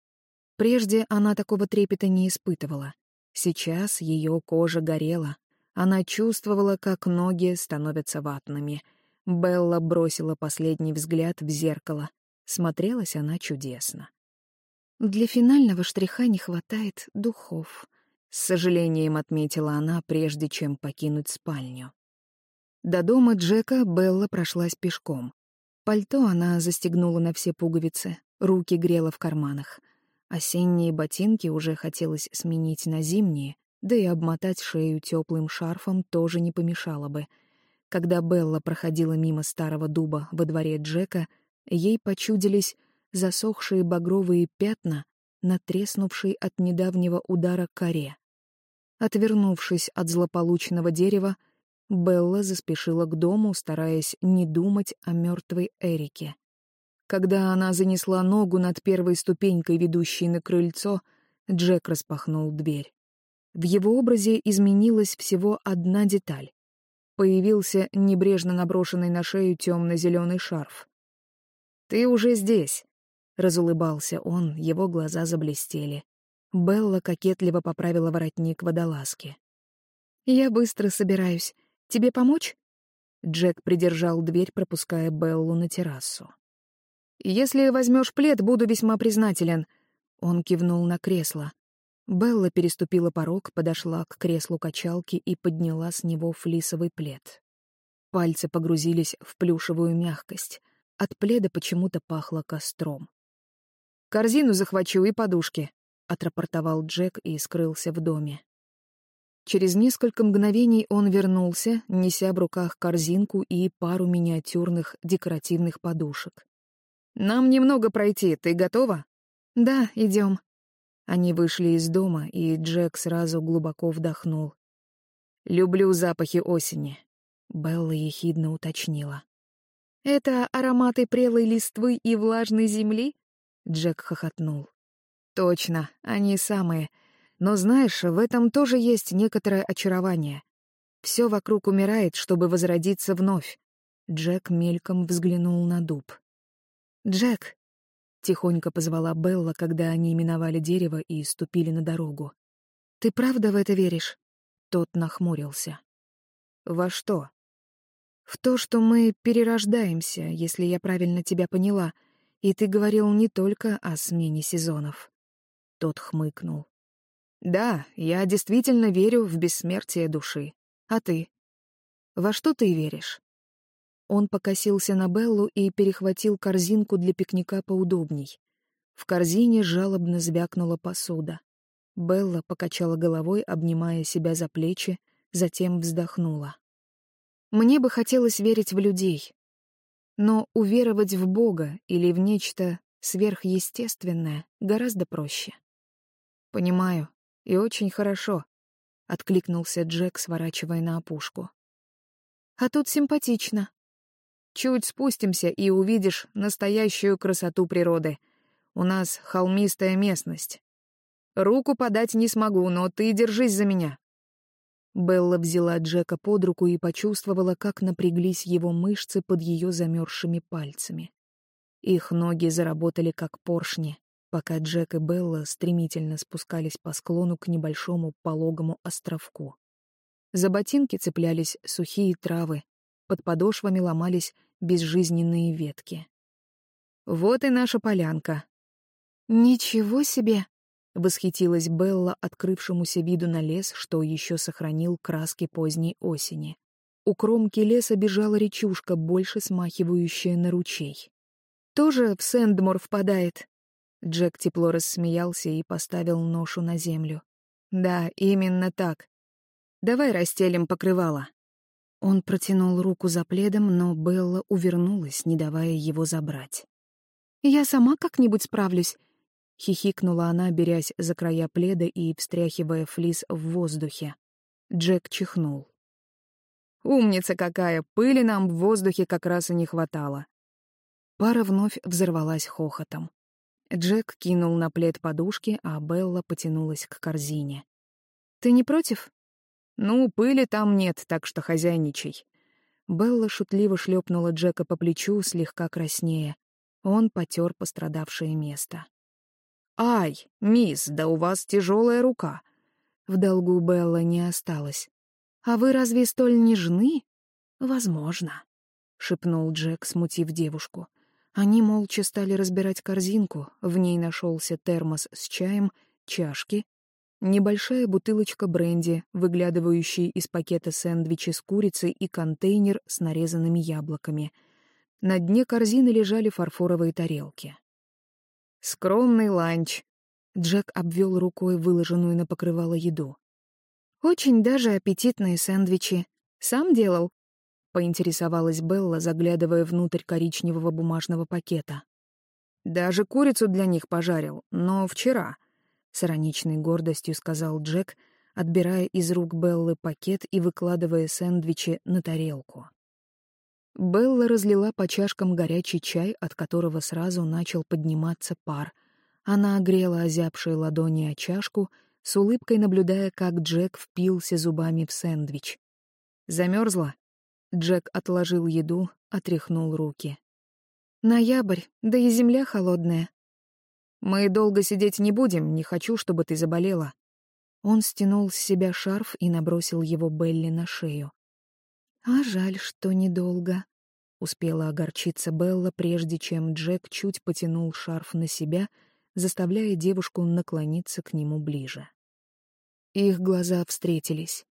Прежде она такого трепета не испытывала. Сейчас ее кожа горела. Она чувствовала, как ноги становятся ватными — Белла бросила последний взгляд в зеркало. Смотрелась она чудесно. «Для финального штриха не хватает духов», — с сожалением отметила она, прежде чем покинуть спальню. До дома Джека Белла прошлась пешком. Пальто она застегнула на все пуговицы, руки грела в карманах. Осенние ботинки уже хотелось сменить на зимние, да и обмотать шею теплым шарфом тоже не помешало бы — когда Белла проходила мимо старого дуба во дворе Джека, ей почудились засохшие багровые пятна на треснувшей от недавнего удара коре. Отвернувшись от злополучного дерева, Белла заспешила к дому, стараясь не думать о мертвой Эрике. Когда она занесла ногу над первой ступенькой, ведущей на крыльцо, Джек распахнул дверь. В его образе изменилась всего одна деталь. Появился небрежно наброшенный на шею темно-зеленый шарф. «Ты уже здесь», — разулыбался он, его глаза заблестели. Белла кокетливо поправила воротник водолазки. «Я быстро собираюсь. Тебе помочь?» Джек придержал дверь, пропуская Беллу на террасу. «Если возьмешь плед, буду весьма признателен». Он кивнул на кресло. Белла переступила порог, подошла к креслу качалки и подняла с него флисовый плед. Пальцы погрузились в плюшевую мягкость. От пледа почему-то пахло костром. «Корзину захвачу и подушки», — отрапортовал Джек и скрылся в доме. Через несколько мгновений он вернулся, неся в руках корзинку и пару миниатюрных декоративных подушек. «Нам немного пройти, ты готова?» «Да, идем». Они вышли из дома, и Джек сразу глубоко вдохнул. «Люблю запахи осени», — Белла ехидно уточнила. «Это ароматы прелой листвы и влажной земли?» Джек хохотнул. «Точно, они самые. Но знаешь, в этом тоже есть некоторое очарование. Все вокруг умирает, чтобы возродиться вновь». Джек мельком взглянул на дуб. «Джек!» — тихонько позвала Белла, когда они миновали дерево и ступили на дорогу. «Ты правда в это веришь?» Тот нахмурился. «Во что?» «В то, что мы перерождаемся, если я правильно тебя поняла, и ты говорил не только о смене сезонов». Тот хмыкнул. «Да, я действительно верю в бессмертие души. А ты? Во что ты веришь?» Он покосился на Беллу и перехватил корзинку для пикника поудобней. В корзине жалобно звякнула посуда. Белла покачала головой, обнимая себя за плечи, затем вздохнула. «Мне бы хотелось верить в людей. Но уверовать в Бога или в нечто сверхъестественное гораздо проще». «Понимаю, и очень хорошо», — откликнулся Джек, сворачивая на опушку. «А тут симпатично», Чуть спустимся и увидишь настоящую красоту природы. У нас холмистая местность. Руку подать не смогу, но ты держись за меня». Белла взяла Джека под руку и почувствовала, как напряглись его мышцы под ее замерзшими пальцами. Их ноги заработали как поршни, пока Джек и Белла стремительно спускались по склону к небольшому пологому островку. За ботинки цеплялись сухие травы, под подошвами ломались безжизненные ветки. «Вот и наша полянка». «Ничего себе!» — восхитилась Белла открывшемуся виду на лес, что еще сохранил краски поздней осени. У кромки леса бежала речушка, больше смахивающая на ручей. «Тоже в Сэндмор впадает?» Джек тепло рассмеялся и поставил ношу на землю. «Да, именно так. Давай расстелим покрывало». Он протянул руку за пледом, но Белла увернулась, не давая его забрать. «Я сама как-нибудь справлюсь», — хихикнула она, берясь за края пледа и встряхивая флис в воздухе. Джек чихнул. «Умница какая! Пыли нам в воздухе как раз и не хватало». Пара вновь взорвалась хохотом. Джек кинул на плед подушки, а Белла потянулась к корзине. «Ты не против?» «Ну, пыли там нет, так что хозяйничай». Белла шутливо шлепнула Джека по плечу, слегка краснея. Он потер пострадавшее место. «Ай, мисс, да у вас тяжелая рука!» В долгу Белла не осталось. «А вы разве столь нежны?» «Возможно», — шепнул Джек, смутив девушку. Они молча стали разбирать корзинку. В ней нашелся термос с чаем, чашки, Небольшая бутылочка бренди, выглядывающий из пакета сэндвичи с курицей и контейнер с нарезанными яблоками. На дне корзины лежали фарфоровые тарелки. «Скромный ланч», — Джек обвел рукой выложенную на покрывало еду. «Очень даже аппетитные сэндвичи. Сам делал?» — поинтересовалась Белла, заглядывая внутрь коричневого бумажного пакета. «Даже курицу для них пожарил, но вчера», с ироничной гордостью сказал Джек, отбирая из рук Беллы пакет и выкладывая сэндвичи на тарелку. Белла разлила по чашкам горячий чай, от которого сразу начал подниматься пар. Она огрела озябшие ладони о чашку, с улыбкой наблюдая, как Джек впился зубами в сэндвич. Замерзла? Джек отложил еду, отряхнул руки. «Ноябрь, да и земля холодная. Мы долго сидеть не будем, не хочу, чтобы ты заболела». Он стянул с себя шарф и набросил его Белли на шею. «А жаль, что недолго», — успела огорчиться Белла, прежде чем Джек чуть потянул шарф на себя, заставляя девушку наклониться к нему ближе. Их глаза встретились.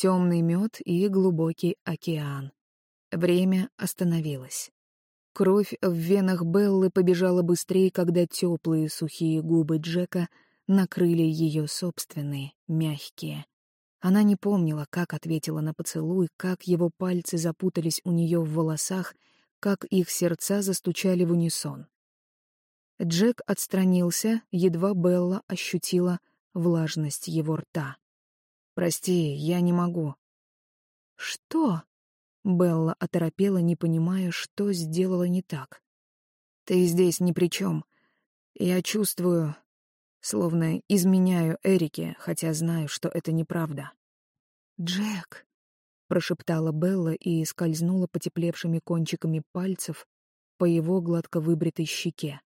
Темный мед и глубокий океан. Время остановилось. Кровь в венах Беллы побежала быстрее, когда теплые сухие губы Джека накрыли ее собственные, мягкие. Она не помнила, как ответила на поцелуй, как его пальцы запутались у нее в волосах, как их сердца застучали в унисон. Джек отстранился, едва Белла ощутила влажность его рта. «Прости, я не могу». «Что?» Белла оторопела, не понимая, что сделала не так. «Ты здесь ни при чем. Я чувствую, словно изменяю Эрике, хотя знаю, что это неправда». «Джек», — прошептала Белла и скользнула потеплевшими кончиками пальцев по его гладко выбритой щеке.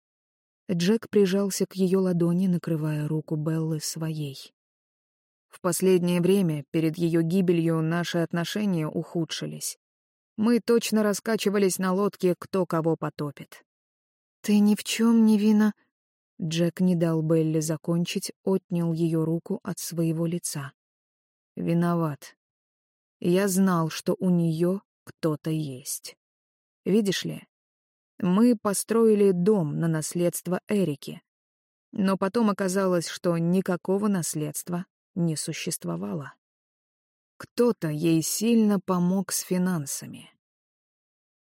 Джек прижался к ее ладони, накрывая руку Беллы своей. В последнее время, перед ее гибелью, наши отношения ухудшились. Мы точно раскачивались на лодке, кто кого потопит. «Ты ни в чем не вина...» Джек не дал Белли закончить, отнял ее руку от своего лица. «Виноват. Я знал, что у нее кто-то есть. Видишь ли, мы построили дом на наследство Эрики, но потом оказалось, что никакого наследства не существовало. Кто-то ей сильно помог с финансами.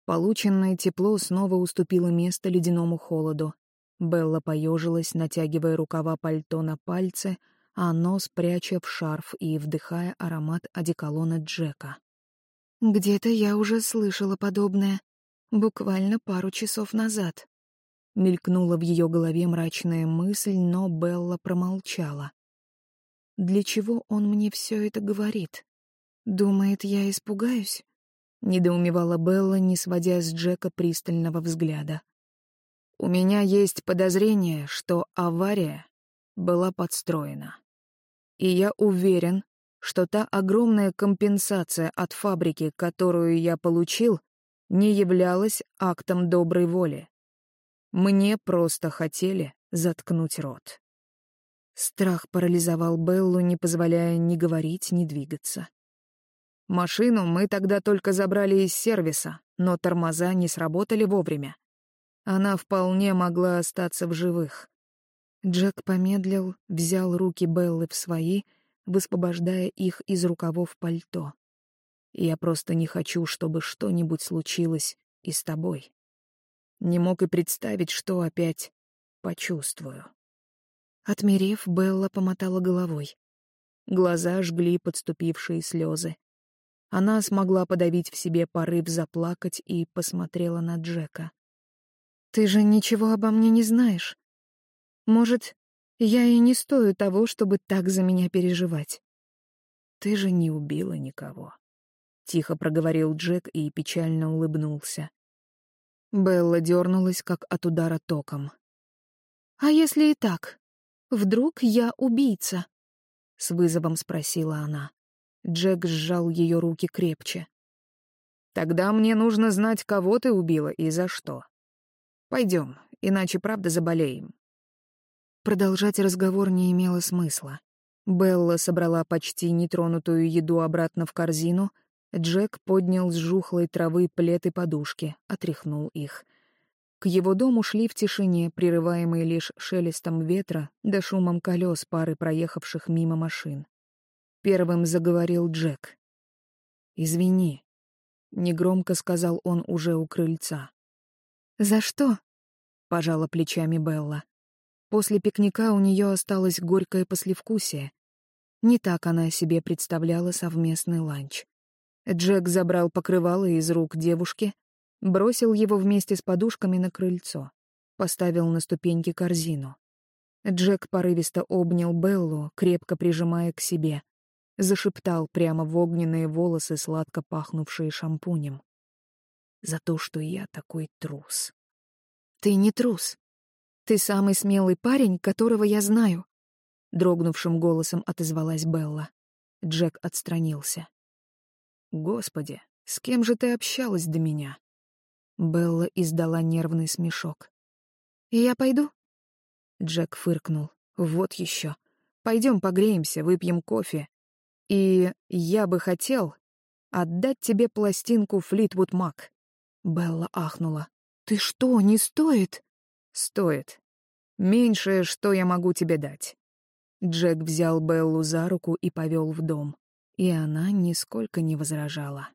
Полученное тепло снова уступило место ледяному холоду. Белла поежилась, натягивая рукава пальто на пальцы, а нос пряча в шарф и вдыхая аромат одеколона Джека. «Где-то я уже слышала подобное. Буквально пару часов назад». Мелькнула в ее голове мрачная мысль, но Белла промолчала. Для чего он мне все это говорит? Думает, я испугаюсь? Недоумевала Белла, не сводя с Джека пристального взгляда. У меня есть подозрение, что авария была подстроена. И я уверен, что та огромная компенсация от фабрики, которую я получил, не являлась актом доброй воли. Мне просто хотели заткнуть рот. Страх парализовал Беллу, не позволяя ни говорить, ни двигаться. Машину мы тогда только забрали из сервиса, но тормоза не сработали вовремя. Она вполне могла остаться в живых. Джек помедлил, взял руки Беллы в свои, высвобождая их из рукавов пальто. «Я просто не хочу, чтобы что-нибудь случилось и с тобой. Не мог и представить, что опять почувствую». Отмерев, Белла помотала головой. Глаза жгли подступившие слезы. Она смогла подавить в себе порыв заплакать и посмотрела на Джека. «Ты же ничего обо мне не знаешь. Может, я и не стою того, чтобы так за меня переживать?» «Ты же не убила никого», — тихо проговорил Джек и печально улыбнулся. Белла дернулась, как от удара током. «А если и так?» Вдруг я убийца?» — с вызовом спросила она. Джек сжал ее руки крепче. «Тогда мне нужно знать, кого ты убила и за что. Пойдем, иначе правда заболеем». Продолжать разговор не имело смысла. Белла собрала почти нетронутую еду обратно в корзину, Джек поднял с жухлой травы плед и подушки, отряхнул их — к его дому шли в тишине, прерываемые лишь шелестом ветра да шумом колес пары проехавших мимо машин. Первым заговорил Джек. «Извини», — негромко сказал он уже у крыльца. «За что?» — пожала плечами Белла. После пикника у нее осталось горькое послевкусие. Не так она себе представляла совместный ланч. Джек забрал покрывало из рук девушки, Бросил его вместе с подушками на крыльцо. Поставил на ступеньки корзину. Джек порывисто обнял Беллу, крепко прижимая к себе. Зашептал прямо в огненные волосы, сладко пахнувшие шампунем. «За то, что я такой трус». «Ты не трус. Ты самый смелый парень, которого я знаю. — дрогнувшим голосом отозвалась Белла. Джек отстранился. «Господи, с кем же ты общалась до меня?» Белла издала нервный смешок. «Я пойду?» Джек фыркнул. «Вот еще. Пойдем погреемся, выпьем кофе. И я бы хотел отдать тебе пластинку Флитвуд Мак». Белла ахнула. «Ты что, не стоит?» «Стоит. Меньшее, что я могу тебе дать». Джек взял Беллу за руку и повел в дом, и она нисколько не возражала.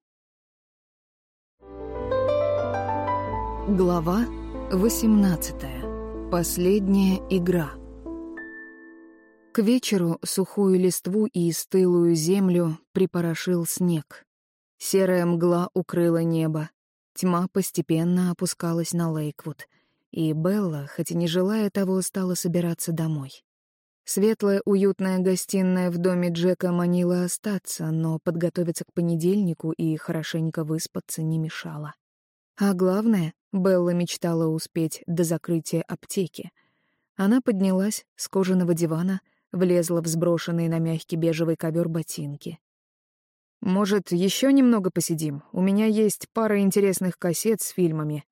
Глава 18. Последняя игра. К вечеру сухую листву и стылую землю припорошил снег. Серая мгла укрыла небо. Тьма постепенно опускалась на Лейквуд, и Белла, хоть и не желая того, стала собираться домой. Светлая, уютная гостиная в доме Джека манила остаться, но подготовиться к понедельнику и хорошенько выспаться не мешало. А главное, Белла мечтала успеть до закрытия аптеки. Она поднялась с кожаного дивана, влезла в сброшенные на мягкий бежевый ковер ботинки. «Может, еще немного посидим? У меня есть пара интересных кассет с фильмами».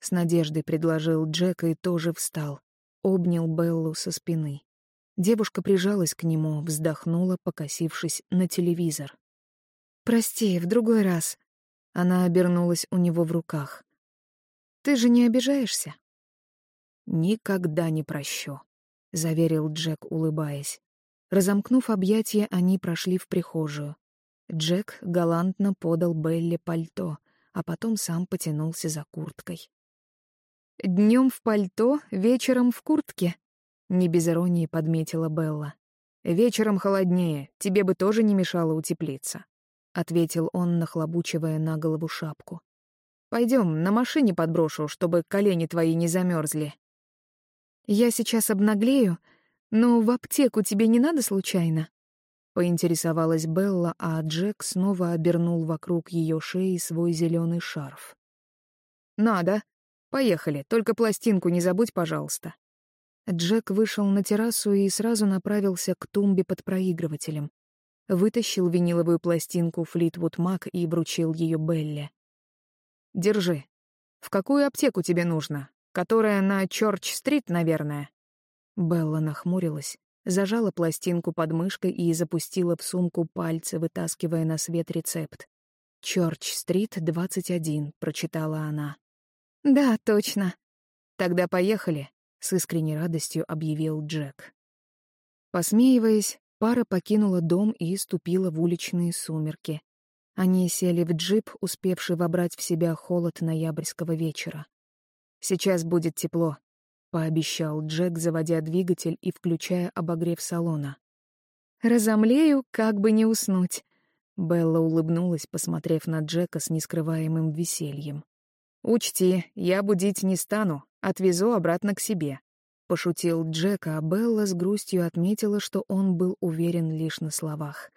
С надеждой предложил Джек и тоже встал. Обнял Беллу со спины. Девушка прижалась к нему, вздохнула, покосившись на телевизор. «Прости, в другой раз». Она обернулась у него в руках. «Ты же не обижаешься?» «Никогда не прощу», — заверил Джек, улыбаясь. Разомкнув объятия, они прошли в прихожую. Джек галантно подал Белли пальто, а потом сам потянулся за курткой. Днем в пальто, вечером в куртке», не без иронии подметила Белла. «Вечером холоднее, тебе бы тоже не мешало утеплиться», — ответил он, нахлобучивая на голову шапку. «Пойдем, на машине подброшу, чтобы колени твои не замерзли». «Я сейчас обнаглею, но в аптеку тебе не надо случайно?» Поинтересовалась Белла, а Джек снова обернул вокруг ее шеи свой зеленый шарф. «Надо. Поехали, только пластинку не забудь, пожалуйста». Джек вышел на террасу и сразу направился к тумбе под проигрывателем. Вытащил виниловую пластинку Флитвуд Мак и вручил ее Белле. «Держи. В какую аптеку тебе нужно? Которая на Чорч-стрит, наверное?» Белла нахмурилась, зажала пластинку под мышкой и запустила в сумку пальцы, вытаскивая на свет рецепт. «Чорч-стрит, 21», — прочитала она. «Да, точно. Тогда поехали», — с искренней радостью объявил Джек. Посмеиваясь, пара покинула дом и ступила в уличные сумерки. Они сели в джип, успевший вобрать в себя холод ноябрьского вечера. «Сейчас будет тепло», — пообещал Джек, заводя двигатель и включая обогрев салона. «Разомлею, как бы не уснуть», — Белла улыбнулась, посмотрев на Джека с нескрываемым весельем. «Учти, я будить не стану, отвезу обратно к себе», — пошутил Джек, а Белла с грустью отметила, что он был уверен лишь на словах.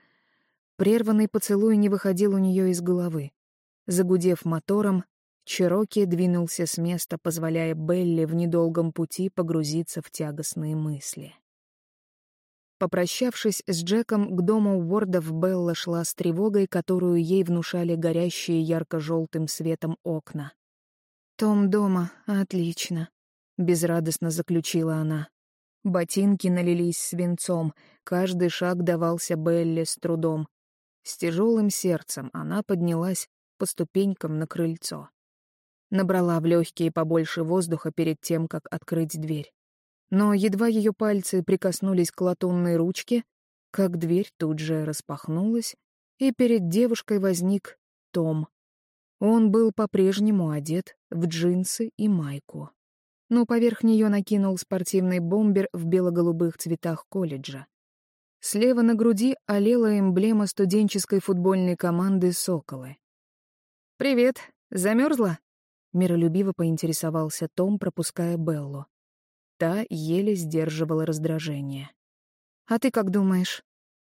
Прерванный поцелуй не выходил у нее из головы. Загудев мотором, Чероки двинулся с места, позволяя Белли в недолгом пути погрузиться в тягостные мысли. Попрощавшись с Джеком, к дому Уордов Белла шла с тревогой, которую ей внушали горящие ярко-желтым светом окна. «Том дома, отлично», — безрадостно заключила она. Ботинки налились свинцом, каждый шаг давался Белле с трудом. С тяжелым сердцем она поднялась по ступенькам на крыльцо. Набрала в легкие побольше воздуха перед тем, как открыть дверь. Но едва ее пальцы прикоснулись к латунной ручке, как дверь тут же распахнулась, и перед девушкой возник Том. Он был по-прежнему одет в джинсы и майку. Но поверх нее накинул спортивный бомбер в бело-голубых цветах колледжа. Слева на груди олела эмблема студенческой футбольной команды «Соколы». «Привет, замерзла?» — миролюбиво поинтересовался Том, пропуская Беллу. Та еле сдерживала раздражение. «А ты как думаешь?»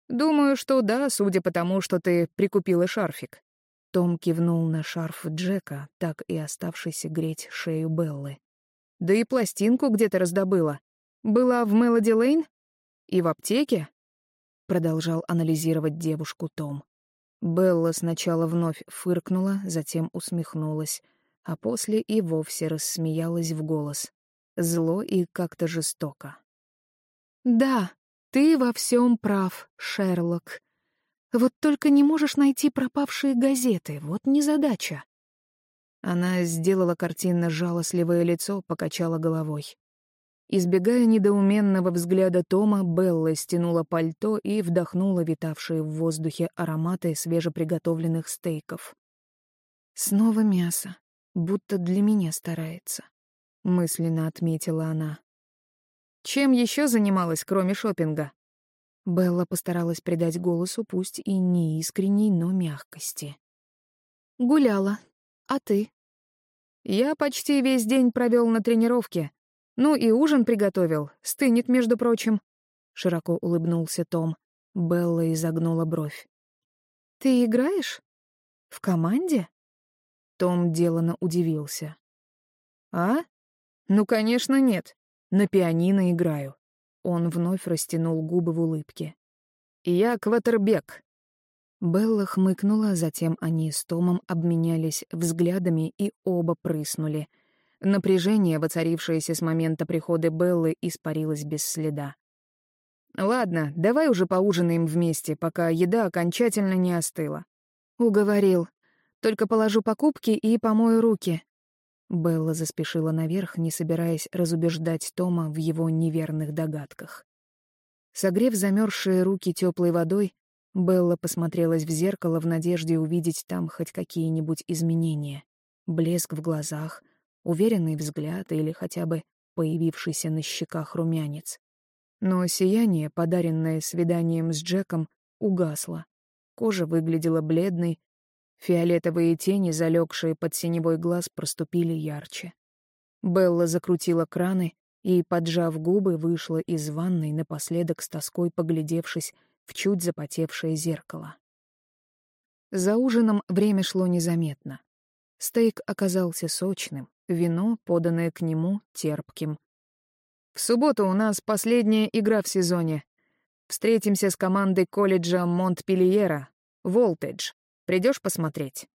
«Думаю, что да, судя по тому, что ты прикупила шарфик». Том кивнул на шарф Джека, так и оставшийся греть шею Беллы. «Да и пластинку где-то раздобыла. Была в Мелоди Лейн?» И в аптеке?» — продолжал анализировать девушку Том. Белла сначала вновь фыркнула, затем усмехнулась, а после и вовсе рассмеялась в голос. Зло и как-то жестоко. «Да, ты во всем прав, Шерлок. Вот только не можешь найти пропавшие газеты, вот незадача». Она сделала картинно жалостливое лицо, покачала головой. Избегая недоуменного взгляда Тома, Белла стянула пальто и вдохнула витавшие в воздухе ароматы свежеприготовленных стейков. «Снова мясо, будто для меня старается», — мысленно отметила она. «Чем еще занималась, кроме шопинга? Белла постаралась придать голосу пусть и не искренней, но мягкости. «Гуляла. А ты?» «Я почти весь день провел на тренировке», ну и ужин приготовил, стынет, между прочим. Широко улыбнулся Том. Белла изогнула бровь. Ты играешь? В команде? Том делано удивился. А? Ну, конечно, нет. На пианино играю. Он вновь растянул губы в улыбке. Я квотербек. Белла хмыкнула, затем они с Томом обменялись взглядами и оба прыснули — Напряжение, воцарившееся с момента прихода Беллы, испарилось без следа. «Ладно, давай уже поужинаем вместе, пока еда окончательно не остыла». «Уговорил. Только положу покупки и помою руки». Белла заспешила наверх, не собираясь разубеждать Тома в его неверных догадках. Согрев замерзшие руки теплой водой, Белла посмотрелась в зеркало в надежде увидеть там хоть какие-нибудь изменения. Блеск в глазах, уверенный взгляд или хотя бы появившийся на щеках румянец. Но сияние, подаренное свиданием с Джеком, угасло. Кожа выглядела бледной, фиолетовые тени, залегшие под синевой глаз, проступили ярче. Белла закрутила краны и, поджав губы, вышла из ванной, напоследок с тоской поглядевшись в чуть запотевшее зеркало. За ужином время шло незаметно. Стейк оказался сочным, вино, поданное к нему, терпким. «В субботу у нас последняя игра в сезоне. Встретимся с командой колледжа Монтпельера, Волтедж. Придешь посмотреть?»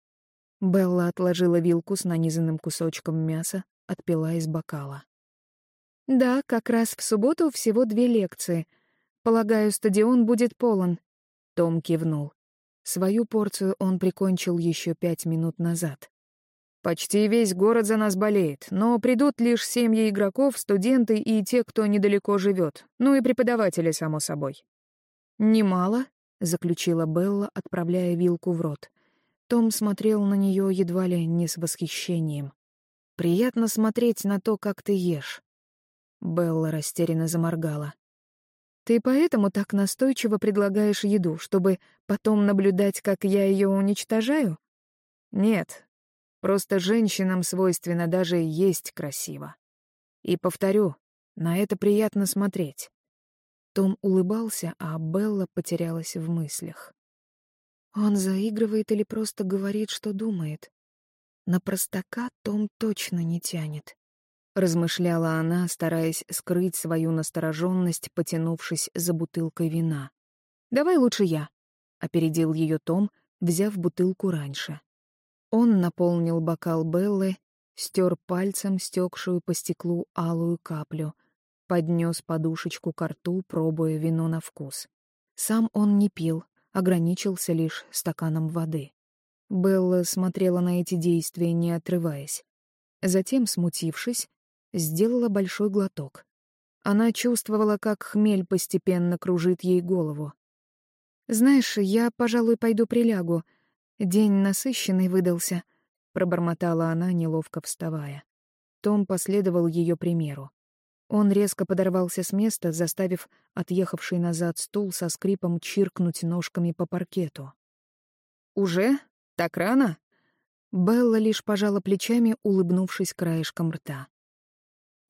Белла отложила вилку с нанизанным кусочком мяса, отпила из бокала. «Да, как раз в субботу всего две лекции. Полагаю, стадион будет полон». Том кивнул. Свою порцию он прикончил еще пять минут назад. Почти весь город за нас болеет, но придут лишь семьи игроков, студенты и те, кто недалеко живет, ну и преподаватели, само собой. «Немало», — заключила Белла, отправляя вилку в рот. Том смотрел на нее едва ли не с восхищением. «Приятно смотреть на то, как ты ешь». Белла растерянно заморгала. «Ты поэтому так настойчиво предлагаешь еду, чтобы потом наблюдать, как я ее уничтожаю?» «Нет, Просто женщинам свойственно даже есть красиво. И повторю, на это приятно смотреть. Том улыбался, а Белла потерялась в мыслях. Он заигрывает или просто говорит, что думает? На простака Том точно не тянет. Размышляла она, стараясь скрыть свою настороженность, потянувшись за бутылкой вина. «Давай лучше я», — опередил ее Том, взяв бутылку раньше. Он наполнил бокал Беллы, стер пальцем стекшую по стеклу алую каплю, поднес подушечку к рту, пробуя вино на вкус. Сам он не пил, ограничился лишь стаканом воды. Белла смотрела на эти действия, не отрываясь. Затем, смутившись, сделала большой глоток. Она чувствовала, как хмель постепенно кружит ей голову. «Знаешь, я, пожалуй, пойду прилягу. День насыщенный выдался, пробормотала она, неловко вставая. Том последовал ее примеру. Он резко подорвался с места, заставив отъехавший назад стул со скрипом чиркнуть ножками по паркету. «Уже? Так рано?» Белла лишь пожала плечами, улыбнувшись краешком рта.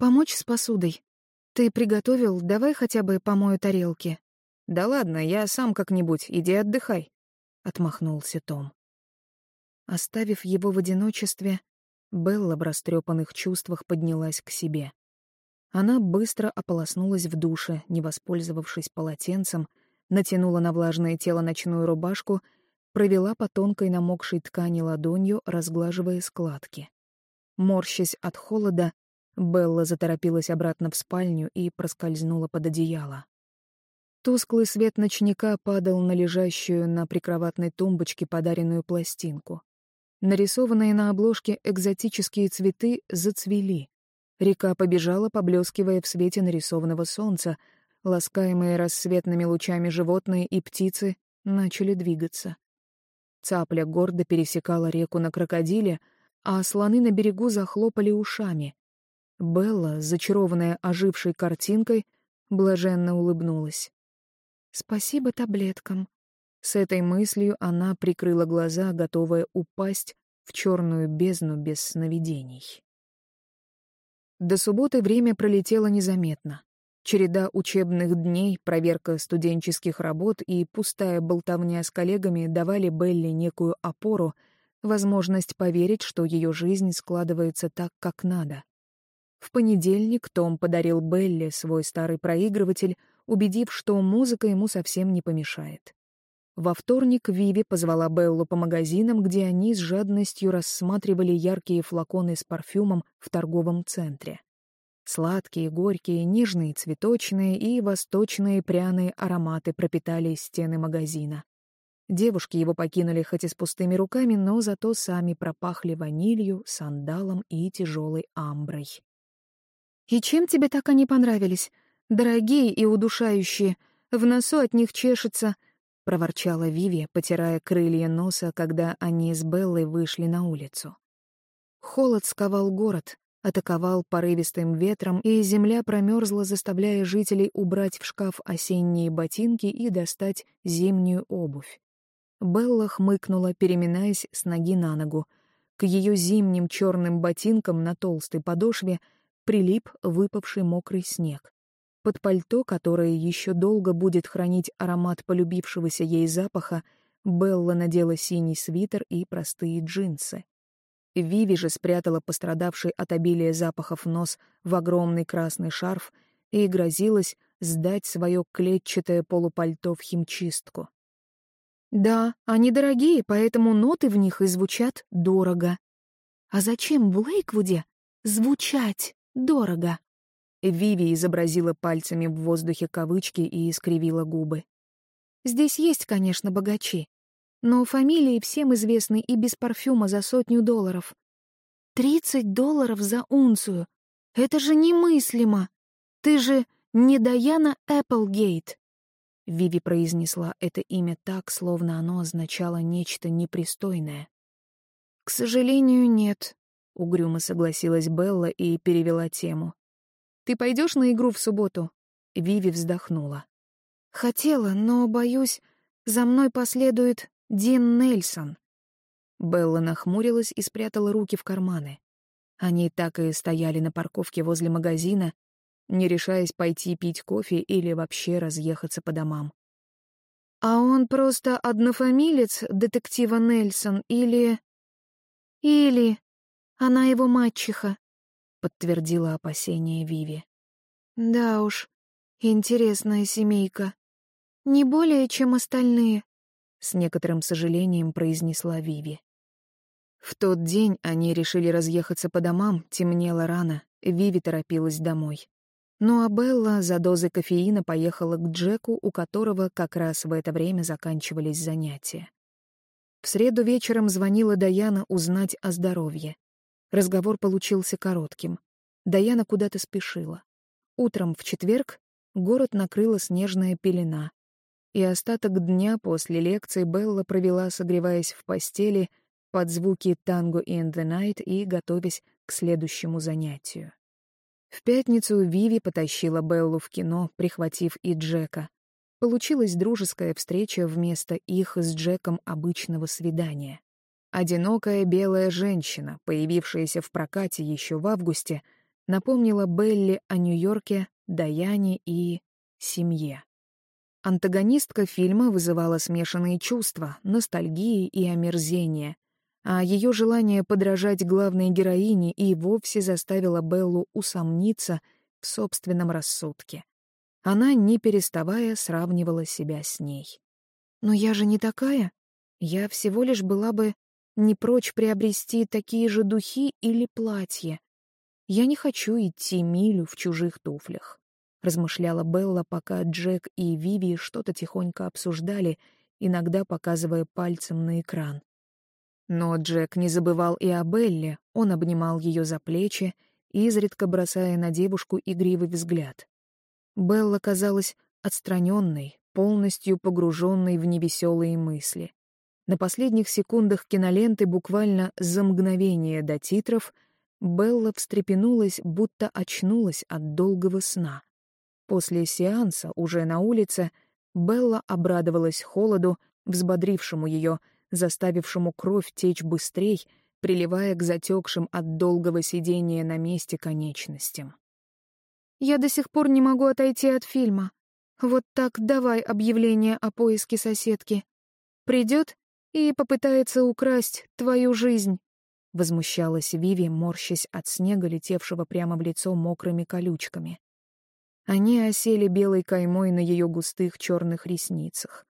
«Помочь с посудой? Ты приготовил? Давай хотя бы помою тарелки». «Да ладно, я сам как-нибудь, иди отдыхай», — отмахнулся Том. Оставив его в одиночестве, Белла в растрепанных чувствах поднялась к себе. Она быстро ополоснулась в душе, не воспользовавшись полотенцем, натянула на влажное тело ночную рубашку, провела по тонкой намокшей ткани ладонью, разглаживая складки. Морщась от холода, Белла заторопилась обратно в спальню и проскользнула под одеяло. Тусклый свет ночника падал на лежащую на прикроватной тумбочке подаренную пластинку. Нарисованные на обложке экзотические цветы зацвели. Река побежала, поблескивая в свете нарисованного солнца. Ласкаемые рассветными лучами животные и птицы начали двигаться. Цапля гордо пересекала реку на крокодиле, а слоны на берегу захлопали ушами. Белла, зачарованная ожившей картинкой, блаженно улыбнулась. «Спасибо таблеткам». С этой мыслью она прикрыла глаза, готовая упасть в черную бездну без сновидений. До субботы время пролетело незаметно. Череда учебных дней, проверка студенческих работ и пустая болтовня с коллегами давали Белли некую опору, возможность поверить, что ее жизнь складывается так, как надо. В понедельник Том подарил Белли свой старый проигрыватель, убедив, что музыка ему совсем не помешает. Во вторник Виви позвала Беллу по магазинам, где они с жадностью рассматривали яркие флаконы с парфюмом в торговом центре. Сладкие, горькие, нежные, цветочные и восточные пряные ароматы пропитали стены магазина. Девушки его покинули хоть и с пустыми руками, но зато сами пропахли ванилью, сандалом и тяжелой амброй. «И чем тебе так они понравились? Дорогие и удушающие. В носу от них чешется», — проворчала Виви, потирая крылья носа, когда они с Беллой вышли на улицу. Холод сковал город, атаковал порывистым ветром, и земля промерзла, заставляя жителей убрать в шкаф осенние ботинки и достать зимнюю обувь. Белла хмыкнула, переминаясь с ноги на ногу. К ее зимним черным ботинкам на толстой подошве прилип выпавший мокрый снег. Под пальто, которое еще долго будет хранить аромат полюбившегося ей запаха, Белла надела синий свитер и простые джинсы. Виви же спрятала пострадавший от обилия запахов нос в огромный красный шарф и грозилась сдать свое клетчатое полупальто в химчистку. «Да, они дорогие, поэтому ноты в них и звучат дорого. А зачем в Лейквуде звучать дорого?» Виви изобразила пальцами в воздухе кавычки и искривила губы. «Здесь есть, конечно, богачи, но фамилии всем известны и без парфюма за сотню долларов. Тридцать долларов за унцию! Это же немыслимо! Ты же не Даяна Эпплгейт!» Виви произнесла это имя так, словно оно означало нечто непристойное. «К сожалению, нет», — угрюмо согласилась Белла и перевела тему. «Ты пойдешь на игру в субботу?» Виви вздохнула. «Хотела, но, боюсь, за мной последует Дин Нельсон». Белла нахмурилась и спрятала руки в карманы. Они так и стояли на парковке возле магазина, не решаясь пойти пить кофе или вообще разъехаться по домам. «А он просто однофамилец детектива Нельсон или...» «Или... Она его мачеха», — подтвердила опасение Виви. «Да уж, интересная семейка. Не более, чем остальные», с некоторым сожалением произнесла Виви. В тот день они решили разъехаться по домам, темнело рано, Виви торопилась домой. Ну а Белла за дозой кофеина поехала к Джеку, у которого как раз в это время заканчивались занятия. В среду вечером звонила Даяна узнать о здоровье. Разговор получился коротким. Даяна куда-то спешила. Утром в четверг город накрыла снежная пелена, и остаток дня после лекции Белла провела, согреваясь в постели под звуки «Танго in the Night» и готовясь к следующему занятию. В пятницу Виви потащила Беллу в кино, прихватив и Джека. Получилась дружеская встреча вместо их с Джеком обычного свидания. Одинокая белая женщина, появившаяся в прокате еще в августе, напомнила Белли о Нью-Йорке, Даяне и семье. Антагонистка фильма вызывала смешанные чувства, ностальгии и омерзения, а ее желание подражать главной героине и вовсе заставило Беллу усомниться, в собственном рассудке. Она, не переставая, сравнивала себя с ней. «Но я же не такая. Я всего лишь была бы не прочь приобрести такие же духи или платье. Я не хочу идти милю в чужих туфлях», — размышляла Белла, пока Джек и Виви что-то тихонько обсуждали, иногда показывая пальцем на экран. Но Джек не забывал и о Белле, он обнимал ее за плечи, изредка бросая на девушку игривый взгляд. Белла казалась отстраненной, полностью погруженной в невеселые мысли. На последних секундах киноленты, буквально за мгновение до титров, Белла встрепенулась, будто очнулась от долгого сна. После сеанса, уже на улице, Белла обрадовалась холоду, взбодрившему ее, заставившему кровь течь быстрей, приливая к затекшим от долгого сидения на месте конечностям. «Я до сих пор не могу отойти от фильма. Вот так давай объявление о поиске соседки. Придет и попытается украсть твою жизнь», — возмущалась Виви, морщась от снега, летевшего прямо в лицо мокрыми колючками. Они осели белой каймой на ее густых черных ресницах.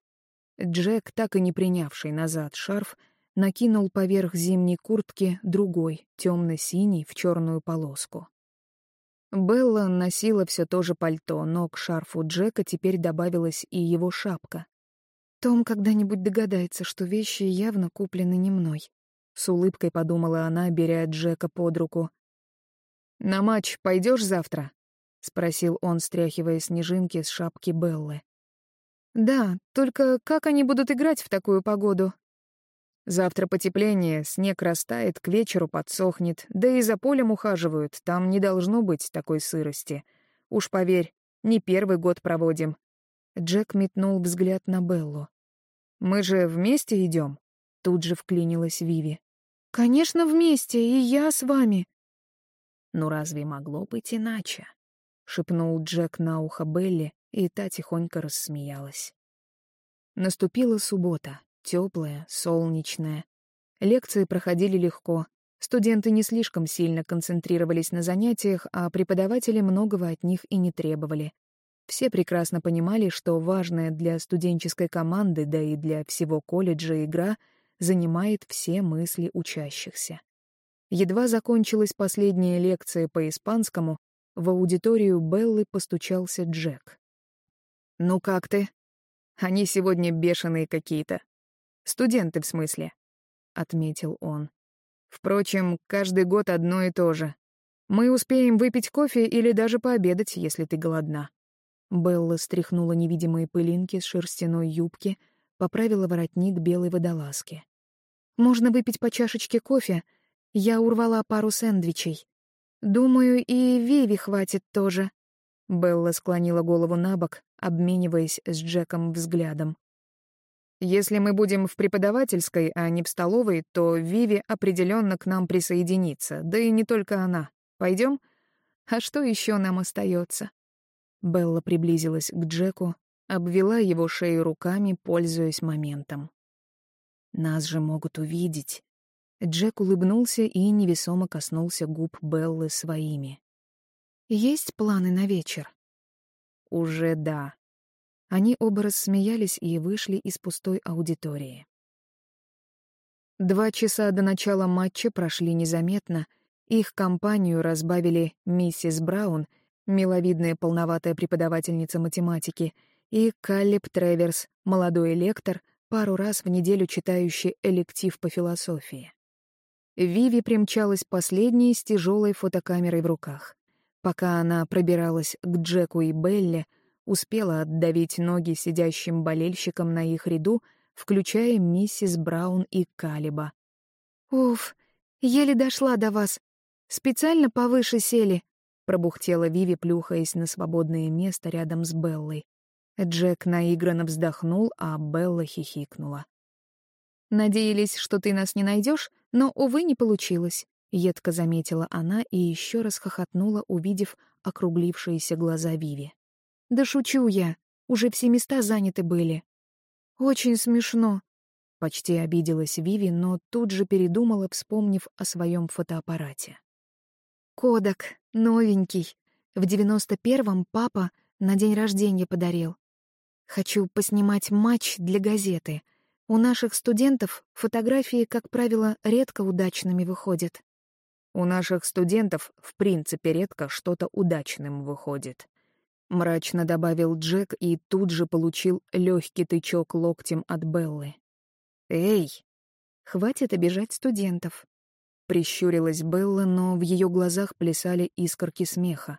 Джек, так и не принявший назад шарф, накинул поверх зимней куртки другой, темно-синий, в черную полоску. Белла носила все то же пальто, но к шарфу Джека теперь добавилась и его шапка. Том когда-нибудь догадается, что вещи явно куплены не мной. С улыбкой подумала она, беря Джека под руку. «На матч пойдешь завтра?» — спросил он, стряхивая снежинки с шапки Беллы. «Да, только как они будут играть в такую погоду?» «Завтра потепление, снег растает, к вечеру подсохнет, да и за полем ухаживают, там не должно быть такой сырости. Уж поверь, не первый год проводим». Джек метнул взгляд на Беллу. «Мы же вместе идем?» Тут же вклинилась Виви. «Конечно, вместе, и я с вами». «Ну разве могло быть иначе?» — шепнул Джек на ухо Белли, и та тихонько рассмеялась. Наступила суббота, теплая, солнечная. Лекции проходили легко. Студенты не слишком сильно концентрировались на занятиях, а преподаватели многого от них и не требовали. Все прекрасно понимали, что важная для студенческой команды, да и для всего колледжа игра занимает все мысли учащихся. Едва закончилась последняя лекция по испанскому, в аудиторию Беллы постучался Джек. «Ну как ты? Они сегодня бешеные какие-то. Студенты, в смысле», — отметил он. «Впрочем, каждый год одно и то же. Мы успеем выпить кофе или даже пообедать, если ты голодна». Белла стряхнула невидимые пылинки с шерстяной юбки, поправила воротник белой водолазки. «Можно выпить по чашечке кофе. Я урвала пару сэндвичей. Думаю, и Виви хватит тоже». Белла склонила голову на бок, обмениваясь с Джеком взглядом. «Если мы будем в преподавательской, а не в столовой, то Виви определенно к нам присоединится, да и не только она. Пойдем? А что еще нам остается? Белла приблизилась к Джеку, обвела его шею руками, пользуясь моментом. «Нас же могут увидеть». Джек улыбнулся и невесомо коснулся губ Беллы своими. «Есть планы на вечер?» «Уже да». Они оба рассмеялись и вышли из пустой аудитории. Два часа до начала матча прошли незаметно. Их компанию разбавили миссис Браун, миловидная полноватая преподавательница математики, и Каллип Треверс, молодой лектор, пару раз в неделю читающий электив по философии. Виви примчалась последней с тяжелой фотокамерой в руках. Пока она пробиралась к Джеку и Белле, успела отдавить ноги сидящим болельщикам на их ряду, включая миссис Браун и Калиба. «Уф, еле дошла до вас. Специально повыше сели», — пробухтела Виви, плюхаясь на свободное место рядом с Беллой. Джек наигранно вздохнул, а Белла хихикнула. «Надеялись, что ты нас не найдешь, но, увы, не получилось. Едко заметила она и еще раз хохотнула, увидев округлившиеся глаза Виви. «Да шучу я. Уже все места заняты были». «Очень смешно», — почти обиделась Виви, но тут же передумала, вспомнив о своем фотоаппарате. «Кодак, новенький. В девяносто первом папа на день рождения подарил. Хочу поснимать матч для газеты. У наших студентов фотографии, как правило, редко удачными выходят. У наших студентов, в принципе, редко что-то удачным выходит. Мрачно добавил Джек и тут же получил легкий тычок локтем от Беллы. «Эй, хватит обижать студентов!» Прищурилась Белла, но в ее глазах плясали искорки смеха.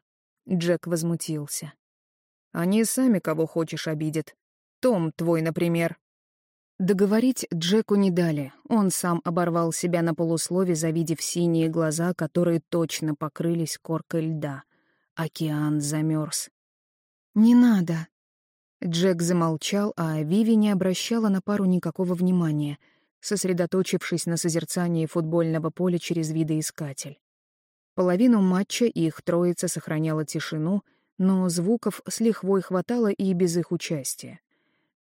Джек возмутился. «Они сами кого хочешь обидят. Том твой, например». Договорить Джеку не дали. Он сам оборвал себя на полуслове, завидев синие глаза, которые точно покрылись коркой льда. Океан замерз. «Не надо». Джек замолчал, а Виви не обращала на пару никакого внимания, сосредоточившись на созерцании футбольного поля через видоискатель. Половину матча их троица сохраняла тишину, но звуков с лихвой хватало и без их участия.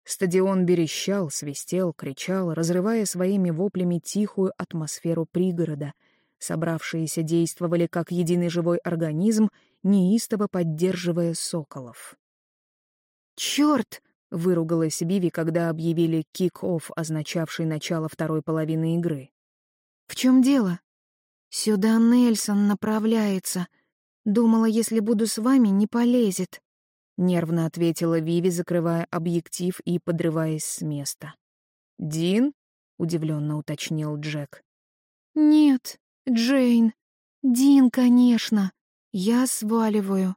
Стадион берещал, свистел, кричал, разрывая своими воплями тихую атмосферу пригорода. Собравшиеся действовали как единый живой организм, неистово поддерживая соколов. «Чёрт!» — выругалась Виви, когда объявили кик-офф, означавший начало второй половины игры. «В чем дело?» «Сюда Нельсон направляется. Думала, если буду с вами, не полезет». Нервно ответила Виви, закрывая объектив и подрываясь с места. «Дин?» — удивленно уточнил Джек. «Нет, Джейн. Дин, конечно. Я сваливаю».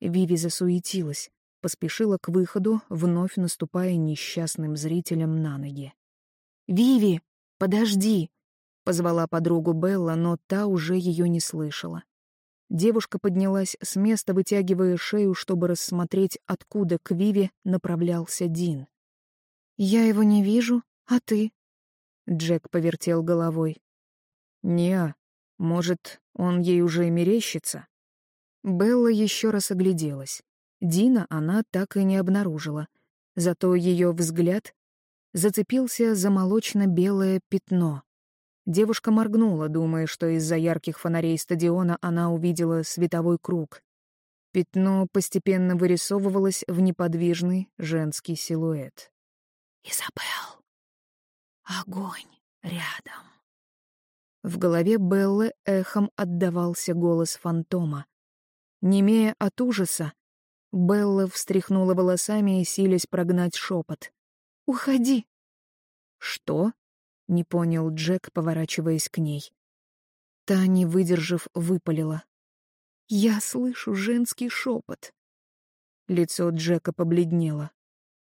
Виви засуетилась, поспешила к выходу, вновь наступая несчастным зрителям на ноги. «Виви, подожди!» — позвала подругу Белла, но та уже ее не слышала. Девушка поднялась с места, вытягивая шею, чтобы рассмотреть, откуда к Виве направлялся Дин. «Я его не вижу, а ты?» Джек повертел головой. «Не, может, он ей уже мерещится?» Белла еще раз огляделась. Дина она так и не обнаружила, зато ее взгляд зацепился за молочно-белое пятно. Девушка моргнула, думая, что из-за ярких фонарей стадиона она увидела световой круг. Пятно постепенно вырисовывалось в неподвижный женский силуэт. «Изабелл! Огонь рядом!» В голове Беллы эхом отдавался голос фантома. Немея от ужаса, Белла встряхнула волосами и силясь прогнать шепот. «Уходи!» «Что?» — не понял Джек, поворачиваясь к ней. Та, не выдержав, выпалила. «Я слышу женский шепот». Лицо Джека побледнело.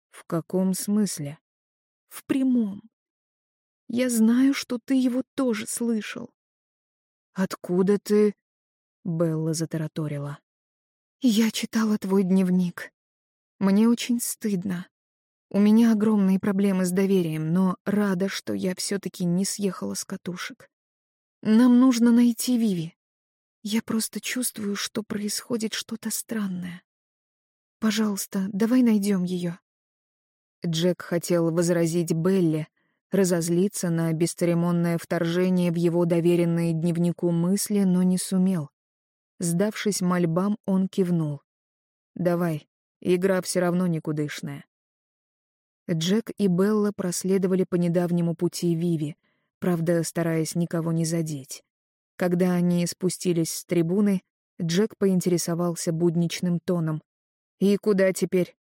«В каком смысле?» «В прямом. Я знаю, что ты его тоже слышал». «Откуда ты?» — Белла затараторила. Я читала твой дневник. Мне очень стыдно. У меня огромные проблемы с доверием, но рада, что я все-таки не съехала с катушек. Нам нужно найти Виви. Я просто чувствую, что происходит что-то странное. Пожалуйста, давай найдем ее. Джек хотел возразить Белле, разозлиться на бесцеремонное вторжение в его доверенные дневнику мысли, но не сумел. Сдавшись мольбам, он кивнул. «Давай, игра все равно никудышная». Джек и Белла проследовали по недавнему пути Виви, правда, стараясь никого не задеть. Когда они спустились с трибуны, Джек поинтересовался будничным тоном. «И куда теперь?»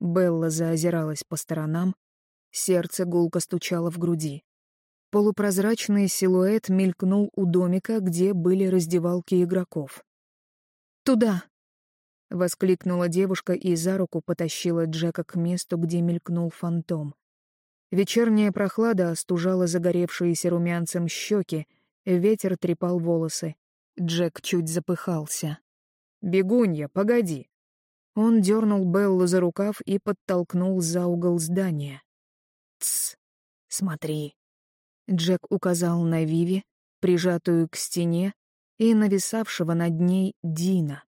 Белла заозиралась по сторонам, сердце гулко стучало в груди. Полупрозрачный силуэт мелькнул у домика, где были раздевалки игроков. «Туда!» — воскликнула девушка и за руку потащила Джека к месту, где мелькнул фантом. Вечерняя прохлада остужала загоревшиеся румянцем щеки, ветер трепал волосы. Джек чуть запыхался. «Бегунья, погоди!» Он дернул Беллу за рукав и подтолкнул за угол здания. «Тсс, смотри!» Джек указал на Виви, прижатую к стене, и нависавшего над ней Дина.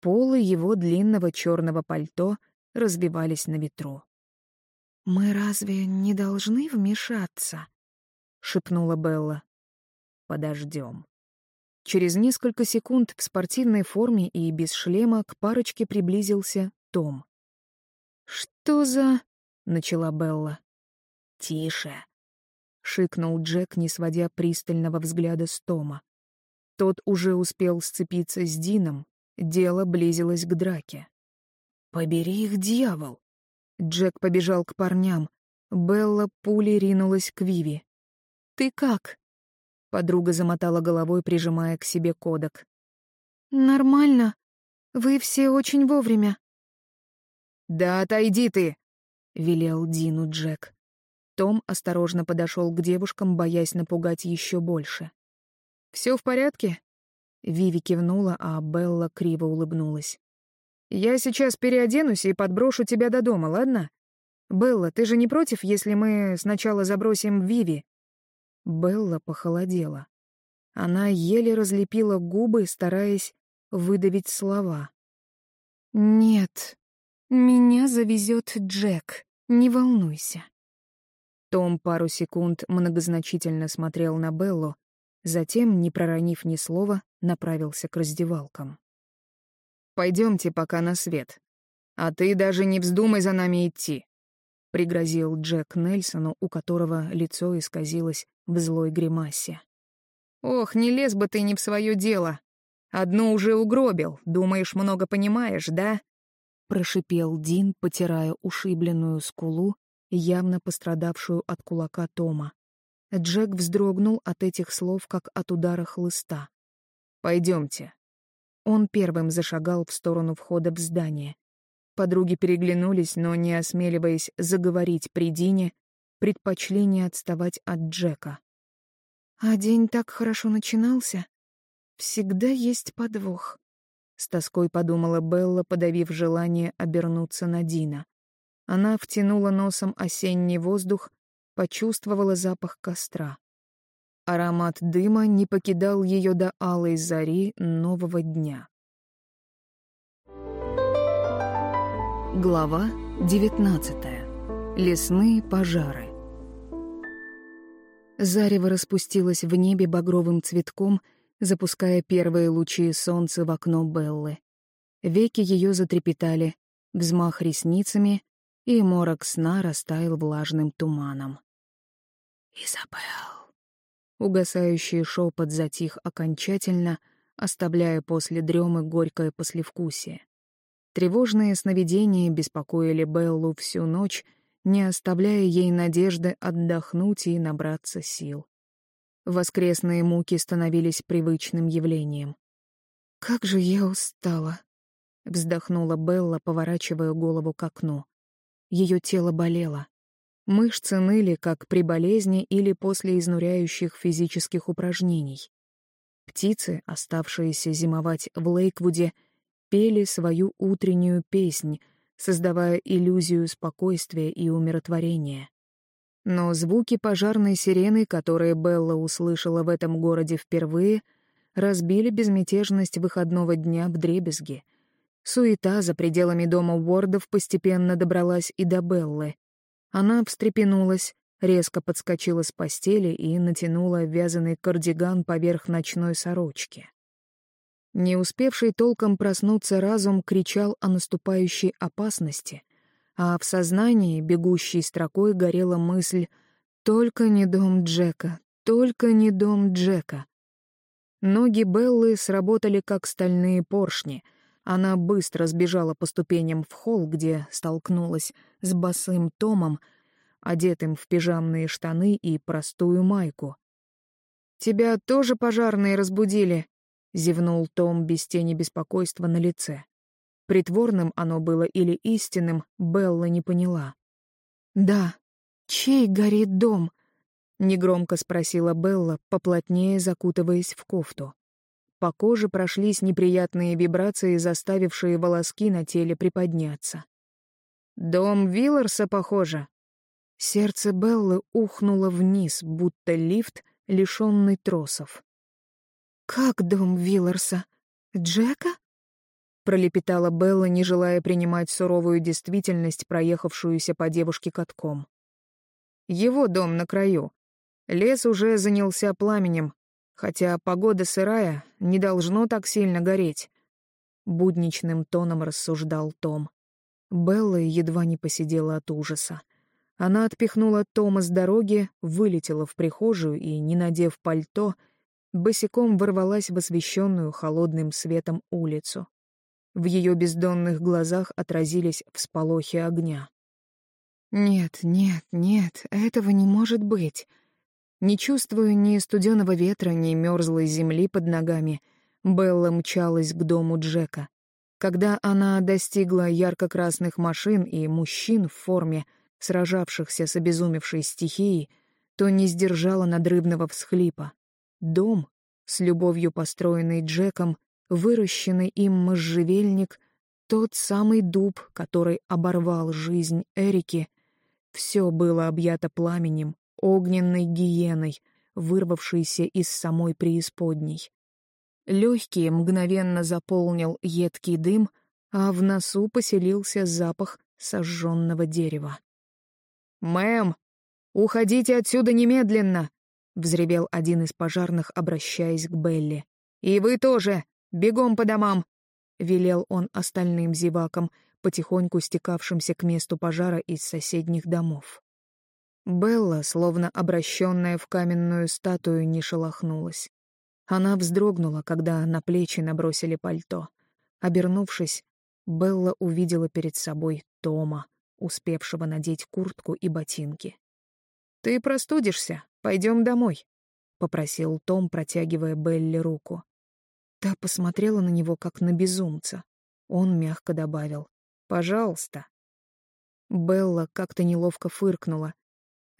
Полы его длинного черного пальто разбивались на ветру. «Мы разве не должны вмешаться?» — шепнула Белла. «Подождем». Через несколько секунд в спортивной форме и без шлема к парочке приблизился Том. «Что за...» — начала Белла. «Тише!» — шикнул Джек, не сводя пристального взгляда с Тома. Тот уже успел сцепиться с Дином, дело близилось к драке. «Побери их, дьявол!» Джек побежал к парням. Белла пулей ринулась к Виви. «Ты как?» Подруга замотала головой, прижимая к себе кодек. «Нормально. Вы все очень вовремя». «Да отойди ты!» — велел Дину Джек. Том осторожно подошел к девушкам, боясь напугать еще больше. Все в порядке?» Виви кивнула, а Белла криво улыбнулась. «Я сейчас переоденусь и подброшу тебя до дома, ладно? Белла, ты же не против, если мы сначала забросим Виви?» Белла похолодела. Она еле разлепила губы, стараясь выдавить слова. «Нет, меня завезет Джек, не волнуйся». Том пару секунд многозначительно смотрел на Беллу, затем, не проронив ни слова, направился к раздевалкам. «Пойдемте пока на свет. А ты даже не вздумай за нами идти», — пригрозил Джек Нельсону, у которого лицо исказилось в злой гримасе. «Ох, не лез бы ты не в свое дело. Одну уже угробил, думаешь, много понимаешь, да?» Прошипел Дин, потирая ушибленную скулу, явно пострадавшую от кулака Тома. Джек вздрогнул от этих слов, как от удара хлыста. «Пойдемте». Он первым зашагал в сторону входа в здание. Подруги переглянулись, но, не осмеливаясь заговорить при Дине, предпочли не отставать от Джека. «А день так хорошо начинался. Всегда есть подвох», — с тоской подумала Белла, подавив желание обернуться на Дина. Она втянула носом осенний воздух, почувствовала запах костра. Аромат дыма не покидал ее до алой зари нового дня. Глава 19. Лесные пожары. Зарево распустилось в небе багровым цветком, запуская первые лучи солнца в окно Беллы. Веки ее затрепетали, взмах ресницами, и морок сна растаял влажным туманом. «Изабелл!» Угасающий шепот затих окончательно, оставляя после дремы горькое послевкусие. Тревожные сновидения беспокоили Беллу всю ночь, не оставляя ей надежды отдохнуть и набраться сил. Воскресные муки становились привычным явлением. «Как же я устала!» — вздохнула Белла, поворачивая голову к окну. Ее тело болело. Мышцы ныли, как при болезни или после изнуряющих физических упражнений. Птицы, оставшиеся зимовать в Лейквуде, пели свою утреннюю песнь, создавая иллюзию спокойствия и умиротворения. Но звуки пожарной сирены, которые Белла услышала в этом городе впервые, разбили безмятежность выходного дня в дребезги — Суета за пределами дома Уордов постепенно добралась и до Беллы. Она встрепенулась, резко подскочила с постели и натянула вязаный кардиган поверх ночной сорочки. Не успевший толком проснуться разум кричал о наступающей опасности, а в сознании, бегущей строкой, горела мысль «Только не дом Джека, только не дом Джека». Ноги Беллы сработали как стальные поршни — она быстро сбежала по ступеням в холл, где столкнулась с босым Томом, одетым в пижамные штаны и простую майку. «Тебя тоже пожарные разбудили?» — зевнул Том без тени беспокойства на лице. Притворным оно было или истинным, Белла не поняла. «Да. Чей горит дом?» — негромко спросила Белла, поплотнее закутываясь в кофту. По коже прошлись неприятные вибрации, заставившие волоски на теле приподняться. «Дом Вилларса, похоже». Сердце Беллы ухнуло вниз, будто лифт, лишенный тросов. «Как дом Вилларса? Джека?» пролепетала Белла, не желая принимать суровую действительность, проехавшуюся по девушке катком. «Его дом на краю. Лес уже занялся пламенем, Хотя погода сырая, не должно так сильно гореть. Будничным тоном рассуждал Том. Белла едва не посидела от ужаса. Она отпихнула Тома с дороги, вылетела в прихожую и, не надев пальто, босиком ворвалась в освещенную холодным светом улицу. В ее бездонных глазах отразились всполохи огня. «Нет, нет, нет, этого не может быть!» Не чувствуя ни студеного ветра, ни мерзлой земли под ногами, Белла мчалась к дому Джека. Когда она достигла ярко-красных машин и мужчин в форме, сражавшихся с обезумевшей стихией, то не сдержала надрывного всхлипа. Дом, с любовью построенный Джеком, выращенный им можжевельник, тот самый дуб, который оборвал жизнь Эрики, все было объято пламенем, огненной гиеной, вырвавшейся из самой преисподней. Легкие мгновенно заполнил едкий дым, а в носу поселился запах сожженного дерева. «Мэм, уходите отсюда немедленно!» — взревел один из пожарных, обращаясь к Белли. «И вы тоже! Бегом по домам!» — велел он остальным зевакам, потихоньку стекавшимся к месту пожара из соседних домов. Белла, словно обращенная в каменную статую, не шелохнулась. Она вздрогнула, когда на плечи набросили пальто. Обернувшись, Белла увидела перед собой Тома, успевшего надеть куртку и ботинки. «Ты простудишься, пойдем домой», — попросил Том, протягивая Белли руку. Та посмотрела на него, как на безумца. Он мягко добавил «Пожалуйста». Белла как-то неловко фыркнула,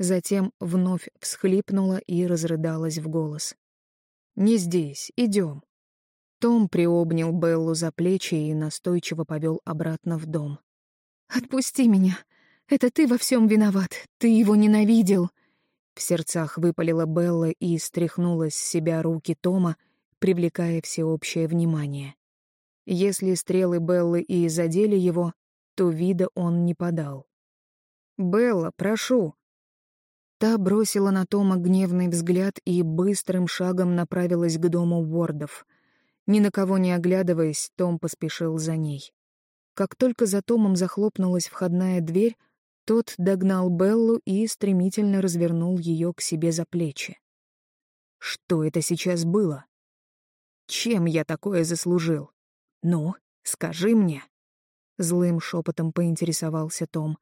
затем вновь всхлипнула и разрыдалась в голос. «Не здесь, идем». Том приобнял Беллу за плечи и настойчиво повел обратно в дом. «Отпусти меня. Это ты во всем виноват. Ты его ненавидел». В сердцах выпалила Белла и стряхнула с себя руки Тома, привлекая всеобщее внимание. Если стрелы Беллы и задели его, то вида он не подал. «Белла, прошу!» Та бросила на Тома гневный взгляд и быстрым шагом направилась к дому Уордов. Ни на кого не оглядываясь, Том поспешил за ней. Как только за Томом захлопнулась входная дверь, тот догнал Беллу и стремительно развернул ее к себе за плечи. Что это сейчас было? Чем я такое заслужил? Ну, скажи мне. Злым шепотом поинтересовался Том.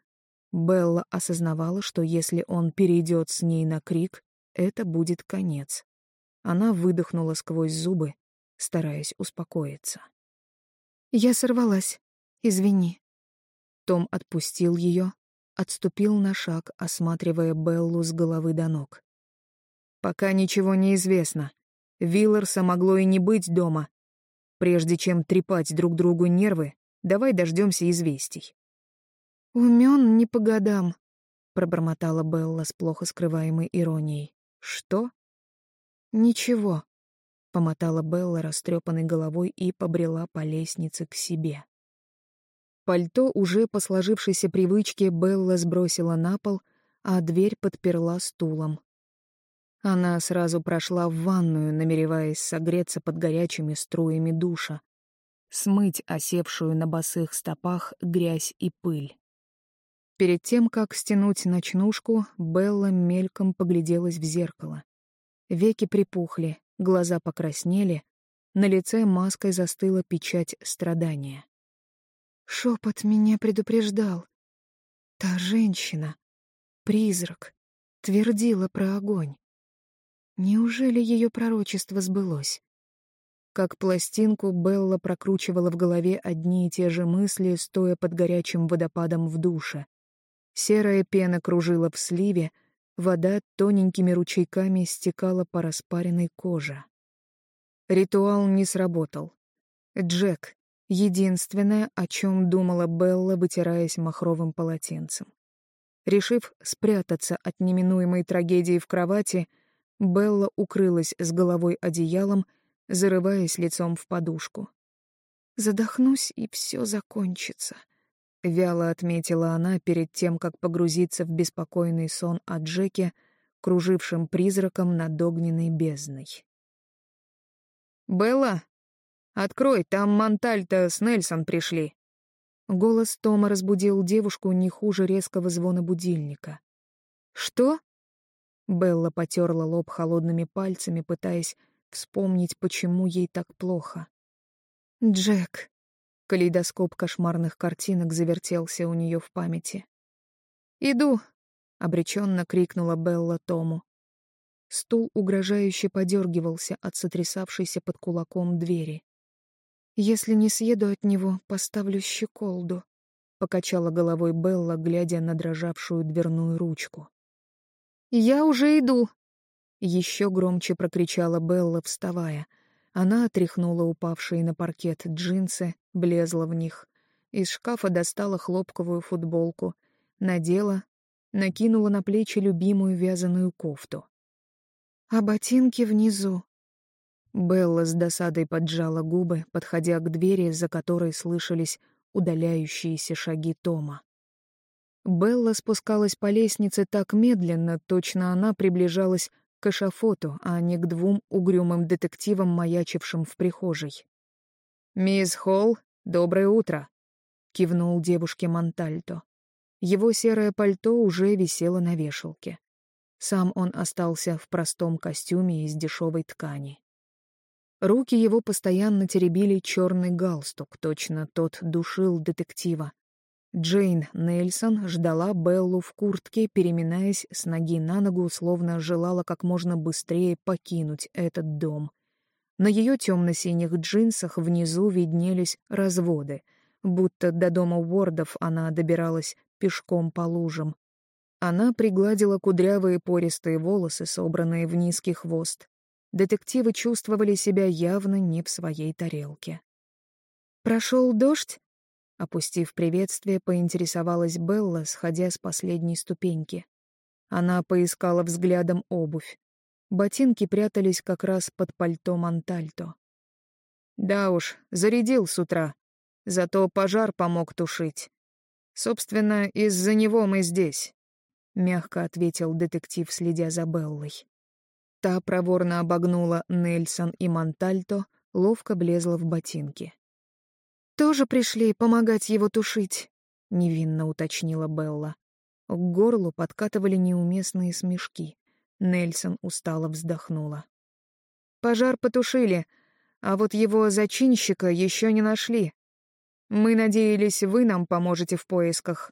Белла осознавала, что если он перейдет с ней на крик, это будет конец. Она выдохнула сквозь зубы, стараясь успокоиться. «Я сорвалась. Извини». Том отпустил ее, отступил на шаг, осматривая Беллу с головы до ног. «Пока ничего не известно. Вилларса могло и не быть дома. Прежде чем трепать друг другу нервы, давай дождемся известий». «Умен не по годам», — пробормотала Белла с плохо скрываемой иронией. «Что?» «Ничего», — помотала Белла растрепанной головой и побрела по лестнице к себе. Пальто уже по сложившейся привычке Белла сбросила на пол, а дверь подперла стулом. Она сразу прошла в ванную, намереваясь согреться под горячими струями душа, смыть осевшую на босых стопах грязь и пыль. Перед тем, как стянуть ночнушку, Белла мельком погляделась в зеркало. Веки припухли, глаза покраснели, на лице маской застыла печать страдания. Шепот меня предупреждал. Та женщина, призрак, твердила про огонь. Неужели ее пророчество сбылось? Как пластинку Белла прокручивала в голове одни и те же мысли, стоя под горячим водопадом в душе. Серая пена кружила в сливе, вода тоненькими ручейками стекала по распаренной коже. Ритуал не сработал. Джек, Единственное, о чем думала Белла, вытираясь махровым полотенцем. Решив спрятаться от неминуемой трагедии в кровати, Белла укрылась с головой одеялом, зарываясь лицом в подушку. «Задохнусь, и все закончится», — вяло отметила она перед тем, как погрузиться в беспокойный сон о Джеке, кружившем призраком над огненной бездной. «Белла, открой, там Монтальто с Нельсон пришли». Голос Тома разбудил девушку не хуже резкого звона будильника. «Что?» Белла потерла лоб холодными пальцами, пытаясь вспомнить, почему ей так плохо. «Джек». Калейдоскоп кошмарных картинок завертелся у нее в памяти. «Иду», — обреченно крикнула Белла Тому. Стул угрожающе подергивался от сотрясавшейся под кулаком двери. «Если не съеду от него, поставлю щеколду», — покачала головой Белла, глядя на дрожавшую дверную ручку. «Я уже иду!» Еще громче прокричала Белла, вставая. Она отряхнула упавшие на паркет джинсы, блезла в них. Из шкафа достала хлопковую футболку, надела, накинула на плечи любимую вязаную кофту. «А ботинки внизу», Белла с досадой поджала губы, подходя к двери, за которой слышались удаляющиеся шаги Тома. Белла спускалась по лестнице так медленно, точно она приближалась к эшафоту, а не к двум угрюмым детективам, маячившим в прихожей. «Мисс Холл, доброе утро!» — кивнул девушке Монтальто. Его серое пальто уже висело на вешалке. Сам он остался в простом костюме из дешевой ткани. Руки его постоянно теребили черный галстук, точно тот душил детектива. Джейн Нельсон ждала Беллу в куртке, переминаясь с ноги на ногу, словно желала как можно быстрее покинуть этот дом. На ее темно-синих джинсах внизу виднелись разводы, будто до дома Уордов она добиралась пешком по лужам. Она пригладила кудрявые пористые волосы, собранные в низкий хвост, детективы чувствовали себя явно не в своей тарелке. «Прошел дождь?» Опустив приветствие, поинтересовалась Белла, сходя с последней ступеньки. Она поискала взглядом обувь. Ботинки прятались как раз под пальто Монтальто. «Да уж, зарядил с утра. Зато пожар помог тушить. Собственно, из-за него мы здесь», — мягко ответил детектив, следя за Беллой. Та проворно обогнула Нельсон и Монтальто, ловко влезла в ботинки. «Тоже пришли помогать его тушить», — невинно уточнила Белла. К горлу подкатывали неуместные смешки. Нельсон устало вздохнула. «Пожар потушили, а вот его зачинщика еще не нашли. Мы надеялись, вы нам поможете в поисках».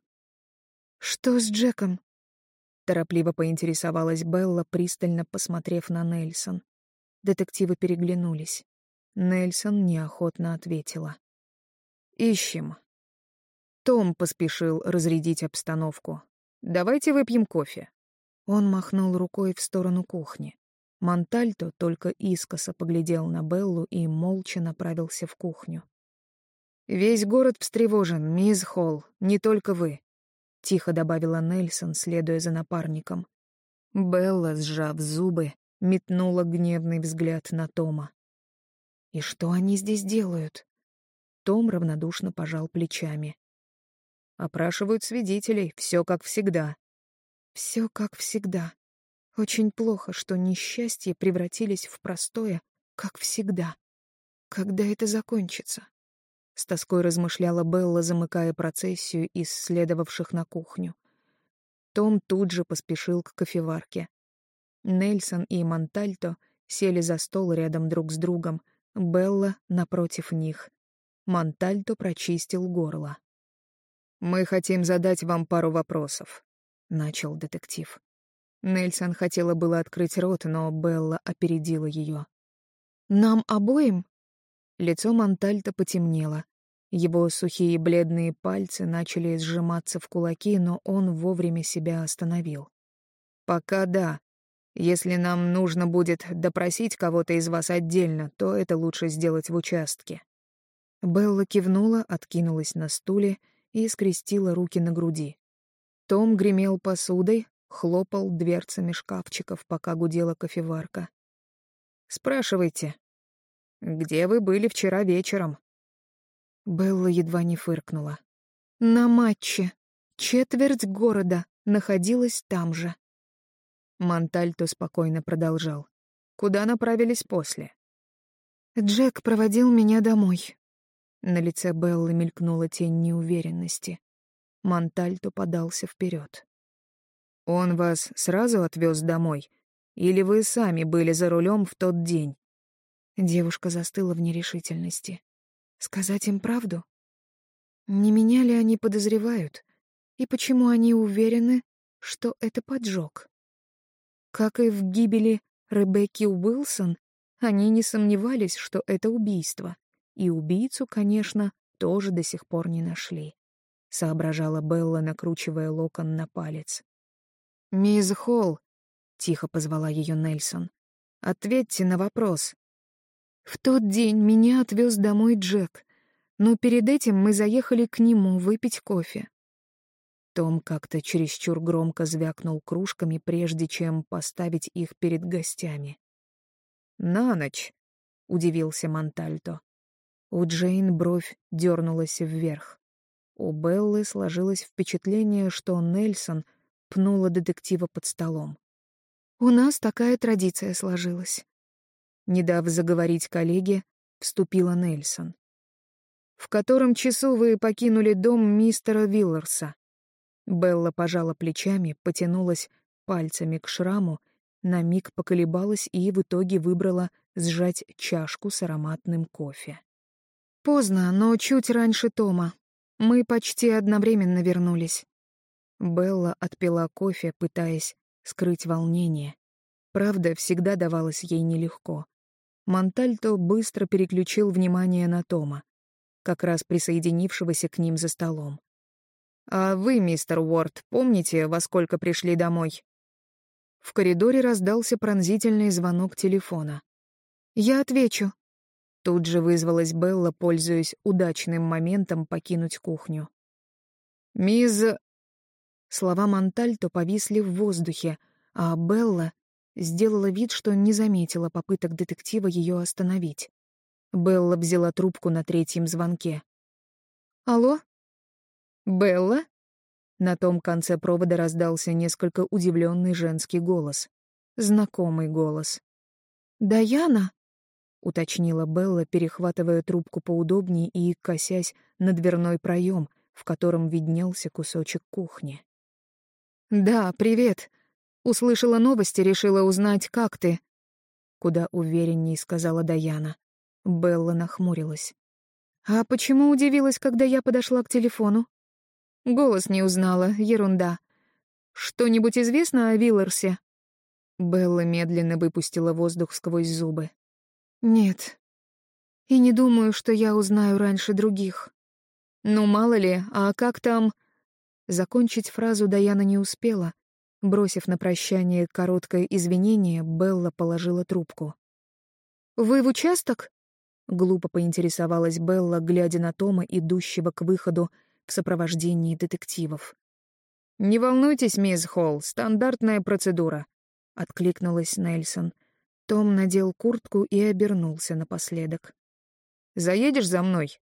«Что с Джеком?» Торопливо поинтересовалась Белла, пристально посмотрев на Нельсон. Детективы переглянулись. Нельсон неохотно ответила. «Ищем». Том поспешил разрядить обстановку. «Давайте выпьем кофе». Он махнул рукой в сторону кухни. Монтальто только искоса поглядел на Беллу и молча направился в кухню. «Весь город встревожен, мисс Холл, не только вы. — тихо добавила Нельсон, следуя за напарником. Белла, сжав зубы, метнула гневный взгляд на Тома. «И что они здесь делают?» Том равнодушно пожал плечами. «Опрашивают свидетелей, все как всегда». «Все как всегда. Очень плохо, что несчастья превратились в простое, как всегда. Когда это закончится?» С тоской размышляла Белла, замыкая процессию из следовавших на кухню. Том тут же поспешил к кофеварке. Нельсон и Монтальто сели за стол рядом друг с другом, Белла напротив них. Монтальто прочистил горло. «Мы хотим задать вам пару вопросов», — начал детектив. Нельсон хотела было открыть рот, но Белла опередила ее. «Нам обоим?» Лицо Монтальто потемнело. Его сухие бледные пальцы начали сжиматься в кулаки, но он вовремя себя остановил. «Пока да. Если нам нужно будет допросить кого-то из вас отдельно, то это лучше сделать в участке». Белла кивнула, откинулась на стуле и скрестила руки на груди. Том гремел посудой, хлопал дверцами шкафчиков, пока гудела кофеварка. «Спрашивайте, где вы были вчера вечером?» Белла едва не фыркнула. «На матче. Четверть города находилась там же». Монтальто спокойно продолжал. «Куда направились после?» Джек проводил меня домой. На лице Беллы мелькнула тень неуверенности. Монтальто подался вперед. «Он вас сразу отвез домой? Или вы сами были за рулем в тот день?» Девушка застыла в нерешительности. «Сказать им правду? Не меня ли они подозревают? И почему они уверены, что это поджог? Как и в гибели Ребекки Уилсон, они не сомневались, что это убийство. И убийцу, конечно, тоже до сих пор не нашли. Соображала Белла, накручивая локон на палец. «Мисс Холл», — тихо позвала ее Нельсон, — «ответьте на вопрос». «В тот день меня отвез домой Джек, но перед этим мы заехали к нему выпить кофе». Том как-то чересчур громко звякнул кружками, прежде чем поставить их перед гостями. «На ночь», — удивился Монтальто. У Джейн бровь дернулась вверх. У Беллы сложилось впечатление, что Нельсон — пнула детектива под столом. «У нас такая традиция сложилась». Не дав заговорить коллеге, вступила Нельсон. «В котором часу вы покинули дом мистера Вилларса?» Белла пожала плечами, потянулась пальцами к шраму, на миг поколебалась и в итоге выбрала сжать чашку с ароматным кофе. «Поздно, но чуть раньше Тома. Мы почти одновременно вернулись. Белла отпила кофе, пытаясь скрыть волнение. Правда, всегда давалась ей нелегко. Монтальто быстро переключил внимание на Тома, как раз присоединившегося к ним за столом. «А вы, мистер Уорд, помните, во сколько пришли домой?» В коридоре раздался пронзительный звонок телефона. «Я отвечу». Тут же вызвалась Белла, пользуясь удачным моментом покинуть кухню. «Мисс Слова Монтальто повисли в воздухе, а Белла сделала вид, что не заметила попыток детектива ее остановить. Белла взяла трубку на третьем звонке. «Алло? Белла?» На том конце провода раздался несколько удивленный женский голос. Знакомый голос. «Даяна?» — уточнила Белла, перехватывая трубку поудобнее и косясь на дверной проем, в котором виднелся кусочек кухни. «Да, привет. Услышала новости, решила узнать, как ты». Куда уверенней сказала Даяна. Белла нахмурилась. «А почему удивилась, когда я подошла к телефону?» «Голос не узнала, ерунда. Что-нибудь известно о Вилларсе?» Белла медленно выпустила воздух сквозь зубы. «Нет. И не думаю, что я узнаю раньше других. Ну, мало ли, а как там...» Закончить фразу Даяна не успела. Бросив на прощание короткое извинение, Белла положила трубку. «Вы в участок?» Глупо поинтересовалась Белла, глядя на Тома, идущего к выходу в сопровождении детективов. «Не волнуйтесь, мисс Холл, стандартная процедура», — откликнулась Нельсон. Том надел куртку и обернулся напоследок. «Заедешь за мной?»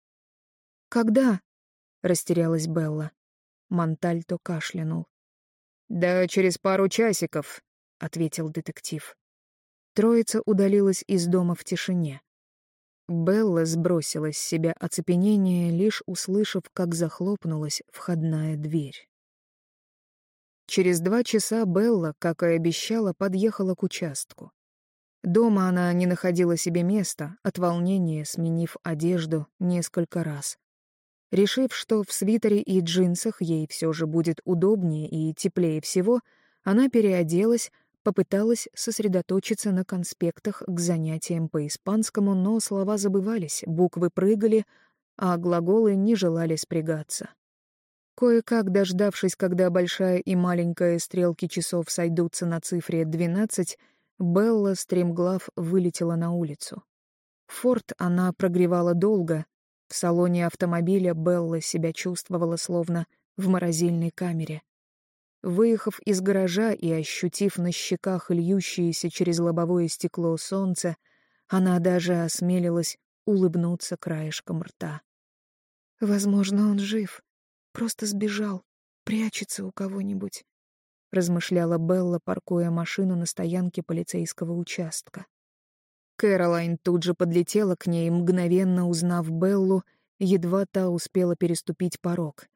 «Когда?» — растерялась Белла. Монтальто кашлянул. «Да через пару часиков», — ответил детектив. Троица удалилась из дома в тишине. Белла сбросила с себя оцепенение, лишь услышав, как захлопнулась входная дверь. Через два часа Белла, как и обещала, подъехала к участку. Дома она не находила себе места, от волнения сменив одежду несколько раз. Решив, что в свитере и джинсах ей все же будет удобнее и теплее всего, она переоделась, попыталась сосредоточиться на конспектах к занятиям по испанскому, но слова забывались, буквы прыгали, а глаголы не желали спрягаться. Кое-как дождавшись, когда большая и маленькая стрелки часов сойдутся на цифре 12, Белла стремглав вылетела на улицу. Форт она прогревала долго, в салоне автомобиля Белла себя чувствовала словно в морозильной камере. Выехав из гаража и ощутив на щеках льющееся через лобовое стекло солнце, она даже осмелилась улыбнуться краешком рта. «Возможно, он жив, просто сбежал, прячется у кого-нибудь», — размышляла Белла, паркуя машину на стоянке полицейского участка. Кэролайн тут же подлетела к ней, мгновенно узнав Беллу, едва та успела переступить порог.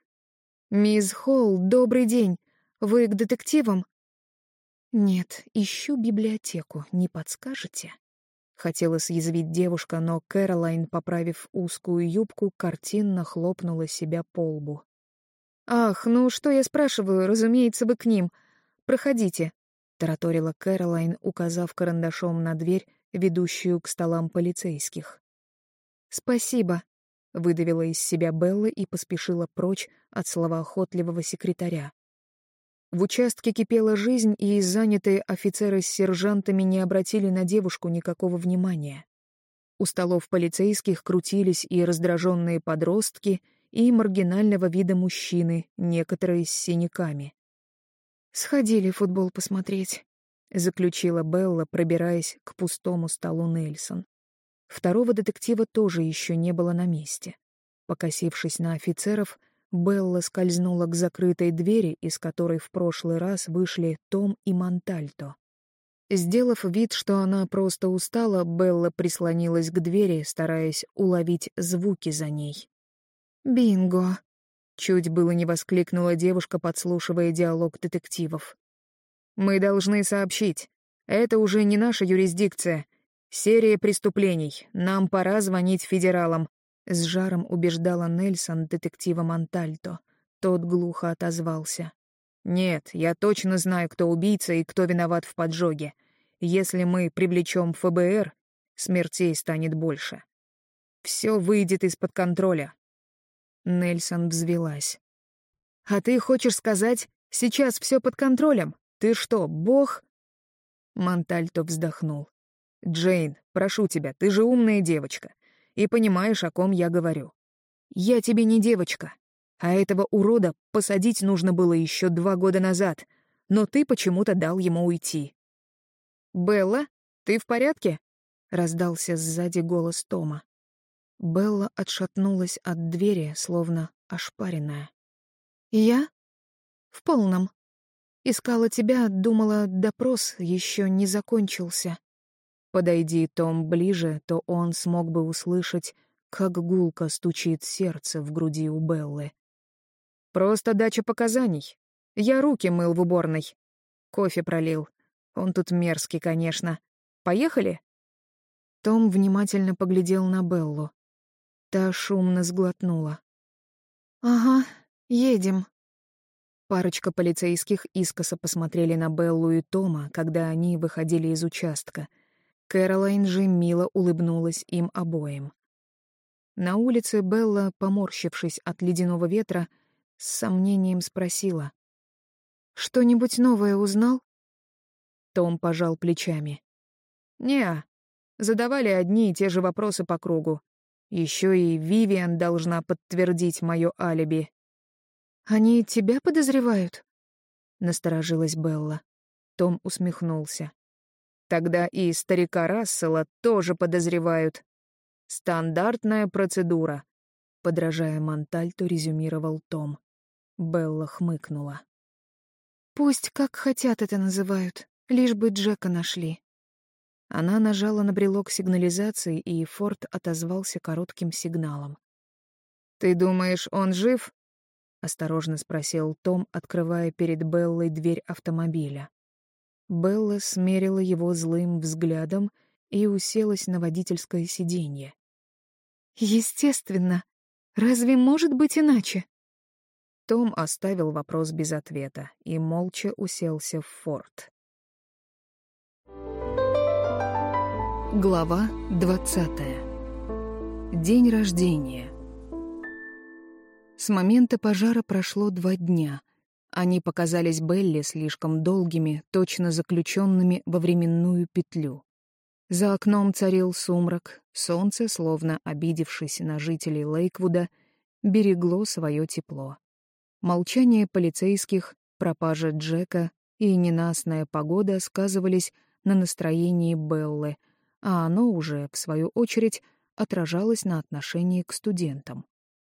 «Мисс Холл, добрый день. Вы к детективам?» «Нет, ищу библиотеку, не подскажете?» Хотела съязвить девушка, но Кэролайн, поправив узкую юбку, картинно хлопнула себя по лбу. «Ах, ну что я спрашиваю, разумеется, вы к ним. Проходите», — тараторила Кэролайн, указав карандашом на дверь, ведущую к столам полицейских. «Спасибо», — выдавила из себя Белла и поспешила прочь от словоохотливого секретаря. В участке кипела жизнь, и занятые офицеры с сержантами не обратили на девушку никакого внимания. У столов полицейских крутились и раздраженные подростки, и маргинального вида мужчины, некоторые с синяками. «Сходили футбол посмотреть», — заключила Белла, пробираясь к пустому столу Нельсон. Второго детектива тоже еще не было на месте. Покосившись на офицеров, Белла скользнула к закрытой двери, из которой в прошлый раз вышли Том и Монтальто. Сделав вид, что она просто устала, Белла прислонилась к двери, стараясь уловить звуки за ней. «Бинго!» — чуть было не воскликнула девушка, подслушивая диалог детективов. «Мы должны сообщить. Это уже не наша юрисдикция. Серия преступлений. Нам пора звонить федералам. С жаром убеждала Нельсон детектива Монтальто. Тот глухо отозвался. «Нет, я точно знаю, кто убийца и кто виноват в поджоге. Если мы привлечем ФБР, смертей станет больше. Все выйдет из-под контроля». Нельсон взвелась. «А ты хочешь сказать, сейчас все под контролем? Ты что, бог?» Монтальто вздохнул. «Джейн, прошу тебя, ты же умная девочка и понимаешь, о ком я говорю. Я тебе не девочка, а этого урода посадить нужно было еще два года назад, но ты почему-то дал ему уйти. «Белла, ты в порядке?» — раздался сзади голос Тома. Белла отшатнулась от двери, словно ошпаренная. «Я? В полном. Искала тебя, думала, допрос еще не закончился. Подойди Том ближе, то он смог бы услышать, как гулко стучит сердце в груди у Беллы. «Просто дача показаний. Я руки мыл в уборной. Кофе пролил. Он тут мерзкий, конечно. Поехали?» Том внимательно поглядел на Беллу. Та шумно сглотнула. «Ага, едем». Парочка полицейских искоса посмотрели на Беллу и Тома, когда они выходили из участка — Кэролайн же мило улыбнулась им обоим. На улице Белла, поморщившись от ледяного ветра, с сомнением спросила. «Что-нибудь новое узнал?» Том пожал плечами. «Не, задавали одни и те же вопросы по кругу. Еще и Вивиан должна подтвердить мое алиби». «Они тебя подозревают?» — насторожилась Белла. Том усмехнулся. Тогда и старика Рассела тоже подозревают. Стандартная процедура. Подражая Монтальту, резюмировал Том. Белла хмыкнула. «Пусть как хотят это называют, лишь бы Джека нашли». Она нажала на брелок сигнализации, и Форд отозвался коротким сигналом. «Ты думаешь, он жив?» — осторожно спросил Том, открывая перед Беллой дверь автомобиля. Белла смерила его злым взглядом и уселась на водительское сиденье. «Естественно. Разве может быть иначе?» Том оставил вопрос без ответа и молча уселся в форт. Глава двадцатая. День рождения. С момента пожара прошло два дня, они показались Белли слишком долгими, точно заключенными во временную петлю. За окном царил сумрак, солнце, словно обидевшись на жителей Лейквуда, берегло свое тепло. Молчание полицейских, пропажа Джека и ненастная погода сказывались на настроении Беллы, а оно уже, в свою очередь, отражалось на отношении к студентам.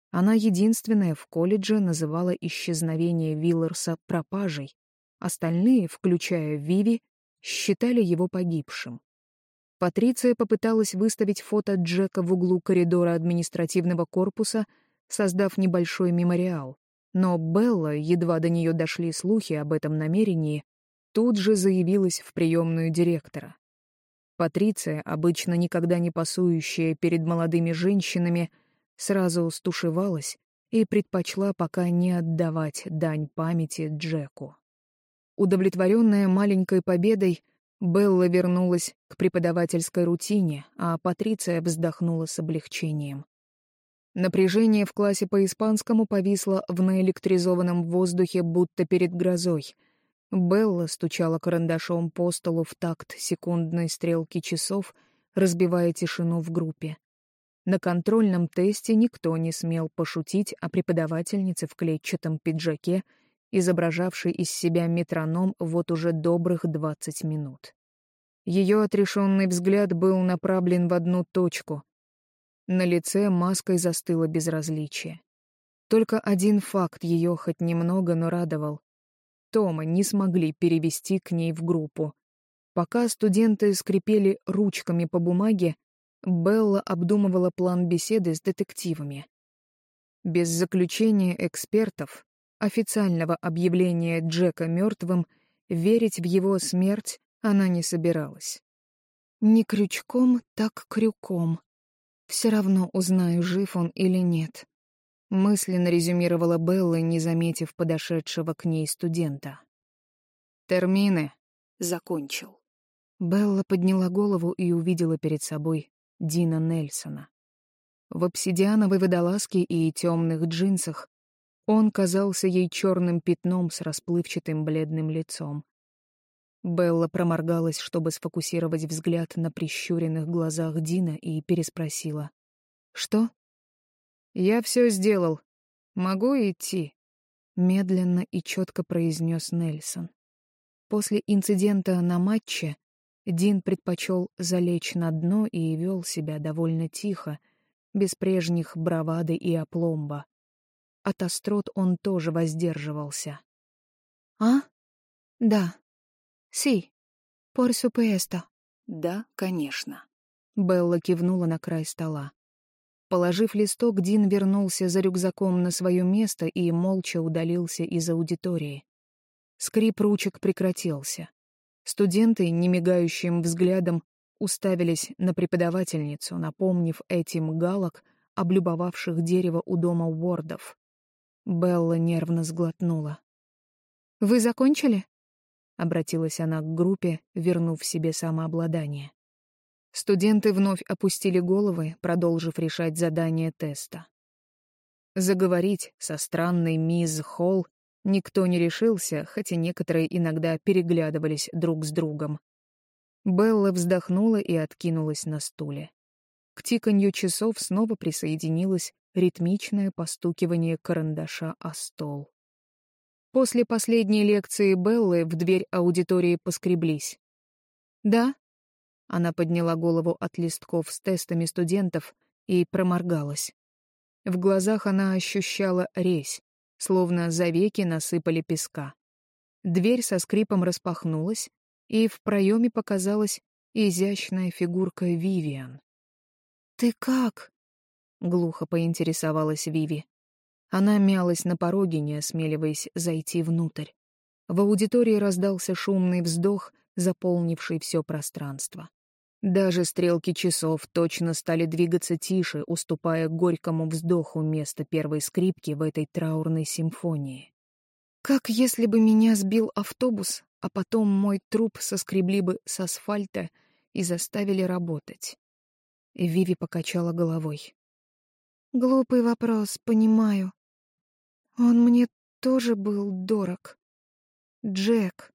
Она единственная в колледже называла исчезновение Виллерса пропажей. Остальные, включая Виви, считали его погибшим. Патриция попыталась выставить фото Джека в углу коридора административного корпуса, создав небольшой мемориал. Но Белла, едва до нее дошли слухи об этом намерении, тут же заявилась в приемную директора. Патриция, обычно никогда не пасующая перед молодыми женщинами, сразу стушевалась и предпочла пока не отдавать дань памяти Джеку. Удовлетворенная маленькой победой, Белла вернулась к преподавательской рутине, а Патриция вздохнула с облегчением. Напряжение в классе по испанскому повисло в наэлектризованном воздухе, будто перед грозой. Белла стучала карандашом по столу в такт секундной стрелки часов, разбивая тишину в группе. На контрольном тесте никто не смел пошутить о преподавательнице в клетчатом пиджаке, изображавшей из себя метроном вот уже добрых двадцать минут. Ее отрешенный взгляд был направлен в одну точку, на лице маской застыло безразличие. Только один факт ее хоть немного, но радовал. Тома не смогли перевести к ней в группу. Пока студенты скрипели ручками по бумаге, Белла обдумывала план беседы с детективами. Без заключения экспертов, официального объявления Джека мертвым, верить в его смерть она не собиралась. «Не крючком, так крюком», все равно узнаю, жив он или нет. Мысленно резюмировала Белла, не заметив подошедшего к ней студента. «Термины», — закончил. Белла подняла голову и увидела перед собой Дина Нельсона. В обсидиановой водолазке и темных джинсах он казался ей черным пятном с расплывчатым бледным лицом. Белла проморгалась, чтобы сфокусировать взгляд на прищуренных глазах Дина и переспросила. «Что?» «Я все сделал. Могу идти?» Медленно и четко произнес Нельсон. После инцидента на матче Дин предпочел залечь на дно и вел себя довольно тихо, без прежних бравады и опломба. От острот он тоже воздерживался. «А? Да», «Си, por supuesto». «Да, конечно». Белла кивнула на край стола. Положив листок, Дин вернулся за рюкзаком на свое место и молча удалился из аудитории. Скрип ручек прекратился. Студенты, немигающим взглядом, уставились на преподавательницу, напомнив этим галок, облюбовавших дерево у дома Уордов. Белла нервно сглотнула. «Вы закончили?» обратилась она к группе, вернув себе самообладание. Студенты вновь опустили головы, продолжив решать задание теста. Заговорить со странной мисс Холл никто не решился, хотя некоторые иногда переглядывались друг с другом. Белла вздохнула и откинулась на стуле. К тиканью часов снова присоединилось ритмичное постукивание карандаша о стол. После последней лекции Беллы в дверь аудитории поскреблись. «Да?» Она подняла голову от листков с тестами студентов и проморгалась. В глазах она ощущала резь, словно за веки насыпали песка. Дверь со скрипом распахнулась, и в проеме показалась изящная фигурка Вивиан. «Ты как?» — глухо поинтересовалась Виви. Она мялась на пороге, не осмеливаясь зайти внутрь. В аудитории раздался шумный вздох, заполнивший все пространство. Даже стрелки часов точно стали двигаться тише, уступая горькому вздоху место первой скрипки в этой траурной симфонии. Как если бы меня сбил автобус, а потом мой труп соскребли бы с асфальта и заставили работать. Виви покачала головой. «Глупый вопрос, понимаю. Он мне тоже был дорог. Джек.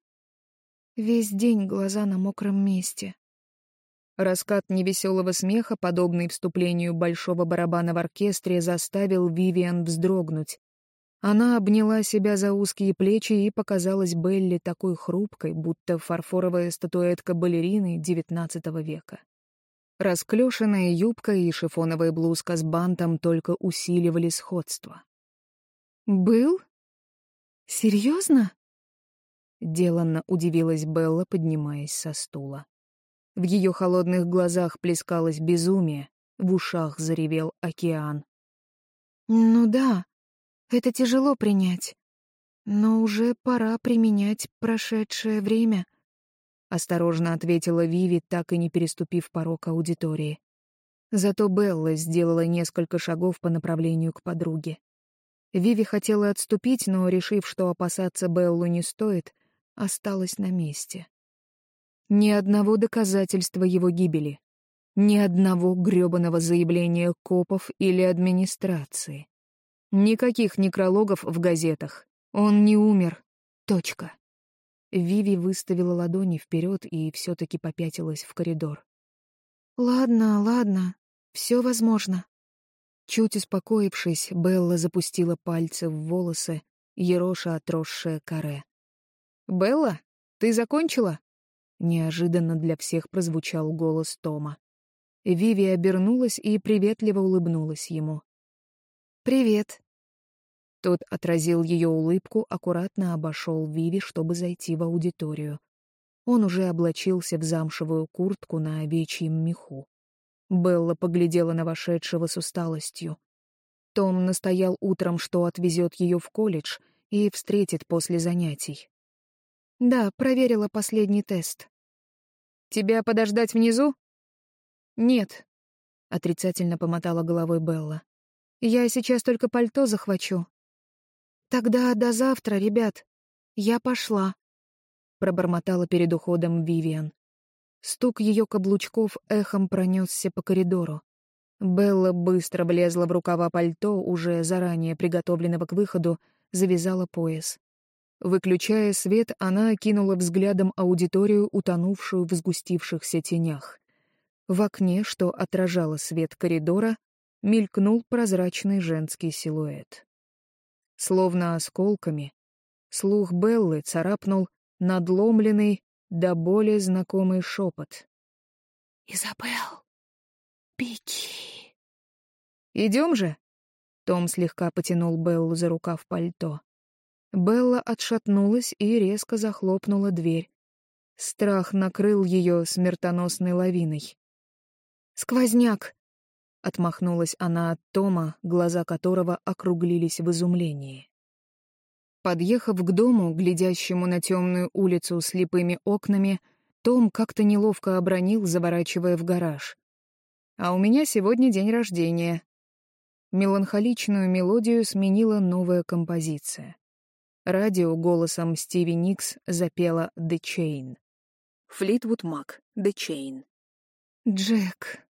Весь день глаза на мокром месте. Раскат невеселого смеха, подобный вступлению большого барабана в оркестре, заставил Вивиан вздрогнуть. Она обняла себя за узкие плечи и показалась Белли такой хрупкой, будто фарфоровая статуэтка балерины XIX века. Расклешенная юбка и шифоновая блузка с бантом только усиливали сходство. «Был? Серьезно?» Деланно удивилась Белла, поднимаясь со стула. В ее холодных глазах плескалось безумие, в ушах заревел океан. «Ну да, это тяжело принять, но уже пора применять прошедшее время», — осторожно ответила Виви, так и не переступив порог аудитории. Зато Белла сделала несколько шагов по направлению к подруге. Виви хотела отступить, но, решив, что опасаться Беллу не стоит, осталась на месте. Ни одного доказательства его гибели. Ни одного грёбаного заявления копов или администрации. Никаких некрологов в газетах. Он не умер. Точка. Виви выставила ладони вперед и все-таки попятилась в коридор. «Ладно, ладно, все возможно». Чуть успокоившись, Белла запустила пальцы в волосы, ероша отросшее каре. «Белла, ты закончила?» Неожиданно для всех прозвучал голос Тома. Виви обернулась и приветливо улыбнулась ему. «Привет». Тот отразил ее улыбку, аккуратно обошел Виви, чтобы зайти в аудиторию. Он уже облачился в замшевую куртку на овечьем меху. Белла поглядела на вошедшего с усталостью. Том настоял утром, что отвезет ее в колледж и встретит после занятий. «Да, проверила последний тест». «Тебя подождать внизу?» «Нет», — отрицательно помотала головой Белла. «Я сейчас только пальто захвачу». «Тогда до завтра, ребят. Я пошла», — пробормотала перед уходом Вивиан. Стук ее каблучков эхом пронесся по коридору. Белла быстро влезла в рукава пальто, уже заранее приготовленного к выходу, завязала пояс. Выключая свет, она окинула взглядом аудиторию, утонувшую в сгустившихся тенях. В окне, что отражало свет коридора, мелькнул прозрачный женский силуэт. Словно осколками, слух Беллы царапнул надломленный до боли знакомый шепот. «Изабелл! Беги!» «Идем же!» Том слегка потянул Беллу за рукав пальто. Белла отшатнулась и резко захлопнула дверь. Страх накрыл ее смертоносной лавиной. «Сквозняк!» — отмахнулась она от Тома, глаза которого округлились в изумлении. Подъехав к дому, глядящему на темную улицу слепыми окнами, том как-то неловко обронил, заворачивая в гараж. «А у меня сегодня день рождения». Меланхоличную мелодию сменила новая композиция. Радио голосом Стиви Никс запела «The Chain». Флитвуд Мак, «The Chain». «Джек».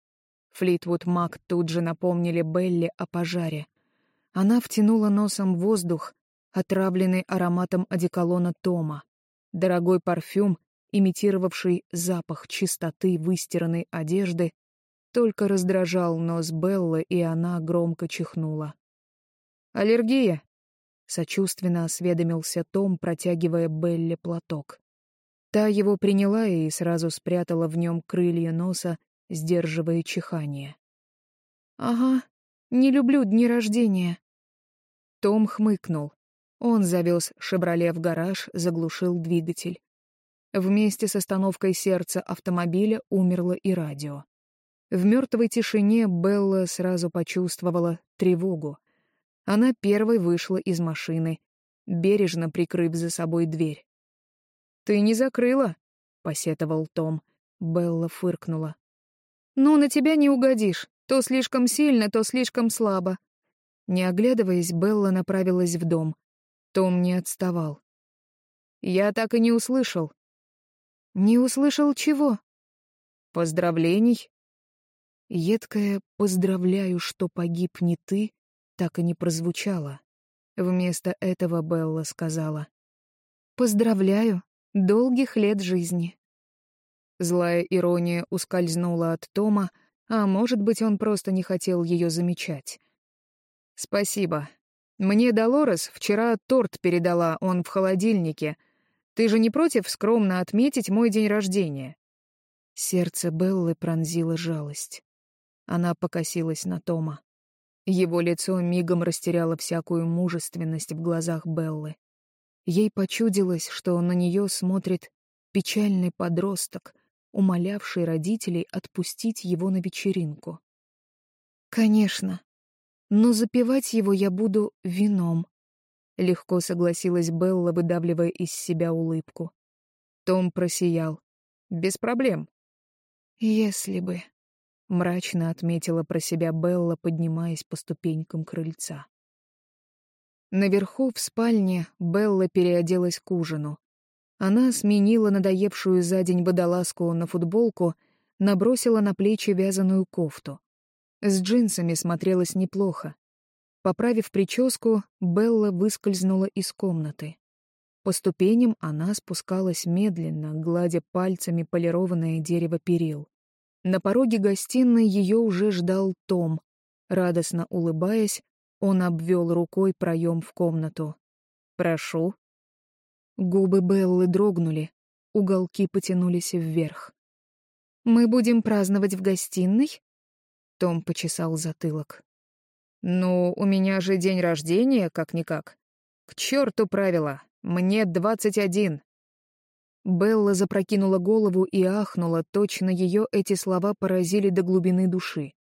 Флитвуд Мак тут же напомнили Белли о пожаре. Она втянула носом воздух, отравленный ароматом одеколона Тома. Дорогой парфюм, имитировавший запах чистоты выстиранной одежды, только раздражал нос Беллы, и она громко чихнула. «Аллергия?» Сочувственно осведомился Том, протягивая Белле платок. Та его приняла и сразу спрятала в нем крылья носа, сдерживая чихание. «Ага, не люблю дни рождения». Том хмыкнул. Он завез «Шевроле» в гараж, заглушил двигатель. Вместе с остановкой сердца автомобиля умерло и радио. В мертвой тишине Белла сразу почувствовала тревогу — она первой вышла из машины, бережно прикрыв за собой дверь. «Ты не закрыла?» — посетовал Том. Белла фыркнула. «Ну, на тебя не угодишь. То слишком сильно, то слишком слабо». Не оглядываясь, Белла направилась в дом. Том не отставал. «Я так и не услышал». «Не услышал чего?» «Поздравлений». Едкое «поздравляю, что погиб не ты» так и не прозвучало. Вместо этого Белла сказала «Поздравляю, долгих лет жизни». Злая ирония ускользнула от Тома, а может быть, он просто не хотел ее замечать. «Спасибо. Мне Долорес вчера торт передала, он в холодильнике. Ты же не против скромно отметить мой день рождения?» Сердце Беллы пронзила жалость. Она покосилась на Тома. Его лицо мигом растеряло всякую мужественность в глазах Беллы. Ей почудилось, что на нее смотрит печальный подросток, умолявший родителей отпустить его на вечеринку. «Конечно. Но запивать его я буду вином», — легко согласилась Белла, выдавливая из себя улыбку. Том просиял. «Без проблем». «Если бы», — мрачно отметила про себя Белла, поднимаясь по ступенькам крыльца. Наверху, в спальне, Белла переоделась к ужину. Она сменила надоевшую за день водолазку на футболку, набросила на плечи вязаную кофту. С джинсами смотрелась неплохо. Поправив прическу, Белла выскользнула из комнаты. По ступеням она спускалась медленно, гладя пальцами полированное дерево перил. На пороге гостиной ее уже ждал Том. Радостно улыбаясь, он обвел рукой проем в комнату. «Прошу». Губы Беллы дрогнули, уголки потянулись вверх. «Мы будем праздновать в гостиной?» Том почесал затылок. «Ну, у меня же день рождения, как-никак. К черту правила, мне двадцать один». Белла запрокинула голову и ахнула, точно ее эти слова поразили до глубины души.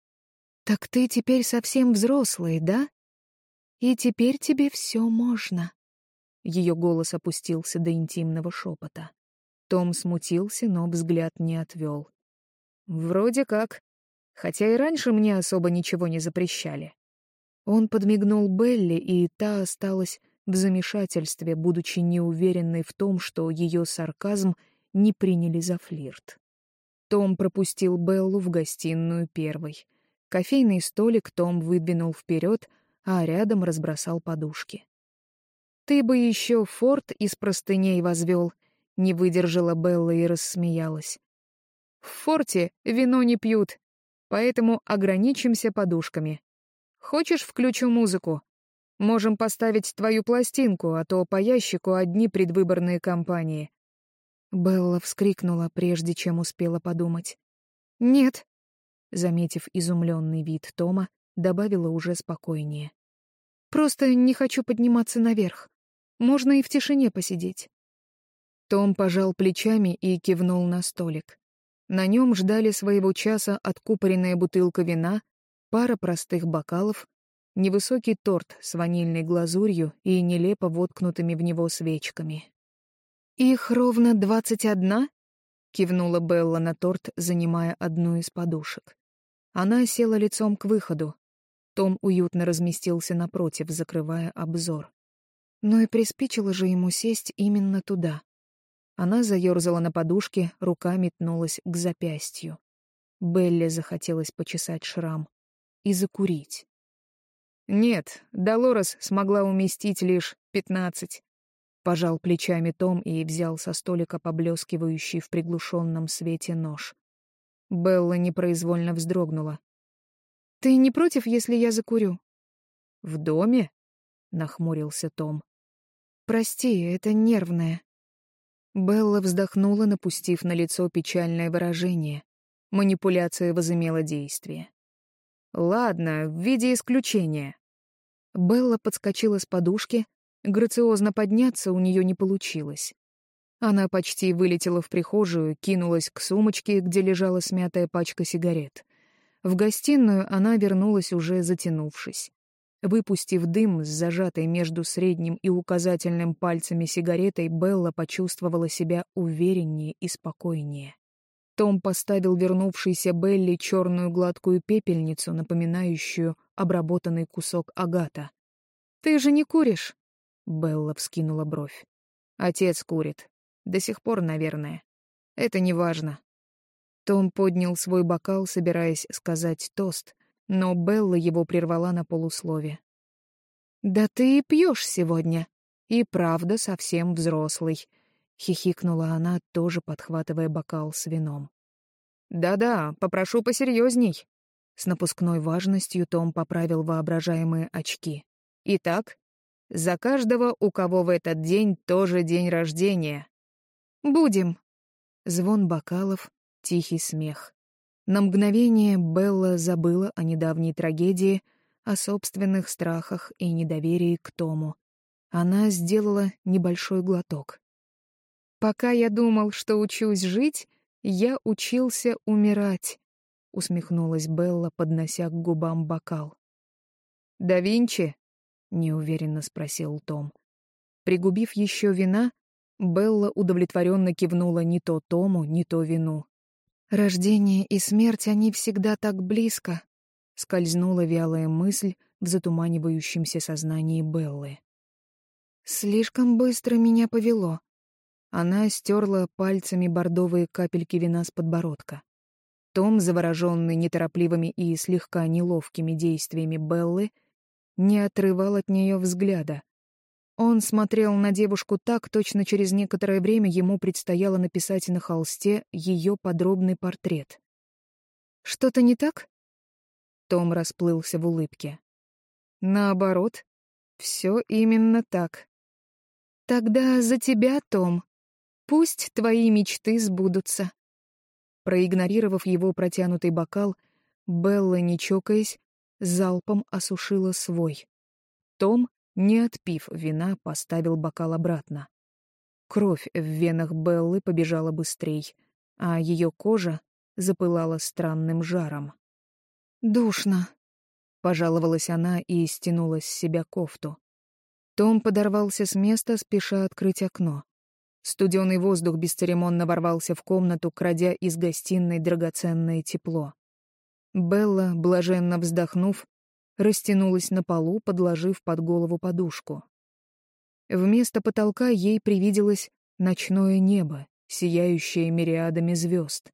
«Так ты теперь совсем взрослый, да?» И теперь тебе все можно. Ее голос опустился до интимного шепота. Том смутился, но взгляд не отвел. Вроде как. Хотя и раньше мне особо ничего не запрещали. Он подмигнул Белли, и та осталась в замешательстве, будучи неуверенной в том, что ее сарказм не приняли за флирт. Том пропустил Беллу в гостиную первой. Кофейный столик Том выдвинул вперед, а рядом разбросал подушки. «Ты бы еще форт из простыней возвел», — не выдержала Белла и рассмеялась. «В форте вино не пьют, поэтому ограничимся подушками. Хочешь, включу музыку? Можем поставить твою пластинку, а то по ящику одни предвыборные кампании». Белла вскрикнула, прежде чем успела подумать. «Нет», — заметив изумленный вид Тома, добавила уже спокойнее. Просто не хочу подниматься наверх. Можно и в тишине посидеть. Том пожал плечами и кивнул на столик. На нем ждали своего часа откупоренная бутылка вина, пара простых бокалов, невысокий торт с ванильной глазурью и нелепо воткнутыми в него свечками. «Их ровно двадцать одна?» — кивнула Белла на торт, занимая одну из подушек. Она села лицом к выходу, том уютно разместился напротив, закрывая обзор. Но и приспичило же ему сесть именно туда. Она заерзала на подушке, рука метнулась к запястью. Белле захотелось почесать шрам и закурить. «Нет, Долорес смогла уместить лишь пятнадцать», — пожал плечами Том и взял со столика поблескивающий в приглушенном свете нож. Белла непроизвольно вздрогнула. «Ты не против, если я закурю?» «В доме?» — нахмурился Том. «Прости, это нервное». Белла вздохнула, напустив на лицо печальное выражение. Манипуляция возымела действие. «Ладно, в виде исключения». Белла подскочила с подушки, грациозно подняться у нее не получилось. Она почти вылетела в прихожую, кинулась к сумочке, где лежала смятая пачка сигарет. В гостиную она вернулась уже затянувшись. Выпустив дым с зажатой между средним и указательным пальцами сигаретой, Белла почувствовала себя увереннее и спокойнее. Том поставил вернувшейся Белли черную гладкую пепельницу, напоминающую обработанный кусок агата. «Ты же не куришь?» Белла вскинула бровь. «Отец курит. До сих пор, наверное. Это не важно. Том поднял свой бокал, собираясь сказать тост, но Белла его прервала на полуслове. «Да ты и пьешь сегодня. И правда совсем взрослый», — хихикнула она, тоже подхватывая бокал с вином. «Да-да, попрошу посерьезней». С напускной важностью Том поправил воображаемые очки. «Итак, за каждого, у кого в этот день тоже день рождения». «Будем». Звон бокалов, Тихий смех. На мгновение Белла забыла о недавней трагедии, о собственных страхах и недоверии к Тому. Она сделала небольшой глоток. «Пока я думал, что учусь жить, Я учился умирать», — усмехнулась Белла, поднося к губам бокал. «Да Винчи?» — неуверенно спросил Том. Пригубив еще вина, Белла удовлетворенно кивнула не то Тому, не то вину. «Рождение и смерть, они всегда так близко», — скользнула вялая мысль в затуманивающемся сознании Беллы. «Слишком быстро меня повело». Она стерла пальцами бордовые капельки вина с подбородка. Том, завороженный неторопливыми и слегка неловкими действиями Беллы, не отрывал от нее взгляда, он смотрел на девушку так, точно через некоторое время ему предстояло написать на холсте ее подробный портрет. «Что-то не так?» Том расплылся в улыбке. «Наоборот, все именно так. Тогда за тебя, Том. Пусть твои мечты сбудутся». Проигнорировав его протянутый бокал, Белла, не чокаясь, залпом осушила свой. Том не отпив вина, поставил бокал обратно. Кровь в венах Беллы побежала быстрей, а ее кожа запылала странным жаром. «Душно», — пожаловалась она и стянула с себя кофту. Том подорвался с места, спеша открыть окно. Студеный воздух бесцеремонно ворвался в комнату, крадя из гостиной драгоценное тепло. Белла, блаженно вздохнув, растянулась на полу, подложив под голову подушку. Вместо потолка ей привиделось ночное небо, сияющее мириадами звезд.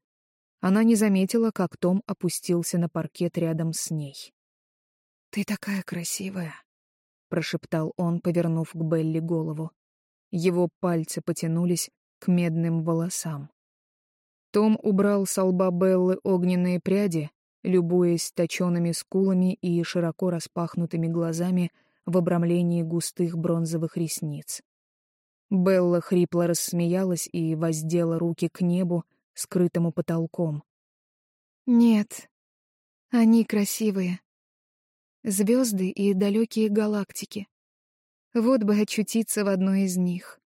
Она не заметила, как Том опустился на паркет рядом с ней. «Ты такая красивая», — прошептал он, повернув к Белли голову. Его пальцы потянулись к медным волосам. Том убрал с лба Беллы огненные пряди любуясь точёными скулами и широко распахнутыми глазами в обрамлении густых бронзовых ресниц. Белла хрипло рассмеялась и воздела руки к небу, скрытому потолком. «Нет, они красивые. Звезды и далекие галактики. Вот бы очутиться в одной из них».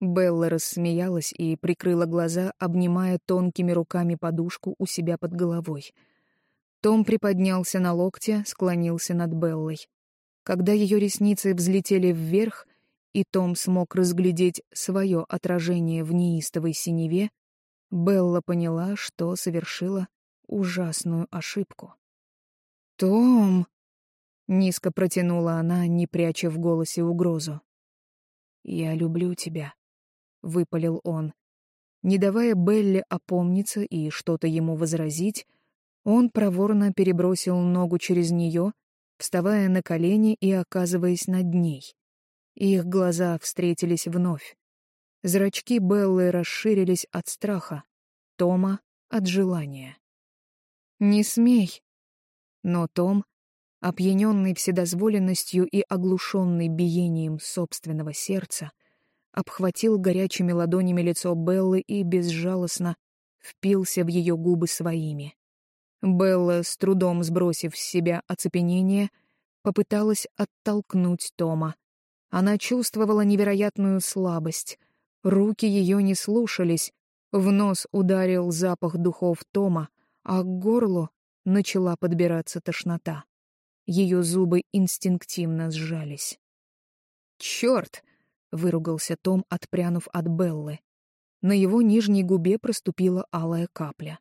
Белла рассмеялась и прикрыла глаза, обнимая тонкими руками подушку у себя под головой — том приподнялся на локте, склонился над Беллой. Когда ее ресницы взлетели вверх, и Том смог разглядеть свое отражение в неистовой синеве, Белла поняла, что совершила ужасную ошибку. «Том!» — низко протянула она, не пряча в голосе угрозу. «Я люблю тебя», — выпалил он. Не давая Белле опомниться и что-то ему возразить, он проворно перебросил ногу через нее, вставая на колени и оказываясь над ней. Их глаза встретились вновь. Зрачки Беллы расширились от страха, Тома — от желания. «Не смей!» Но Том, опьяненный вседозволенностью и оглушенный биением собственного сердца, обхватил горячими ладонями лицо Беллы и безжалостно впился в ее губы своими. Белла, с трудом сбросив с себя оцепенение, попыталась оттолкнуть Тома. Она чувствовала невероятную слабость. Руки ее не слушались. В нос ударил запах духов Тома, а к горлу начала подбираться тошнота. Ее зубы инстинктивно сжались. «Черт!» — выругался Том, отпрянув от Беллы. На его нижней губе проступила алая капля.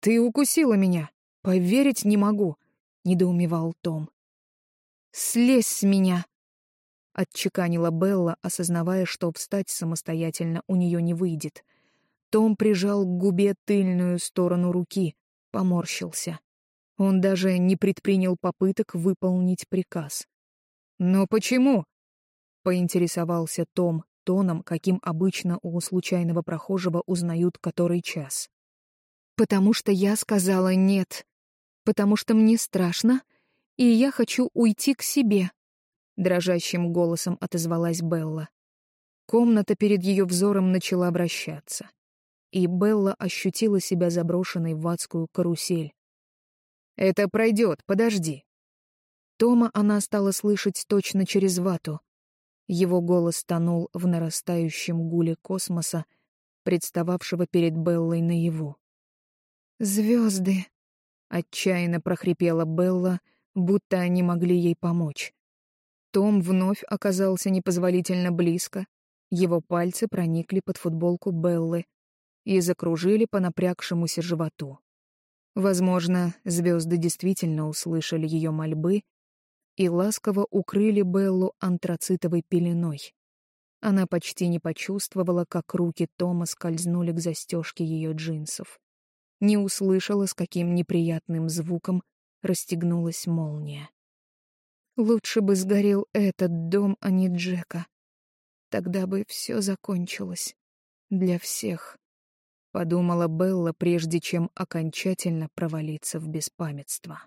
«Ты укусила меня! Поверить не могу!» — недоумевал Том. «Слезь с меня!» — отчеканила Белла, осознавая, что встать самостоятельно у нее не выйдет. Том прижал к губе тыльную сторону руки, поморщился. Он даже не предпринял попыток выполнить приказ. «Но почему?» — поинтересовался Том тоном, каким обычно у случайного прохожего узнают который час. Потому что я сказала «нет». Потому что мне страшно, и я хочу уйти к себе. Дрожащим голосом отозвалась Белла. Комната перед ее взором начала вращаться. И Белла ощутила себя заброшенной в адскую карусель. «Это пройдет, подожди». Тома она стала слышать точно через вату. Его голос тонул в нарастающем гуле космоса, представавшего перед Беллой наяву. Звезды! отчаянно прохрипела Белла, будто они могли ей помочь. Том вновь оказался непозволительно близко. Его пальцы проникли под футболку Беллы и закружили по напрягшемуся животу. Возможно, звезды действительно услышали ее мольбы и ласково укрыли Беллу антрацитовой пеленой. Она почти не почувствовала, как руки Тома скользнули к застежке ее джинсов. Не услышала, с каким неприятным звуком расстегнулась молния. Лучше бы сгорел этот дом, а не Джека. Тогда бы все закончилось. Для всех. Подумала Белла, прежде чем окончательно провалиться в беспамятство.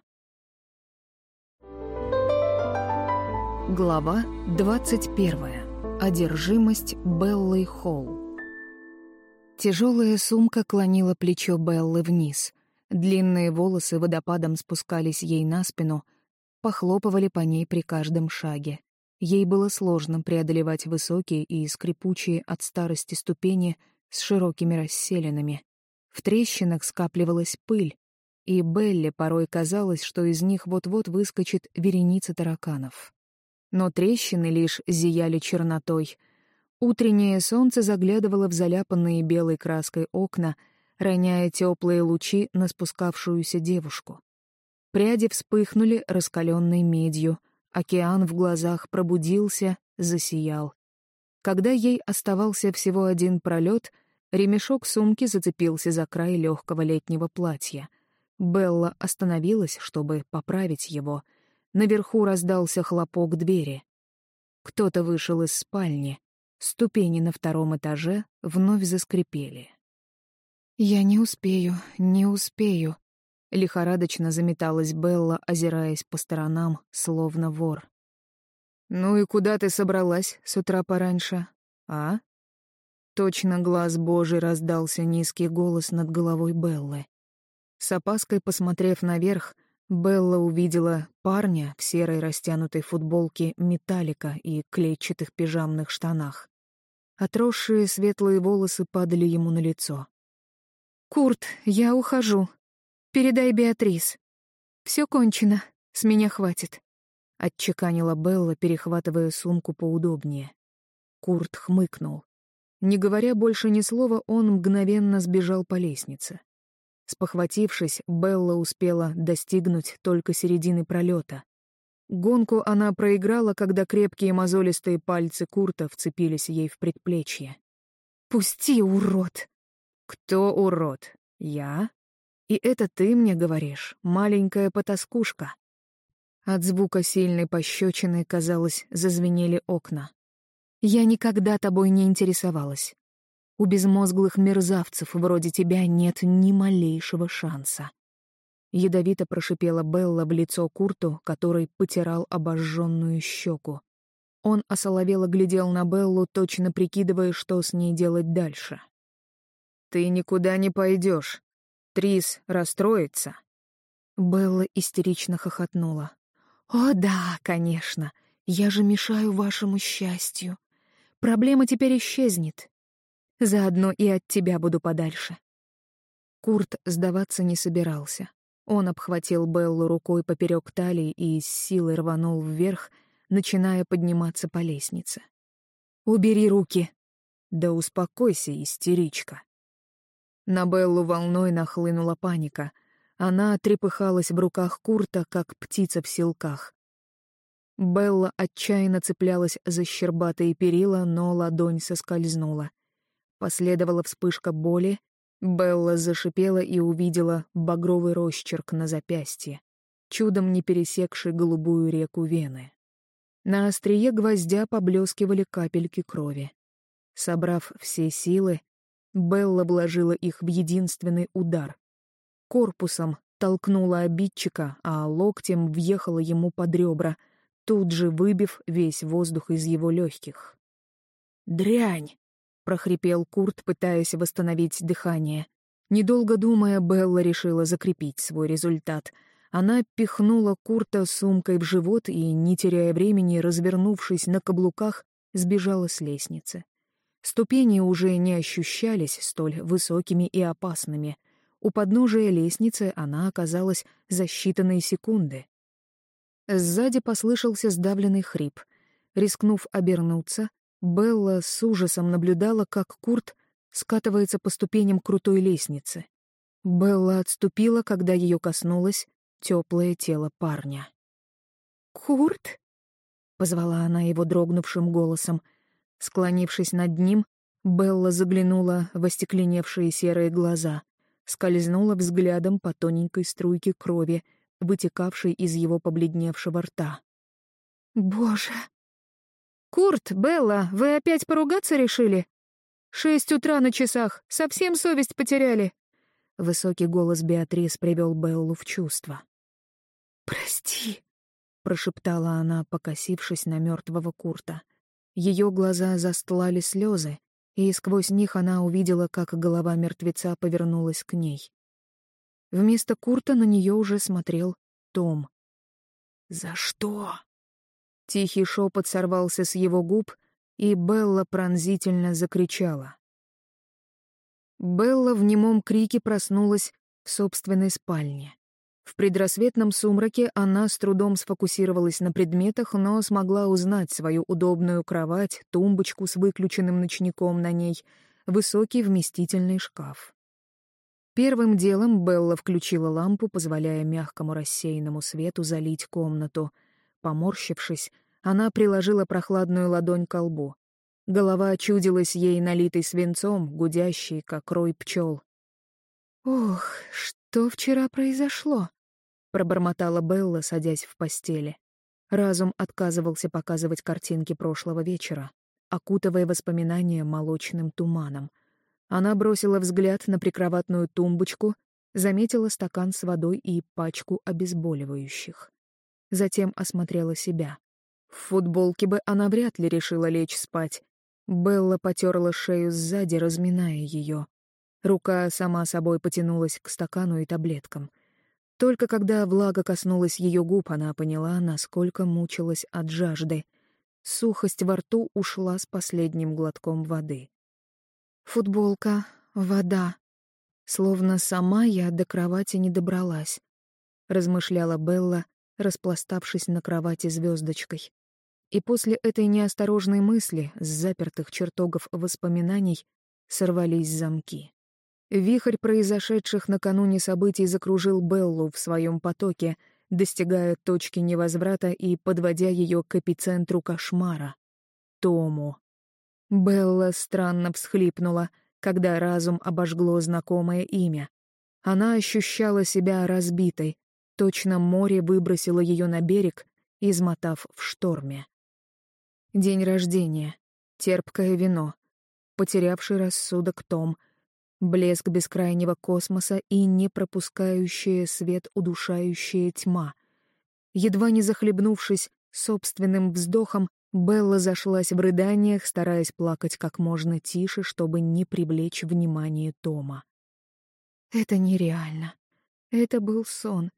Глава двадцать первая. Одержимость Беллы Холл. Тяжелая сумка клонила плечо Беллы вниз. Длинные волосы водопадом спускались ей на спину, похлопывали по ней при каждом шаге. Ей было сложно преодолевать высокие и скрипучие от старости ступени с широкими расселинами. В трещинах скапливалась пыль, и Белле порой казалось, что из них вот-вот выскочит вереница тараканов но трещины лишь зияли чернотой. Утреннее солнце заглядывало в заляпанные белой краской окна, роняя теплые лучи на спускавшуюся девушку. Пряди вспыхнули раскаленной медью, океан в глазах пробудился, засиял. Когда ей оставался всего один пролет, ремешок сумки зацепился за край легкого летнего платья. Белла остановилась, чтобы поправить его — Наверху раздался хлопок двери. Кто-то вышел из спальни. Ступени на втором этаже вновь заскрипели. «Я не успею, не успею», — лихорадочно заметалась Белла, озираясь по сторонам, словно вор. «Ну и куда ты собралась с утра пораньше, а?» Точно глаз Божий раздался низкий голос над головой Беллы. С опаской посмотрев наверх, Белла увидела парня в серой растянутой футболке металлика и клетчатых пижамных штанах. Отросшие светлые волосы падали ему на лицо. «Курт, я ухожу. Передай Беатрис. Все кончено, с меня хватит», — отчеканила Белла, перехватывая сумку поудобнее. Курт хмыкнул. Не говоря больше ни слова, он мгновенно сбежал по лестнице. Спохватившись, Белла успела достигнуть только середины пролета. Гонку она проиграла, когда крепкие мозолистые пальцы Курта вцепились ей в предплечье. «Пусти, урод!» «Кто урод? Я? И это ты мне говоришь, маленькая потаскушка?» От звука сильной пощечины, казалось, зазвенели окна. «Я никогда тобой не интересовалась. У безмозглых мерзавцев вроде тебя нет ни малейшего шанса. Ядовито прошипела Белла в лицо Курту, который потирал обожженную щеку. Он осоловело глядел на Беллу, точно прикидывая, что с ней делать дальше. «Ты никуда не пойдешь. Трис расстроится». Белла истерично хохотнула. «О да, конечно. Я же мешаю вашему счастью. Проблема теперь исчезнет. Заодно и от тебя буду подальше». Курт сдаваться не собирался. Он обхватил Беллу рукой поперек талии и с силой рванул вверх, начиная подниматься по лестнице. «Убери руки!» «Да успокойся, истеричка!» На Беллу волной нахлынула паника. Она трепыхалась в руках Курта, как птица в селках. Белла отчаянно цеплялась за щербатые перила, но ладонь соскользнула — Последовала вспышка боли. Белла зашипела и увидела багровый росчерк на запястье, чудом не пересекший голубую реку Вены. На острие гвоздя поблескивали капельки крови. Собрав все силы, Белла вложила их в единственный удар. Корпусом толкнула обидчика, а локтем въехала ему под ребра, тут же выбив весь воздух из его легких. «Дрянь!» — прохрипел Курт, пытаясь восстановить дыхание. Недолго думая, Белла решила закрепить свой результат. Она пихнула Курта сумкой в живот и, не теряя времени, развернувшись на каблуках, сбежала с лестницы. Ступени уже не ощущались столь высокими и опасными. У подножия лестницы она оказалась за считанные секунды. Сзади послышался сдавленный хрип. Рискнув обернуться, Белла с ужасом наблюдала, как Курт скатывается по ступеням крутой лестницы. Белла отступила, когда ее коснулось теплое тело парня. «Курт?» — позвала она его дрогнувшим голосом. Склонившись над ним, Белла заглянула в остекленевшие серые глаза, скользнула взглядом по тоненькой струйке крови, вытекавшей из его побледневшего рта. «Боже!» «Курт, Белла, вы опять поругаться решили? Шесть утра на часах, совсем совесть потеряли!» Высокий голос Беатрис привел Беллу в чувство. «Прости», — прошептала она, покосившись на мертвого Курта. Ее глаза застлали слезы, и сквозь них она увидела, как голова мертвеца повернулась к ней. Вместо Курта на нее уже смотрел Том. «За что?» Тихий шепот сорвался с его губ, и Белла пронзительно закричала. Белла в немом крике проснулась в собственной спальне. В предрассветном сумраке она с трудом сфокусировалась на предметах, но смогла узнать свою удобную кровать, тумбочку с выключенным ночником на ней, высокий вместительный шкаф. Первым делом Белла включила лампу, позволяя мягкому рассеянному свету залить комнату — Поморщившись, она приложила прохладную ладонь к лбу. Голова чудилась ей налитой свинцом, гудящей, как рой пчел. «Ох, что вчера произошло?» — пробормотала Белла, садясь в постели. Разум отказывался показывать картинки прошлого вечера, окутывая воспоминания молочным туманом. Она бросила взгляд на прикроватную тумбочку, заметила стакан с водой и пачку обезболивающих затем осмотрела себя. В футболке бы она вряд ли решила лечь спать. Белла потерла шею сзади, разминая ее. Рука сама собой потянулась к стакану и таблеткам. Только когда влага коснулась ее губ, она поняла, насколько мучилась от жажды. Сухость во рту ушла с последним глотком воды. Футболка, вода. Словно сама я до кровати не добралась, размышляла Белла, распластавшись на кровати звездочкой. И после этой неосторожной мысли с запертых чертогов воспоминаний сорвались замки. Вихрь произошедших накануне событий закружил Беллу в своем потоке, достигая точки невозврата и подводя ее к эпицентру кошмара — Тому. Белла странно всхлипнула, когда разум обожгло знакомое имя. Она ощущала себя разбитой, Точно море выбросило ее на берег, измотав в шторме. День рождения, терпкое вино, потерявший рассудок Том, блеск бескрайнего космоса и не пропускающая свет удушающая тьма. Едва не захлебнувшись собственным вздохом, Белла зашлась в рыданиях, стараясь плакать как можно тише, чтобы не привлечь внимание Тома. «Это нереально. Это был сон.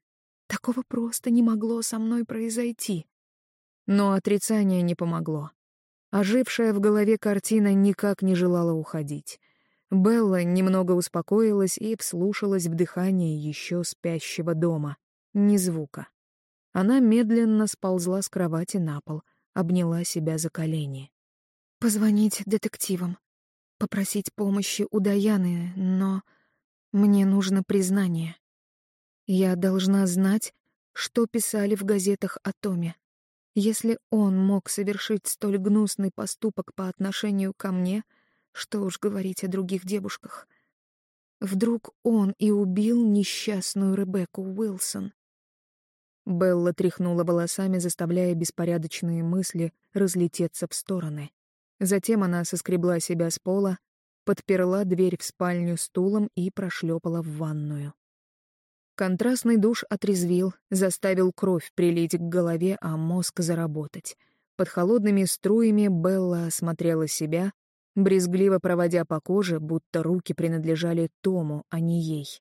Такого просто не могло со мной произойти. Но отрицание не помогло. Ожившая в голове картина никак не желала уходить. Белла немного успокоилась и вслушалась в дыхание еще спящего дома. Ни звука. Она медленно сползла с кровати на пол, обняла себя за колени. «Позвонить детективам, попросить помощи у Даяны, но мне нужно признание. Я должна знать, что писали в газетах о Томе. Если он мог совершить столь гнусный поступок по отношению ко мне, что уж говорить о других девушках. Вдруг он и убил несчастную Ребекку Уилсон. Белла тряхнула волосами, заставляя беспорядочные мысли разлететься в стороны. Затем она соскребла себя с пола, подперла дверь в спальню стулом и прошлепала в ванную. Контрастный душ отрезвил, заставил кровь прилить к голове, а мозг заработать. Под холодными струями Белла осмотрела себя, брезгливо проводя по коже, будто руки принадлежали Тому, а не ей.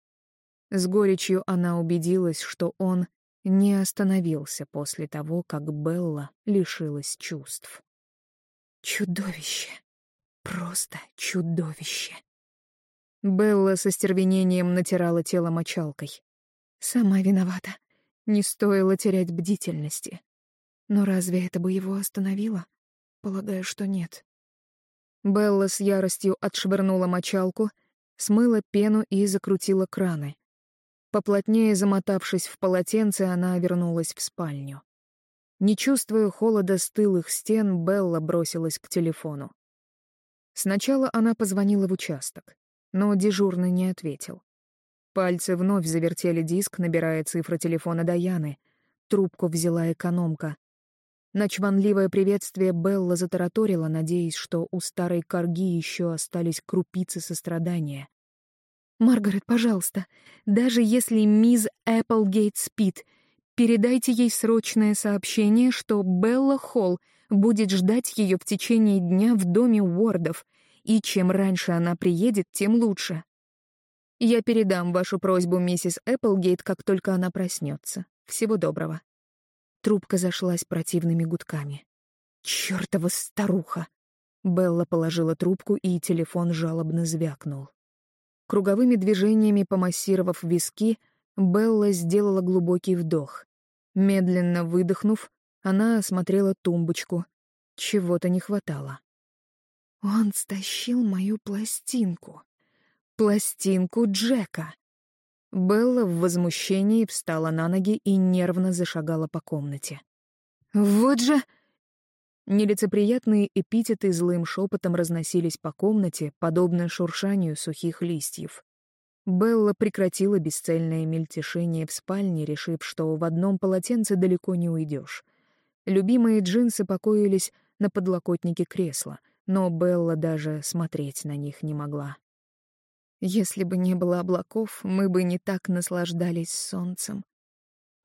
С горечью она убедилась, что он не остановился после того, как Белла лишилась чувств. «Чудовище!» Просто чудовище. Белла со стервенением натирала тело мочалкой. Сама виновата. Не стоило терять бдительности. Но разве это бы его остановило? Полагаю, что нет. Белла с яростью отшвырнула мочалку, смыла пену и закрутила краны. Поплотнее замотавшись в полотенце, она вернулась в спальню. Не чувствуя холода стылых стен, Белла бросилась к телефону. Сначала она позвонила в участок, но дежурный не ответил. Пальцы вновь завертели диск, набирая цифры телефона Даяны. Трубку взяла экономка. На чванливое приветствие Белла затараторила, надеясь, что у старой корги еще остались крупицы сострадания. «Маргарет, пожалуйста, даже если мисс Эпплгейт спит, передайте ей срочное сообщение, что Белла Холл будет ждать ее в течение дня в доме Уордов, и чем раньше она приедет, тем лучше. Я передам вашу просьбу миссис Эпплгейт, как только она проснется. Всего доброго. Трубка зашлась противными гудками. Чёртова старуха! Белла положила трубку, и телефон жалобно звякнул. Круговыми движениями помассировав виски, Белла сделала глубокий вдох. Медленно выдохнув, она осмотрела тумбочку. Чего-то не хватало. «Он стащил мою пластинку», пластинку Джека. Белла в возмущении встала на ноги и нервно зашагала по комнате. «Вот же...» Нелицеприятные эпитеты злым шепотом разносились по комнате, подобно шуршанию сухих листьев. Белла прекратила бесцельное мельтешение в спальне, решив, что в одном полотенце далеко не уйдешь. Любимые джинсы покоились на подлокотнике кресла, но Белла даже смотреть на них не могла. Если бы не было облаков, мы бы не так наслаждались солнцем.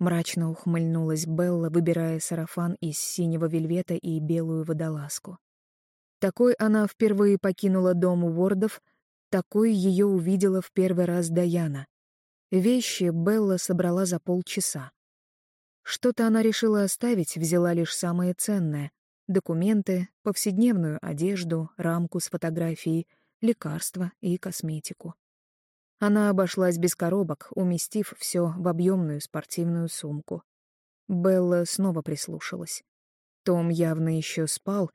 Мрачно ухмыльнулась Белла, выбирая сарафан из синего вельвета и белую водолазку. Такой она впервые покинула дом Уордов, такой ее увидела в первый раз Даяна. Вещи Белла собрала за полчаса. Что-то она решила оставить, взяла лишь самое ценное — документы, повседневную одежду, рамку с фотографией — лекарства и косметику. Она обошлась без коробок, уместив все в объемную спортивную сумку. Белла снова прислушалась. Том явно еще спал,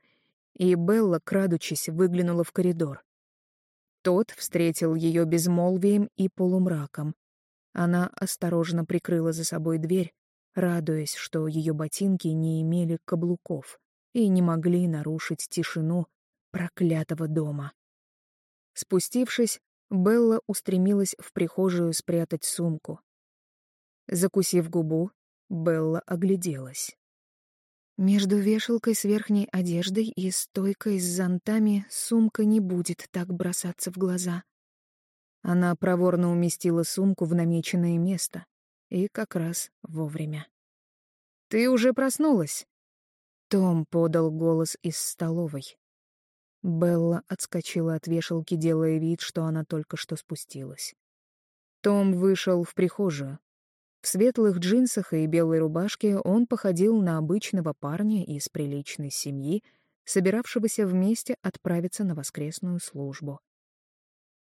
и Белла, крадучись, выглянула в коридор. Тот встретил ее безмолвием и полумраком. Она осторожно прикрыла за собой дверь, радуясь, что ее ботинки не имели каблуков и не могли нарушить тишину проклятого дома. Спустившись, Белла устремилась в прихожую спрятать сумку. Закусив губу, Белла огляделась. Между вешалкой с верхней одеждой и стойкой с зонтами сумка не будет так бросаться в глаза. Она проворно уместила сумку в намеченное место. И как раз вовремя. «Ты уже проснулась?» Том подал голос из столовой. Белла отскочила от вешалки, делая вид, что она только что спустилась. Том вышел в прихожую. В светлых джинсах и белой рубашке он походил на обычного парня из приличной семьи, собиравшегося вместе отправиться на воскресную службу.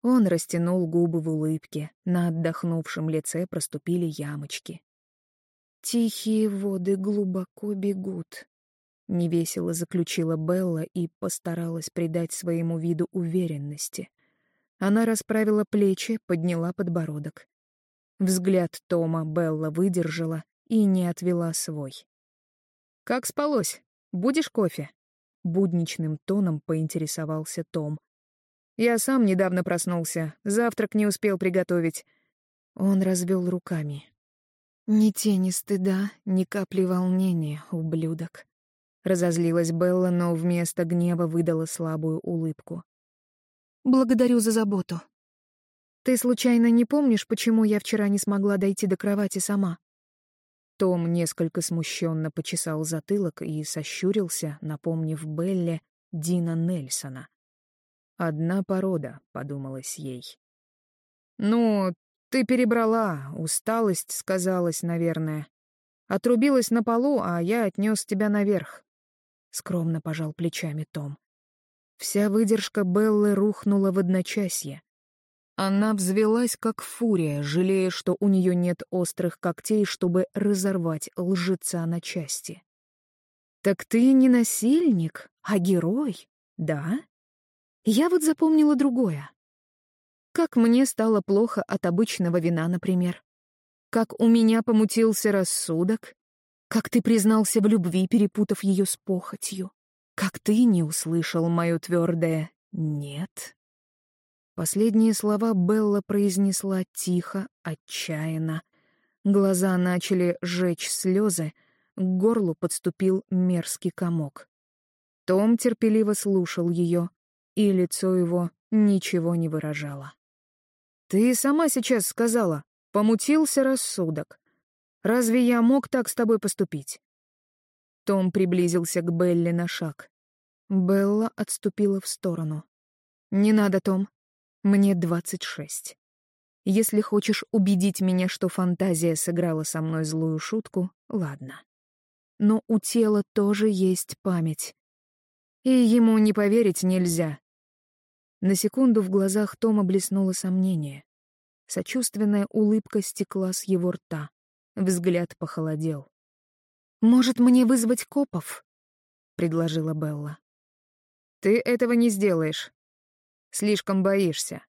Он растянул губы в улыбке, на отдохнувшем лице проступили ямочки. «Тихие воды глубоко бегут», Невесело заключила Белла и постаралась придать своему виду уверенности. Она расправила плечи, подняла подбородок. Взгляд Тома Белла выдержала и не отвела свой. «Как спалось? Будешь кофе?» Будничным тоном поинтересовался Том. «Я сам недавно проснулся, завтрак не успел приготовить». Он развел руками. «Ни тени стыда, ни капли волнения, ублюдок. Разозлилась Белла, но вместо гнева выдала слабую улыбку. «Благодарю за заботу. Ты случайно не помнишь, почему я вчера не смогла дойти до кровати сама?» Том несколько смущенно почесал затылок и сощурился, напомнив Белле Дина Нельсона. «Одна порода», — подумалось ей. «Ну, ты перебрала, усталость сказалась, наверное. Отрубилась на полу, а я отнес тебя наверх. — скромно пожал плечами Том. Вся выдержка Беллы рухнула в одночасье. Она взвелась, как фурия, жалея, что у нее нет острых когтей, чтобы разорвать лжеца на части. «Так ты не насильник, а герой, да?» Я вот запомнила другое. Как мне стало плохо от обычного вина, например. Как у меня помутился рассудок. Как ты признался в любви, перепутав ее с похотью. Как ты не услышал мое твердое «нет». Последние слова Белла произнесла тихо, отчаянно. Глаза начали жечь слезы, к горлу подступил мерзкий комок. Том терпеливо слушал ее, и лицо его ничего не выражало. «Ты сама сейчас сказала, помутился рассудок. Разве я мог так с тобой поступить?» Том приблизился к Белле на шаг. Белла отступила в сторону. «Не надо, Том. Мне двадцать шесть. Если хочешь убедить меня, что фантазия сыграла со мной злую шутку, ладно. Но у тела тоже есть память. И ему не поверить нельзя. На секунду в глазах Тома блеснуло сомнение. Сочувственная улыбка стекла с его рта. Взгляд похолодел. «Может, мне вызвать копов?» — предложила Белла. «Ты этого не сделаешь. Слишком боишься.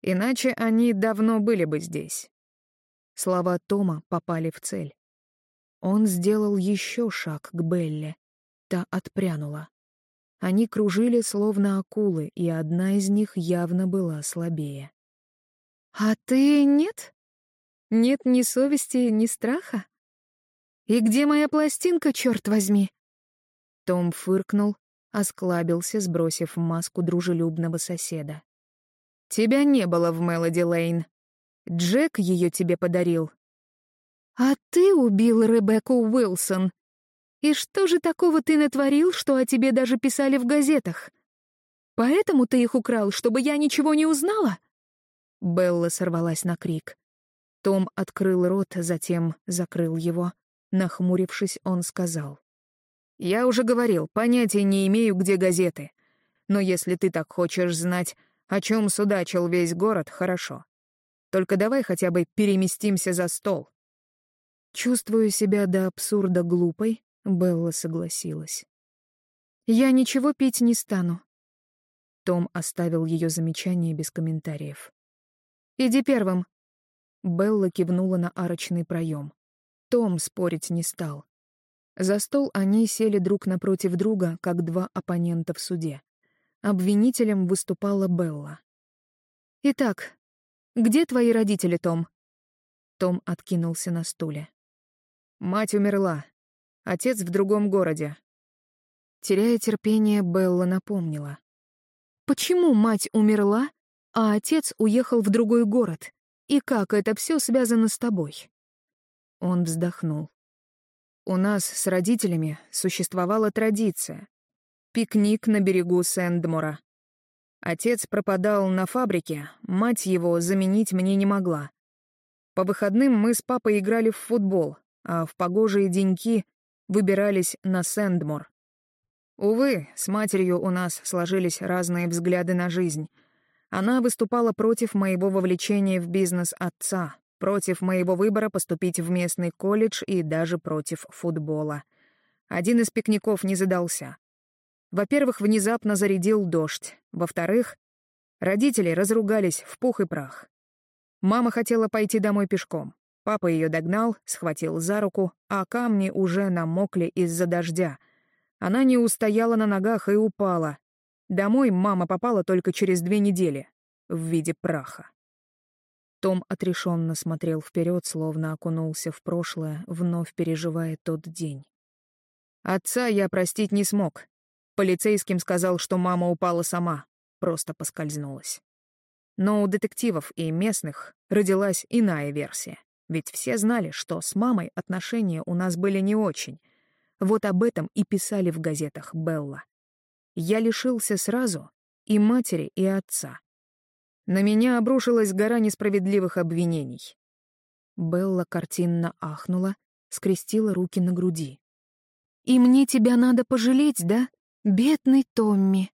Иначе они давно были бы здесь». Слова Тома попали в цель. Он сделал еще шаг к Белле. Та отпрянула. Они кружили, словно акулы, и одна из них явно была слабее. «А ты нет? Нет ни совести, ни страха? И где моя пластинка, черт возьми?» Том фыркнул, осклабился, сбросив маску дружелюбного соседа. «Тебя не было в Мелоди Лейн. Джек ее тебе подарил». «А ты убил Ребекку Уилсон», и что же такого ты натворил, что о тебе даже писали в газетах? Поэтому ты их украл, чтобы я ничего не узнала?» Белла сорвалась на крик. Том открыл рот, затем закрыл его. Нахмурившись, он сказал. «Я уже говорил, понятия не имею, где газеты. Но если ты так хочешь знать, о чем судачил весь город, хорошо. Только давай хотя бы переместимся за стол». Чувствую себя до абсурда глупой, Белла согласилась. «Я ничего пить не стану». Том оставил ее замечание без комментариев. «Иди первым». Белла кивнула на арочный проем. Том спорить не стал. За стол они сели друг напротив друга, как два оппонента в суде. Обвинителем выступала Белла. «Итак, где твои родители, Том?» Том откинулся на стуле. «Мать умерла, Отец в другом городе. Теряя терпение, Белла напомнила. Почему мать умерла, а отец уехал в другой город? И как это все связано с тобой? Он вздохнул. У нас с родителями существовала традиция. Пикник на берегу Сэндмора. Отец пропадал на фабрике, мать его заменить мне не могла. По выходным мы с папой играли в футбол, а в погожие деньки выбирались на Сэндмор. Увы, с матерью у нас сложились разные взгляды на жизнь. Она выступала против моего вовлечения в бизнес отца, против моего выбора поступить в местный колледж и даже против футбола. Один из пикников не задался. Во-первых, внезапно зарядил дождь. Во-вторых, родители разругались в пух и прах. Мама хотела пойти домой пешком. Папа ее догнал, схватил за руку, а камни уже намокли из-за дождя. Она не устояла на ногах и упала. Домой мама попала только через две недели, в виде праха. Том отрешенно смотрел вперед, словно окунулся в прошлое, вновь переживая тот день. Отца я простить не смог. Полицейским сказал, что мама упала сама, просто поскользнулась. Но у детективов и местных родилась иная версия. Ведь все знали, что с мамой отношения у нас были не очень. Вот об этом и писали в газетах Белла. Я лишился сразу и матери, и отца. На меня обрушилась гора несправедливых обвинений. Белла картинно ахнула, скрестила руки на груди. «И мне тебя надо пожалеть, да? Бедный Томми!»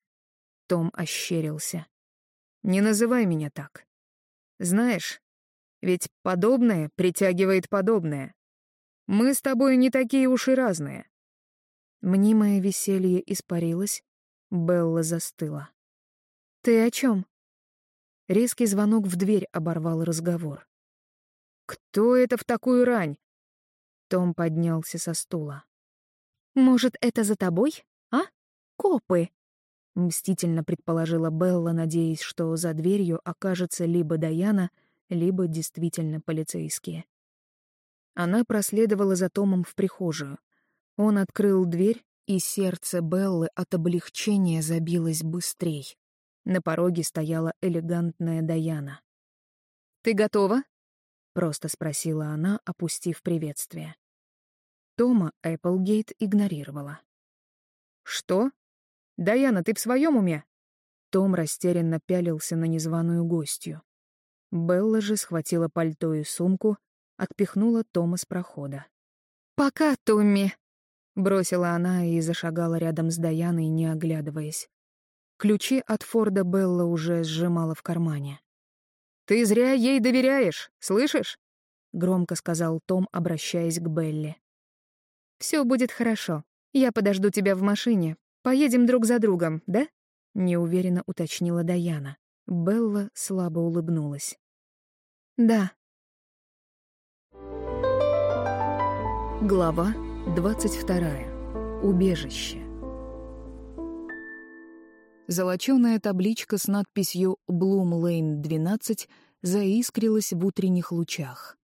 Том ощерился. «Не называй меня так. Знаешь, ведь подобное притягивает подобное. Мы с тобой не такие уж и разные». Мнимое веселье испарилось, Белла застыла. «Ты о чем? Резкий звонок в дверь оборвал разговор. «Кто это в такую рань?» Том поднялся со стула. «Может, это за тобой, а? Копы!» Мстительно предположила Белла, надеясь, что за дверью окажется либо Даяна, либо действительно полицейские. Она проследовала за Томом в прихожую. Он открыл дверь, и сердце Беллы от облегчения забилось быстрей. На пороге стояла элегантная Даяна. «Ты готова?» — просто спросила она, опустив приветствие. Тома Эпплгейт игнорировала. «Что? Даяна, ты в своем уме?» Том растерянно пялился на незваную гостью. Белла же схватила пальто и сумку, отпихнула Тома с прохода. «Пока, Томми!» — бросила она и зашагала рядом с Даяной, не оглядываясь. Ключи от Форда Белла уже сжимала в кармане. «Ты зря ей доверяешь, слышишь?» — громко сказал Том, обращаясь к Белли. «Все будет хорошо. Я подожду тебя в машине. Поедем друг за другом, да?» — неуверенно уточнила Даяна. Белла слабо улыбнулась. «Да». Глава двадцать вторая. Убежище. Золочёная табличка с надписью «Блум Лейн 12» заискрилась в утренних лучах.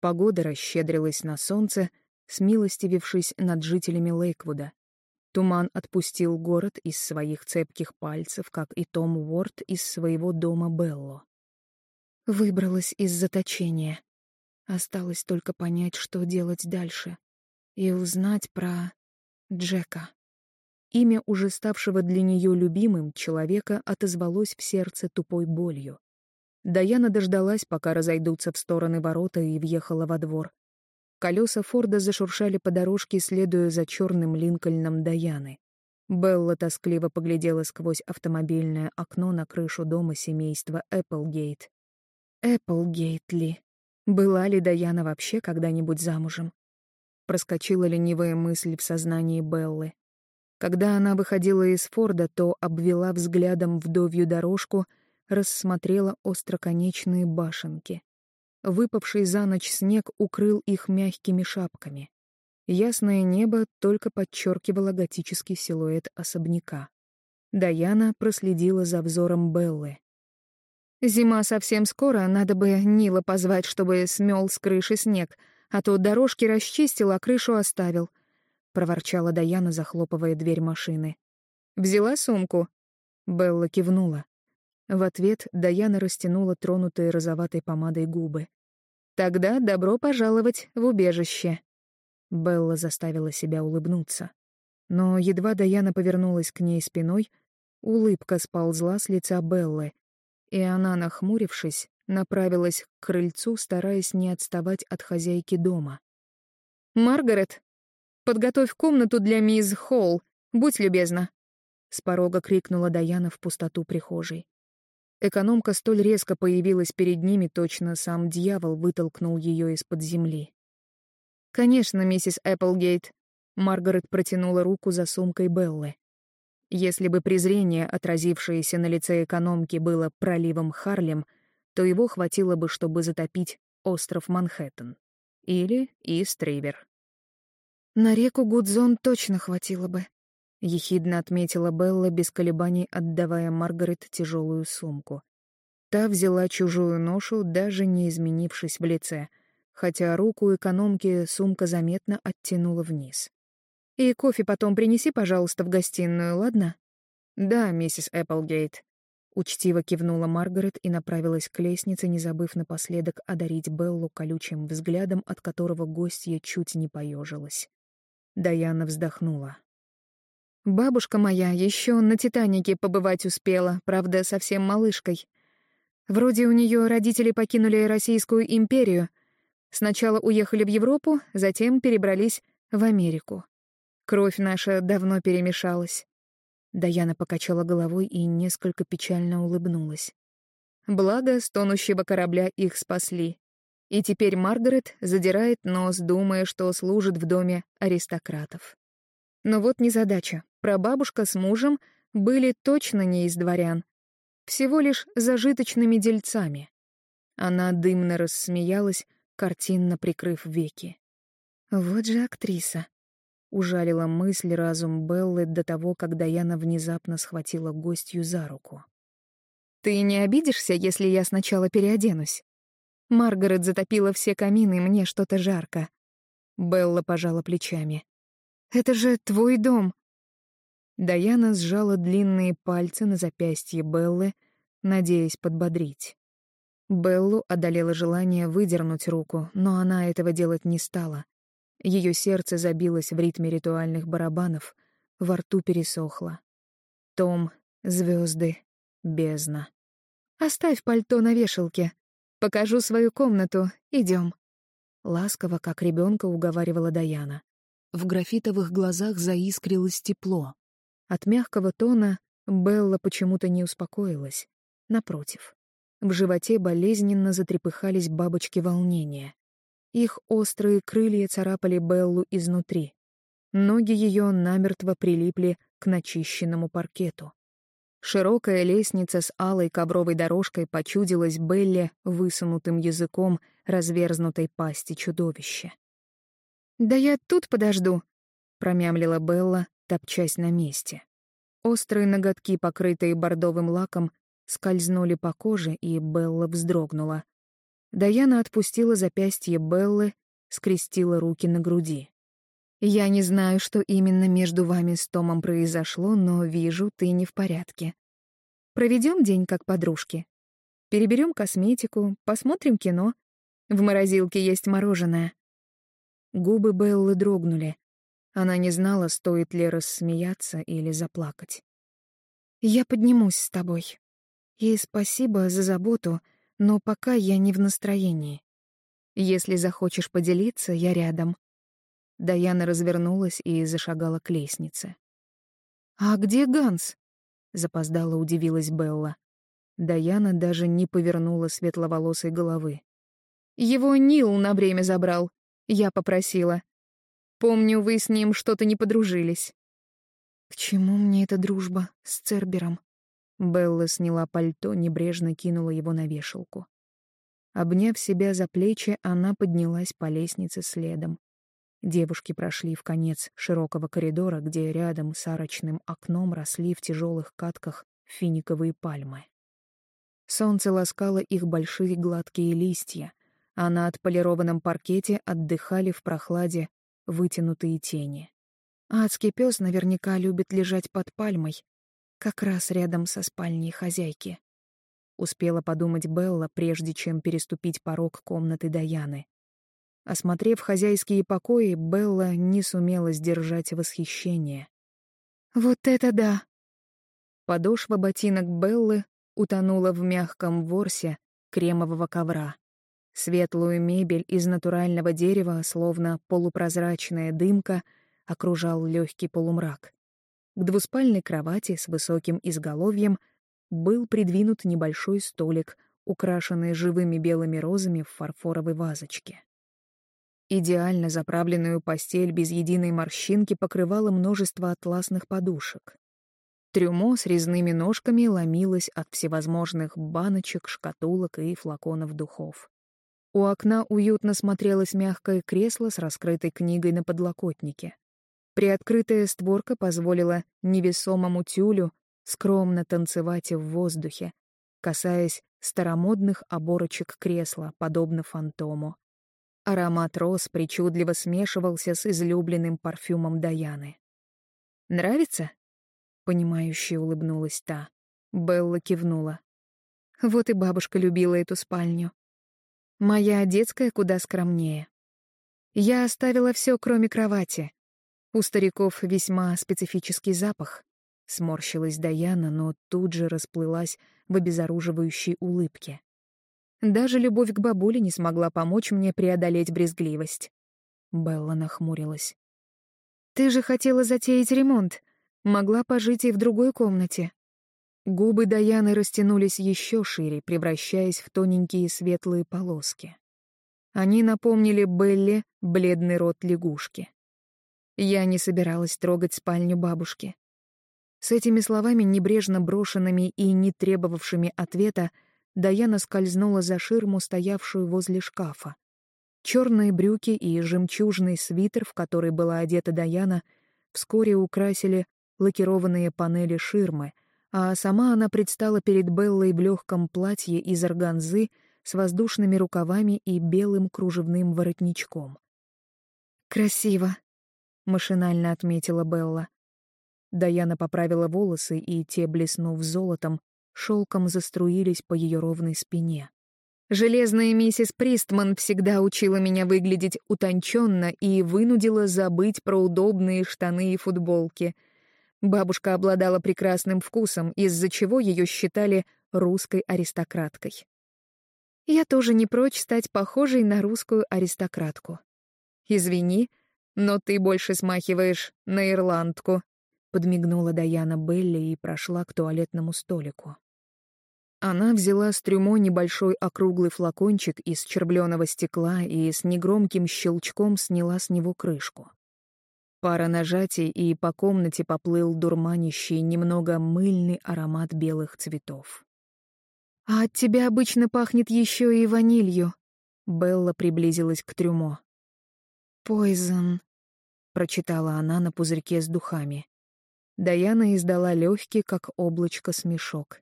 Погода расщедрилась на солнце, смилостивившись над жителями Лейквуда. Туман отпустил город из своих цепких пальцев, как и Том Уорд из своего дома Белло. Выбралась из заточения. Осталось только понять, что делать дальше. И узнать про Джека. Имя уже ставшего для нее любимым человека отозвалось в сердце тупой болью. Даяна дождалась, пока разойдутся в стороны ворота, и въехала во двор. Колеса Форда зашуршали по дорожке, следуя за черным Линкольном Даяны. Белла тоскливо поглядела сквозь автомобильное окно на крышу дома семейства Эпплгейт. Эпплгейт ли? Была ли Даяна вообще когда-нибудь замужем? Проскочила ленивая мысль в сознании Беллы. Когда она выходила из Форда, то обвела взглядом вдовью дорожку, рассмотрела остроконечные башенки. Выпавший за ночь снег укрыл их мягкими шапками. Ясное небо только подчеркивало готический силуэт особняка. Даяна проследила за взором Беллы. «Зима совсем скоро, надо бы Нила позвать, чтобы смел с крыши снег, а то дорожки расчистил, а крышу оставил», проворчала Даяна, захлопывая дверь машины. «Взяла сумку?» Белла кивнула. В ответ Даяна растянула тронутые розоватой помадой губы. «Тогда добро пожаловать в убежище». Белла заставила себя улыбнуться. Но едва Даяна повернулась к ней спиной, улыбка сползла с лица Беллы, и она, нахмурившись, направилась к крыльцу, стараясь не отставать от хозяйки дома. «Маргарет!» Подготовь комнату для мисс Холл, будь любезна!» С порога крикнула Даяна в пустоту прихожей. Экономка столь резко появилась перед ними, точно сам дьявол вытолкнул ее из-под земли. «Конечно, миссис Эпплгейт», — Маргарет протянула руку за сумкой Беллы. Если бы презрение, отразившееся на лице экономки, было проливом Харлем, то его хватило бы, чтобы затопить остров Манхэттен. Или Истривер. «На реку Гудзон точно хватило бы», — ехидно отметила Белла, без колебаний отдавая Маргарет тяжелую сумку. Та взяла чужую ношу, даже не изменившись в лице, хотя руку экономки сумка заметно оттянула вниз. «И кофе потом принеси, пожалуйста, в гостиную, ладно?» «Да, миссис Эпплгейт», — учтиво кивнула Маргарет и направилась к лестнице, не забыв напоследок одарить Беллу колючим взглядом, от которого гостья чуть не поежилась. Даяна вздохнула. Бабушка моя еще на «Титанике» побывать успела, правда, совсем малышкой. Вроде у нее родители покинули Российскую империю. Сначала уехали в Европу, затем перебрались в Америку. Кровь наша давно перемешалась. Даяна покачала головой и несколько печально улыбнулась. Благо, с тонущего корабля их спасли. И теперь Маргарет задирает нос, думая, что служит в доме аристократов. Но вот незадача. Прабабушка с мужем были точно не из дворян, всего лишь зажиточными дельцами. Она дымно рассмеялась, картинно прикрыв веки. Вот же актриса. Ужалила мысль разум Беллы до того, когда Яна внезапно схватила гостью за руку. «Ты не обидишься, если я сначала переоденусь?» Маргарет затопила все камины, мне что-то жарко. Белла пожала плечами. «Это же твой дом!» Даяна сжала длинные пальцы на запястье Беллы, надеясь подбодрить. Беллу одолело желание выдернуть руку, но она этого делать не стала. Ее сердце забилось в ритме ритуальных барабанов, во рту пересохло. Том, звезды, бездна. «Оставь пальто на вешалке. Покажу свою комнату. Идем. Ласково, как ребенка, уговаривала Даяна. В графитовых глазах заискрилось тепло. От мягкого тона Белла почему-то не успокоилась. Напротив. В животе болезненно затрепыхались бабочки волнения. Их острые крылья царапали Беллу изнутри. Ноги ее намертво прилипли к начищенному паркету. Широкая лестница с алой ковровой дорожкой почудилась Белле высунутым языком разверзнутой пасти чудовища. «Да я тут подожду», — промямлила Белла, топчась на месте. Острые ноготки, покрытые бордовым лаком, скользнули по коже, и Белла вздрогнула. Даяна отпустила запястье Беллы, скрестила руки на груди. «Я не знаю, что именно между вами с Томом произошло, но вижу, ты не в порядке. Проведем день как подружки. Переберем косметику, посмотрим кино. В морозилке есть мороженое». Губы Беллы дрогнули. Она не знала, стоит ли рассмеяться или заплакать. «Я поднимусь с тобой. И спасибо за заботу, но пока я не в настроении. Если захочешь поделиться, я рядом». Даяна развернулась и зашагала к лестнице. «А где Ганс?» — запоздала удивилась Белла. Даяна даже не повернула светловолосой головы. «Его Нил на время забрал. Я попросила. Помню, вы с ним что-то не подружились». «К чему мне эта дружба с Цербером?» Белла сняла пальто, небрежно кинула его на вешалку. Обняв себя за плечи, она поднялась по лестнице следом. Девушки прошли в конец широкого коридора, где рядом с арочным окном росли в тяжелых катках финиковые пальмы. Солнце ласкало их большие гладкие листья, а на отполированном паркете отдыхали в прохладе вытянутые тени. Адский пес наверняка любит лежать под пальмой, как раз рядом со спальней хозяйки. Успела подумать Белла, прежде чем переступить порог комнаты Даяны. Осмотрев хозяйские покои, Белла не сумела сдержать восхищение. «Вот это да!» Подошва ботинок Беллы утонула в мягком ворсе кремового ковра. Светлую мебель из натурального дерева, словно полупрозрачная дымка, окружал легкий полумрак. К двуспальной кровати с высоким изголовьем был придвинут небольшой столик, украшенный живыми белыми розами в фарфоровой вазочке. Идеально заправленную постель без единой морщинки покрывало множество атласных подушек. Трюмо с резными ножками ломилось от всевозможных баночек, шкатулок и флаконов духов. У окна уютно смотрелось мягкое кресло с раскрытой книгой на подлокотнике. Приоткрытая створка позволила невесомому тюлю скромно танцевать в воздухе, касаясь старомодных оборочек кресла, подобно фантому. Аромат роз причудливо смешивался с излюбленным парфюмом Даяны. «Нравится?» — понимающе улыбнулась та. Белла кивнула. Вот и бабушка любила эту спальню. Моя детская куда скромнее. Я оставила все, кроме кровати, у стариков весьма специфический запах. Сморщилась Даяна, но тут же расплылась в обезоруживающей улыбке. Даже любовь к бабуле не смогла помочь мне преодолеть брезгливость. Белла нахмурилась. «Ты же хотела затеять ремонт. Могла пожить и в другой комнате. Губы Даяны растянулись еще шире, превращаясь в тоненькие светлые полоски. Они напомнили Белле бледный рот лягушки. Я не собиралась трогать спальню бабушки. С этими словами, небрежно брошенными и не требовавшими ответа, Даяна скользнула за ширму, стоявшую возле шкафа. Черные брюки и жемчужный свитер, в который была одета Даяна, вскоре украсили лакированные панели ширмы, а сама она предстала перед Беллой в легком платье из органзы с воздушными рукавами и белым кружевным воротничком. «Красиво», — машинально отметила Белла. Даяна поправила волосы, и те, блеснув золотом, шелком заструились по ее ровной спине. Железная миссис Пристман всегда учила меня выглядеть утонченно и вынудила забыть про удобные штаны и футболки. Бабушка обладала прекрасным вкусом, из-за чего ее считали русской аристократкой. Я тоже не прочь стать похожей на русскую аристократку. Извини, но ты больше смахиваешь на ирландку, подмигнула Даяна Белли и прошла к туалетному столику. Она взяла с трюмо небольшой округлый флакончик из червленого стекла и с негромким щелчком сняла с него крышку. Пара нажатий, и по комнате поплыл дурманящий, немного мыльный аромат белых цветов. «А от тебя обычно пахнет еще и ванилью», — Белла приблизилась к трюмо. «Пойзон», — прочитала она на пузырьке с духами. Даяна издала легкий, как облачко, смешок.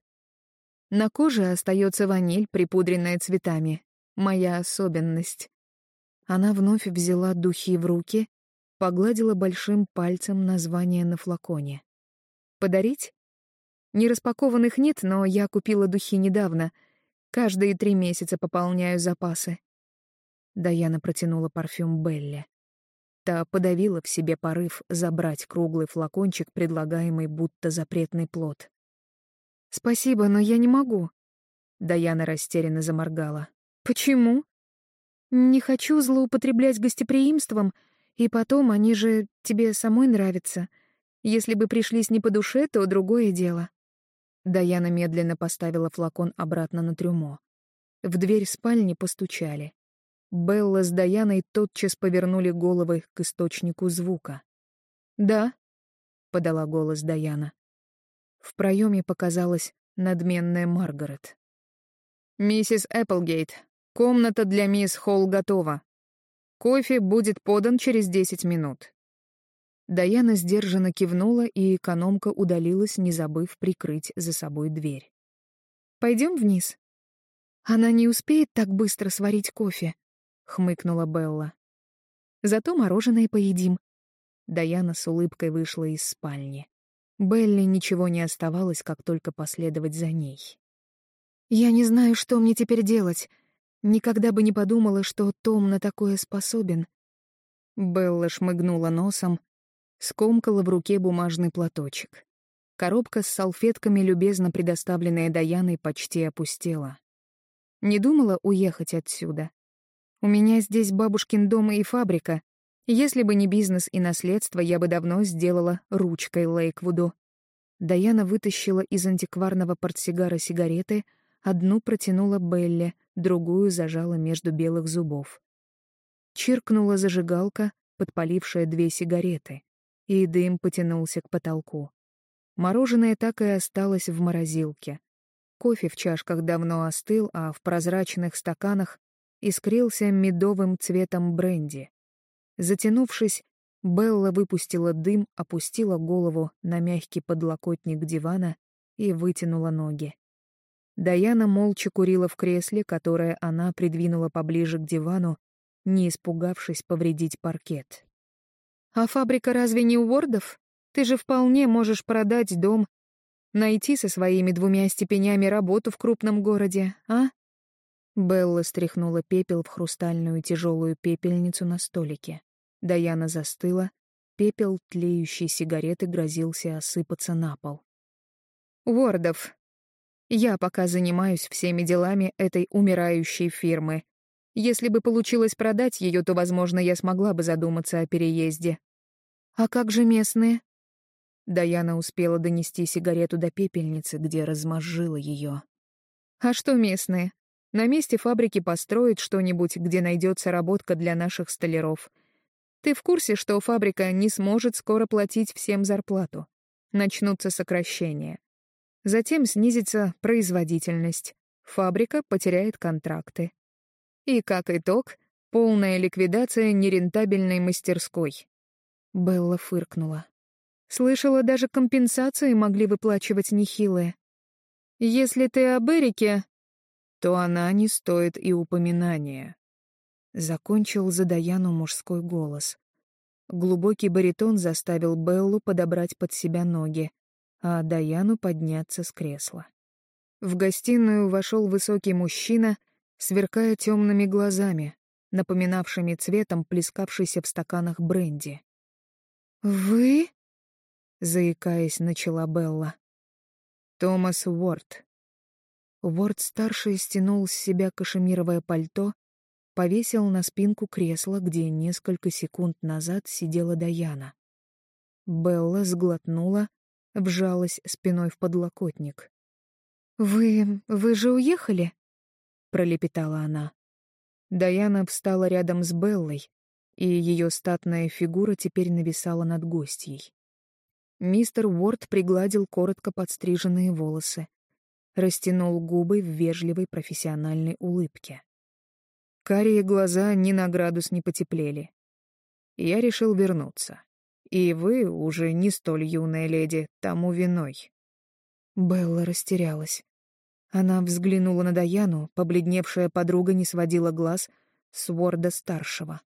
На коже остается ваниль, припудренная цветами. Моя особенность. Она вновь взяла духи в руки, погладила большим пальцем название на флаконе. «Подарить?» «Нераспакованных нет, но я купила духи недавно. Каждые три месяца пополняю запасы». Даяна протянула парфюм Белле. Та подавила в себе порыв забрать круглый флакончик, предлагаемый будто запретный плод. «Спасибо, но я не могу». Даяна растерянно заморгала. «Почему?» «Не хочу злоупотреблять гостеприимством, и потом они же тебе самой нравятся. Если бы пришлись не по душе, то другое дело». Даяна медленно поставила флакон обратно на трюмо. В дверь спальни постучали. Белла с Даяной тотчас повернули головы к источнику звука. «Да», — подала голос Даяна. В проеме показалась надменная Маргарет. «Миссис Эпплгейт, комната для мисс Холл готова. Кофе будет подан через десять минут». Даяна сдержанно кивнула, и экономка удалилась, не забыв прикрыть за собой дверь. «Пойдем вниз?» «Она не успеет так быстро сварить кофе», — хмыкнула Белла. «Зато мороженое поедим». Даяна с улыбкой вышла из спальни. Белли ничего не оставалось, как только последовать за ней. «Я не знаю, что мне теперь делать. Никогда бы не подумала, что Том на такое способен». Белла шмыгнула носом, скомкала в руке бумажный платочек. Коробка с салфетками, любезно предоставленная Даяной, почти опустела. Не думала уехать отсюда. У меня здесь бабушкин дом и фабрика. Если бы не бизнес и наследство, я бы давно сделала ручкой Лейквуду. Даяна вытащила из антикварного портсигара сигареты, одну протянула Белле, другую зажала между белых зубов. Чиркнула зажигалка, подпалившая две сигареты, и дым потянулся к потолку. Мороженое так и осталось в морозилке. Кофе в чашках давно остыл, а в прозрачных стаканах искрился медовым цветом бренди. Затянувшись, Белла выпустила дым, опустила голову на мягкий подлокотник дивана и вытянула ноги. Даяна молча курила в кресле, которое она придвинула поближе к дивану, не испугавшись повредить паркет. «А фабрика разве не Уордов? Ты же вполне можешь продать дом, найти со своими двумя степенями работу в крупном городе, а?» Белла стряхнула пепел в хрустальную тяжелую пепельницу на столике. Даяна застыла, пепел тлеющей сигареты грозился осыпаться на пол. «Уордов, я пока занимаюсь всеми делами этой умирающей фирмы. Если бы получилось продать ее, то, возможно, я смогла бы задуматься о переезде. А как же местные? Даяна успела донести сигарету до пепельницы, где размозжила ее. «А что местные? На месте фабрики построят что-нибудь, где найдется работка для наших столяров. Ты в курсе, что фабрика не сможет скоро платить всем зарплату? Начнутся сокращения. Затем снизится производительность. Фабрика потеряет контракты. И как итог, полная ликвидация нерентабельной мастерской. Белла фыркнула. Слышала, даже компенсации могли выплачивать нехилые. Если ты об Эрике, то она не стоит и упоминания. Закончил за Даяну мужской голос. Глубокий баритон заставил Беллу подобрать под себя ноги, а Даяну подняться с кресла. В гостиную вошел высокий мужчина, сверкая темными глазами, напоминавшими цветом плескавшийся в стаканах бренди. «Вы?» — заикаясь, начала Белла. «Томас Уорд». Уорд-старший стянул с себя кашемировое пальто, повесил на спинку кресла, где несколько секунд назад сидела Даяна. Белла сглотнула, вжалась спиной в подлокотник. «Вы... вы же уехали?» — пролепетала она. Даяна встала рядом с Беллой, и ее статная фигура теперь нависала над гостьей. Мистер Уорд пригладил коротко подстриженные волосы, растянул губы в вежливой профессиональной улыбке. Карие глаза ни на градус не потеплели. Я решил вернуться. И вы, уже не столь юная леди, тому виной. Белла растерялась. Она взглянула на Даяну, побледневшая подруга не сводила глаз с Уорда-старшего.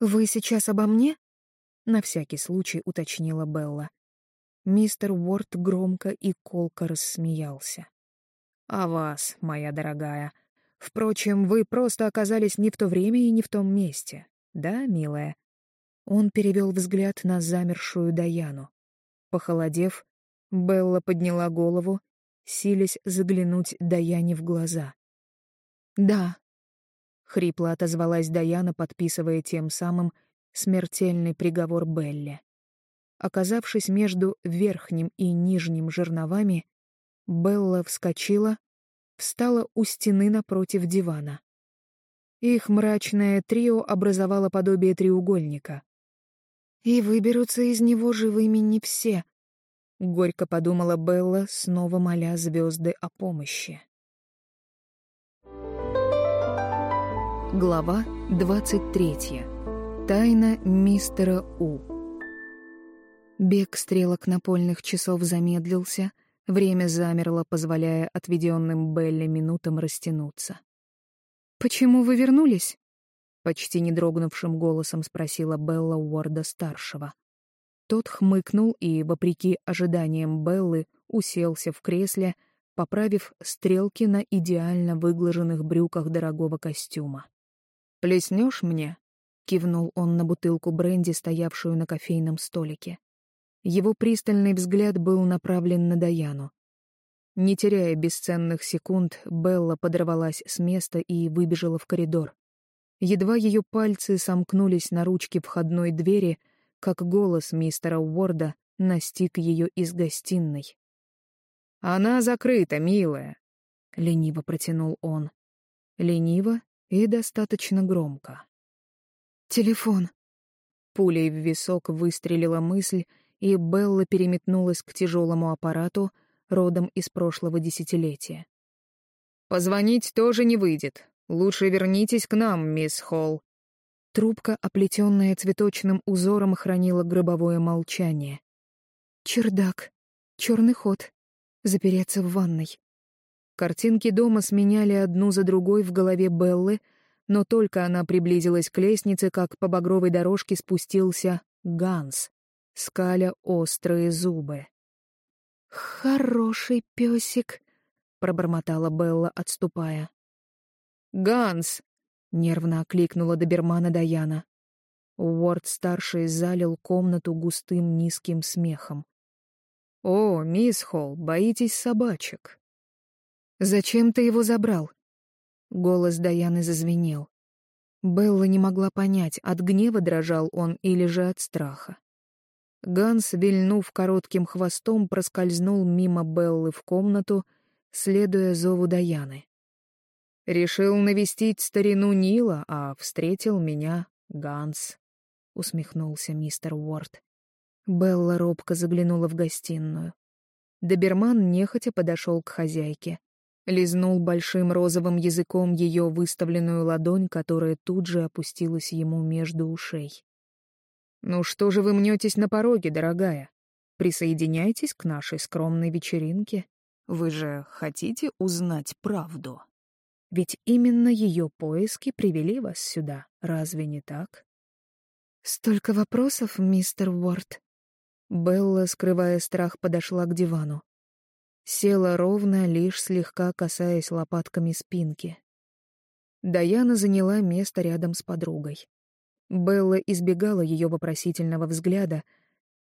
«Вы сейчас обо мне?» — на всякий случай уточнила Белла. Мистер Уорд громко и колко рассмеялся. «А вас, моя дорогая. Впрочем, вы просто оказались не в то время и не в том месте. Да, милая?» Он перевел взгляд на замершую Даяну. Похолодев, Белла подняла голову, силясь заглянуть Даяне в глаза. «Да», — хрипло отозвалась Даяна, подписывая тем самым смертельный приговор Белле. Оказавшись между верхним и нижним жерновами, Белла вскочила, встала у стены напротив дивана. Их мрачное трио образовало подобие треугольника. «И выберутся из него живыми не все», — горько подумала Белла, снова моля звезды о помощи. Глава двадцать третья. Тайна мистера У. Бег стрелок напольных часов замедлился, время замерло, позволяя отведенным Белли минутам растянуться. «Почему вы вернулись?» — почти не дрогнувшим голосом спросила Белла Уорда-старшего. Тот хмыкнул и, вопреки ожиданиям Беллы, уселся в кресле, поправив стрелки на идеально выглаженных брюках дорогого костюма. «Плеснешь мне?» — кивнул он на бутылку бренди, стоявшую на кофейном столике. Его пристальный взгляд был направлен на Даяну. Не теряя бесценных секунд, Белла подорвалась с места и выбежала в коридор. Едва ее пальцы сомкнулись на ручке входной двери, как голос мистера Уорда настиг ее из гостиной. «Она закрыта, милая», — лениво протянул он. Лениво и достаточно громко. «Телефон». Пулей в висок выстрелила мысль, и Белла переметнулась к тяжелому аппарату, родом из прошлого десятилетия. «Позвонить тоже не выйдет. Лучше вернитесь к нам, мисс Холл». Трубка, оплетенная цветочным узором, хранила гробовое молчание. «Чердак. Черный ход. Запереться в ванной». Картинки дома сменяли одну за другой в голове Беллы, но только она приблизилась к лестнице, как по багровой дорожке спустился Ганс скаля острые зубы. «Хороший песик», — пробормотала Белла, отступая. «Ганс!» — нервно окликнула добермана Даяна. Уорд-старший залил комнату густым низким смехом. «О, мисс Холл, боитесь собачек?» «Зачем ты его забрал?» Голос Даяны зазвенел. Белла не могла понять, от гнева дрожал он или же от страха. Ганс, вильнув коротким хвостом, проскользнул мимо Беллы в комнату, следуя зову Даяны. «Решил навестить старину Нила, а встретил меня Ганс», — усмехнулся мистер Уорд. Белла робко заглянула в гостиную. Доберман нехотя подошел к хозяйке. Лизнул большим розовым языком ее выставленную ладонь, которая тут же опустилась ему между ушей. «Ну что же вы мнетесь на пороге, дорогая? Присоединяйтесь к нашей скромной вечеринке. Вы же хотите узнать правду? Ведь именно ее поиски привели вас сюда, разве не так?» «Столько вопросов, мистер Уорд». Белла, скрывая страх, подошла к дивану. Села ровно, лишь слегка касаясь лопатками спинки. Даяна заняла место рядом с подругой. Белла избегала ее вопросительного взгляда.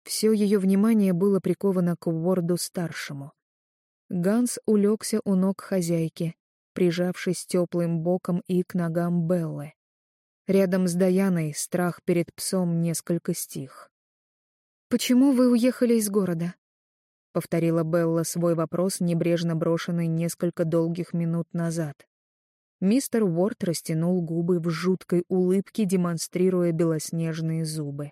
Все ее внимание было приковано к Уорду-старшему. Ганс улегся у ног хозяйки, прижавшись теплым боком и к ногам Беллы. Рядом с Даяной страх перед псом несколько стих. «Почему вы уехали из города?» — повторила Белла свой вопрос, небрежно брошенный несколько долгих минут назад. Мистер Уорд растянул губы в жуткой улыбке, демонстрируя белоснежные зубы.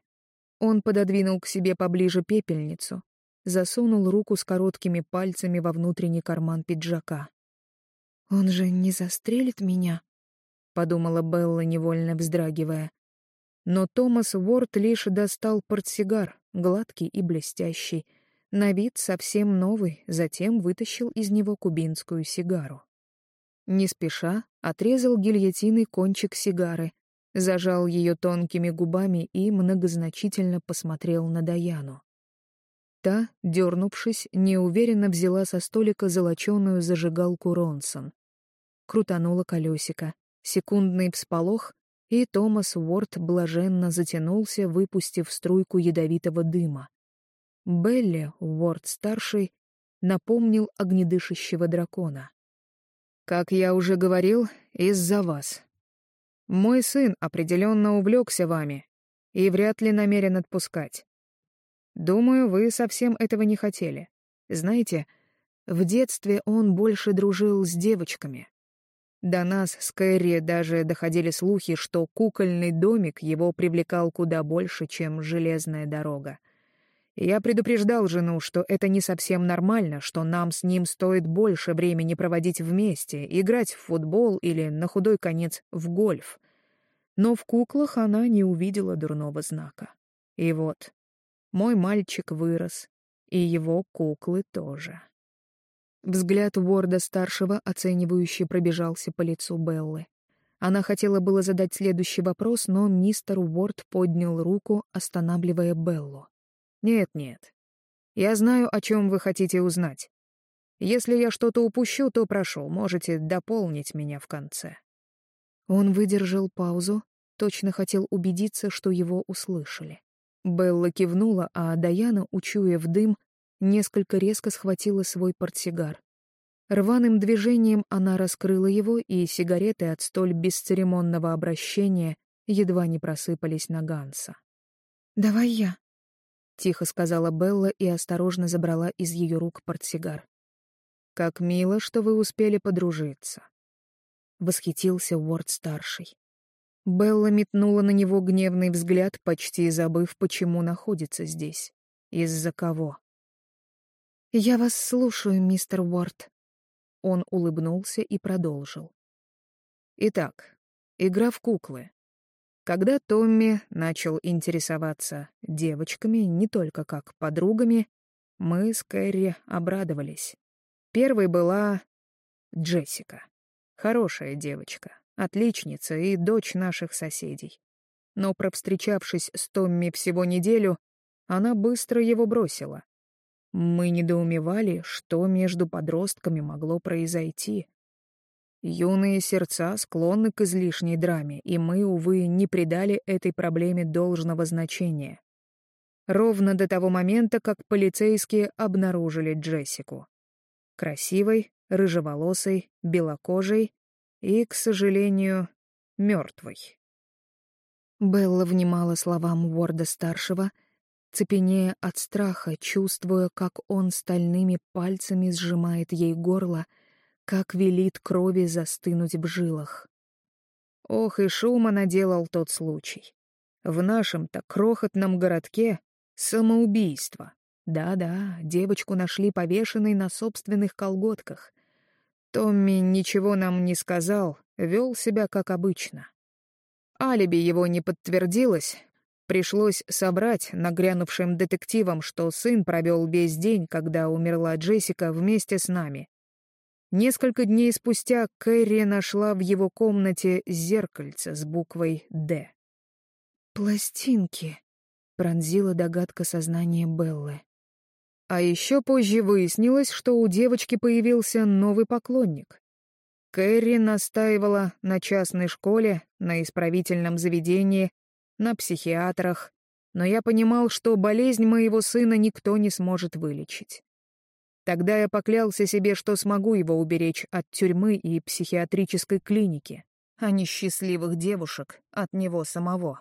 Он пододвинул к себе поближе пепельницу, засунул руку с короткими пальцами во внутренний карман пиджака. «Он же не застрелит меня?» — подумала Белла, невольно вздрагивая. Но Томас Уорд лишь достал портсигар, гладкий и блестящий, на вид совсем новый, затем вытащил из него кубинскую сигару. Не спеша отрезал гильотиной кончик сигары, зажал ее тонкими губами и многозначительно посмотрел на Даяну. Та, дернувшись, неуверенно взяла со столика золоченую зажигалку Ронсон. Крутанула колесико. Секундный всполох, и Томас Уорд блаженно затянулся, выпустив струйку ядовитого дыма. Белли, Уорд-старший, напомнил огнедышащего дракона. Как я уже говорил, из-за вас. Мой сын определенно увлекся вами и вряд ли намерен отпускать. Думаю, вы совсем этого не хотели. Знаете, в детстве он больше дружил с девочками. До нас с Кэрри даже доходили слухи, что кукольный домик его привлекал куда больше, чем железная дорога. Я предупреждал жену, что это не совсем нормально, что нам с ним стоит больше времени проводить вместе, играть в футбол или, на худой конец, в гольф. Но в куклах она не увидела дурного знака. И вот, мой мальчик вырос, и его куклы тоже. Взгляд Уорда-старшего оценивающе пробежался по лицу Беллы. Она хотела было задать следующий вопрос, но мистер Уорд поднял руку, останавливая Беллу. Нет-нет. Я знаю, о чем вы хотите узнать. Если я что-то упущу, то прошу, можете дополнить меня в конце. Он выдержал паузу, точно хотел убедиться, что его услышали. Белла кивнула, а Даяна, учуяв дым, несколько резко схватила свой портсигар. Рваным движением она раскрыла его, и сигареты от столь бесцеремонного обращения едва не просыпались на Ганса. «Давай я», — тихо сказала Белла и осторожно забрала из ее рук портсигар. «Как мило, что вы успели подружиться», — восхитился Уорд-старший. Белла метнула на него гневный взгляд, почти забыв, почему находится здесь. Из-за кого. «Я вас слушаю, мистер Уорд». Он улыбнулся и продолжил. «Итак, игра в куклы. Когда Томми начал интересоваться девочками не только как подругами, мы с Кэрри обрадовались. Первой была Джессика. Хорошая девочка, отличница и дочь наших соседей. Но провстречавшись с Томми всего неделю, она быстро его бросила. Мы недоумевали, что между подростками могло произойти. Юные сердца склонны к излишней драме, и мы, увы, не придали этой проблеме должного значения. Ровно до того момента, как полицейские обнаружили Джессику. Красивой, рыжеволосой, белокожей и, к сожалению, мертвой. Белла внимала словам Уорда-старшего, цепенея от страха, чувствуя, как он стальными пальцами сжимает ей горло, как велит крови застынуть в жилах. Ох, и шума наделал тот случай. В нашем-то крохотном городке самоубийство. Да-да, девочку нашли повешенной на собственных колготках. Томми ничего нам не сказал, вел себя как обычно. Алиби его не подтвердилось, пришлось собрать нагрянувшим детективам, что сын провел весь день, когда умерла Джессика вместе с нами. Несколько дней спустя Кэрри нашла в его комнате зеркальце с буквой «Д». «Пластинки», — пронзила догадка сознания Беллы. А еще позже выяснилось, что у девочки появился новый поклонник. Кэрри настаивала на частной школе, на исправительном заведении, на психиатрах, но я понимал, что болезнь моего сына никто не сможет вылечить. Тогда я поклялся себе, что смогу его уберечь от тюрьмы и психиатрической клиники, а не счастливых девушек от него самого.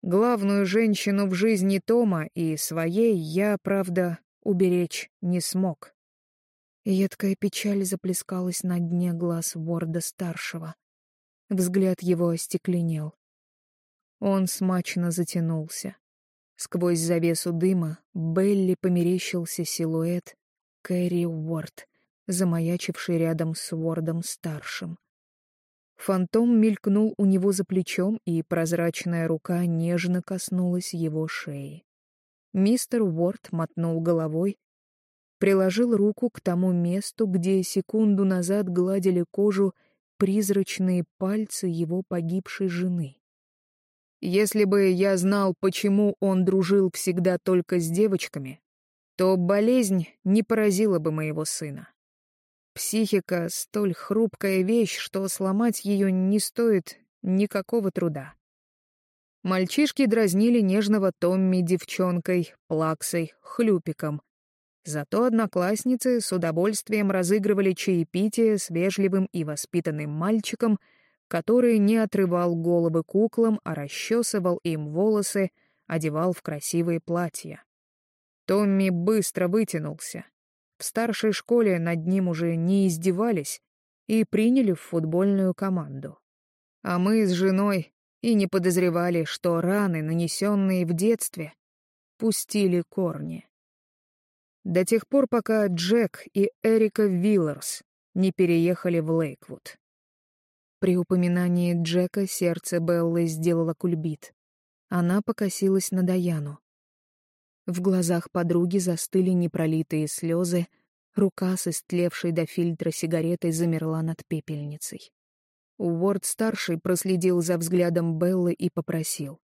Главную женщину в жизни Тома и своей я, правда, уберечь не смог. Едкая печаль заплескалась на дне глаз Ворда-старшего. Взгляд его остекленел. Он смачно затянулся. Сквозь завесу дыма Белли померещился силуэт Кэрри Уорд, замаячивший рядом с Уордом-старшим. Фантом мелькнул у него за плечом, и прозрачная рука нежно коснулась его шеи. Мистер Уорд мотнул головой, приложил руку к тому месту, где секунду назад гладили кожу призрачные пальцы его погибшей жены. Если бы я знал, почему он дружил всегда только с девочками, то болезнь не поразила бы моего сына. Психика — столь хрупкая вещь, что сломать ее не стоит никакого труда. Мальчишки дразнили нежного Томми девчонкой, плаксой, хлюпиком. Зато одноклассницы с удовольствием разыгрывали чаепитие с вежливым и воспитанным мальчиком, который не отрывал головы куклам, а расчесывал им волосы, одевал в красивые платья. Томми быстро вытянулся, в старшей школе над ним уже не издевались и приняли в футбольную команду. А мы с женой и не подозревали, что раны, нанесенные в детстве, пустили корни. До тех пор, пока Джек и Эрика Виллерс не переехали в Лейквуд. При упоминании Джека сердце Беллы сделало кульбит. Она покосилась на Даяну. В глазах подруги застыли непролитые слезы, рука с истлевшей до фильтра сигаретой замерла над пепельницей. Уорд-старший проследил за взглядом Беллы и попросил.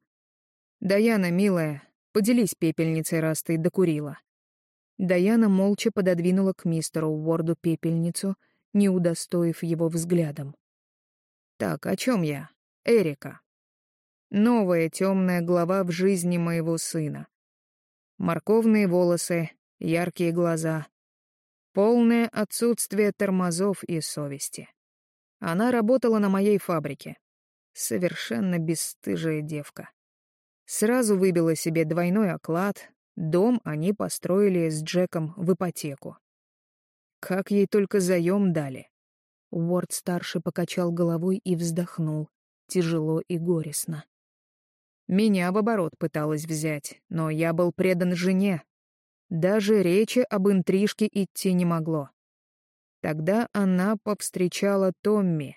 «Даяна, милая, поделись пепельницей, раз ты докурила». Даяна молча пододвинула к мистеру Уорду пепельницу, не удостоив его взглядом. «Так, о чем я? Эрика. Новая темная глава в жизни моего сына. Морковные волосы, яркие глаза. Полное отсутствие тормозов и совести. Она работала на моей фабрике. Совершенно бесстыжая девка. Сразу выбила себе двойной оклад, дом они построили с Джеком в ипотеку. Как ей только заем дали. Уорд-старший покачал головой и вздохнул, тяжело и горестно. Меня в оборот пыталась взять, но я был предан жене. Даже речи об интрижке идти не могло. Тогда она повстречала Томми.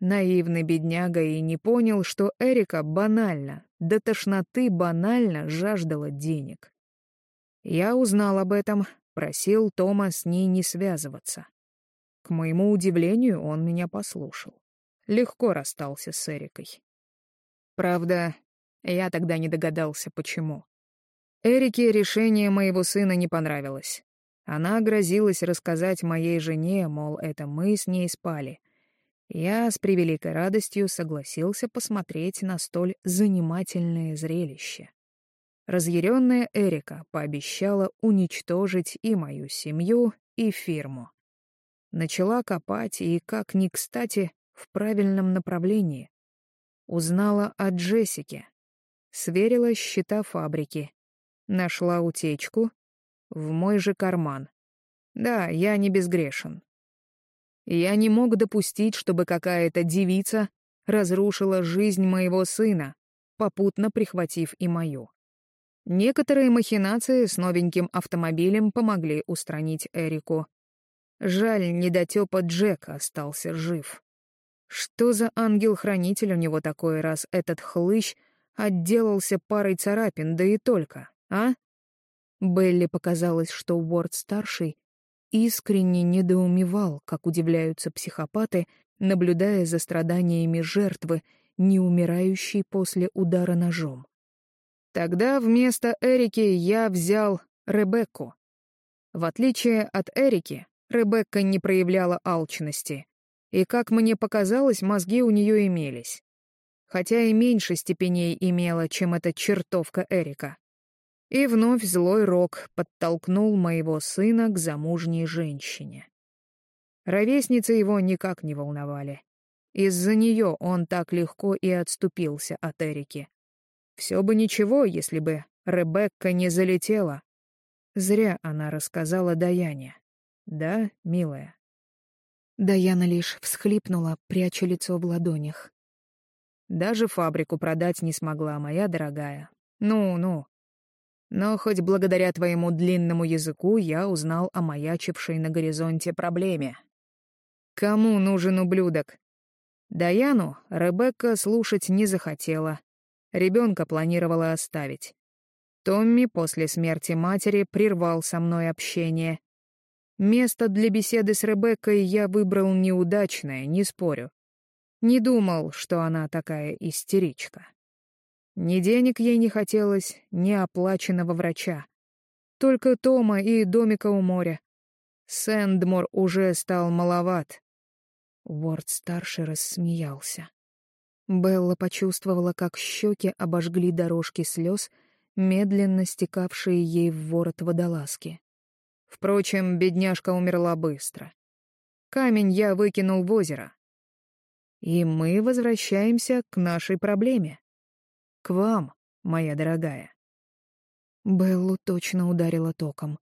Наивный бедняга и не понял, что Эрика банально, до тошноты банально жаждала денег. Я узнал об этом, просил Тома с ней не связываться. К моему удивлению, он меня послушал. Легко расстался с Эрикой. Правда, я тогда не догадался, почему. Эрике решение моего сына не понравилось. Она грозилась рассказать моей жене, мол, это мы с ней спали. Я с превеликой радостью согласился посмотреть на столь занимательное зрелище. Разъяренная Эрика пообещала уничтожить и мою семью, и фирму. Начала копать и, как ни кстати, в правильном направлении. Узнала о Джессике, сверила счета фабрики. Нашла утечку в мой же карман. Да, я не безгрешен. Я не мог допустить, чтобы какая-то девица разрушила жизнь моего сына, попутно прихватив и мою. Некоторые махинации с новеньким автомобилем помогли устранить Эрику. Жаль, недотёпа Джек остался жив. Что за ангел-хранитель у него такой, раз этот хлыщ отделался парой царапин, да и только, а? Белли показалось, что Уорд-старший искренне недоумевал, как удивляются психопаты, наблюдая за страданиями жертвы, не умирающей после удара ножом. Тогда вместо Эрики я взял Ребекку. В отличие от Эрики, Ребекка не проявляла алчности, и, как мне показалось, мозги у нее имелись. Хотя и меньше степеней имела, чем эта чертовка Эрика. И вновь злой рок подтолкнул моего сына к замужней женщине. Ровесницы его никак не волновали. Из-за нее он так легко и отступился от Эрики. Все бы ничего, если бы Ребекка не залетела. Зря она рассказала Даяне. Да, милая? Даяна лишь всхлипнула, пряча лицо в ладонях. Даже фабрику продать не смогла, моя дорогая. Ну-ну, но хоть благодаря твоему длинному языку я узнал о маячившей на горизонте проблеме. Кому нужен ублюдок? Даяну Ребекка слушать не захотела. Ребенка планировала оставить. Томми после смерти матери прервал со мной общение. Место для беседы с Ребеккой я выбрал неудачное, не спорю. Не думал, что она такая истеричка. Ни денег ей не хотелось, ни оплаченного врача. Только Тома и домика у моря. Сэндмор уже стал маловат. Уорд-старший рассмеялся. Белла почувствовала, как щеки обожгли дорожки слез, медленно стекавшие ей в ворот водолазки. Впрочем, бедняжка умерла быстро. Камень я выкинул в озеро. И мы возвращаемся к нашей проблеме. К вам, моя дорогая. Беллу точно ударило током.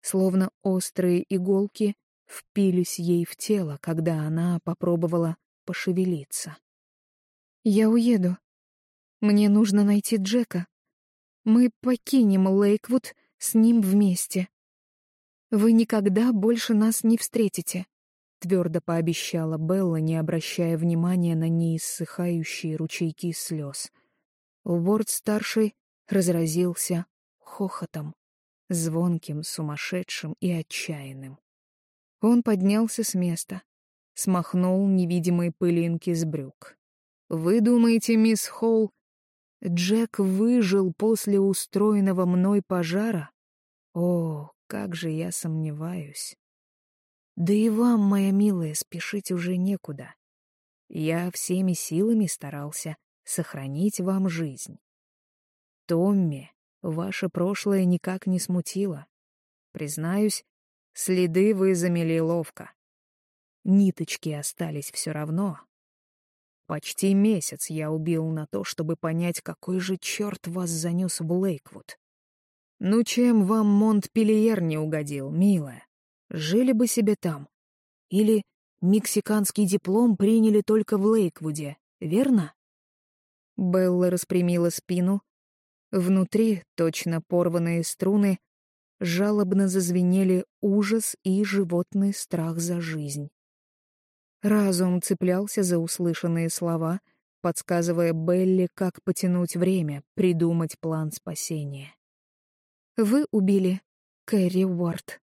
Словно острые иголки впились ей в тело, когда она попробовала пошевелиться. «Я уеду. Мне нужно найти Джека. Мы покинем Лейквуд с ним вместе. Вы никогда больше нас не встретите», — твердо пообещала Белла, не обращая внимания на неиссыхающие ручейки слез — Уорд-старший разразился хохотом, звонким, сумасшедшим и отчаянным. Он поднялся с места, смахнул невидимые пылинки с брюк. «Вы думаете, мисс Холл, Джек выжил после устроенного мной пожара? О, как же я сомневаюсь. Да и вам, моя милая, спешить уже некуда. Я всеми силами старался сохранить вам жизнь. Томми, ваше прошлое никак не смутило. Признаюсь, следы вы замели ловко. Ниточки остались все равно. Почти месяц я убил на то, чтобы понять, какой же черт вас занес в Лейквуд. Ну чем вам Монт-Пелиер не угодил, милая? Жили бы себе там. Или мексиканский диплом приняли только в Лейквуде, верно? Белла распрямила спину. Внутри, точно порванные струны, жалобно зазвенели ужас и животный страх за жизнь. Разум цеплялся за услышанные слова, подсказывая Белли, как потянуть время, придумать план спасения. «Вы убили Кэрри Уорд».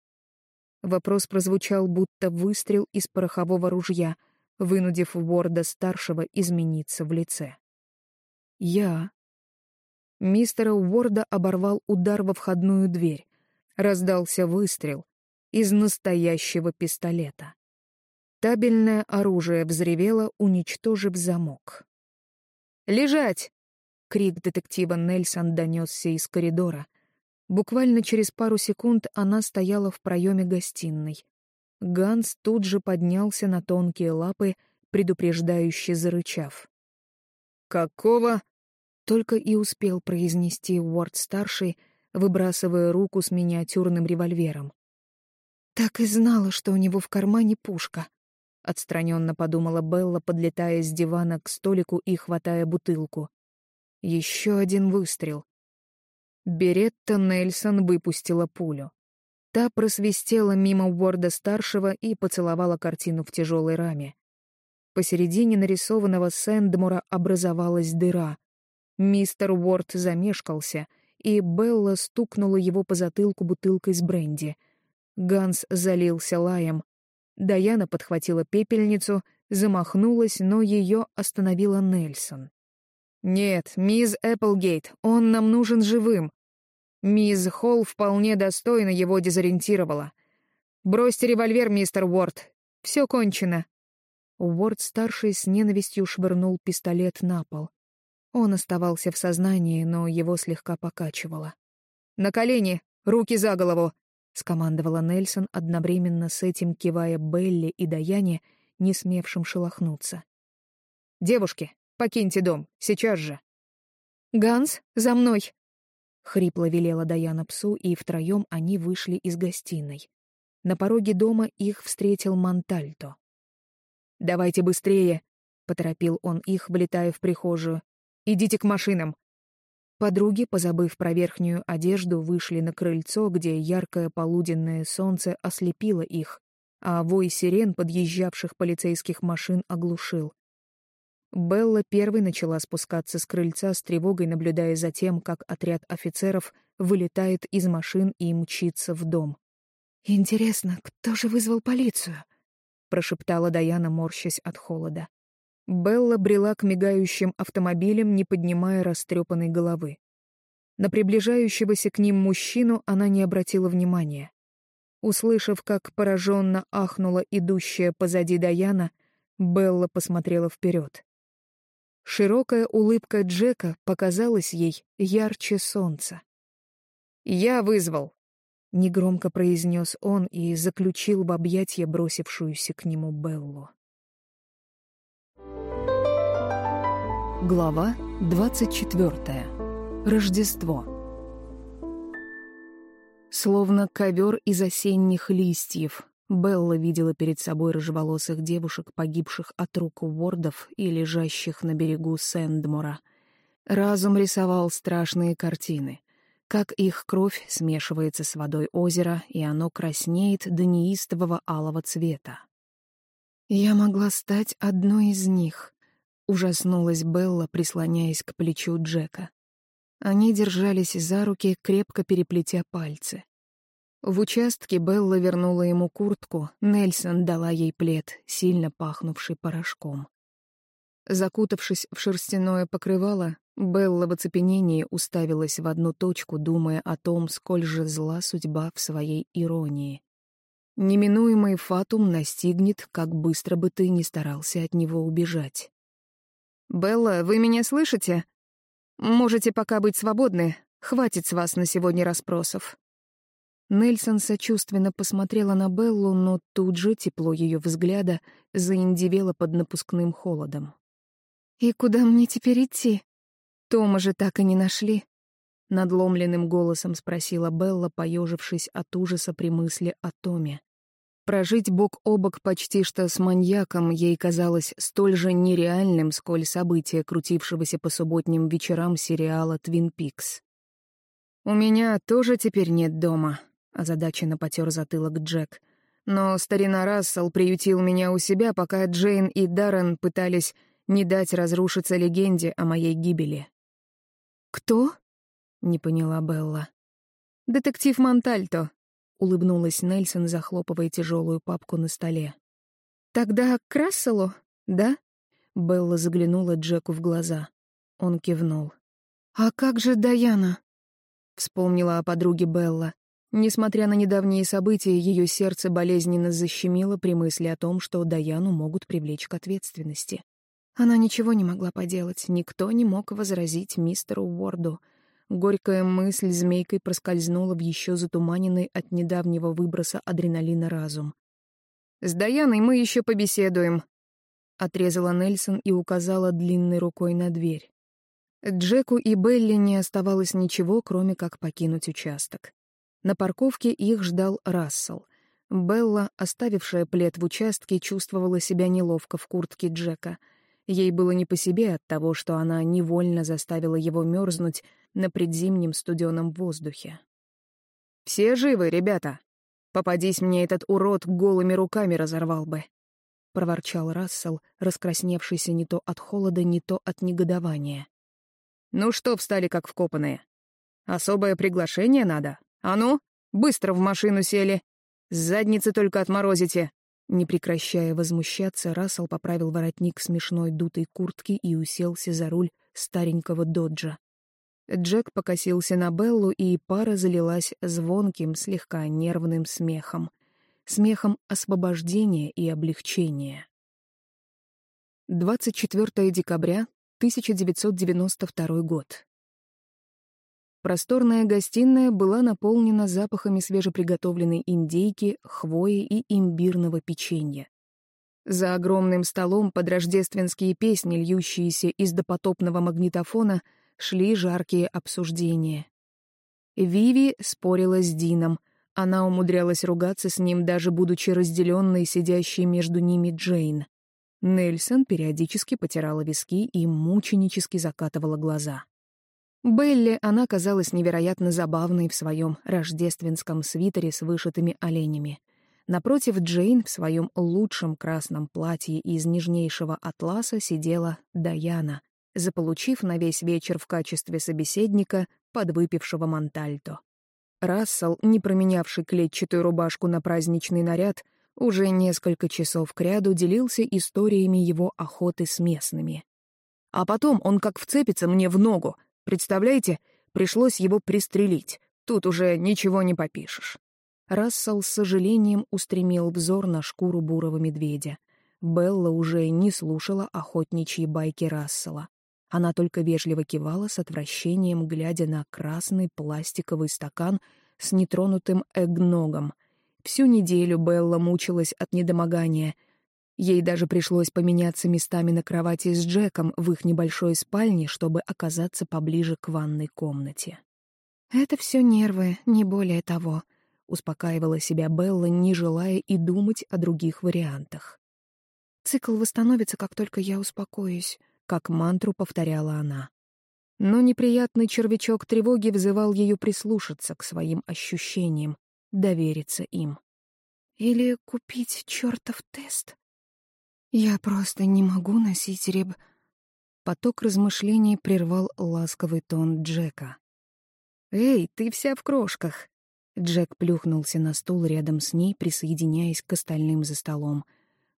Вопрос прозвучал, будто выстрел из порохового ружья, вынудив Уорда-старшего измениться в лице. Я. Мистера Уорда оборвал удар во входную дверь. Раздался выстрел из настоящего пистолета. Табельное оружие взревело, уничтожив замок. «Лежать!» — крик детектива Нельсон донесся из коридора. Буквально через пару секунд она стояла в проеме гостиной. Ганс тут же поднялся на тонкие лапы, предупреждающе зарычав. «Какого?» Только и успел произнести Уорд-старший, выбрасывая руку с миниатюрным револьвером. «Так и знала, что у него в кармане пушка», — отстраненно подумала Белла, подлетая с дивана к столику и хватая бутылку. Еще один выстрел. Беретта Нельсон выпустила пулю. Та просвистела мимо Уорда-старшего и поцеловала картину в тяжелой раме. Посередине нарисованного Сэндмура образовалась дыра. Мистер Уорд замешкался, и Белла стукнула его по затылку бутылкой с бренди. Ганс залился лаем. Даяна подхватила пепельницу, замахнулась, но ее остановила Нельсон. «Нет, мисс Эпплгейт, он нам нужен живым. Мисс Холл вполне достойно его дезориентировала. Бросьте револьвер, мистер Уорд. Все кончено». Уорд-старший с ненавистью швырнул пистолет на пол. Он оставался в сознании, но его слегка покачивало. «На колени! Руки за голову!» — скомандовала Нельсон, одновременно с этим кивая Белли и Даяне, не смевшим шелохнуться. «Девушки, покиньте дом, сейчас же!» «Ганс, за мной!» Хрипло велела Даяна псу, и втроем они вышли из гостиной. На пороге дома их встретил Монтальто. «Давайте быстрее!» — поторопил он их, влетая в прихожую. «Идите к машинам!» Подруги, позабыв про верхнюю одежду, вышли на крыльцо, где яркое полуденное солнце ослепило их, а вой сирен подъезжавших полицейских машин оглушил. Белла первой начала спускаться с крыльца с тревогой, наблюдая за тем, как отряд офицеров вылетает из машин и мчится в дом. «Интересно, кто же вызвал полицию?» — прошептала Даяна, морщась от холода. Белла брела к мигающим автомобилям, не поднимая растрепанной головы. На приближающегося к ним мужчину она не обратила внимания. Услышав, как пораженно ахнула идущая позади Даяна, Белла посмотрела вперед. Широкая улыбка Джека показалась ей ярче солнца. «Я вызвал», — негромко произнес он и заключил в объятья бросившуюся к нему Беллу. Глава 24. Рождество. Словно ковер из осенних листьев, Белла видела перед собой рыжеволосых девушек, погибших от рук уордов и лежащих на берегу Сэндмора. Разум рисовал страшные картины. Как их кровь смешивается с водой озера, и оно краснеет до неистового алого цвета. «Я могла стать одной из них», — ужаснулась Белла, прислоняясь к плечу Джека. Они держались за руки, крепко переплетя пальцы. В участке Белла вернула ему куртку, Нельсон дала ей плед, сильно пахнувший порошком. Закутавшись в шерстяное покрывало, Белла в оцепенении уставилась в одну точку, думая о том, сколь же зла судьба в своей иронии. Неминуемый фатум настигнет, как быстро бы ты ни старался от него убежать. «Белла, вы меня слышите? Можете пока быть свободны. Хватит с вас на сегодня расспросов». Нельсон сочувственно посмотрела на Беллу, но тут же тепло ее взгляда заиндивело под напускным холодом. «И куда мне теперь идти? Тома же так и не нашли?» Надломленным голосом спросила Белла, поежившись от ужаса при мысли о Томе. Прожить бок о бок почти что с маньяком ей казалось столь же нереальным, сколь события, крутившегося по субботним вечерам сериала «Твин Пикс». «У меня тоже теперь нет дома», озадаченно потер затылок Джек. Но старина Рассел приютил меня у себя, пока Джейн и Даррен пытались не дать разрушиться легенде о моей гибели. «Кто?» — не поняла Белла. «Детектив Монтальто», — улыбнулась Нельсон, захлопывая тяжелую папку на столе. «Тогда к Расселу, да?» Белла заглянула Джеку в глаза. Он кивнул. «А как же Даяна?» Вспомнила о подруге Белла. Несмотря на недавние события, ее сердце болезненно защемило при мысли о том, что Даяну могут привлечь к ответственности. Она ничего не могла поделать, никто не мог возразить мистеру Уорду. Горькая мысль змейкой проскользнула в еще затуманенный от недавнего выброса адреналина разум. «С Даяной мы еще побеседуем», — отрезала Нельсон и указала длинной рукой на дверь. Джеку и Белли не оставалось ничего, кроме как покинуть участок. На парковке их ждал Рассел. Белла, оставившая плед в участке, чувствовала себя неловко в куртке Джека. Ей было не по себе от того, что она невольно заставила его мерзнуть на предзимнем студеном воздухе. «Все живы, ребята? Попадись мне этот урод, голыми руками разорвал бы», — проворчал Рассел, раскрасневшийся не то от холода, не то от негодования. «Ну что встали как вкопанные? Особое приглашение надо? А ну, быстро в машину сели. Задницы только отморозите». Не прекращая возмущаться, Рассел поправил воротник смешной дутой куртки и уселся за руль старенького доджа. Джек покосился на Беллу, и пара залилась звонким, слегка нервным смехом. Смехом освобождения и облегчения. 24 декабря 1992 год. Просторная гостиная была наполнена запахами свежеприготовленной индейки, хвои и имбирного печенья. За огромным столом под рождественские песни, льющиеся из допотопного магнитофона, шли жаркие обсуждения. Виви спорила с Дином. Она умудрялась ругаться с ним, даже будучи разделенной сидящей между ними Джейн. Нельсон периодически потирала виски и мученически закатывала глаза. Белли она казалась невероятно забавной в своем рождественском свитере с вышитыми оленями. Напротив Джейн в своем лучшем красном платье из нежнейшего атласа сидела Даяна, заполучив на весь вечер в качестве собеседника подвыпившего Монтальто. Рассел, не променявший клетчатую рубашку на праздничный наряд, уже несколько часов кряду делился историями его охоты с местными. А потом он как вцепится мне в ногу. Представляете, пришлось его пристрелить. Тут уже ничего не попишешь. Рассел с сожалением устремил взор на шкуру бурого медведя. Белла уже не слушала охотничьи байки Рассела. Она только вежливо кивала с отвращением, глядя на красный пластиковый стакан с нетронутым эгногом — Всю неделю Белла мучилась от недомогания. Ей даже пришлось поменяться местами на кровати с Джеком в их небольшой спальне, чтобы оказаться поближе к ванной комнате. «Это все нервы, не более того», — успокаивала себя Белла, не желая и думать о других вариантах. «Цикл восстановится, как только я успокоюсь», — как мантру повторяла она. Но неприятный червячок тревоги взывал ее прислушаться к своим ощущениям, довериться им. Или купить чертов тест? Я просто не могу носить реб... Поток размышлений прервал ласковый тон Джека. «Эй, ты вся в крошках!» Джек плюхнулся на стул рядом с ней, присоединяясь к остальным за столом.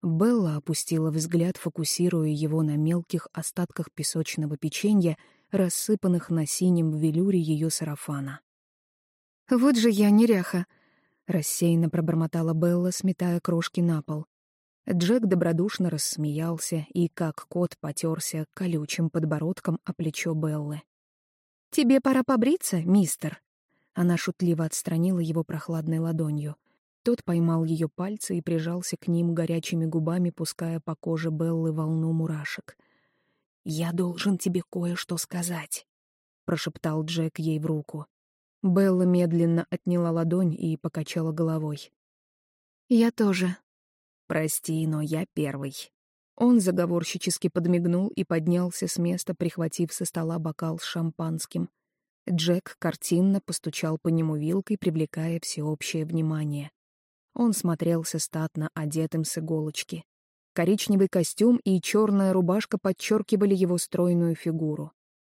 Белла опустила взгляд, фокусируя его на мелких остатках песочного печенья, рассыпанных на синем велюре ее сарафана. «Вот же я неряха!» Рассеянно пробормотала Белла, сметая крошки на пол. Джек добродушно рассмеялся и, как кот, потерся колючим подбородком о плечо Беллы. «Тебе пора побриться, мистер?» Она шутливо отстранила его прохладной ладонью. Тот поймал ее пальцы и прижался к ним горячими губами, пуская по коже Беллы волну мурашек. «Я должен тебе кое-что сказать», — прошептал Джек ей в руку. Белла медленно отняла ладонь и покачала головой. «Я тоже». «Прости, но я первый». Он заговорщически подмигнул и поднялся с места, прихватив со стола бокал с шампанским. Джек картинно постучал по нему вилкой, привлекая всеобщее внимание. Он смотрелся статно одетым с иголочки. Коричневый костюм и черная рубашка подчеркивали его стройную фигуру.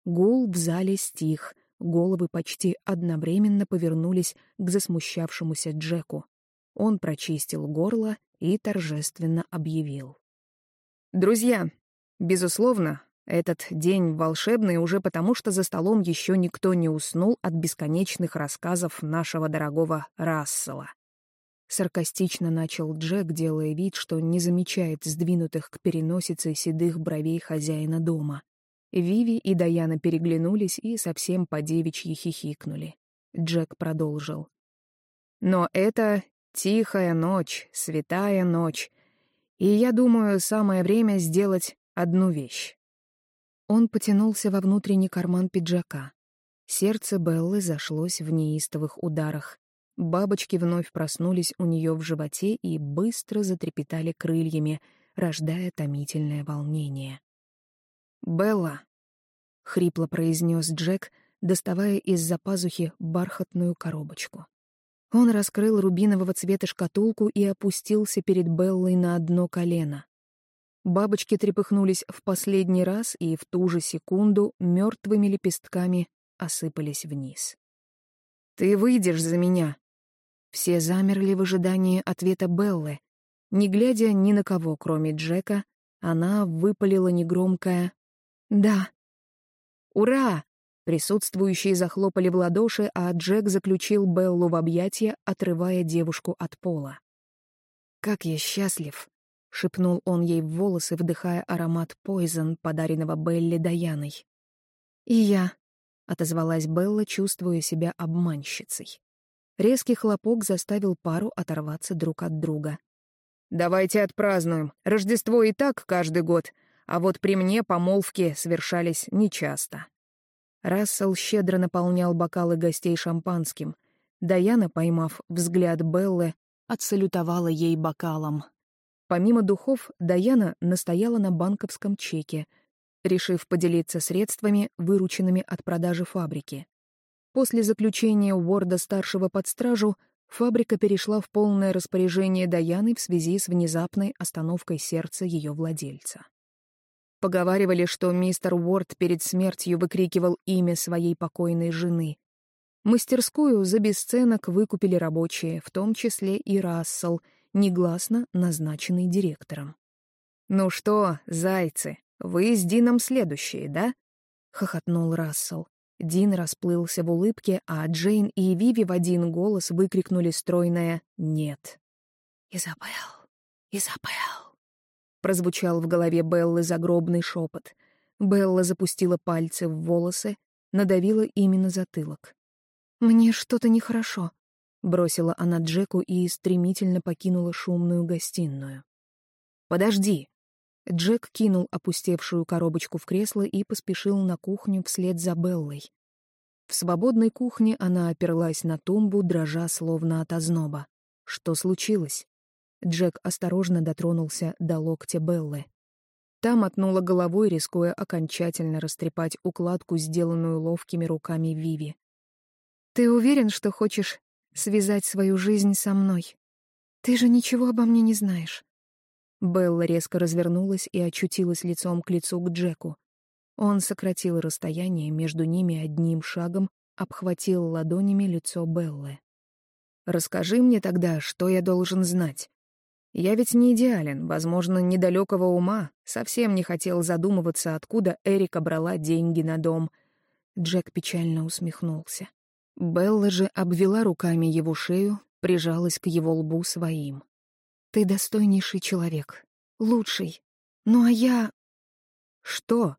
Гул в зале стих, Головы почти одновременно повернулись к засмущавшемуся Джеку. Он прочистил горло и торжественно объявил. «Друзья, безусловно, этот день волшебный уже потому, что за столом еще никто не уснул от бесконечных рассказов нашего дорогого Рассела». Саркастично начал Джек, делая вид, что не замечает сдвинутых к переносице седых бровей хозяина дома. Виви и Даяна переглянулись и совсем по-девичьи хихикнули. Джек продолжил. «Но это тихая ночь, святая ночь, и я думаю, самое время сделать одну вещь». Он потянулся во внутренний карман пиджака. Сердце Беллы зашлось в неистовых ударах. Бабочки вновь проснулись у нее в животе и быстро затрепетали крыльями, рождая томительное волнение. «Белла!» — хрипло произнес Джек, доставая из-за пазухи бархатную коробочку. Он раскрыл рубинового цвета шкатулку и опустился перед Беллой на одно колено. Бабочки трепыхнулись в последний раз и в ту же секунду мертвыми лепестками осыпались вниз. «Ты выйдешь за меня!» Все замерли в ожидании ответа Беллы. Не глядя ни на кого, кроме Джека, она выпалила негромкое «Да». «Ура!» Присутствующие захлопали в ладоши, а Джек заключил Беллу в объятия, отрывая девушку от пола. «Как я счастлив!» — шепнул он ей в волосы, вдыхая аромат пойзен, подаренного Белли Даяной. «И я», — отозвалась Белла, чувствуя себя обманщицей. Резкий хлопок заставил пару оторваться друг от друга. «Давайте отпразднуем. Рождество и так каждый год, а вот при мне помолвки совершались нечасто». Рассел щедро наполнял бокалы гостей шампанским. Даяна, поймав взгляд Беллы, отсалютовала ей бокалом. Помимо духов, Даяна настояла на банковском чеке, решив поделиться средствами, вырученными от продажи фабрики. После заключения Уорда-старшего под стражу фабрика перешла в полное распоряжение Даяны в связи с внезапной остановкой сердца ее владельца. Поговаривали, что мистер Уорд перед смертью выкрикивал имя своей покойной жены. Мастерскую за бесценок выкупили рабочие, в том числе и Рассел, негласно назначенный директором. «Ну что, зайцы, вы с Дином следующие, да?» — хохотнул Рассел. Дин расплылся в улыбке, а Джейн и Виви в один голос выкрикнули стройное «нет». «Изабелл! Изабелл!» Прозвучал в голове Беллы загробный шепот. Белла запустила пальцы в волосы, надавила ими на затылок. «Мне что-то нехорошо», — бросила она Джеку и стремительно покинула шумную гостиную. «Подожди!» Джек кинул опустевшую коробочку в кресло и поспешил на кухню вслед за Беллой. В свободной кухне она оперлась на тумбу, дрожа словно от озноба. Что случилось? Джек осторожно дотронулся до локтя Беллы. Та мотнула головой, рискуя окончательно растрепать укладку, сделанную ловкими руками Виви. «Ты уверен, что хочешь связать свою жизнь со мной? Ты же ничего обо мне не знаешь. Белла резко развернулась и очутилась лицом к лицу к Джеку. Он сократил расстояние между ними одним шагом, обхватил ладонями лицо Беллы. «Расскажи мне тогда, что я должен знать. Я ведь не идеален, возможно, недалекого ума, совсем не хотел задумываться, откуда Эрика брала деньги на дом». Джек печально усмехнулся. Белла же обвела руками его шею, прижалась к его лбу своим. Ты достойнейший человек. Лучший. Ну а я... Что?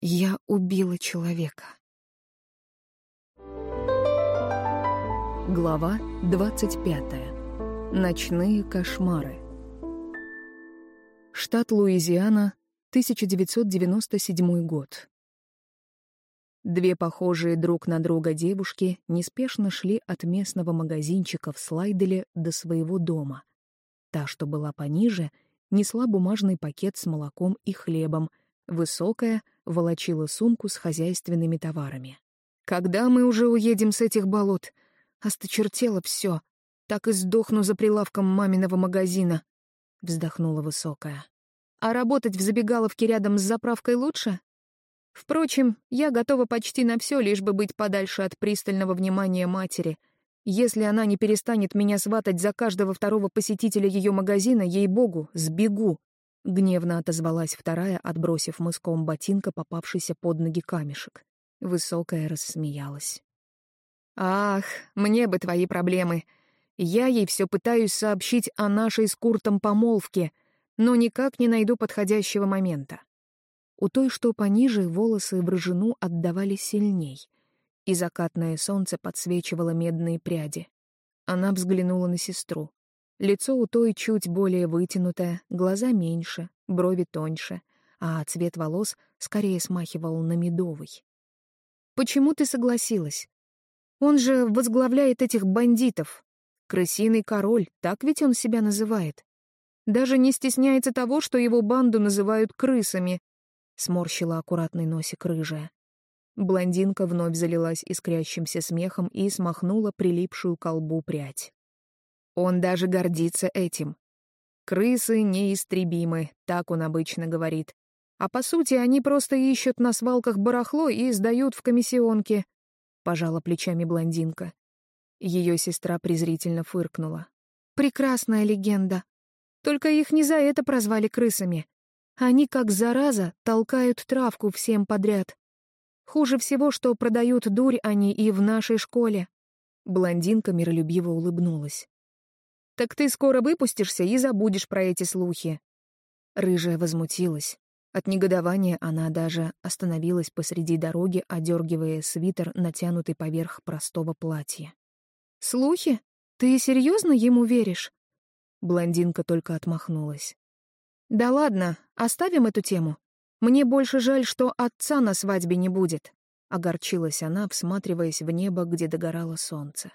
Я убила человека. Глава 25. Ночные кошмары. Штат Луизиана, 1997 год. Две похожие друг на друга девушки неспешно шли от местного магазинчика в Слайделе до своего дома — Та, что была пониже, несла бумажный пакет с молоком и хлебом, высокая волочила сумку с хозяйственными товарами. «Когда мы уже уедем с этих болот? Осточертело все. Так и сдохну за прилавком маминого магазина», — вздохнула высокая. «А работать в забегаловке рядом с заправкой лучше?» Впрочем, я готова почти на все, лишь бы быть подальше от пристального внимания матери — если она не перестанет меня сватать за каждого второго посетителя ее магазина, ей-богу, сбегу!» Гневно отозвалась вторая, отбросив мыском ботинка попавшийся под ноги камешек. Высокая рассмеялась. «Ах, мне бы твои проблемы. Я ей все пытаюсь сообщить о нашей с Куртом помолвке, но никак не найду подходящего момента». У той, что пониже, волосы в рыжину отдавали сильней — и закатное солнце подсвечивало медные пряди. Она взглянула на сестру. Лицо у той чуть более вытянутое, глаза меньше, брови тоньше, а цвет волос скорее смахивал на медовый. «Почему ты согласилась? Он же возглавляет этих бандитов. Крысиный король, так ведь он себя называет. Даже не стесняется того, что его банду называют крысами», — сморщила аккуратный носик рыжая. Блондинка вновь залилась искрящимся смехом и смахнула прилипшую колбу прядь. Он даже гордится этим. Крысы неистребимы, так он обычно говорит. А по сути, они просто ищут на свалках барахло и сдают в комиссионке. Пожала плечами блондинка. Ее сестра презрительно фыркнула. Прекрасная легенда. Только их не за это прозвали крысами. Они, как зараза, толкают травку всем подряд. Хуже всего, что продают дурь они и в нашей школе. Блондинка миролюбиво улыбнулась. Так ты скоро выпустишься и забудешь про эти слухи». Рыжая возмутилась. От негодования она даже остановилась посреди дороги, одергивая свитер, натянутый поверх простого платья. «Слухи? Ты серьезно ему веришь?» Блондинка только отмахнулась. «Да ладно, оставим эту тему. Мне больше жаль, что отца на свадьбе не будет», — огорчилась она, всматриваясь в небо, где догорало солнце.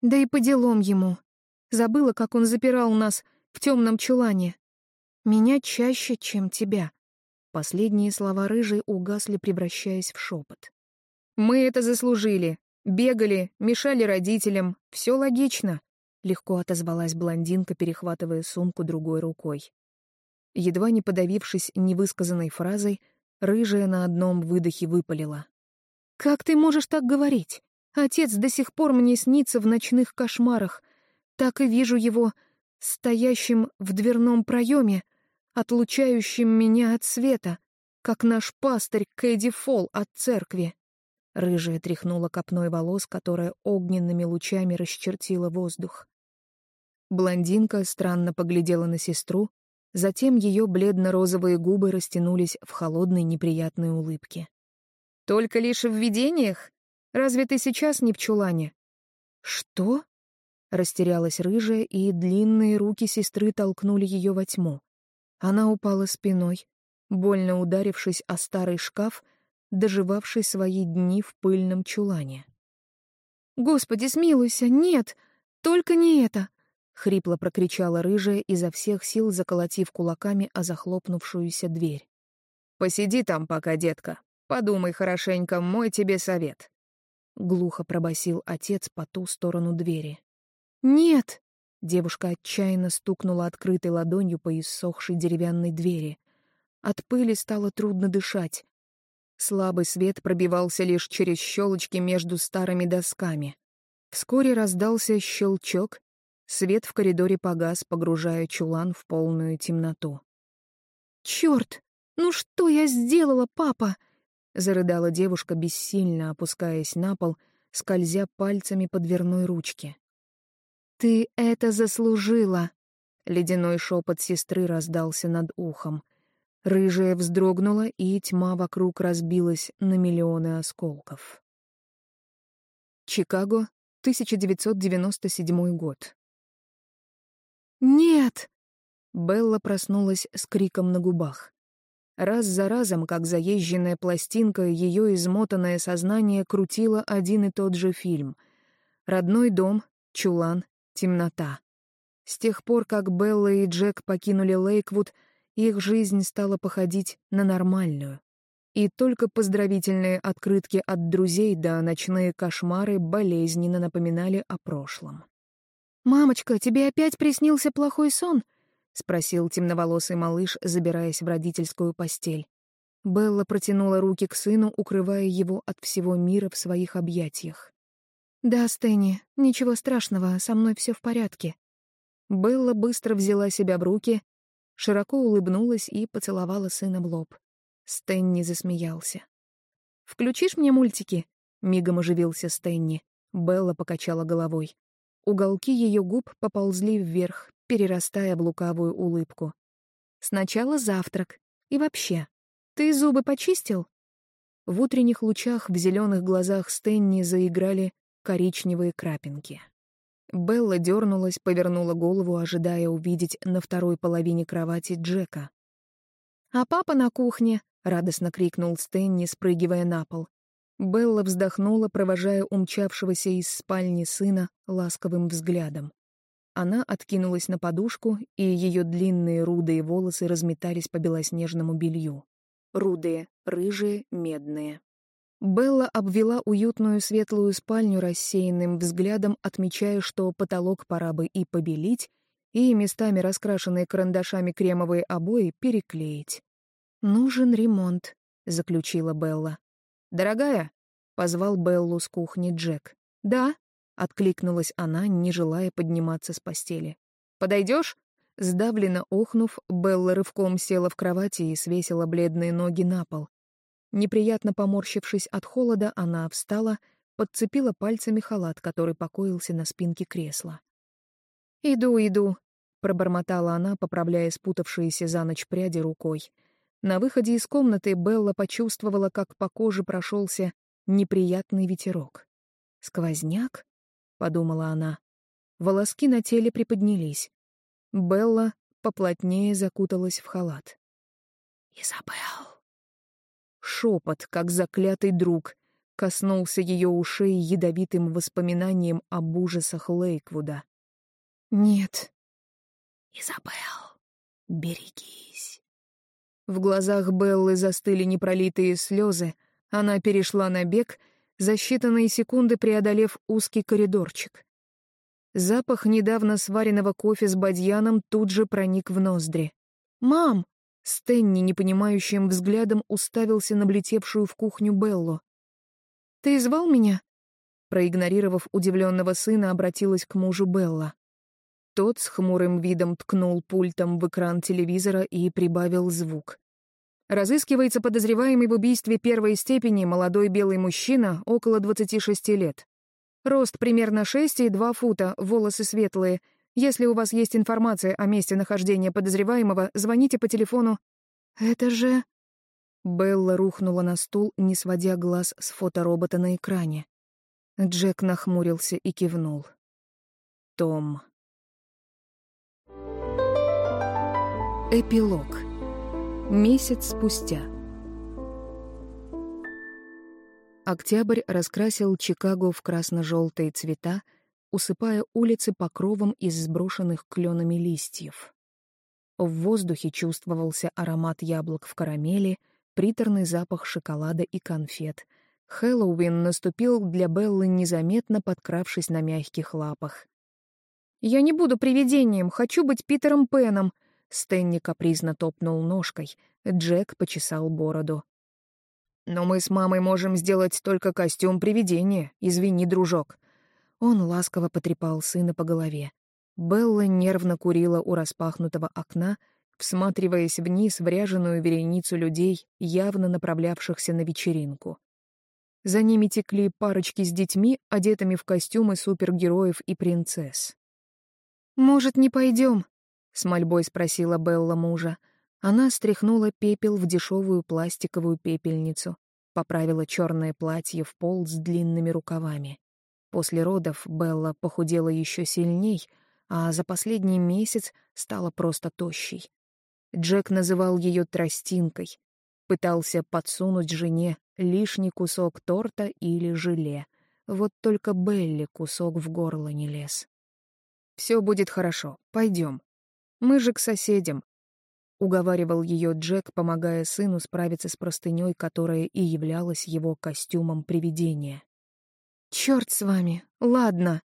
«Да и по делам ему. Забыла, как он запирал нас в темном чулане. Меня чаще, чем тебя. Последние слова рыжей угасли, превращаясь в шепот. Мы это заслужили. Бегали, мешали родителям. Все логично. Легко отозвалась блондинка, перехватывая сумку другой рукой. Едва не подавившись невысказанной фразой, рыжая на одном выдохе выпалила. «Как ты можешь так говорить? Отец до сих пор мне снится в ночных кошмарах так и вижу его стоящим в дверном проеме, отлучающим меня от света, как наш пастырь Кэдди Фол от церкви. Рыжая тряхнула копной волос, которая огненными лучами расчертила воздух. Блондинка странно поглядела на сестру, затем ее бледно-розовые губы растянулись в холодной неприятной улыбке. «Только лишь в видениях? Разве ты сейчас не в чулане?» «Что?» Растерялась рыжая, и длинные руки сестры толкнули ее во тьму. Она упала спиной, больно ударившись о старый шкаф, доживавший свои дни в пыльном чулане. «Господи, смилуйся! Нет! Только не это!» — хрипло прокричала рыжая, изо всех сил заколотив кулаками о захлопнувшуюся дверь. «Посиди там пока, детка. Подумай хорошенько, мой тебе совет», — глухо пробасил отец по ту сторону двери. «Нет!» — девушка отчаянно стукнула открытой ладонью по иссохшей деревянной двери. От пыли стало трудно дышать. Слабый свет пробивался лишь через щелочки между старыми досками. Вскоре раздался щелчок, свет в коридоре погас, погружая чулан в полную темноту. «Чёрт! Ну что я сделала, папа?» — зарыдала девушка, бессильно опускаясь на пол, скользя пальцами по дверной ручке. «Ты это заслужила!» Ледяной шепот сестры раздался над ухом. Рыжая вздрогнула, и тьма вокруг разбилась на миллионы осколков. Чикаго, 1997 год. «Нет!» Белла проснулась с криком на губах. Раз за разом, как заезженная пластинка, ее измотанное сознание крутило один и тот же фильм. Родной дом, чулан, темнота. С тех пор, как Белла и Джек покинули Лейквуд, их жизнь стала походить на нормальную. И только поздравительные открытки от друзей да ночные кошмары болезненно напоминали о прошлом. «Мамочка, тебе опять приснился плохой сон?» — спросил темноволосый малыш, забираясь в родительскую постель. Белла протянула руки к сыну, укрывая его от всего мира в своих объятиях. «Да, Стэнни, ничего страшного, со мной все в порядке». Белла быстро взяла себя в руки, широко улыбнулась и поцеловала сына в лоб. Стэнни засмеялся. «Включишь мне мультики?» — мигом оживился Стэнни. Белла покачала головой. Уголки ее губ поползли вверх, перерастая в лукавую улыбку. «Сначала завтрак. И вообще, ты зубы почистил?» В утренних лучах в зеленых глазах Стэнни заиграли коричневые крапинки. Белла дернулась, повернула голову, ожидая увидеть на второй половине кровати Джека. «А папа на кухне!» — радостно крикнул Стэнни, спрыгивая на пол. Белла вздохнула, провожая умчавшегося из спальни сына ласковым взглядом. Она откинулась на подушку, и ее длинные рудые волосы разметались по белоснежному белью. Рудые, рыжие, медные. Белла обвела уютную светлую спальню рассеянным взглядом, отмечая, что потолок пора бы и побелить, и местами раскрашенные карандашами кремовые обои переклеить. «Нужен ремонт», — заключила Белла. «Дорогая?» — позвал Беллу с кухни Джек. «Да», — откликнулась она, не желая подниматься с постели. «Подойдешь?» Сдавленно охнув, Белла рывком села в кровати и свесила бледные ноги на пол. Неприятно поморщившись от холода, она встала, подцепила пальцами халат, который покоился на спинке кресла. «Иду, иду», — пробормотала она, поправляя спутавшиеся за ночь пряди рукой. На выходе из комнаты Белла почувствовала, как по коже прошелся неприятный ветерок. «Сквозняк?» — подумала она. Волоски на теле приподнялись. Белла поплотнее закуталась в халат. «Изабелл!» Шепот, как заклятый друг, коснулся ее ушей ядовитым воспоминанием об ужасах Лейквуда. «Нет». «Изабелл, берегись». В глазах Беллы застыли непролитые слезы, она перешла на бег, за считанные секунды преодолев узкий коридорчик. Запах недавно сваренного кофе с бадьяном тут же проник в ноздри. «Мам!» — Стэнни непонимающим взглядом уставился на влетевшую в кухню Беллу. «Ты звал меня?» Проигнорировав удивленного сына, обратилась к мужу Белла. Тот с хмурым видом ткнул пультом в экран телевизора и прибавил звук. Разыскивается подозреваемый в убийстве первой степени молодой белый мужчина около 26 лет. Рост примерно 6 и 2 фута, волосы светлые. Если у вас есть информация о месте нахождения подозреваемого, звоните по телефону. Это же... Белла рухнула на стул, не сводя глаз с фоторобота на экране. Джек нахмурился и кивнул. Том. Эпилог. Месяц спустя. Октябрь раскрасил Чикаго в красно-желтые цвета, усыпая улицы покровом из сброшенных кленами листьев. В воздухе чувствовался аромат яблок в карамели, приторный запах шоколада и конфет. Хэллоуин наступил для Беллы незаметно, подкравшись на мягких лапах. «Я не буду привидением, хочу быть Питером Пеном», Стэнни капризно топнул ножкой, Джек почесал бороду. «Но мы с мамой можем сделать только костюм привидения, извини, дружок». Он ласково потрепал сына по голове. Белла нервно курила у распахнутого окна, всматриваясь вниз в ряженую вереницу людей, явно направлявшихся на вечеринку. За ними текли парочки с детьми, одетыми в костюмы супергероев и принцесс. «Может, не пойдем?» — с мольбой спросила Белла мужа. Она стряхнула пепел в дешевую пластиковую пепельницу, поправила черное платье в пол с длинными рукавами. После родов Белла похудела еще сильней, а за последний месяц стала просто тощей. Джек называл ее тростинкой, пытался подсунуть жене лишний кусок торта или желе. Вот только Белли кусок в горло не лез. «Все будет хорошо, пойдем. Мы же к соседям, — уговаривал ее Джек, помогая сыну справиться с простыней, которая и являлась его костюмом привидения. «Черт с вами! Ладно!»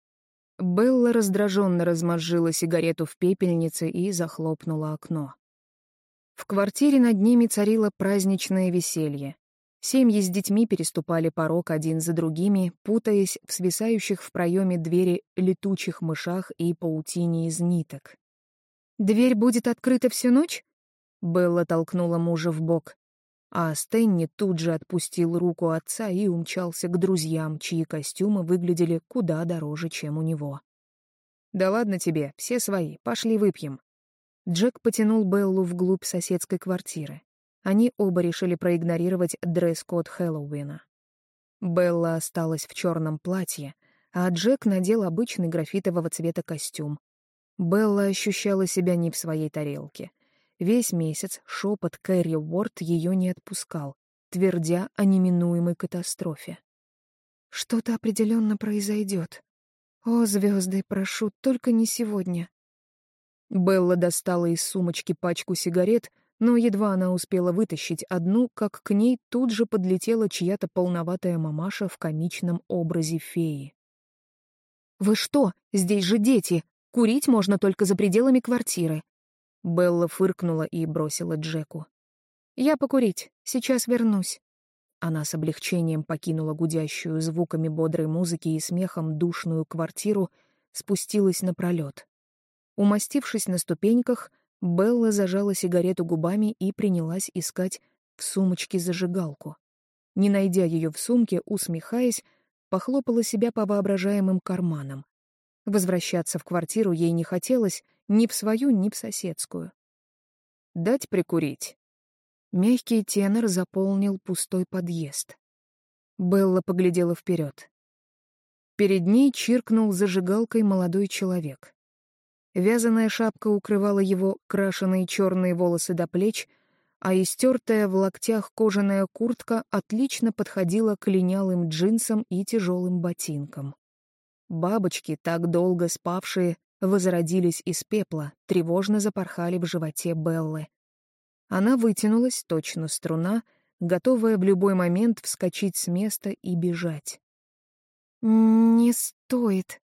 Белла раздраженно размозжила сигарету в пепельнице и захлопнула окно. В квартире над ними царило праздничное веселье. Семьи с детьми переступали порог один за другими, путаясь в свисающих в проеме двери летучих мышах и паутине из ниток. «Дверь будет открыта всю ночь?» Белла толкнула мужа в бок, а Стэнни тут же отпустил руку отца и умчался к друзьям, чьи костюмы выглядели куда дороже, чем у него. «Да ладно тебе, все свои, пошли выпьем». Джек потянул Беллу вглубь соседской квартиры. Они оба решили проигнорировать дресс-код Хэллоуина. Белла осталась в черном платье, а Джек надел обычный графитового цвета костюм. Белла ощущала себя не в своей тарелке — весь месяц шепот Кэрри Уорд ее не отпускал, твердя о неминуемой катастрофе. Что-то определенно произойдет. О, звезды, прошу, только не сегодня. Белла достала из сумочки пачку сигарет, но едва она успела вытащить одну, как к ней тут же подлетела чья-то полноватая мамаша в комичном образе феи. «Вы что? Здесь же дети! Курить можно только за пределами квартиры!» Белла фыркнула и бросила Джеку. «Я покурить. Сейчас вернусь». Она с облегчением покинула гудящую звуками бодрой музыки и смехом душную квартиру, спустилась на пролет. Умастившись на ступеньках, Белла зажала сигарету губами и принялась искать в сумочке зажигалку. Не найдя ее в сумке, усмехаясь, похлопала себя по воображаемым карманам. Возвращаться в квартиру ей не хотелось ни в свою, ни в соседскую. «Дать прикурить?» Мягкий тенор заполнил пустой подъезд. Белла поглядела вперед. Перед ней чиркнул зажигалкой молодой человек. Вязаная шапка укрывала его крашеные черные волосы до плеч, а истертая в локтях кожаная куртка отлично подходила к линялым джинсам и тяжелым ботинкам. Бабочки, так долго спавшие, возродились из пепла, тревожно запорхали в животе Беллы. Она вытянулась, точно струна, готовая в любой момент вскочить с места и бежать. «Не стоит.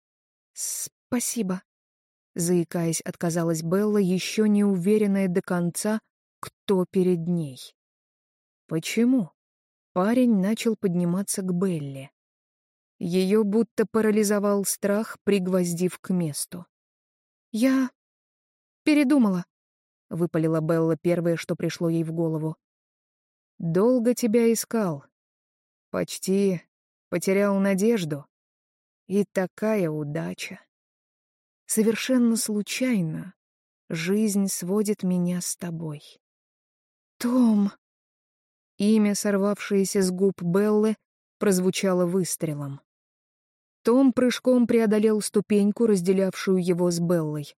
Спасибо», — заикаясь, отказалась Белла, еще не уверенная до конца, кто перед ней. «Почему?» Парень начал подниматься к Белле. Ее будто парализовал страх, пригвоздив к месту. «Я передумала», — выпалила Белла первое, что пришло ей в голову. «Долго тебя искал. Почти потерял надежду. И такая удача. Совершенно случайно жизнь сводит меня с тобой». «Том!» Имя, сорвавшееся с губ Беллы, прозвучало выстрелом. Том прыжком преодолел ступеньку, разделявшую его с Беллой.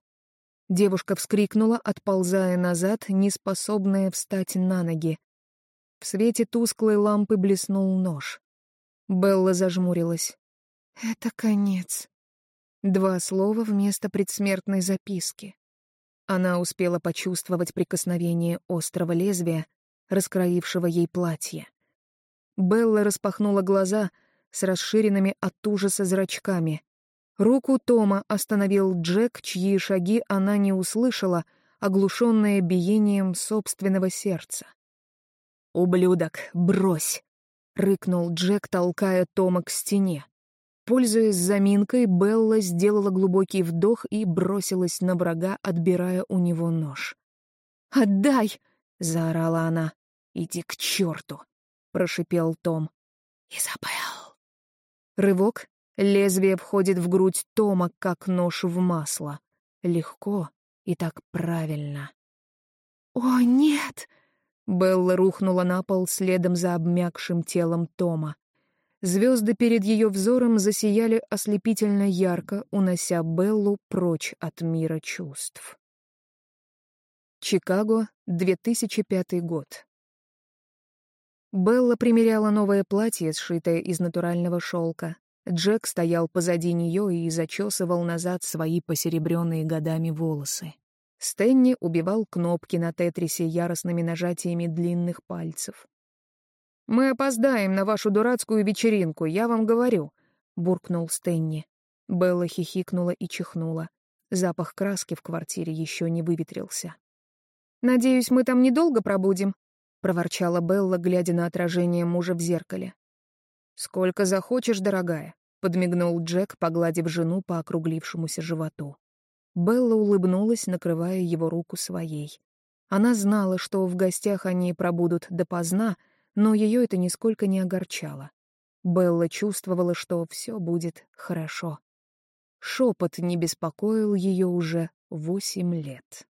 Девушка вскрикнула, отползая назад, неспособная встать на ноги. В свете тусклой лампы блеснул нож. Белла зажмурилась. «Это конец». Два слова вместо предсмертной записки. Она успела почувствовать прикосновение острого лезвия, раскроившего ей платье. Белла распахнула глаза с расширенными от ужаса зрачками. Руку Тома остановил Джек, чьи шаги она не услышала, оглушенная биением собственного сердца. «Ублюдок, брось!» — рыкнул Джек, толкая Тома к стене. Пользуясь заминкой, Белла сделала глубокий вдох и бросилась на врага, отбирая у него нож. «Отдай!» — заорала она. «Иди к черту!» — прошипел Том. «Изабелл!» Рывок, Лезвие входит в грудь Тома, как нож в масло. Легко и так правильно. «О, нет!» Белла рухнула на пол следом за обмякшим телом Тома. Звезды перед ее взором засияли ослепительно ярко, унося Беллу прочь от мира чувств. Чикаго, 2005 год. Белла примеряла новое платье, сшитое из натурального шелка. Джек стоял позади нее и зачесывал назад свои посеребренные годами волосы. Стэнни убивал кнопки на тетрисе яростными нажатиями длинных пальцев. «Мы опоздаем на вашу дурацкую вечеринку, я вам говорю», — буркнул Стэнни. Белла хихикнула и чихнула. Запах краски в квартире еще не выветрился. «Надеюсь, мы там недолго пробудем», — проворчала Белла, глядя на отражение мужа в зеркале. «Сколько захочешь, дорогая», — подмигнул Джек, погладив жену по округлившемуся животу. Белла улыбнулась, накрывая его руку своей. Она знала, что в гостях они пробудут допоздна, но ее это нисколько не огорчало. Белла чувствовала, что все будет хорошо. Шепот не беспокоил ее уже восемь лет.